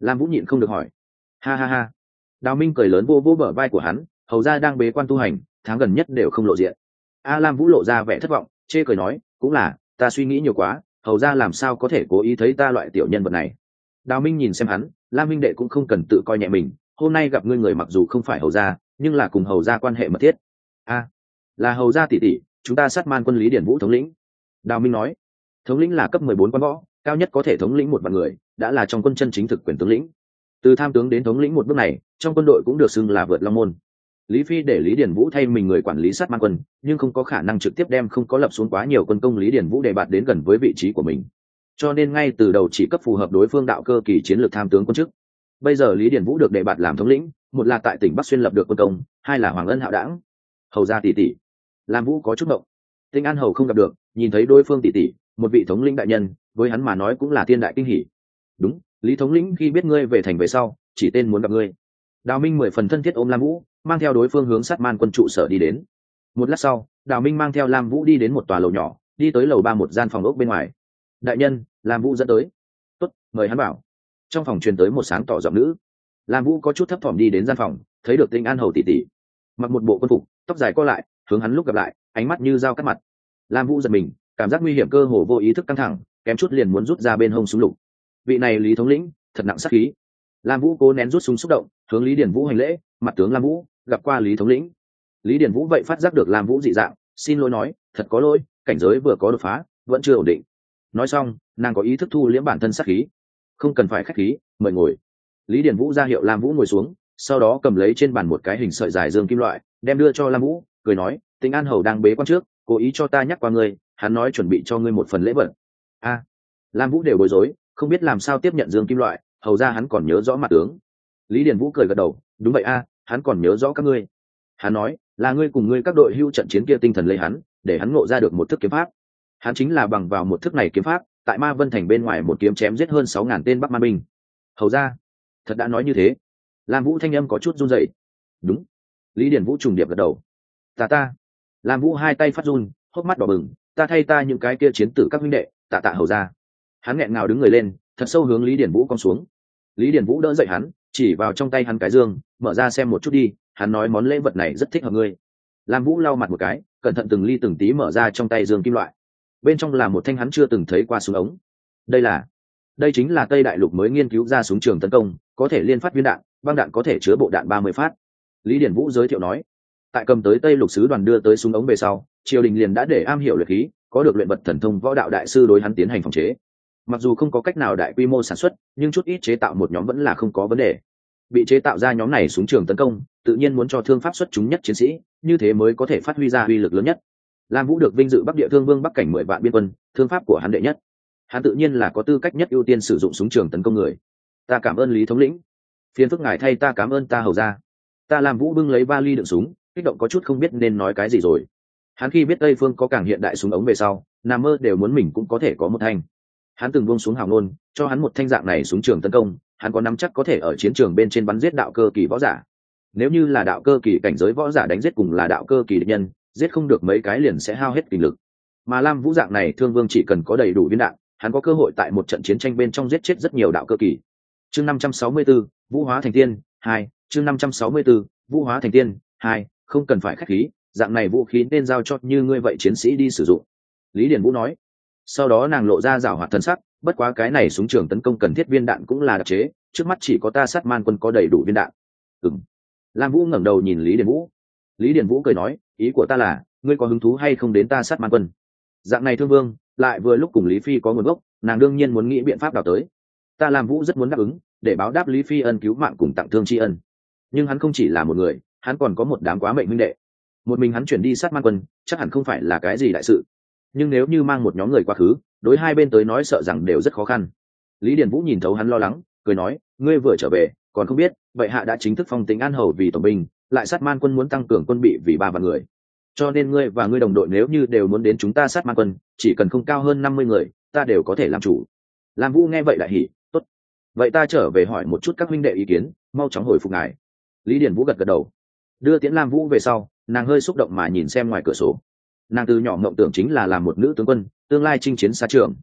Lam vũ nhịn không được hỏi. Ha ha ha đào minh cười lớn vô vô bờ vai của hắn, hầu ra đang bế quan tu hành, tháng gần nhất đều không lộ diện. A lam vũ lộ ra vẻ thất vọng, chê cười nói, cũng là, ta suy nghĩ nhiều quá, hầu ra làm sao có thể cố ý thấy ta loại tiểu nhân vật này? Đào minh nhìn xem hắn, lam minh đệ cũng không cần tự coi nhẹ mình, hôm nay gặp ngươi người mặc dù không phải hầu gia nhưng là cùng hầu gia quan hệ mật thiết. A, là hầu gia tỷ tỷ, chúng ta sát man quân lý điển vũ thống lĩnh. Đào minh nói, thống lĩnh là cấp mười bốn quan võ, cao nhất có thể thống lĩnh một vạn người, đã là trong quân chân chính thực quyền tướng lĩnh. Từ tham tướng đến thống lĩnh một bước này trong quân đội cũng được xưng là vượt long môn. Lý phi để lý điển vũ thay mình người quản lý sát man quân, nhưng không có khả năng trực tiếp đem không có lập xuống quá nhiều quân công lý điển vũ đề bạt đến gần với vị trí của mình. Cho nên ngay từ đầu chỉ cấp phù hợp đối phương đạo cơ kỳ chiến lược tham tướng quân chức. Bây giờ lý điển vũ được đề bạt làm thống lĩnh, một là tại tỉnh bắc xuyên lập được quân công, hai là hoàng ân hạo đảng. Hầu ra tỷ tỷ. Làm vũ có chút mộng. Tinh an hầu không gặp được, nhìn thấy đối phương tỷ tỷ, một vị thống lĩnh đại nhân, với hắn mà nói cũng là thiên đại kinh hỷ đúng, lý thống lĩnh khi biết ngươi về thành về sau, chỉ tên muốn gặp ngươi đào minh mười phần thân thiết ôm lam vũ, mang theo đối phương hướng sát man quân trụ sở đi đến. Một lát sau, đào minh mang theo lam vũ đi đến một tòa lầu nhỏ, đi tới lầu ba một gian phòng ốc bên ngoài. Đại nhân, lam vũ dẫn tới. Tuất mời hắn bảo trong phòng truyền tới một sáng tỏ giọng nữ. Lam vũ có chút thấp thỏm đi đến gian phòng, thấy được tinh an hầu tỷ tỷ. Mặc một bộ quân phục, tóc dài co lại, hướng hắn lúc gặp lại, ánh mắt như dao cắt mặt. Lam vũ giật mình, cảm giác nguy hiểm cơ hồ vô ý thức căng thẳng, kém chút liền muốn rút ra bên hông súng lục. Vị này lý thống lĩnh, thật nặng sắc khí lam vũ cố nén rút súng xúc động, hướng lý điển vũ hành lễ, mặt tướng lam vũ, gặp qua lý thống lĩnh. Lý điển vũ vậy phát giác được lam vũ dị dạng, xin lỗi nói, thật có lỗi, cảnh giới vừa có đột phá, vẫn chưa ổn định. Nói xong, nàng có ý thức thu liễm bản thân sát khí. Không cần phải k h á c h khí, mời ngồi. Lý điển vũ ra hiệu lam vũ ngồi xuống, sau đó cầm lấy trên bàn một cái hình sợi dài dương kim loại, đem đưa cho lam vũ, cười nói tính an hầu đang bế quan trước, cố ý cho ta nhắc qua ngươi, hắn nói chuẩn bị cho ngươi một phần lễ vật. A. Lam vũ đều bối rối, không biết làm sao tiếp nhận dương kim loại hầu ra hắn còn nhớ rõ mặt tướng. Lý điền vũ cười gật đầu, đúng vậy a, hắn còn nhớ rõ các ngươi. Hắn nói, là ngươi cùng ngươi các đội hưu trận chiến kia tinh thần lấy hắn, để hắn ngộ ra được một thức kiếm pháp. Hắn chính là bằng vào một thức này kiếm pháp, tại ma vân thành bên ngoài một kiếm chém giết hơn sáu ngàn tên bắc ma binh. Hầu ra, thật đã nói như thế. Lam vũ thanh âm có chút run dậy đúng. Lý điển vũ trùng điệp gật đầu. Ta ta. Lam vũ hai tay phát run, hốc mắt đỏ bừng. Ta thay ta những cái kia chiến tử các huynh đệ, tạ tạ hầu ra. Hắn nghẹn ngào đứng người lên thật sâu hướng lý điển vũ cong xuống. Lý điển vũ đỡ dậy hắn, chỉ vào trong tay hắn cái dương, mở ra xem một chút đi, hắn nói món lễ vật này rất thích hợp ngươi. Lam vũ lau mặt một cái, cẩn thận từng ly từng tí mở ra trong tay dương kim loại. Bên trong là một thanh hắn chưa từng thấy qua súng ống. Đây là, đây chính là tây đại lục mới nghiên cứu ra súng trường tấn công, có thể liên phát viên đạn, băng đạn có thể chứa bộ đạn ba mươi phát. Lý điển vũ giới thiệu nói, tại cầm tới tây lục sứ đoàn đưa tới súng ống về sau, triều đình liền đã để am hiểu luyện khí, có được luyện vật thần thông võ đạo đại sư đối hắn tiến hành phòng chế mặc dù không có cách nào đại quy mô sản xuất, nhưng chút ít chế tạo một nhóm vẫn là không có vấn đề. Bị chế tạo ra nhóm này xuống trường tấn công, tự nhiên muốn cho thương pháp xuất chúng nhất chiến sĩ, như thế mới có thể phát huy ra uy lực lớn nhất. Lam vũ được vinh dự bắc địa thương vương bắc cảnh mười vạn biên quân, thương pháp của hắn đệ nhất. Hắn tự nhiên là có tư cách nhất ưu tiên sử dụng súng trường tấn công người. Ta cảm ơn lý thống lĩnh. Phiền phức ngài thay ta cảm ơn ta hầu ra. Ta làm vũ bưng lấy ba ly đựng súng, kích động có chút không biết nên nói cái gì rồi. Hắn khi biết tây phương có càng hiện đại súng ống về sau nằm mơ đều muốn mình cũng có thể có một thanh hắn từng buông xuống hào ngôn cho hắn một thanh dạng này xuống trường tấn công hắn có nắm chắc có thể ở chiến trường bên trên bắn giết đạo cơ kỳ võ giả. Nếu như là đạo cơ kỳ cảnh giới võ giả đánh giết cùng là đạo cơ kỳ địch nhân giết không được mấy cái liền sẽ hao hết kinh lực. Mà lam vũ dạng này thương vương chỉ cần có đầy đủ viên đạn hắn có cơ hội tại một trận chiến tranh bên trong giết chết rất nhiều đạo cơ kỳ. Chương năm trăm sáu mươi 564, vũ hóa thành tiên hai chương năm trăm sáu mươi 564, vũ hóa thành tiên hai không cần phải khách khí dạng này vũ khí nên giao cho như ngươi vậy chiến sĩ đi sử dụng. Lý điển vũ nói sau đó nàng lộ ra rào hoạt thân sắc, bất quá cái này súng trường tấn công cần thiết viên đạn cũng là đặc chế, trước mắt chỉ có ta sát man quân có đầy đủ viên đạn. Ừng lam vũ ngẩng đầu nhìn lý điền vũ. Lý điền vũ cười nói, ý của ta là, ngươi có hứng thú hay không đến ta sát man quân? Dạng này thương vương, lại vừa lúc cùng lý phi có nguồn gốc, nàng đương nhiên muốn nghĩ biện pháp đào tới. Ta làm vũ rất muốn đáp ứng, để báo đáp lý phi ân cứu mạng cùng tặng thương tri ân. Nhưng hắn không chỉ là một người, hắn còn có một đám quá mệnh minh đệ. Một mình hắn chuyển đi sát man quân, chắc hẳn không phải là cái gì đại sự nhưng nếu như mang một nhóm người quá khứ, đối hai bên tới nói sợ rằng đều rất khó khăn. Lý điền vũ nhìn thấu hắn lo lắng, cười nói, ngươi vừa trở về, còn không biết, vậy hạ đã chính thức phong tính an hầu vì tổng binh, lại sát man quân muốn tăng cường quân bị vì ba vạn người. Cho nên ngươi và ngươi đồng đội nếu như đều muốn đến chúng ta sát man quân, chỉ cần không cao hơn năm mươi người, ta đều có thể làm chủ. Lam vũ nghe vậy lại hỉ, tốt. Vậy ta trở về hỏi một chút các minh đệ ý kiến, mau chóng hồi phục ngài. Lý điển vũ gật gật đầu. Đưa tiễn lam vũ về sau, nàng hơi xúc động mà nhìn xem ngoài cửa sổ nàng từ nhỏ mộng tưởng chính là làm một nữ tướng quân, tương lai chinh chiến xa trường.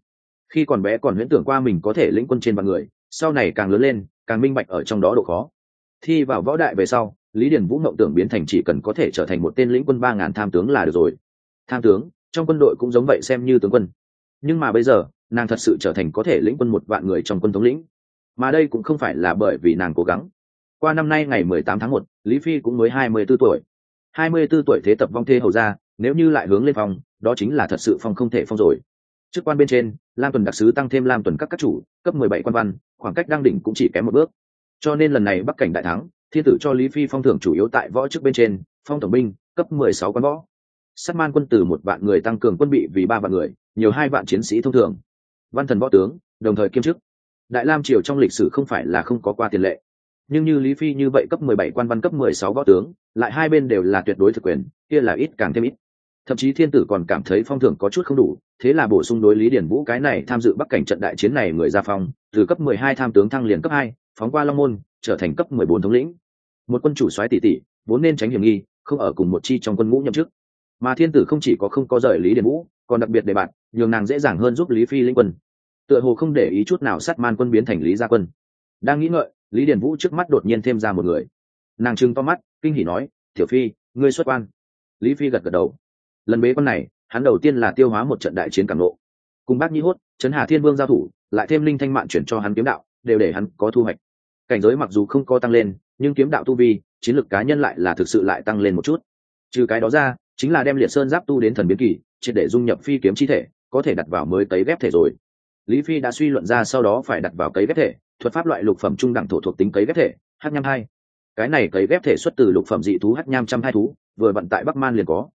Khi còn bé còn huyễn tưởng qua mình có thể lĩnh quân trên vạn người, sau này càng lớn lên, càng minh bạch ở trong đó độ khó. Thi vào võ đại về sau, lý điền vũ mộng tưởng biến thành chỉ cần có thể trở thành một tên lĩnh quân ba ngàn tham tướng là được rồi. Tham tướng, trong quân đội cũng giống vậy xem như tướng quân. Nhưng mà bây giờ, nàng thật sự trở thành có thể lĩnh quân một vạn người trong quân thống lĩnh. Mà đây cũng không phải là bởi vì nàng cố gắng. Qua năm nay ngày mười tám tháng một, lý phi cũng mới hai mươi b ố tuổi. Hai mươi b ố tuổi thế tập vong thê hầu ra nếu như lại hướng lên phòng đó chính là thật sự phong không thể phong rồi. Chức quan bên trên, lam tuần đặc sứ tăng thêm lam tuần các các chủ, cấp mười bảy quan văn, khoảng cách đang đỉnh cũng chỉ kém một bước. Cho nên lần này bắc cảnh đại thắng, thiên tử cho lý phi phong thưởng chủ yếu tại võ chức bên trên, phong tổng binh, cấp mười sáu quan võ. Sát man quân từ một vạn người tăng cường quân bị vì ba vạn người, nhiều hai vạn chiến sĩ thông thường. Văn thần võ tướng, đồng thời kiêm chức. Đại lam triều trong lịch sử không phải là không có qua tiền lệ. Nhưng như lý phi như vậy cấp mười bảy quan văn, cấp mười sáu võ tướng, lại hai bên đều là tuyệt đối thực quyền, kia là ít càng thêm ít thậm chí thiên tử còn cảm thấy phong thưởng có chút không đủ, thế là bổ sung đối lý điển vũ cái này tham dự bắc cảnh trận đại chiến này người ra phong, từ cấp mười hai tham tướng thăng liền cấp hai, phóng qua long môn, trở thành cấp mười bốn thống lĩnh. Một quân chủ soái tỷ tỷ, vốn nên tránh hiểm nghi, không ở cùng một chi trong quân ngũ nhậm chức. Mà thiên tử không chỉ có không có rời lý điển vũ, còn đặc biệt đề bạt, nhường nàng dễ dàng hơn giúp lý phi linh quân. Tựa hồ không để ý chút nào sát man quân biến thành lý gia quân. Đang nghĩ ngợi, lý điển vũ trước mắt đột nhiên thêm ra một người. Nàng trừng to mắt, kinh hỉ nói, tiểu phi, ngươi xuất quan. Lý phi gật gật đầu lần bế con này, hắn đầu tiên là tiêu hóa một trận đại chiến cảm lộ cùng bác nhĩ hốt, trấn hà thiên vương giao thủ, lại thêm linh thanh mạn chuyển cho hắn kiếm đạo, đều để hắn có thu hoạch. Cảnh giới mặc dù không có tăng lên, nhưng kiếm đạo tu vi, chiến lược cá nhân lại là thực sự lại tăng lên một chút. Trừ cái đó ra, chính là đem liệt sơn giáp tu đến thần biến kỳ, triệt để dung nhập phi kiếm chi thể, có thể đặt vào mới tấy ghép thể rồi. Lý phi đã suy luận ra sau đó phải đặt vào cấy ghép thể, thuật pháp loại lục phẩm trung đẳng thổ thuộc tính cấy ghép thể h nham hai. Cái này cấy ghép thể xuất từ lục phẩm dị thú h nham trăm hai thú, vừa vận tại bắc man liền có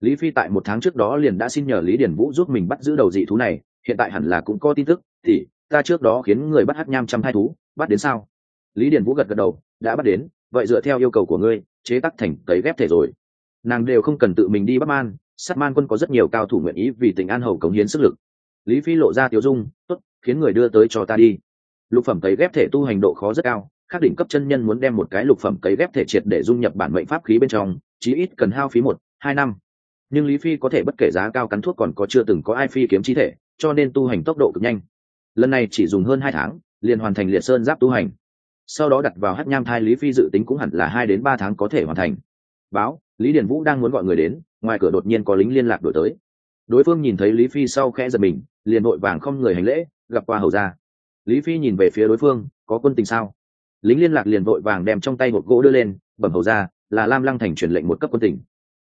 lý phi tại một tháng trước đó liền đã xin nhờ lý điển vũ giúp mình bắt giữ đầu dị thú này, hiện tại hẳn là cũng có tin tức. Thì, ta trước đó khiến người bắt hát nham trăm hai thú, bắt đến sao? Lý điển vũ gật gật đầu, đã bắt đến, vậy dựa theo yêu cầu của ngươi, chế tắc thành cấy ghép thể rồi. Nàng đều không cần tự mình đi bắt man, sát man quân có rất nhiều cao thủ nguyện ý vì tình an hầu cống hiến sức lực. Lý phi lộ ra tiểu dung, tốt, khiến người đưa tới cho ta đi. Lục phẩm cấy ghép thể tu hành độ khó rất cao các đỉnh cấp chân nhân muốn đem một cái lục phẩm cấy ghép thể triệt để dung nhập bản mệnh pháp khí bên trong, chí ít cần hao phí một, hai năm nhưng lý phi có thể bất kể giá cao cắn thuốc còn có chưa từng có ai phi kiếm chi thể, cho nên tu hành tốc độ cực nhanh. Lần này chỉ dùng hơn hai tháng, liền hoàn thành liệt sơn giáp tu hành. Sau đó đặt vào hát nham thai lý phi dự tính cũng hẳn là hai đến ba tháng có thể hoàn thành. Báo, lý điền vũ đang muốn gọi người đến, ngoài cửa đột nhiên có lính liên lạc đổi tới. Đối phương nhìn thấy lý phi sau khẽ giật mình, liền vội vàng không người hành lễ, gặp qua hầu ra lý phi nhìn về phía đối phương, có quân tình sao? Lính liên lạc liền vội vàng đem trong tay một gỗ đưa lên, bẩm hầu ra là lam lăng thành truyền lệnh một cấp quân tình.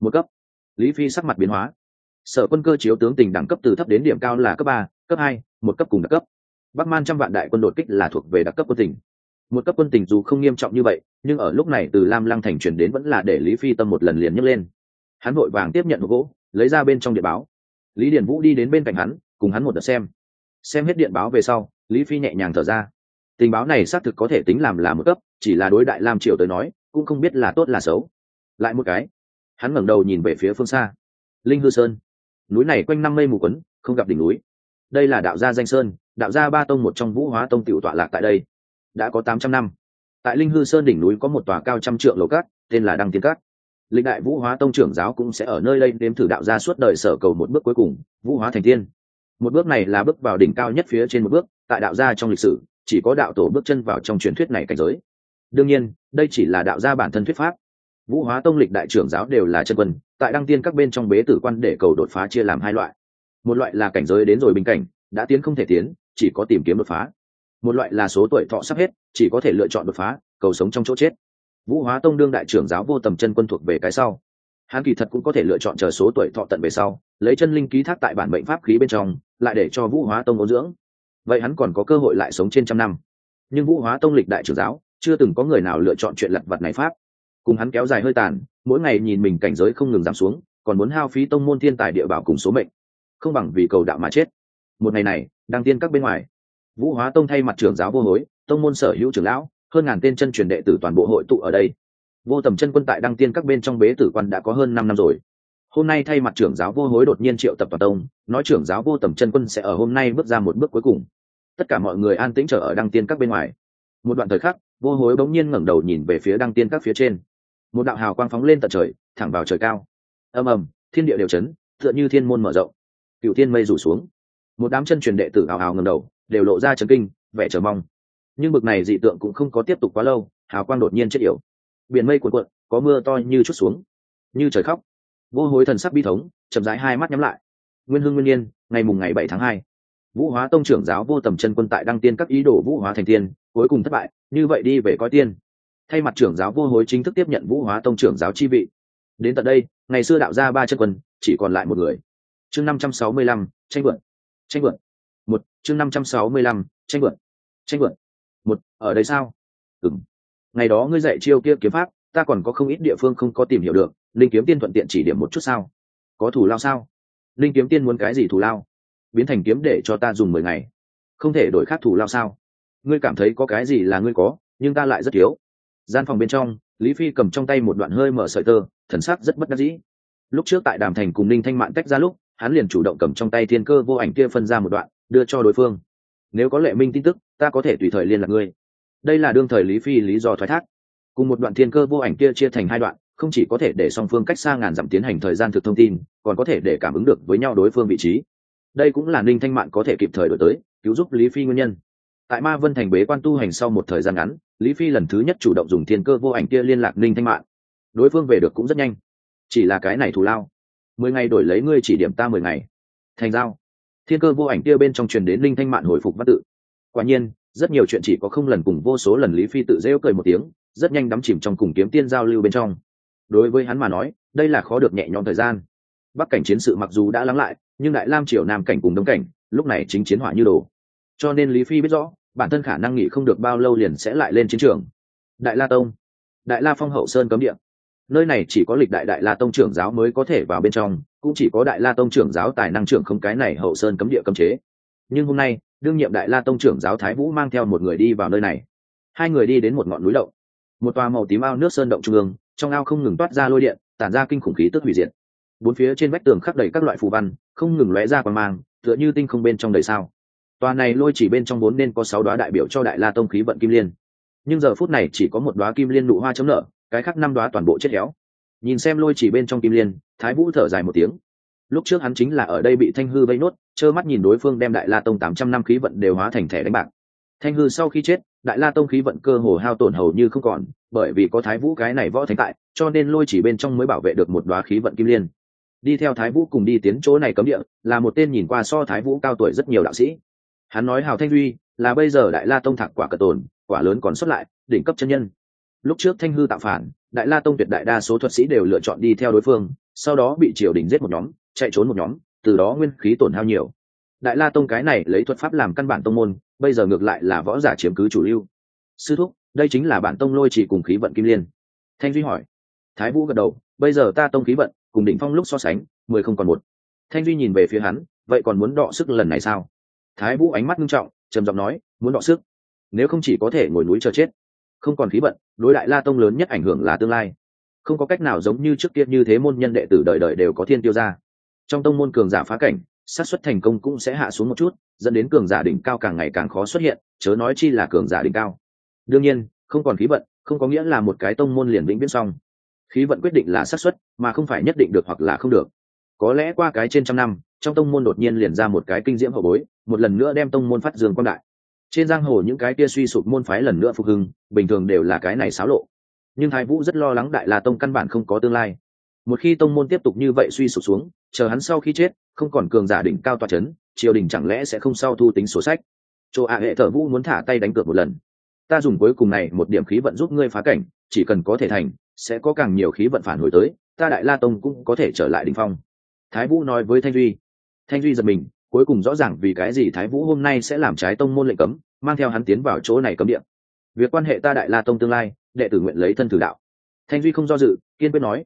Một cấp? Lý phi sắc mặt biến hóa. Sở quân cơ chiếu tướng tình đẳng cấp từ thấp đến điểm cao là cấp ba, cấp hai, một cấp cùng đặc cấp. Bắc man trăm vạn đại quân đột kích là thuộc về đặc cấp quân tỉnh. một cấp quân tỉnh dù không nghiêm trọng như vậy, nhưng ở lúc này từ lam lăng thành chuyển đến vẫn là để lý phi tâm một lần liền nhấc lên. Hắn vội vàng tiếp nhận một gỗ, lấy ra bên trong điện báo. Lý điển vũ đi đến bên cạnh hắn, cùng hắn một đợt xem. Xem hết điện báo về sau, lý phi nhẹ nhàng thở ra. Tình báo này xác thực có thể tính làm là một cấp, chỉ là đối đại lam triều tới nói, cũng không biết là tốt là xấu. Lại một cái hắn ngẩng đầu nhìn về phía phương xa. Linh hư sơn. Núi này quanh năm mây mù quấn, không gặp đỉnh núi. Đây là đạo gia danh sơn, đạo gia ba tông một trong vũ hóa tông tiểu tọa lạc tại đây. Đã có tám trăm năm. Tại linh hư sơn đỉnh núi có một tòa cao trăm trượng lầu cát, tên là đăng tiến cát. Lịch đại vũ hóa tông trưởng giáo cũng sẽ ở nơi đây đếm thử đạo gia suốt đời sở cầu một bước cuối cùng, vũ hóa thành tiên. Một bước này là bước vào đỉnh cao nhất phía trên một bước, tại đạo gia trong lịch sử, chỉ có đạo tổ bước chân vào trong truyền thuyết này cảnh giới. Đương nhiên, đây chỉ là đạo gia bản thân thuyết pháp vũ hóa tông lịch đại trưởng giáo đều là chân quân, tại đăng tiên các bên trong bế tử quan để cầu đột phá chia làm hai loại. Một loại là cảnh giới đến rồi bình cảnh, đã tiến không thể tiến, chỉ có tìm kiếm đột phá. Một loại là số tuổi thọ sắp hết, chỉ có thể lựa chọn đột phá, cầu sống trong chỗ chết. Vũ hóa tông đương đại trưởng giáo vô tầm chân quân thuộc về cái sau. Hắn kỳ thật cũng có thể lựa chọn chờ số tuổi thọ tận về sau, lấy chân linh ký thác tại bản mệnh pháp khí bên trong, lại để cho vũ hóa tông ôn dưỡng. Vậy hắn còn có cơ hội lại sống trên trăm năm. Nhưng vũ hóa tông lịch đại trưởng giáo, chưa từng có người nào lựa chọn chuyện lặt vặt này pháp cùng hắn kéo dài hơi tàn, mỗi ngày nhìn mình cảnh giới không ngừng giảm xuống, còn muốn hao phí tông môn thiên tài địa bảo cùng số mệnh. Không bằng vì cầu đạo mà chết. Một ngày này, đang tiên các bên ngoài, vũ hóa tông thay mặt trưởng giáo vô hối, tông môn sở hữu trưởng lão, hơn ngàn tên chân truyền đệ tử toàn bộ hội tụ ở đây. Vô tầm chân quân tại đăng tiên các bên trong bế tử quan đã có hơn năm năm rồi. Hôm nay thay mặt trưởng giáo vô hối đột nhiên triệu tập toàn tông, nói trưởng giáo vô tầm chân quân sẽ ở hôm nay bước ra một bước cuối cùng. Tất cả mọi người an tĩnh chờ ở đăng tiên các bên ngoài. Một đoạn thời khắc, vô hối bỗng nhiên ngẩng đầu nhìn về phía đăng tiên các phía trên một đạo hào quang phóng lên tận trời, thẳng vào trời cao. Ầm ầm, thiên địa đều chấn, tựa như thiên môn mở rộng. Cựu thiên mây rủ xuống. Một đám chân truyền đệ tử hào hào ngầm đầu, đều lộ ra chấn kinh, vẻ chờ mong. Nhưng bực này dị tượng cũng không có tiếp tục quá lâu, hào quang đột nhiên chết yểu. Biển mây cuộn cuộn, có mưa to như chút xuống. Như trời khóc. Vô hối thần sắc bi thống, chậm rãi hai mắt nhắm lại. Nguyên hưng nguyên nhiên, ngày mùng ngày bảy tháng hai. Vũ hóa tông trưởng giáo vô tầm chân quân tại đăng tiên các ý đồ vũ hóa thành tiên, cuối cùng thất bại, như vậy đi về coi tiên thay mặt trưởng giáo vô hối chính thức tiếp nhận vũ hóa tông trưởng giáo chi vị. Đến tận đây, ngày xưa đạo ra ba chân quân, chỉ còn lại một người. Chương năm trăm sáu mươi lăm, tranh vượt tranh vượt một, chương năm trăm sáu mươi lăm, tranh vượt tranh vượt một, ở đây sao? Ừng ngày đó ngươi dạy chiêu kia kiếm pháp, ta còn có không ít địa phương không có tìm hiểu được, linh kiếm tiên thuận tiện chỉ điểm một chút sao? Có thủ lao sao? Linh kiếm tiên muốn cái gì thủ lao? Biến thành kiếm để cho ta dùng mười ngày. Không thể đổi khác thủ lao sao? Ngươi cảm thấy có cái gì là ngươi có, nhưng ta lại rất thiếu gian phòng bên trong, lý phi cầm trong tay một đoạn hơi mở sợi tơ, thần sắc rất bất đắc dĩ. Lúc trước tại đàm thành cùng ninh thanh mạn tách ra lúc, hắn liền chủ động cầm trong tay thiên cơ vô ảnh kia phân ra một đoạn, đưa cho đối phương. Nếu có lệ minh tin tức, ta có thể tùy thời liên lạc ngươi. Đây là đương thời lý phi lý do thoái thác. Cùng một đoạn thiên cơ vô ảnh kia chia thành hai đoạn, không chỉ có thể để song phương cách xa ngàn dặm tiến hành thời gian thực thông tin, còn có thể để cảm ứng được với nhau đối phương vị trí. Đây cũng là ninh thanh mạn có thể kịp thời đổi tới, cứu giúp lý phi nguyên nhân. Tại ma vân thành bế quan tu hành sau một thời gian ngắn lý phi lần thứ nhất chủ động dùng thiên cơ vô ảnh kia liên lạc ninh thanh mạn. Đối phương về được cũng rất nhanh. Chỉ là cái này thù lao. Mười ngày đổi lấy ngươi chỉ điểm ta mười ngày. Thành giao. Thiên cơ vô ảnh kia bên trong truyền đến linh thanh mạn hồi phục văn tự. Quả nhiên, rất nhiều chuyện chỉ có không lần cùng vô số lần lý phi tự rêu cười một tiếng, rất nhanh đắm chìm trong cùng kiếm tiên giao lưu bên trong. Đối với hắn mà nói, đây là khó được nhẹ nhõm thời gian. Bắc cảnh chiến sự mặc dù đã lắng lại, nhưng đại lam triều nam cảnh cùng đông cảnh, lúc này chính chiến hỏa như đồ cho nên lý phi biết rõ bản thân khả năng nghỉ không được bao lâu liền sẽ lại lên chiến trường. Đại la tông, đại la phong hậu sơn cấm địa. Nơi này chỉ có lịch đại đại la tông trưởng giáo mới có thể vào bên trong, cũng chỉ có đại la tông trưởng giáo tài năng trưởng không cái này hậu sơn cấm địa cấm chế. Nhưng hôm nay, đương nhiệm đại la tông trưởng giáo thái vũ mang theo một người đi vào nơi này. Hai người đi đến một ngọn núi động một tòa màu tím ao nước sơn động trung ương, trong ao không ngừng toát ra lôi điện, tản ra kinh khủng khí tức hủy diệt. Bốn phía trên vách tường khắc đầy các loại phù văn, không ngừng lóe ra quang mang, tựa như tinh không bên trong đầy sao tòa này lôi chỉ bên trong vốn nên có sáu đoá đại biểu cho đại la tông khí vận kim liên. Nhưng giờ phút này chỉ có một đoá kim liên nụ hoa chấm nở, cái khác năm đoá toàn bộ chết héo. Nhìn xem lôi chỉ bên trong kim liên, thái vũ thở dài một tiếng. Lúc trước hắn chính là ở đây bị thanh hư vây nốt, trơ mắt nhìn đối phương đem đại la tông tám trăm năm khí vận đều hóa thành thẻ đánh bạc. Thanh hư sau khi chết, đại la tông khí vận cơ hồ hao tổn hầu như không còn, bởi vì có thái vũ cái này võ thánh tại, cho nên lôi chỉ bên trong mới bảo vệ được một đoá khí vận kim liên. Đi theo thái vũ cùng đi tiến chỗ này cấm địa, là một tên nhìn qua so thái vũ cao tuổi rất nhiều đạo sĩ hắn nói hào thanh duy là bây giờ đại la tông thạc quả cờ tồn, quả lớn còn xuất lại, đỉnh cấp chân nhân. Lúc trước thanh hư tạo phản, đại la tông tuyệt đại đa số thuật sĩ đều lựa chọn đi theo đối phương, sau đó bị triều đình giết một nhóm, chạy trốn một nhóm, từ đó nguyên khí tổn hao nhiều. Đại la tông cái này lấy thuật pháp làm căn bản tông môn, bây giờ ngược lại là võ giả chiếm cứ chủ lưu. Sư thúc, đây chính là bản tông lôi chỉ cùng khí vận kim liên. Thanh duy hỏi. Thái vũ gật đầu, bây giờ ta tông khí vận, cùng đỉnh phong lúc so sánh, mười không còn một. Thanh duy nhìn về phía hắn, vậy còn muốn đọ sức lần này sao? Thái vũ ánh mắt nghiêm trọng, trầm giọng nói, muốn đọ sức. Nếu không chỉ có thể ngồi núi chờ chết, không còn khí vận, đối đại la tông lớn nhất ảnh hưởng là tương lai. Không có cách nào giống như trước kia như thế môn nhân đệ tử đời đời đều có thiên tiêu ra. Trong tông môn cường giả phá cảnh, xác suất thành công cũng sẽ hạ xuống một chút, dẫn đến cường giả đỉnh cao càng ngày càng khó xuất hiện, chớ nói chi là cường giả đỉnh cao. Đương nhiên, không còn khí vận, không có nghĩa là một cái tông môn liền vĩnh viễn xong. Khí vận quyết định là xác suất, mà không phải nhất định được hoặc là không được. Có lẽ qua cái trên trăm năm, trong tông môn đột nhiên liền ra một cái kinh diễm hậu bối một lần nữa đem tông môn phát dương quan đại. Trên giang hồ những cái kia suy sụp môn phái lần nữa phục hưng, bình thường đều là cái này xáo lộ. Nhưng thái vũ rất lo lắng đại la tông căn bản không có tương lai. Một khi tông môn tiếp tục như vậy suy sụp xuống, chờ hắn sau khi chết, không còn cường giả đỉnh cao toa c h ấ n triều đình chẳng lẽ sẽ không sau thu tính sổ sách? Chỗ ạ hệ thở vũ muốn thả tay đánh cược một lần. Ta dùng cuối cùng này một điểm khí vận giúp ngươi phá cảnh, chỉ cần có thể thành, sẽ có càng nhiều khí vận phản hồi tới, ta đại la tông cũng có thể trở lại đình phong. Thái vũ nói với thanh duy. Thanh duy giật mình cuối cùng rõ ràng vì cái gì thái vũ hôm nay sẽ làm trái tông môn lệnh cấm, mang theo hắn tiến vào chỗ này cấm điện việc quan hệ ta đại la tông tương lai, đệ tử nguyện lấy thân thử đạo. Thanh duy không do dự, kiên quyết nói,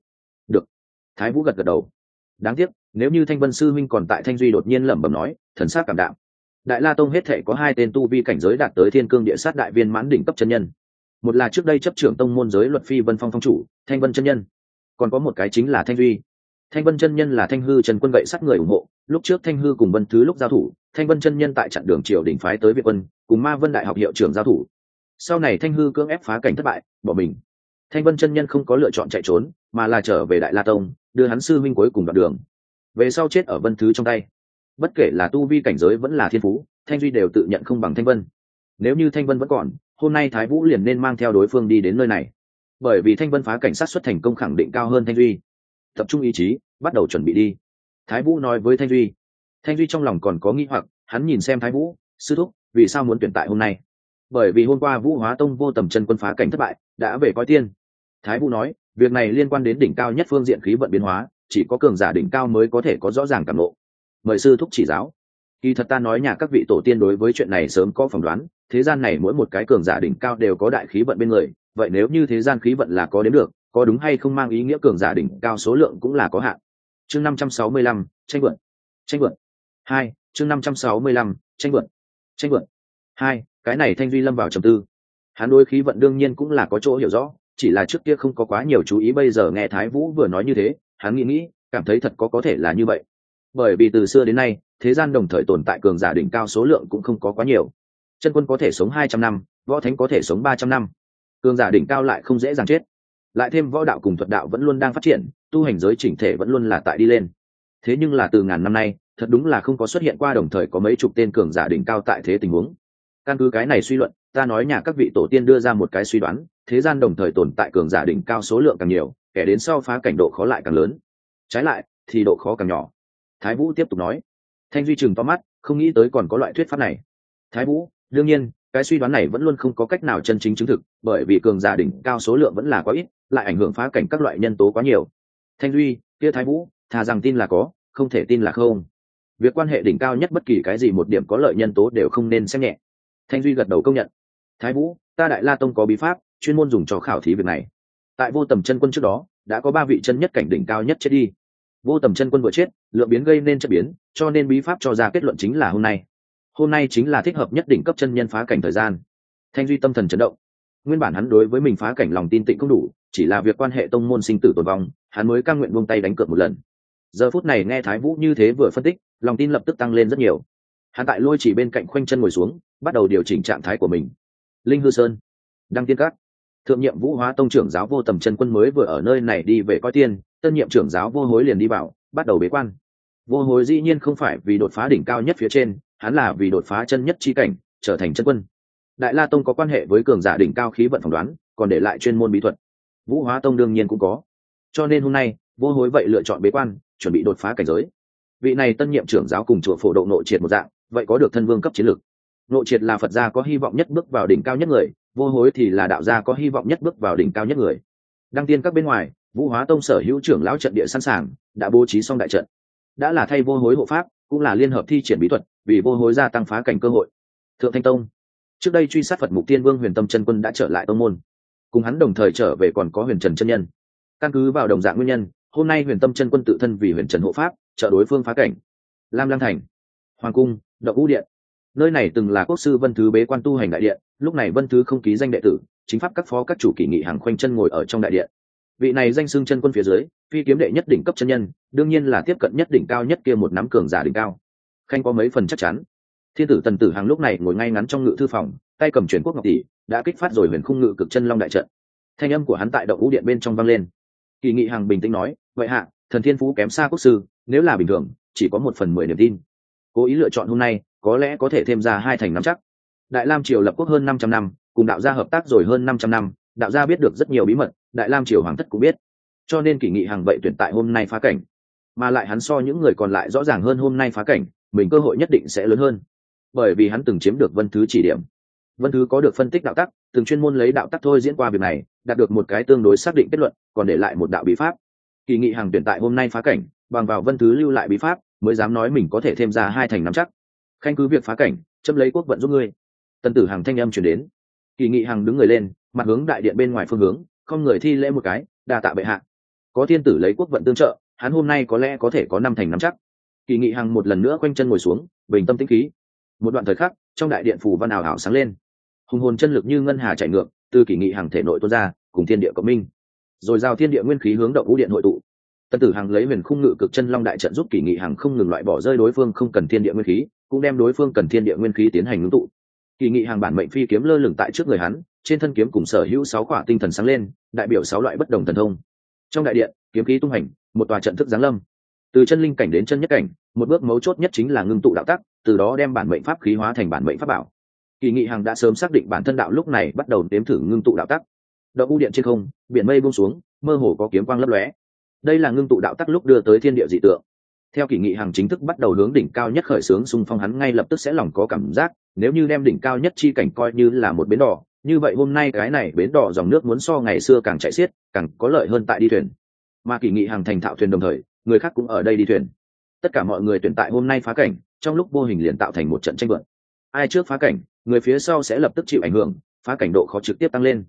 được. Thái vũ gật gật đầu. Đáng tiếc, nếu như thanh vân sư minh còn tại thanh duy đột nhiên lẩm bẩm nói, thần sát cảm đạm. Đại la tông hết thể có hai tên tu vi cảnh giới đạt tới thiên cương địa sát đại viên mãn đỉnh cấp chân nhân. Một là trước đây chấp trưởng tông môn giới luật phi vân phong phong chủ, thanh vân chân nhân. Còn có một cái chính là thanh duy. Thanh vân chân nhân là thanh hư trần quân gậy sát người ủng hộ lúc trước thanh hư cùng vân thứ lúc giao thủ, thanh vân chân nhân tại chặn đường triều đình phái tới việt quân, cùng ma vân đại học hiệu trưởng giao thủ. Sau này thanh hư cưỡng ép phá cảnh thất bại, bỏ mình. Thanh vân chân nhân không có lựa chọn chạy trốn, mà là trở về đại la tông, đưa hắn sư minh cuối cùng đoạn đường. Về sau chết ở vân thứ trong tay. Bất kể là tu vi cảnh giới vẫn là thiên phú, thanh duy đều tự nhận không bằng thanh vân. Nếu như thanh vân vẫn còn, hôm nay thái vũ liền nên mang theo đối phương đi đến nơi này. Bởi vì thanh vân phá cảnh sát xuất thành công khẳng định cao hơn thanh duy. Tập trung ý chí, bắt đầu chuẩn bị đi thái vũ nói với thanh duy. Thanh duy trong lòng còn có nghi hoặc, hắn nhìn xem thái vũ, sư thúc, vì sao muốn tuyển tại hôm nay? Bởi vì hôm qua vũ hóa tông vô tầm chân quân phá cảnh thất bại, đã về coi tiên. Thái vũ nói, việc này liên quan đến đỉnh cao nhất phương diện khí vận biến hóa, chỉ có cường giả đỉnh cao mới có thể có rõ ràng cảm lộ mời sư thúc chỉ giáo. Kỳ thật ta nói nhà các vị tổ tiên đối với chuyện này sớm có phỏng đoán, thế gian này mỗi một cái cường giả đỉnh cao đều có đại khí vận bên người, vậy nếu như thế gian khí vận là có đến được, có đúng hay không mang ý nghĩa cường giả đỉnh cao số lượng cũng là có hạn chương năm trăm sáu mươi lăm, tranh vượt tranh vượt hai, chương năm trăm sáu mươi lăm, tranh vượt tranh vượt hai, cái này thanh duy lâm vào trầm tư. Hắn đối khí vận đương nhiên cũng là có chỗ hiểu rõ, chỉ là trước kia không có quá nhiều chú ý, bây giờ nghe thái vũ vừa nói như thế, hắn nghĩ nghĩ, cảm thấy thật có có thể là như vậy. Bởi vì từ xưa đến nay, thế gian đồng thời tồn tại cường giả đỉnh cao số lượng cũng không có quá nhiều. Chân quân có thể sống hai trăm năm, võ thánh có thể sống ba trăm năm. Cường giả đỉnh cao lại không dễ dàng chết lại thêm võ đạo cùng thuật đạo vẫn luôn đang phát triển, tu hành giới chỉnh thể vẫn luôn là tại đi lên. Thế nhưng là từ ngàn năm nay, thật đúng là không có xuất hiện qua đồng thời có mấy chục tên cường giả đỉnh cao tại thế tình huống. Căn cứ cái này suy luận, ta nói nhà các vị tổ tiên đưa ra một cái suy đoán, thế gian đồng thời tồn tại cường giả đỉnh cao số lượng càng nhiều, kẻ đến sau phá cảnh độ khó lại càng lớn. Trái lại, thì độ khó càng nhỏ. Thái vũ tiếp tục nói. Thanh duy chừng to mắt, không nghĩ tới còn có loại thuyết pháp này. Thái vũ, đương nhiên cái suy đoán này vẫn luôn không có cách nào chân chính chứng thực, bởi vì cường giả đỉnh cao số lượng vẫn là quá ít, lại ảnh hưởng phá cảnh các loại nhân tố quá nhiều. Thanh duy, kia thái vũ, thà rằng tin là có, không thể tin là không. Việc quan hệ đỉnh cao nhất bất kỳ cái gì một điểm có lợi nhân tố đều không nên xem nhẹ. Thanh duy gật đầu công nhận. Thái vũ, ta đại la tông có bí pháp, chuyên môn dùng cho khảo thí việc này. Tại vô tầm chân quân trước đó, đã có ba vị chân nhất cảnh đỉnh cao nhất chết đi. Vô tầm chân quân vừa chết, lượng biến gây nên chất biến, cho nên bí pháp cho ra kết luận chính là hôm nay hôm nay chính là thích hợp nhất đỉnh cấp chân nhân phá cảnh thời gian. Thanh duy tâm thần chấn động. Nguyên bản hắn đối với mình phá cảnh lòng tin tịnh không đủ chỉ là việc quan hệ tông môn sinh tử tồn vong hắn mới cam nguyện buông tay đánh cược một lần. Giờ phút này nghe thái vũ như thế vừa phân tích lòng tin lập tức tăng lên rất nhiều. Hắn tại lôi chỉ bên cạnh khoanh chân ngồi xuống bắt đầu điều chỉnh trạng thái của mình. Linh hư sơn đăng tiên Cát, thượng nhiệm vũ hóa tông trưởng giáo vô tầm chân quân mới vừa ở nơi này đi về coi tiên tân nhiệm trưởng giáo vô hối liền đi vào bắt đầu bế quan vô hối dĩ nhiên không phải vì đột phá đỉnh cao nhất phía trên, hắn là vì đột phá chân nhất chi cảnh, trở thành chân quân. Đại la tông có quan hệ với cường giả đỉnh cao khí vận phỏng đoán, còn để lại chuyên môn bí thuật. Vũ hóa tông đương nhiên cũng có. Cho nên hôm nay, vô hối vậy lựa chọn bế quan, chuẩn bị đột phá cảnh giới. Vị này tân nhiệm trưởng giáo cùng chùa phổ độ nội triệt một dạng, vậy có được thân vương cấp chiến lược. Nội triệt là phật gia có hy vọng nhất bước vào đỉnh cao nhất người, vô hối thì là đạo gia có hy vọng nhất bước vào đỉnh cao nhất người. Đăng tiên các bên ngoài, vũ hóa tông sở hữu trưởng lão trận địa sẵn sàng, đã bố trí xong đại trận đã là thay vô hối hộ pháp, cũng là liên hợp thi triển bí thuật, vì vô hối gia tăng phá cảnh cơ hội. Thượng thanh tông. Trước đây truy sát phật mục tiên vương huyền tâm chân quân đã trở lại tông môn. Cùng hắn đồng thời trở về còn có huyền trần chân nhân. Căn cứ vào đồng dạng nguyên nhân, hôm nay huyền tâm chân quân tự thân vì huyền trần hộ pháp, trợ đối phương phá cảnh. Lam lang thành, hoàng cung, đậu vũ điện. Nơi này từng là quốc sư vân thứ bế quan tu hành đại điện, lúc này vân thứ không ký danh đệ tử, chính pháp các phó các chủ kỷ nghị hàng khoanh chân ngồi ở trong đại điện vị này danh xưng chân quân phía dưới, phi kiếm đệ nhất đỉnh cấp chân nhân, đương nhiên là tiếp cận nhất đỉnh cao nhất kia một nắm cường giả đỉnh cao. Khanh có mấy phần chắc chắn. Thiên tử tần tử hàng lúc này ngồi ngay ngắn trong ngự thư phòng, tay cầm truyền quốc ngọc tỷ, đã kích phát rồi huyền khung ngự cực chân long đại trận. Thanh âm của hắn tại động ngũ điện bên trong vang lên. Kỳ nghị hàng bình tĩnh nói, vậy hạ, thần thiên phú kém xa quốc sư, nếu là bình thường, chỉ có một phần mười niềm tin. Cố ý lựa chọn hôm nay, có lẽ có thể thêm ra hai thành năm chắc. Đại lam triều lập quốc hơn năm trăm năm, cùng đạo gia hợp tác rồi hơn năm trăm năm, đạo gia biết được rất nhiều bí mật đại lam triều hoàng thất cũng biết. Cho nên kỷ nghị hàng vậy tuyển tại hôm nay phá cảnh. Mà lại hắn so những người còn lại rõ ràng hơn hôm nay phá cảnh, mình cơ hội nhất định sẽ lớn hơn. Bởi vì hắn từng chiếm được vân thứ chỉ điểm. Vân thứ có được phân tích đạo tắc, từng chuyên môn lấy đạo tắc thôi diễn qua việc này, đạt được một cái tương đối xác định kết luận, còn để lại một đạo bí pháp. Kỳ nghị hàng tuyển tại hôm nay phá cảnh, bằng vào vân thứ lưu lại bí pháp, mới dám nói mình có thể thêm ra hai thành nắm chắc. Khanh cứ việc phá cảnh châm lấy quốc vận giúp ngươi. Tần tử hàng thanh âm chuyển đến. Kỳ nghị hàng đứng người lên, mặt hướng đại điện bên ngoài phương hướng không người thi lễ một cái, đa tạ bệ hạ. Có thiên tử lấy quốc vận tương trợ, hắn hôm nay có lẽ có thể có năm thành năm chắc. Kỳ nghị hằng một lần nữa quanh chân ngồi xuống, bình tâm tĩnh khí. Một đoạn thời khắc, trong đại điện phù văn ảo ảo sáng lên. Hùng hồn chân lực như ngân hà chạy ngược, từ kỳ nghị hằng thể nội tuôn ra, cùng thiên địa cộng minh. Rồi giao thiên địa nguyên khí hướng động vũ điện hội tụ. Tân tử hằng lấy huyền khung ngự cực chân long đại trận giúp kỳ nghị hằng không ngừng loại bỏ rơi đối phương không cần thiên địa nguyên khí, cũng đem đối phương cần thiên địa nguyên khí tiến hành ngưng tụ. Kỳ nghị hàng bản mệnh phi kiếm lơ lửng tại trước người hắn trên thân kiếm cùng sở hữu sáu quả tinh thần sáng lên, đại biểu sáu loại bất đồng thần thông. Trong đại điện, kiếm khí tung hành, một tòa trận thức giáng lâm. Từ chân linh cảnh đến chân nhất cảnh, một bước mấu chốt nhất chính là ngưng tụ đạo tắc, từ đó đem bản mệnh pháp khí hóa thành bản mệnh pháp bảo. Kỳ nghị hằng đã sớm xác định bản thân đạo lúc này bắt đầu đếm thử ngưng tụ đạo tắc. Động u điện trên không, biển mây buông xuống, mơ hồ có kiếm quang lấp lóe. Đây là ngưng tụ đạo tắc lúc đưa tới thiên địa dị tượng. Theo kỳ nghị hằng chính thức bắt đầu hướng đỉnh cao nhất khởi xướng xung phong, hắn ngay lập tức sẽ lòng có cảm giác, nếu như đem đỉnh cao nhất chi cảnh coi như là một bến đỏ như vậy hôm nay cái này bến đỏ dòng nước muốn so ngày xưa càng chạy xiết, càng có lợi hơn tại đi thuyền. Mà kỳ nghị hàng thành thạo thuyền đồng thời, người khác cũng ở đây đi thuyền. Tất cả mọi người tuyển tại hôm nay phá cảnh, trong lúc vô hình liền tạo thành một trận tranh luận. Ai trước phá cảnh, người phía sau sẽ lập tức chịu ảnh hưởng, phá cảnh độ khó trực tiếp tăng lên.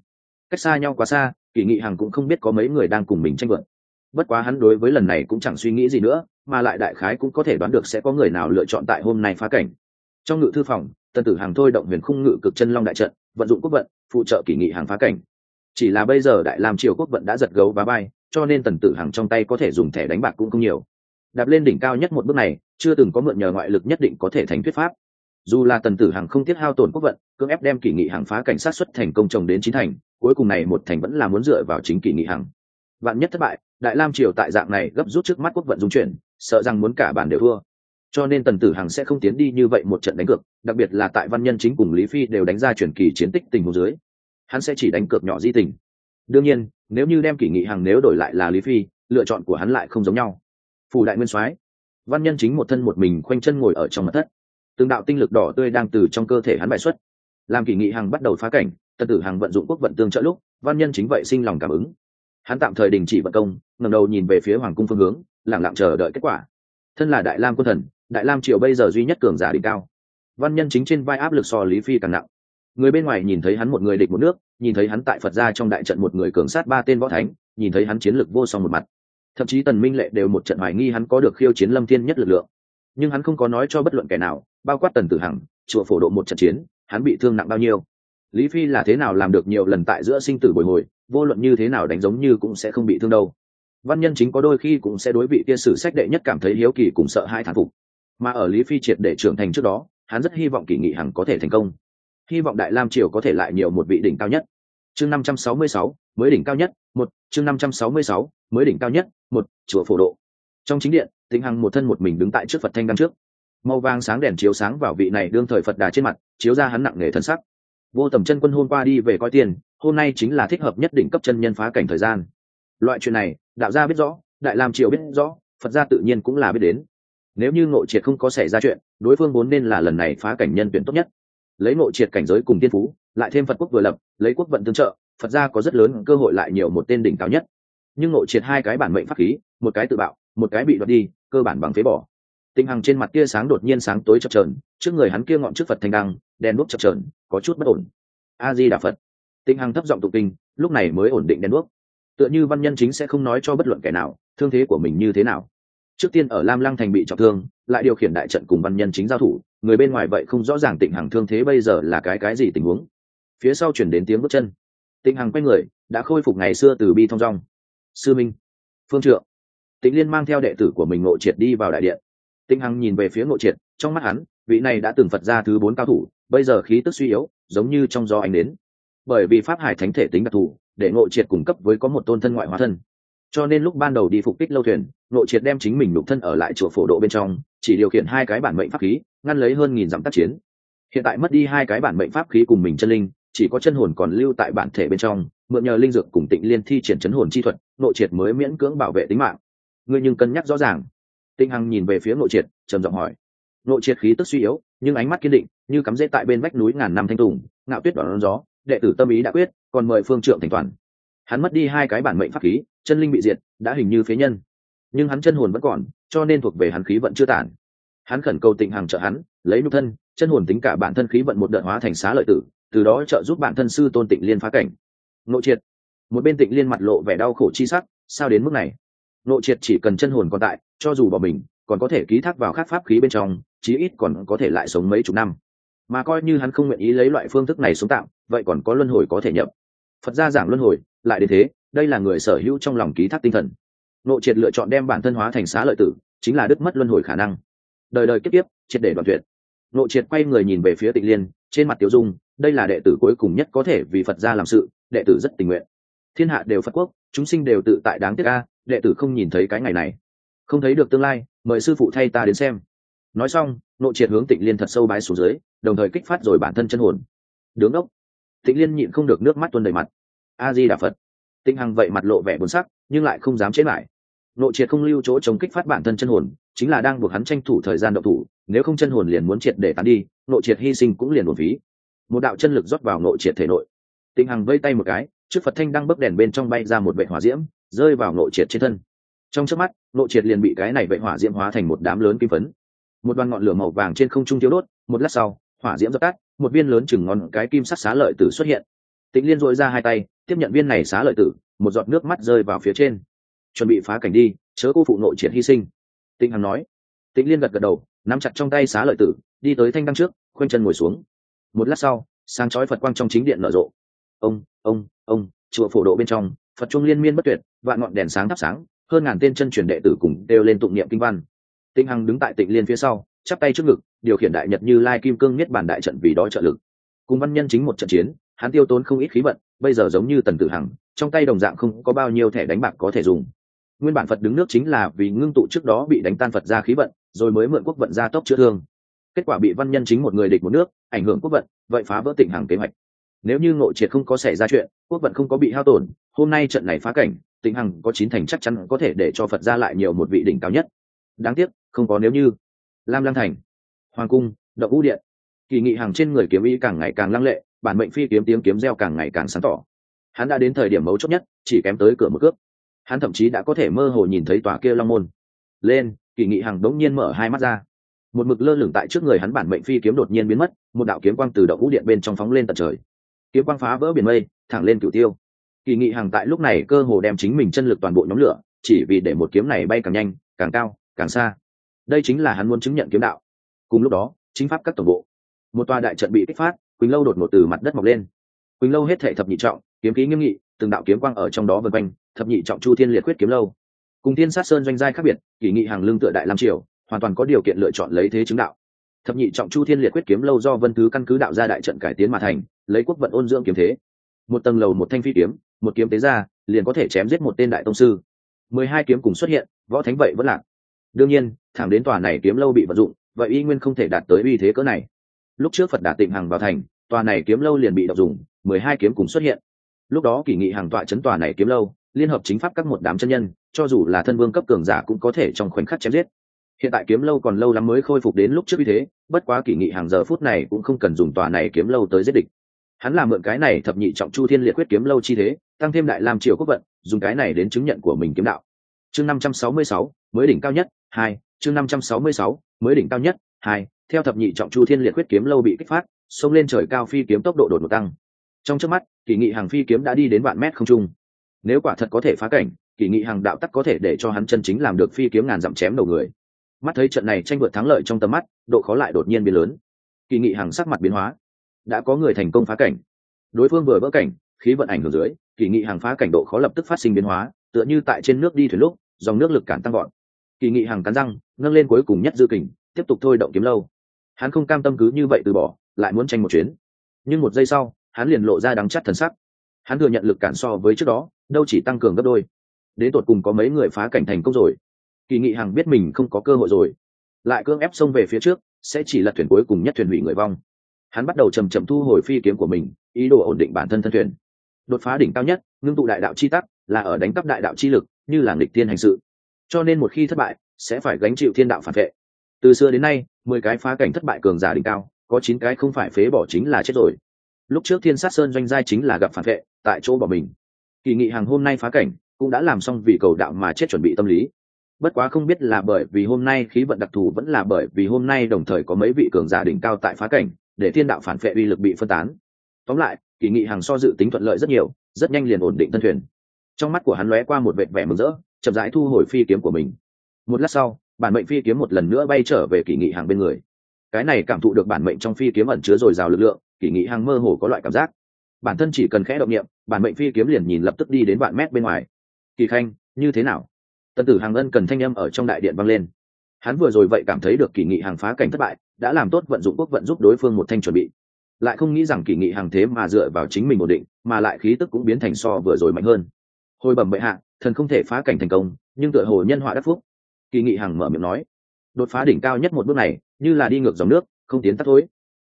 Cách xa nhau quá xa, kỳ nghị hằng cũng không biết có mấy người đang cùng mình tranh luận. Bất quá hắn đối với lần này cũng chẳng suy nghĩ gì nữa, mà lại đại khái cũng có thể đoán được sẽ có người nào lựa chọn tại hôm nay phá cảnh. Trong ngự thư phòng tần tử hàng thôi động huyền khung ngự cực chân long đại trận, vận dụng quốc vận, phụ trợ kỷ nghị hàng phá cảnh. Chỉ là bây giờ đại lam triều quốc vận đã giật gấu và bay, cho nên tần tử hàng trong tay có thể dùng thẻ đánh bạc cũng không nhiều. Đạp lên đỉnh cao nhất một bước này, chưa từng có mượn nhờ ngoại lực nhất định có thể thành thuyết pháp. Dù là tần tử hàng không tiết hao tổn quốc vận, cưỡng ép đem kỷ nghị hàng phá cảnh sát xuất thành công trồng đến chín thành, cuối cùng này một thành vẫn là muốn dựa vào chính kỷ nghị hàng vạn nhất thất bại, đại lam triều tại dạng này gấp rút trước mắt quốc vận dung chuyển, sợ rằng muốn cả bản đều thua. Cho nên tần tử hằng sẽ không tiến đi như vậy một trận đánh cược đặc biệt là tại văn nhân chính cùng lý phi đều đánh ra truyền kỳ chiến tích tình hồ dưới, hắn sẽ chỉ đánh cược nhỏ di tình. Đương nhiên, nếu như đem kỷ nghị hằng nếu đổi lại là lý phi, lựa chọn của hắn lại không giống nhau. Phù đại nguyên soái, văn nhân chính một thân một mình khoanh chân ngồi ở trong mặt thất. Tương đạo tinh lực đỏ tươi đang từ trong cơ thể hắn bài xuất. Làm kỷ nghị hằng bắt đầu phá cảnh, tân tử hằng vận dụng quốc vận tương trợ lúc, văn nhân chính vậy sinh lòng cảm ứng. Hắn tạm thời đình chỉ vận công, ngẩng đầu nhìn về phía hoàng cung phương hướng lẳng lặng chờ đợi kết quả. Thân là đại lam quân thần, đại lam triều bây giờ duy nhất cường giả đỉnh cao văn nhân chính trên vai áp lực so lý phi càng nặng. Người bên ngoài nhìn thấy hắn một người địch một nước, nhìn thấy hắn tại phật gia trong đại trận một người cường sát ba tên võ thánh, nhìn thấy hắn chiến lược vô song một mặt. Thậm chí tần minh lệ đều một trận hoài nghi hắn có được khiêu chiến lâm thiên nhất lực lượng. Nhưng hắn không có nói cho bất luận kẻ nào, bao quát tần tử hằng, chùa phổ độ một trận chiến, hắn bị thương nặng bao nhiêu. Lý phi là thế nào làm được nhiều lần tại giữa sinh tử bồi hồi, vô luận như thế nào đánh giống như cũng sẽ không bị thương đâu. Văn nhân chính có đôi khi cũng sẽ đối vị kia sử sách đệ nhất cảm thấy hiếu kỳ cùng sợ hai thán phục. Mà ở lý phi triệt để trưởng thành trước đó hắn rất hy vọng kỳ nghị hằng có thể thành công. Hy vọng đại lam triều có thể lại nhiều một vị đỉnh cao nhất. Chương năm trăm sáu mươi sáu, mới đỉnh cao nhất, một, chương năm trăm sáu mươi sáu, mới đỉnh cao nhất, một, chùa phổ độ. Trong chính điện, tĩnh hằng một thân một mình đứng tại trước phật thanh đăng trước. Màu vàng sáng đèn chiếu sáng vào vị này đương thời phật đà trên mặt, chiếu ra hắn nặng nề thân sắc. Vô tầm chân quân hôm qua đi về coi tiền, hôm nay chính là thích hợp nhất đỉnh cấp chân nhân phá cảnh thời gian. Loại chuyện này, đạo gia biết rõ, đại lam triều biết rõ, phật gia tự nhiên cũng là biết đến nếu như ngộ triệt không có xảy ra chuyện, đối phương vốn nên là lần này phá cảnh nhân tuyển tốt nhất. Lấy ngộ triệt cảnh giới cùng tiên phú, lại thêm phật quốc vừa lập, lấy quốc vận tương trợ, phật gia có rất lớn cơ hội lại nhiều một tên đỉnh cao nhất. Nhưng ngộ triệt hai cái bản mệnh pháp khí, một cái tự bạo, một cái bị đoạt đi, cơ bản bằng phế bỏ. Tinh hằng trên mặt kia sáng đột nhiên sáng tối chập trờn trước người hắn kia ngọn trước phật thanh đăng, đèn đuốc chập trờn có chút bất ổn. A di đà phật. Tinh hằng thấp giọng tụng kinh, lúc này mới ổn định đèn đuốc. Tựa như văn nhân chính sẽ không nói cho bất luận kẻ nào, thương thế của mình như thế nào trước tiên ở lam lăng thành bị trọng thương, lại điều khiển đại trận cùng văn nhân chính giao thủ, người bên ngoài vậy không rõ ràng tịnh hằng thương thế bây giờ là cái cái gì tình huống. Phía sau chuyển đến tiếng bước chân. Tịnh hằng quay người, đã khôi phục ngày xưa từ bi thong dong. Sư minh, phương trượng. Tịnh liên mang theo đệ tử của mình ngộ triệt đi vào đại điện. Tịnh hằng nhìn về phía ngộ triệt, trong mắt hắn, vị này đã từng phật ra thứ bốn cao thủ, bây giờ khí tức suy yếu, giống như trong gió anh đến bởi vì pháp hải thánh thể tính đặc thù, để ngộ triệt cung cấp với có một tôn thân ngoại hóa thân. Cho nên lúc ban đầu đi phục kích lâu thuyền Nội triệt đem chính mình đục thân ở lại chùa phổ độ bên trong, chỉ điều khiển hai cái bản mệnh pháp khí, ngăn lấy hơn nghìn dặm tác chiến. Hiện tại mất đi hai cái bản mệnh pháp khí cùng mình chân linh, chỉ có chân hồn còn lưu tại bản thể bên trong, mượn nhờ linh dược cùng tịnh liên thi triển chấn hồn chi thuật nội triệt mới miễn cưỡng bảo vệ tính mạng. Ngươi nhưng cân nhắc rõ ràng. Tinh hằng nhìn về phía nội triệt, trầm giọng hỏi. Nội triệt khí tức suy yếu, nhưng ánh mắt kiên định, như cắm rễ tại bên vách núi ngàn năm thanh tùng, ngạo tuyết đón gió, đệ tử tâm ý đã quyết, còn mời phương trượng thành toàn. Hắn mất đi hai cái bản mệnh pháp khí, chân linh bị diệt, đã hình như phế nhân nhưng hắn chân hồn vẫn còn, cho nên thuộc về hắn khí vận chưa tản. Hắn khẩn cầu tịnh hằng trợ hắn, lấy nhục thân, chân hồn tính cả bản thân khí vận một đợt hóa thành xá lợi tử, từ đó trợ giúp bản thân sư tôn tịnh liên phá cảnh. Nội triệt. Một bên tịnh liên mặt lộ vẻ đau khổ chi sắc, sao đến mức này? Nội triệt chỉ cần chân hồn còn tại, cho dù bỏ mình, còn có thể ký thác vào các pháp khí bên trong, chí ít còn có thể lại sống mấy chục năm. Mà coi như hắn không nguyện ý lấy loại phương thức này xuống tạm, vậy còn có luân hồi có thể nhập. Phật gia giảng luân hồi, lại đến thế, đây là người sở hữu trong lòng ký thác tinh thần nộ triệt lựa chọn đem bản thân hóa thành xá lợi tử, chính là đứt mất luân hồi khả năng. Đời đời kiếp tiếp triệt để đoạn tuyệt. Nộ triệt quay người nhìn về phía tịnh liên, trên mặt tiểu dung, đây là đệ tử cuối cùng nhất có thể vì phật gia làm sự, đệ tử rất tình nguyện. Thiên hạ đều phật quốc, chúng sinh đều tự tại đáng tiếc a, đệ tử không nhìn thấy cái ngày này. Không thấy được tương lai, mời sư phụ thay ta đến xem. Nói xong, nộ triệt hướng tịnh liên thật sâu bái xuống dưới, đồng thời kích phát rồi bản thân chân hồn. Đứng ốc. Tịnh liên nhịn không được nước mắt tuôn đầy mặt. A di đà phật. Tịnh hằng vậy mặt lộ vẻ buồn sắc, nhưng lại không dám chế lại. Nội triệt không lưu chỗ chống kích phát bản thân chân hồn, chính là đang buộc hắn tranh thủ thời gian độc thủ, nếu không chân hồn liền muốn triệt để tán đi nội triệt hy sinh cũng liền một phí. Một đạo chân lực rót vào nội triệt thể nội. Tinh hằng vây tay một cái, trước phật thanh đang bấc đèn bên trong bay ra một vệ hỏa diễm, rơi vào nội triệt trên thân. Trong trước mắt nội triệt liền bị cái này vệ hỏa diễm hóa thành một đám lớn kim phấn. Một đoàn ngọn lửa màu vàng trên không trung thiếu đốt, một lát sau, hỏa diễm dập tắt, một viên lớn chừng ngón cái kim sắc xá lợi tử xuất hiện. Tịnh liên dội ra hai tay, tiếp nhận viên này xá lợi tử, một giọt nước mắt rơi vào phía trên chuẩn bị phá cảnh đi, chớ cô phụ nội triệt hy sinh. Tịnh hằng nói. Tịnh liên gật gật đầu, nắm chặt trong tay xá lợi tử, đi tới thanh đăng trước, khoanh chân ngồi xuống. Một lát sau, sáng chói phật quang trong chính điện nở rộ. Ông ông ông, chùa phổ độ bên trong, phật trung liên miên bất tuyệt, vạn ngọn đèn sáng thắp sáng, hơn ngàn tên chân truyền đệ tử cùng đều lên tụng niệm kinh văn. Tịnh hằng đứng tại tịnh liên phía sau, chắp tay trước ngực, điều khiển đại nhật như lai kim cương niết bàn đại trận vì đó trợ lực. Cùng văn nhân chính một trận chiến, hắn tiêu tốn không ít khí vận, bây giờ giống như tần tử hằng, trong tay đồng dạng không có bao nhiêu thẻ đánh bạc có thể dùng nguyên bản phật đứng nước chính là vì ngưng tụ trước đó bị đánh tan phật ra khí vận, rồi mới mượn quốc vận ra tốc chữa thương. Kết quả bị văn nhân chính một người địch một nước, ảnh hưởng quốc vận, vậy phá vỡ tỉnh hàng kế hoạch. Nếu như ngộ triệt không có xảy ra chuyện, quốc vận không có bị hao tổn, hôm nay trận này phá cảnh tỉnh hằng có chín thành chắc chắn có thể để cho phật ra lại nhiều một vị đỉnh cao nhất. Đáng tiếc, không có nếu như. Lam lăng thành, hoàng cung, động u điện. Kỳ nghị hàng trên người kiếm y càng ngày càng lăng lệ, bản mệnh phi kiếm tiếng kiếm reo càng ngày càng sáng tỏ. Hắn đã đến thời điểm mấu chốt nhất, chỉ kém tới cửa một cướp hắn thậm chí đã có thể mơ hồ nhìn thấy tòa kia long môn. Lên, kỳ nghị hằng đống nhiên mở hai mắt ra. Một mực lơ lửng tại trước người hắn bản mệnh phi kiếm đột nhiên biến mất, một đạo kiếm quang từ đậu ngũ điện bên trong phóng lên tận trời. Kiếm quang phá vỡ biển mây, thẳng lên cửu tiêu. Kỳ nghị hằng tại lúc này cơ hồ đem chính mình chân lực toàn bộ nhóm lửa, chỉ vì để một kiếm này bay càng nhanh, càng cao, càng xa. Đây chính là hắn muốn chứng nhận kiếm đạo. Cùng lúc đó, chính pháp các tổng bộ. Một tòa đại trận bị kích phát, quỳnh lâu đột ngột từ mặt đất mọc lên. Quỳnh lâu hết thể thập nhị trọng, kiếm khí nghiêm nghị, từng đạo kiếm quang ở trong đó vân quanh thập nhị trọng chu thiên liệt quyết kiếm lâu. Cùng thiên sát sơn doanh giai khác biệt, kỷ nghị hàng lương tựa đại lam triều, hoàn toàn có điều kiện lựa chọn lấy thế chứng đạo. Thập nhị trọng chu thiên liệt quyết kiếm lâu do vân thứ căn cứ đạo ra đại trận cải tiến mà thành, lấy quốc vận ôn dưỡng kiếm thế. Một tầng lầu một thanh phi kiếm, một kiếm tế ra, liền có thể chém giết một tên đại tông sư. Mười hai kiếm cùng xuất hiện, võ thánh vậy vẫn lạc. Đương nhiên, thẳng đến tòa này kiếm lâu bị vận dụng, vậy y nguyên không thể đạt tới uy thế cỡ này. Lúc trước phật đà tịnh hằng vào thành, tòa này kiếm lâu liền bị đọc dùng, mười hai kiếm cùng xuất hiện. Lúc đó kỷ nghị hàng tọa chấn tòa này kiếm lâu liên hợp chính pháp các một đám chân nhân, cho dù là thân vương cấp cường giả cũng có thể trong khoảnh khắc chém giết. Hiện tại kiếm lâu còn lâu lắm mới khôi phục đến lúc trước như thế, bất quá kỷ nghị hàng giờ phút này cũng không cần dùng tòa này kiếm lâu tới giết địch. Hắn làm mượn cái này thập nhị trọng chu thiên liệt quyết kiếm lâu chi thế, tăng thêm đại làm triều quốc vận, dùng cái này đến chứng nhận của mình kiếm đạo. Chương năm trăm sáu mươi sáu, mới đỉnh cao nhất, hai, chương năm trăm sáu mươi sáu, mới đỉnh cao nhất, hai, theo thập nhị trọng chu thiên liệt quyết kiếm lâu bị kích phát, xông lên trời cao phi kiếm tốc độ đột ngột tăng. Trong trước mắt, kỷ nghị hàng phi kiếm đã đi đến vạn mét không trung nếu quả thật có thể phá cảnh, kỳ nghị hàng đạo tắc có thể để cho hắn chân chính làm được phi kiếm ngàn dặm chém đầu người. Mắt thấy trận này tranh vượt thắng lợi trong tầm mắt, độ khó lại đột nhiên biến lớn. Kỳ nghị hàng sắc mặt biến hóa. Đã có người thành công phá cảnh. Đối phương vừa vỡ cảnh, khí vận ảnh hưởng dưới, kỳ nghị hàng phá cảnh độ khó lập tức phát sinh biến hóa, tựa như tại trên nước đi thuyền lúc, dòng nước lực cản tăng gọn kỳ nghị hàng cắn răng, nâng lên cuối cùng nhất dư kình, tiếp tục thôi động kiếm lâu. Hắn không cam tâm cứ như vậy từ bỏ, lại muốn tranh một chuyến. Nhưng một giây sau, hắn liền lộ ra đắng chắt thần sắc hắn thừa nhận lực cản so với trước đó, đâu chỉ tăng cường gấp đôi. Đến tột cùng có mấy người phá cảnh thành công rồi? Kỳ nghị hằng biết mình không có cơ hội rồi. Lại cưỡng ép xông về phía trước, sẽ chỉ là thuyền cuối cùng nhất thuyền hủy người vong. Hắn bắt đầu chầm chậm thu hồi phi kiếm của mình, ý đồ ổn định bản thân thân thuyền. Đột phá đỉnh cao nhất, ngưng tụ đại đạo chi tắc, là ở đánh cắp đại đạo chi lực, như là nghịch tiên hành sự. Cho nên một khi thất bại, sẽ phải gánh chịu thiên đạo phản vệ. Từ xưa đến nay, mười cái phá cảnh thất bại cường giả đỉnh cao, có chín cái không phải phế bỏ chính là chết rồi lúc trước thiên sát sơn doanh giai chính là gặp phản vệ, tại chỗ bỏ mình. Kỳ nghị hàng hôm nay phá cảnh, cũng đã làm xong vì cầu đạo mà chết chuẩn bị tâm lý. Bất quá không biết là bởi vì hôm nay khí vận đặc thù vẫn là bởi vì hôm nay đồng thời có mấy vị cường giả đỉnh cao tại phá cảnh, để thiên đạo phản vệ uy lực bị phân tán. Tóm lại, kỳ nghị hàng so dự tính thuận lợi rất nhiều, rất nhanh liền ổn định thân thuyền. Trong mắt của hắn lóe qua một vệt vẻ mừng rỡ, chậm rãi thu hồi phi kiếm của mình. Một lát sau, bản mệnh phi kiếm một lần nữa bay trở về kỳ nghị hàng bên người. Cái này cảm thụ được bản mệnh trong phi kiếm ẩn chứa dồi dào lực lượng kỳ nghị hàng mơ hồ có loại cảm giác. Bản thân chỉ cần khẽ động nghiệm bản mệnh phi kiếm liền nhìn lập tức đi đến vạn mét bên ngoài. Kỳ khanh, như thế nào? Tân tử hàng ân cần thanh â m ở trong đại điện vang lên. Hắn vừa rồi vậy cảm thấy được kỳ nghị hàng phá cảnh thất bại, đã làm tốt vận dụng quốc vận giúp đối phương một thanh chuẩn bị. Lại không nghĩ rằng kỳ nghị hàng thế mà dựa vào chính mình ổn định, mà lại khí tức cũng biến thành so vừa rồi mạnh hơn. Hồi bẩm bệ hạ, thần không thể phá cảnh thành công, nhưng tựa hồ nhân họa đắc phúc. Kỳ nghị Hằng mở miệng nói. Đột phá đỉnh cao nhất một bước này, như là đi ngược dòng nước, không tiến tắt thối.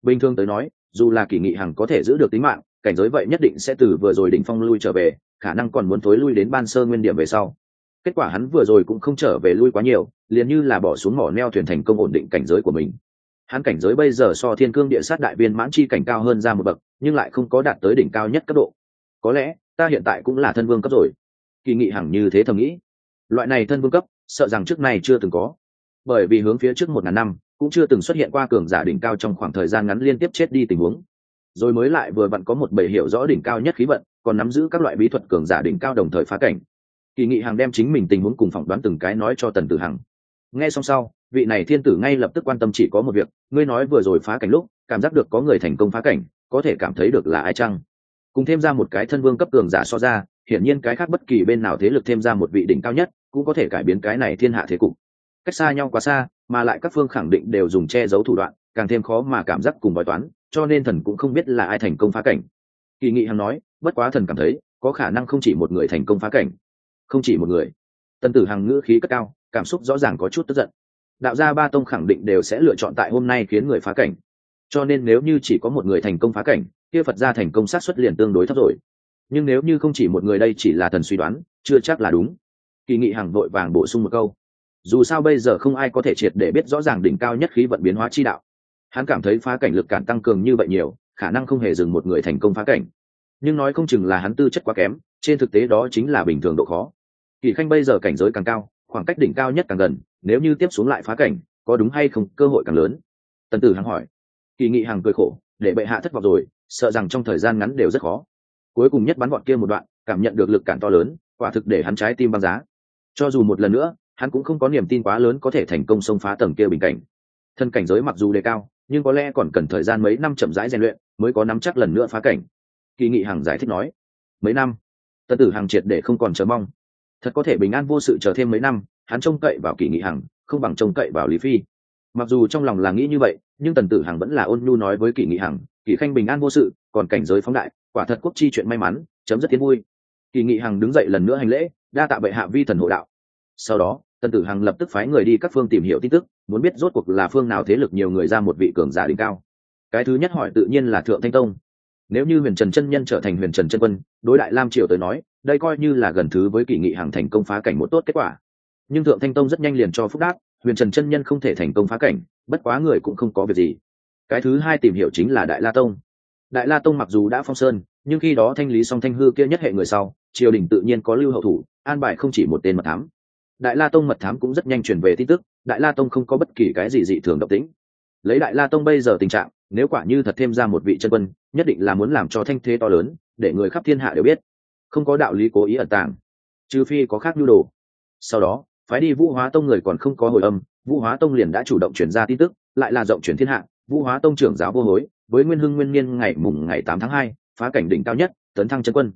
Bình thường tới nói dù là kỳ nghị hằng có thể giữ được tính mạng, cảnh giới vậy nhất định sẽ từ vừa rồi đỉnh phong lui trở về, khả năng còn muốn thối lui đến ban sơ nguyên điểm về sau. Kết quả hắn vừa rồi cũng không trở về lui quá nhiều, liền như là bỏ xuống mỏ neo thuyền thành công ổn định cảnh giới của mình. Hắn cảnh giới bây giờ so thiên cương địa sát đại viên mãn chi cảnh cao hơn ra một bậc, nhưng lại không có đạt tới đỉnh cao nhất cấp độ. Có lẽ, ta hiện tại cũng là thân vương cấp rồi. Kỳ nghị hằng như thế thầm nghĩ. Loại này thân vương cấp, sợ rằng trước nay chưa từng có. Bởi vì hướng phía trước một ngàn năm cũng chưa từng xuất hiện qua cường giả đỉnh cao trong khoảng thời gian ngắn liên tiếp chết đi tình huống. Rồi mới lại vừa vặn có một bầy hiểu rõ đỉnh cao nhất khí vận, còn nắm giữ các loại bí thuật cường giả đỉnh cao đồng thời phá cảnh. Kỳ nghị hàng đem chính mình tình huống cùng phỏng đoán từng cái nói cho tần tử hằng. Nghe xong sau, vị này thiên tử ngay lập tức quan tâm chỉ có một việc, ngươi nói vừa rồi phá cảnh lúc, cảm giác được có người thành công phá cảnh, có thể cảm thấy được là ai chăng? Cùng thêm ra một cái thân vương cấp cường giả so ra, hiển nhiên cái khác bất kỳ bên nào thế lực thêm ra một vị đỉnh cao nhất, cũng có thể cải biến cái này thiên hạ thế cục cách xa nhau quá xa, mà lại các phương khẳng định đều dùng che giấu thủ đoạn, càng thêm khó mà cảm giác cùng bói toán, cho nên thần cũng không biết là ai thành công phá cảnh. Kỳ nghị hằng nói, bất quá thần cảm thấy, có khả năng không chỉ một người thành công phá cảnh. Không chỉ một người. Tân tử hằng ngữ khí cất cao, cảm xúc rõ ràng có chút tức giận. Đạo gia ba tông khẳng định đều sẽ lựa chọn tại hôm nay khiến người phá cảnh. Cho nên nếu như chỉ có một người thành công phá cảnh, kia phật gia thành công sát xuất liền tương đối thấp rồi. Nhưng nếu như không chỉ một người đây chỉ là thần suy đoán, chưa chắc là đúng. Kỳ nghị hằng vội vàng bổ sung một câu dù sao bây giờ không ai có thể triệt để biết rõ ràng đỉnh cao nhất khí vận biến hóa chi đạo. Hắn cảm thấy phá cảnh lực cản tăng cường như vậy nhiều, khả năng không hề dừng một người thành công phá cảnh. Nhưng nói không chừng là hắn tư chất quá kém, trên thực tế đó chính là bình thường độ khó. Kỳ khanh bây giờ cảnh giới càng cao, khoảng cách đỉnh cao nhất càng gần, nếu như tiếp xuống lại phá cảnh, có đúng hay không, cơ hội càng lớn. Tần tử hằng hỏi. Kỳ nghị hằng cười khổ, để bệ hạ thất vọng rồi, sợ rằng trong thời gian ngắn đều rất khó. Cuối cùng nhất bắn gọn kia một đoạn, cảm nhận được lực cản to lớn, quả thực để hắn trái tim băng giá. Cho dù một lần nữa hắn cũng không có niềm tin quá lớn có thể thành công xông phá tầng kia bình cảnh. Thân cảnh giới mặc dù đề cao, nhưng có lẽ còn cần thời gian mấy năm chậm rãi rèn luyện mới có nắm chắc lần nữa phá cảnh. Kỳ nghị hằng giải thích nói, mấy năm? Tân tử hằng triệt để không còn chờ mong. Thật có thể bình an vô sự chờ thêm mấy năm, hắn trông cậy vào kỳ nghị hằng, không bằng trông cậy vào lý phi. Mặc dù trong lòng là nghĩ như vậy, nhưng tần tử hằng vẫn là ôn nhu nói với kỳ nghị hằng, kỳ khanh bình an vô sự, còn cảnh giới phóng đại, quả thật quốc chi chuyện may mắn, chấm rất tiến vui. Kỳ nghị hằng đứng dậy lần nữa hành lễ, đa tạ bệ hạ vi thần hộ đạo. Sau đó tần tử hằng lập tức phái người đi các phương tìm hiểu tin tức, muốn biết rốt cuộc là phương nào thế lực nhiều người ra một vị cường giả đỉnh cao. Cái thứ nhất hỏi tự nhiên là thượng thanh tông. Nếu như huyền trần chân nhân trở thành huyền trần chân quân, đối đại lam triều tới nói, đây coi như là gần thứ với kỷ nghị hàng thành công phá cảnh một tốt kết quả. Nhưng thượng thanh tông rất nhanh liền cho phúc đáp, huyền trần chân nhân không thể thành công phá cảnh, bất quá người cũng không có việc gì. Cái thứ hai tìm hiểu chính là đại la tông. Đại la tông mặc dù đã phong sơn, nhưng khi đó thanh lý song thanh hư kia nhất hệ người sau, triều đình tự nhiên có lưu hậu thủ, an bài không chỉ một tên mật thám đại la tông mật thám cũng rất nhanh truyền về tin tức, đại la tông không có bất kỳ cái gì dị thường động tĩnh. Lấy đại la tông bây giờ tình trạng, nếu quả như thật thêm ra một vị chân quân, nhất định là muốn làm cho thanh thế to lớn, để người khắp thiên hạ đều biết. Không có đạo lý cố ý ẩn tàng, trừ phi có khác nhu đồ. Sau đó, phái đi vũ hóa tông người còn không có hồi âm, vũ hóa tông liền đã chủ động chuyển ra tin tức, lại là rộng chuyển thiên hạ, vũ hóa tông trưởng giáo vô hối, với nguyên hưng nguyên niên ngày mùng ngày tám tháng hai, phá cảnh đỉnh cao nhất, tấn thăng chân quân.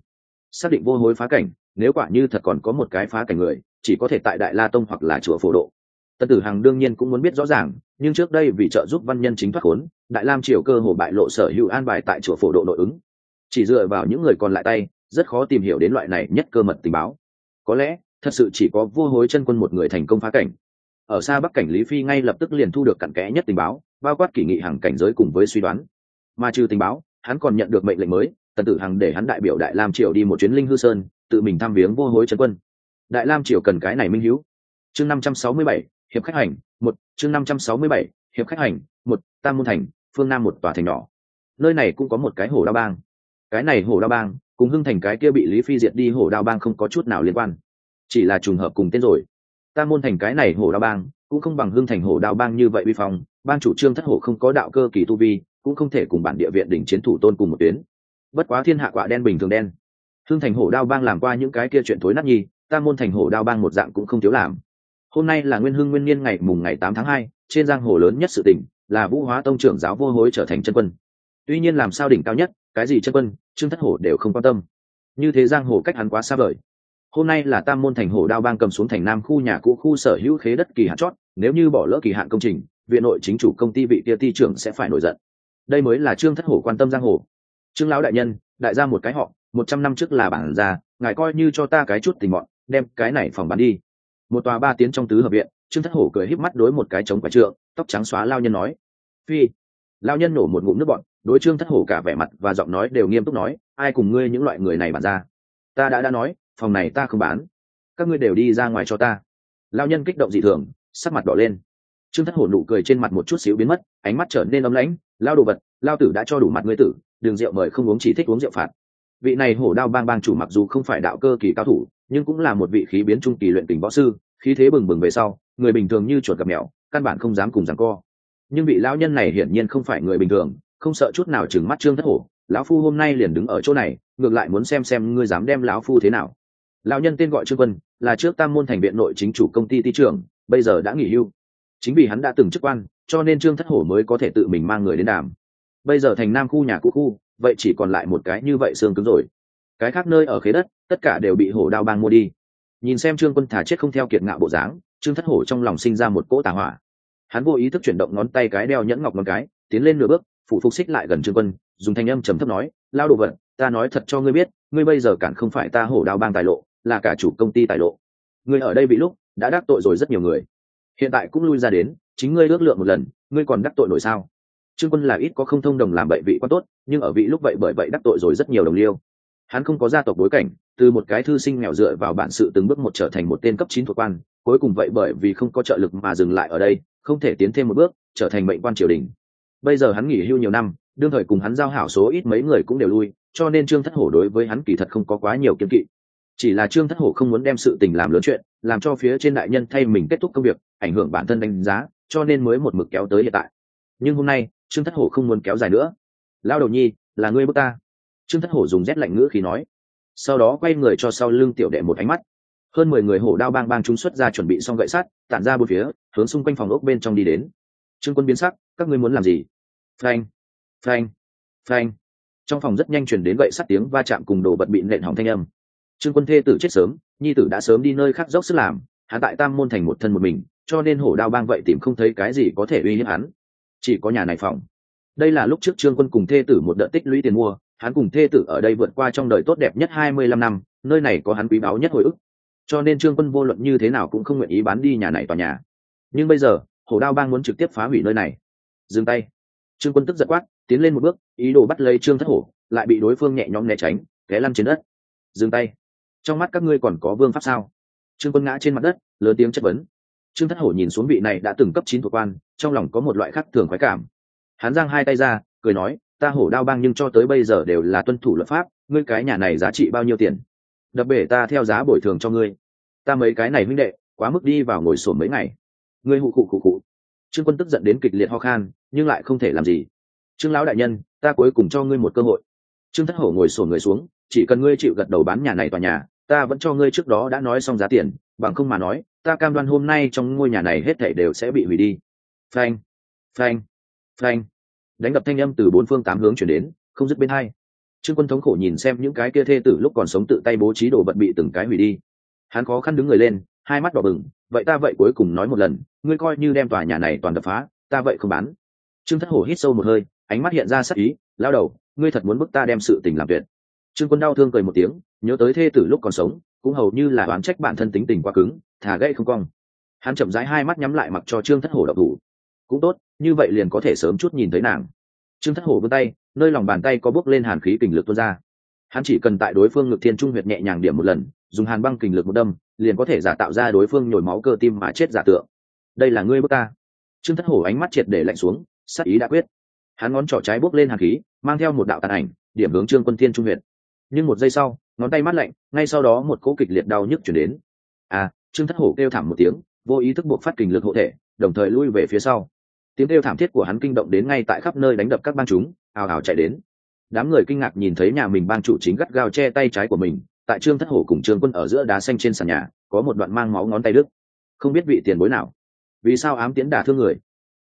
Xác định vô hối phá cảnh, nếu quả như thật còn có một cái phá cảnh người chỉ có thể tại đại la tông hoặc là chùa phổ độ. Tân tử hằng đương nhiên cũng muốn biết rõ ràng, nhưng trước đây vì trợ giúp văn nhân chính thoát khốn, đại lam triều cơ hồ bại lộ sở hữu an bài tại chùa phổ độ nội ứng. Chỉ dựa vào những người còn lại tay, rất khó tìm hiểu đến loại này nhất cơ mật tình báo. Có lẽ, thật sự chỉ có vua hối chân quân một người thành công phá cảnh. Ở xa bắc cảnh lý phi ngay lập tức liền thu được cặn kẽ nhất tình báo, bao quát kỷ nghị hàng cảnh giới cùng với suy đoán. Mà trừ tình báo, hắn còn nhận được mệnh lệnh mới tần tử hằng để hắn đại biểu đại lam triều đi một chuyến linh hư sơn, tự mình thăm viếng vua hối chân quân đại lam triều cần cái này minh hữu. Chương năm trăm sáu mươi bảy, hiệp khách hành, một, chương năm trăm sáu mươi bảy, hiệp khách hành, một, tam môn thành, phương nam một tòa thành nhỏ. Nơi này cũng có một cái hồ đao bang. Cái này hồ đao bang, cùng hưng thành cái kia bị lý phi diệt đi hồ đao bang không có chút nào liên quan. Chỉ là trùng hợp cùng tên rồi. Tam môn thành cái này hồ đao bang, cũng không bằng hưng thành hồ đao bang như vậy vi phong. Ban chủ trương thất hổ không có đạo cơ kỳ tu vi, cũng không thể cùng bản địa viện đỉnh chiến thủ tôn cùng một tuyến. Bất quá thiên hạ quả đen bình thường đen. Hưng thành hổ đao bang làm qua những cái kia chuyện thối nát nhi tam môn thành hổ đao bang một dạng cũng không thiếu làm. Hôm nay là nguyên hưng nguyên niên ngày mùng ngày tám tháng hai, trên giang hồ lớn nhất sự tỉnh là vũ hóa tông trưởng giáo vô hối trở thành chân quân. Tuy nhiên làm sao đỉnh cao nhất, cái gì chân quân, trương thất hổ đều không quan tâm. Như thế giang hồ cách hắn quá xa vời. Hôm nay là tam môn thành hổ đao bang cầm xuống thành nam khu nhà cũ khu sở hữu khế đất kỳ hạn chót, nếu như bỏ lỡ kỳ hạn công trình, viện nội chính chủ công ty vị kia ty trưởng sẽ phải nổi giận. Đây mới là trương thất hổ quan tâm giang hồ. Trương lão đại nhân, đại gia một cái họ, một trăm năm trước là bản gia, ngài coi như cho ta cái chút tình mọn đem cái này phòng bán đi. Một tòa ba tiến trong tứ hợp viện, trương thất hổ cười híp mắt đối một cái trống quả trượng, tóc trắng xóa lao nhân nói, phi. Lao nhân nổ một ngụm nước bọn đối trương thất hổ cả vẻ mặt và giọng nói đều nghiêm túc nói, ai cùng ngươi những loại người này bàn ra? Ta đã đã nói, phòng này ta không bán. Các ngươi đều đi ra ngoài cho ta. Lao nhân kích động dị thường, sắc mặt đỏ lên. Trương thất hổ nụ cười trên mặt một chút xíu biến mất, ánh mắt trở nên ấm lãnh, lao đồ vật, lao tử đã cho đủ mặt ngươi tử, đường rượu mời không uống chỉ thích uống rượu phạt vị này hổ đao bang bang chủ mặc dù không phải đạo cơ kỳ cao thủ, nhưng cũng là một vị khí biến trung kỳ luyện tình võ sư, khí thế bừng bừng về sau, người bình thường như chuột gặp mèo, căn bản không dám cùng rằng co. Nhưng vị lão nhân này hiển nhiên không phải người bình thường, không sợ chút nào chừng mắt trương thất hổ, lão phu hôm nay liền đứng ở chỗ này, ngược lại muốn xem xem ngươi dám đem lão phu thế nào. Lão nhân tên gọi trương quân, là trước tam môn thành viện nội chính chủ công ty ty trưởng, bây giờ đã nghỉ hưu. Chính vì hắn đã từng chức quan, cho nên trương thất hổ mới có thể tự mình mang người đến đàm. Bây giờ thành nam khu nhà cũ khu vậy chỉ còn lại một cái như vậy xương cứng rồi. Cái khác nơi ở khế đất, tất cả đều bị hổ đao bang mua đi. Nhìn xem trương quân thả chết không theo kiệt ngạo bộ dáng, trương thất hổ trong lòng sinh ra một cỗ tà hỏa hắn vô ý thức chuyển động ngón tay cái đeo nhẫn ngọc ngón cái, tiến lên nửa bước phụ phục xích lại gần trương quân, dùng thanh âm trầm thấp nói, lao đồ vật, ta nói thật cho ngươi biết, ngươi bây giờ cản không phải ta hổ đao bang tài lộ, là cả chủ công ty tài lộ. Ngươi ở đây bị lúc, đã đắc tội rồi rất nhiều người. Hiện tại cũng lui ra đến, chính ngươi ước lượng một lần, ngươi còn đắc tội nổi sao? Trương quân là ít có không thông đồng làm bậy vị quá tốt, nhưng ở vị lúc vậy bởi vậy đắc tội rồi rất nhiều đồng liêu. Hắn không có gia tộc bối cảnh, từ một cái thư sinh nghèo dựa vào bản sự từng bước một trở thành một tên cấp chín thuộc quan, cuối cùng vậy bởi vì không có trợ lực mà dừng lại ở đây, không thể tiến thêm một bước, trở thành mệnh quan triều đình. Bây giờ hắn nghỉ hưu nhiều năm, đương thời cùng hắn giao hảo số ít mấy người cũng đều lui, cho nên trương thất hổ đối với hắn kỳ thật không có quá nhiều kiên kỵ. Chỉ là trương thất hổ không muốn đem sự tình làm lớn chuyện, làm cho phía trên đại nhân thay mình kết thúc công việc, ảnh hưởng bản thân đánh giá, cho nên mới một mực kéo tới hiện tại. Nhưng hôm nay trương thất hổ không muốn kéo dài nữa. Lao đầu nhi, là ngươi bước ta. Trương thất hổ dùng rét lạnh ngữ khi nói. Sau đó quay người cho sau lưng tiểu đệ một ánh mắt. Hơn mười người hổ đao bang bang chúng xuất ra chuẩn bị xong gậy sắt, tản ra bốn phía, hướng xung quanh phòng ốc bên trong đi đến. Trương quân biến sắc, các ngươi muốn làm gì? Phanh phanh phanh. Trong phòng rất nhanh chuyển đến gậy sắt tiếng va chạm cùng đồ vật bị nện hỏng thanh âm. Trương quân thê tử chết sớm, nhi tử đã sớm đi nơi khác dốc sức làm, hắn tại tam môn thành một thân một mình, cho nên hổ đao bang vậy tìm không thấy cái gì có thể uy hiếp hắn chỉ có nhà này phòng. Đây là lúc trước trương quân cùng thê tử một đợt tích lũy tiền mua, hắn cùng thê tử ở đây vượt qua trong đời tốt đẹp nhất hai mươi lăm năm, nơi này có hắn quý báu nhất hồi ức. Cho nên trương quân vô luận như thế nào cũng không nguyện ý bán đi nhà này tòa nhà. Nhưng bây giờ, hổ đao bang muốn trực tiếp phá hủy nơi này. Dừng tay. Trương quân tức giật quát, tiến lên một bước, ý đồ bắt lấy trương thất hổ, lại bị đối phương nhẹ nhõm né tránh, té lăn trên đất. Dừng tay. Trong mắt các ngươi còn có vương pháp sao? Trương quân ngã trên mặt đất, lớn tiếng chất vấn trương thất hổ nhìn xuống vị này đã từng cấp chín thuộc quan, trong lòng có một loại khác thường khoái cảm. Hắn giang hai tay ra, cười nói, ta hổ đao bang nhưng cho tới bây giờ đều là tuân thủ luật pháp, ngươi cái nhà này giá trị bao nhiêu tiền? Đập bể ta theo giá bồi thường cho ngươi. Ta mấy cái này huynh đệ, quá mức đi vào ngồi sổm mấy ngày. Ngươi hụ cụ cụ cụ trương quân tức giận đến kịch liệt ho khan, nhưng lại không thể làm gì. Trương lão đại nhân, ta cuối cùng cho ngươi một cơ hội. Trương thất hổ ngồi sổ người xuống, chỉ cần ngươi chịu gật đầu bán nhà này tòa nhà, ta vẫn cho ngươi trước đó đã nói xong giá tiền, bằng không mà nói ta cam đoan hôm nay trong ngôi nhà này hết thảy đều sẽ bị hủy đi. Phanh phanh phanh. Đánh đập thanh âm từ bốn phương tám hướng chuyển đến, không dứt bên hai. Trương quân thống khổ nhìn xem những cái kia thê tử lúc còn sống tự tay bố trí đồ vật bị từng cái hủy đi. Hắn khó khăn đứng người lên, hai mắt đỏ bừng, vậy ta vậy cuối cùng nói một lần, ngươi coi như đem tòa nhà này toàn đập phá, ta vậy không bán. Trương thất hổ hít sâu một hơi, ánh mắt hiện ra sắc ý lao đầu, ngươi thật muốn bức ta đem sự tình làm tuyệt. Trương quân đau thương cười một tiếng, nhớ tới thê tử lúc còn sống cũng hầu như là oán trách bản thân tính tình quá cứng thả gây không cong. Hắn chậm rãi hai mắt nhắm lại mặc cho trương thất hổ độc thủ. Cũng tốt, như vậy liền có thể sớm chút nhìn thấy nàng. Trương thất hổ vươn tay, nơi lòng bàn tay có bước lên hàn khí kình lực tuôn ra. Hắn chỉ cần tại đối phương ngực thiên trung huyệt nhẹ nhàng điểm một lần, dùng hàn băng kình lực một đâm, liền có thể giả tạo ra đối phương nhồi máu cơ tim mà chết giả tượng. Đây là ngươi bước ta. Trương thất hổ ánh mắt triệt để lạnh xuống, sắc ý đã quyết. Hắn ngón trỏ trái bước lên hàn khí, mang theo một đạo tàn ảnh, điểm hướng trương quân thiên trung huyệt. Nhưng một giây sau ngón tay mát lạnh ngay sau đó một cỗ kịch liệt đau nhức chuyển đến. À trương thất hổ kêu thảm một tiếng vô ý thức buộc phát kình lực hộ thể đồng thời lui về phía sau. Tiếng kêu thảm thiết của hắn kinh động đến ngay tại khắp nơi đánh đập các bang chúng ào ào chạy đến. Đám người kinh ngạc nhìn thấy nhà mình bang chủ chính gắt gao che tay trái của mình tại trương thất hổ cùng trương quân ở giữa đá xanh trên sàn nhà có một đoạn mang máu ngón tay đứt, không biết vị tiền bối nào. Vì sao ám tiến đả thương người?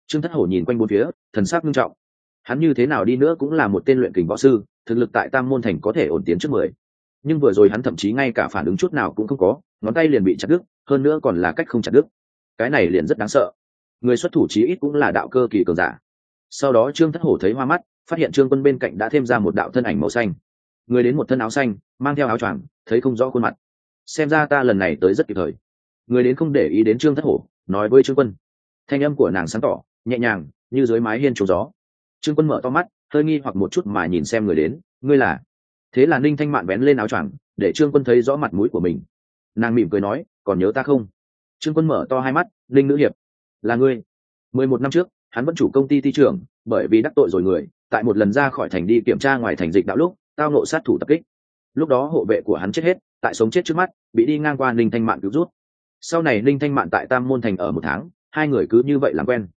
Trương thất hổ nhìn quanh bốn phía thần sắc nghiêm trọng. Hắn như thế nào đi nữa cũng là một tên luyện kình võ sư thực lực tại tam môn thành có thể ổn tiến trước mười nhưng vừa rồi hắn thậm chí ngay cả phản ứng chút nào cũng không có, ngón tay liền bị chặt đứt, hơn nữa còn là cách không chặt đứt. Cái này liền rất đáng sợ. Người xuất thủ chí ít cũng là đạo cơ kỳ cường giả. Sau đó trương thất hổ thấy hoa mắt, phát hiện trương quân bên cạnh đã thêm ra một đạo thân ảnh màu xanh. Người đến một thân áo xanh, mang theo áo choàng, thấy không rõ khuôn mặt. Xem ra ta lần này tới rất kịp thời. Người đến không để ý đến trương thất hổ, nói với trương quân. Thanh âm của nàng sáng tỏ, nhẹ nhàng, như dưới mái hiên trống gió. Trương quân mở to mắt, hơi nghi hoặc một chút mà nhìn xem người đến. Ngươi là? Thế là ninh thanh mạn bén lên áo choàng, để trương quân thấy rõ mặt mũi của mình. Nàng mỉm cười nói, còn nhớ ta không? Trương quân mở to hai mắt, Ninh nữ hiệp, là ngươi. Mười một năm trước, hắn vẫn chủ công ty thi trưởng, bởi vì đắc tội rồi người, tại một lần ra khỏi thành đi kiểm tra ngoài thành dịch đạo lúc, tao nộ sát thủ tập kích. Lúc đó hộ vệ của hắn chết hết, tại sống chết trước mắt, bị đi ngang qua ninh thanh mạn cứu rút. Sau này ninh thanh mạn tại tam môn thành ở một tháng, hai người cứ như vậy làm quen.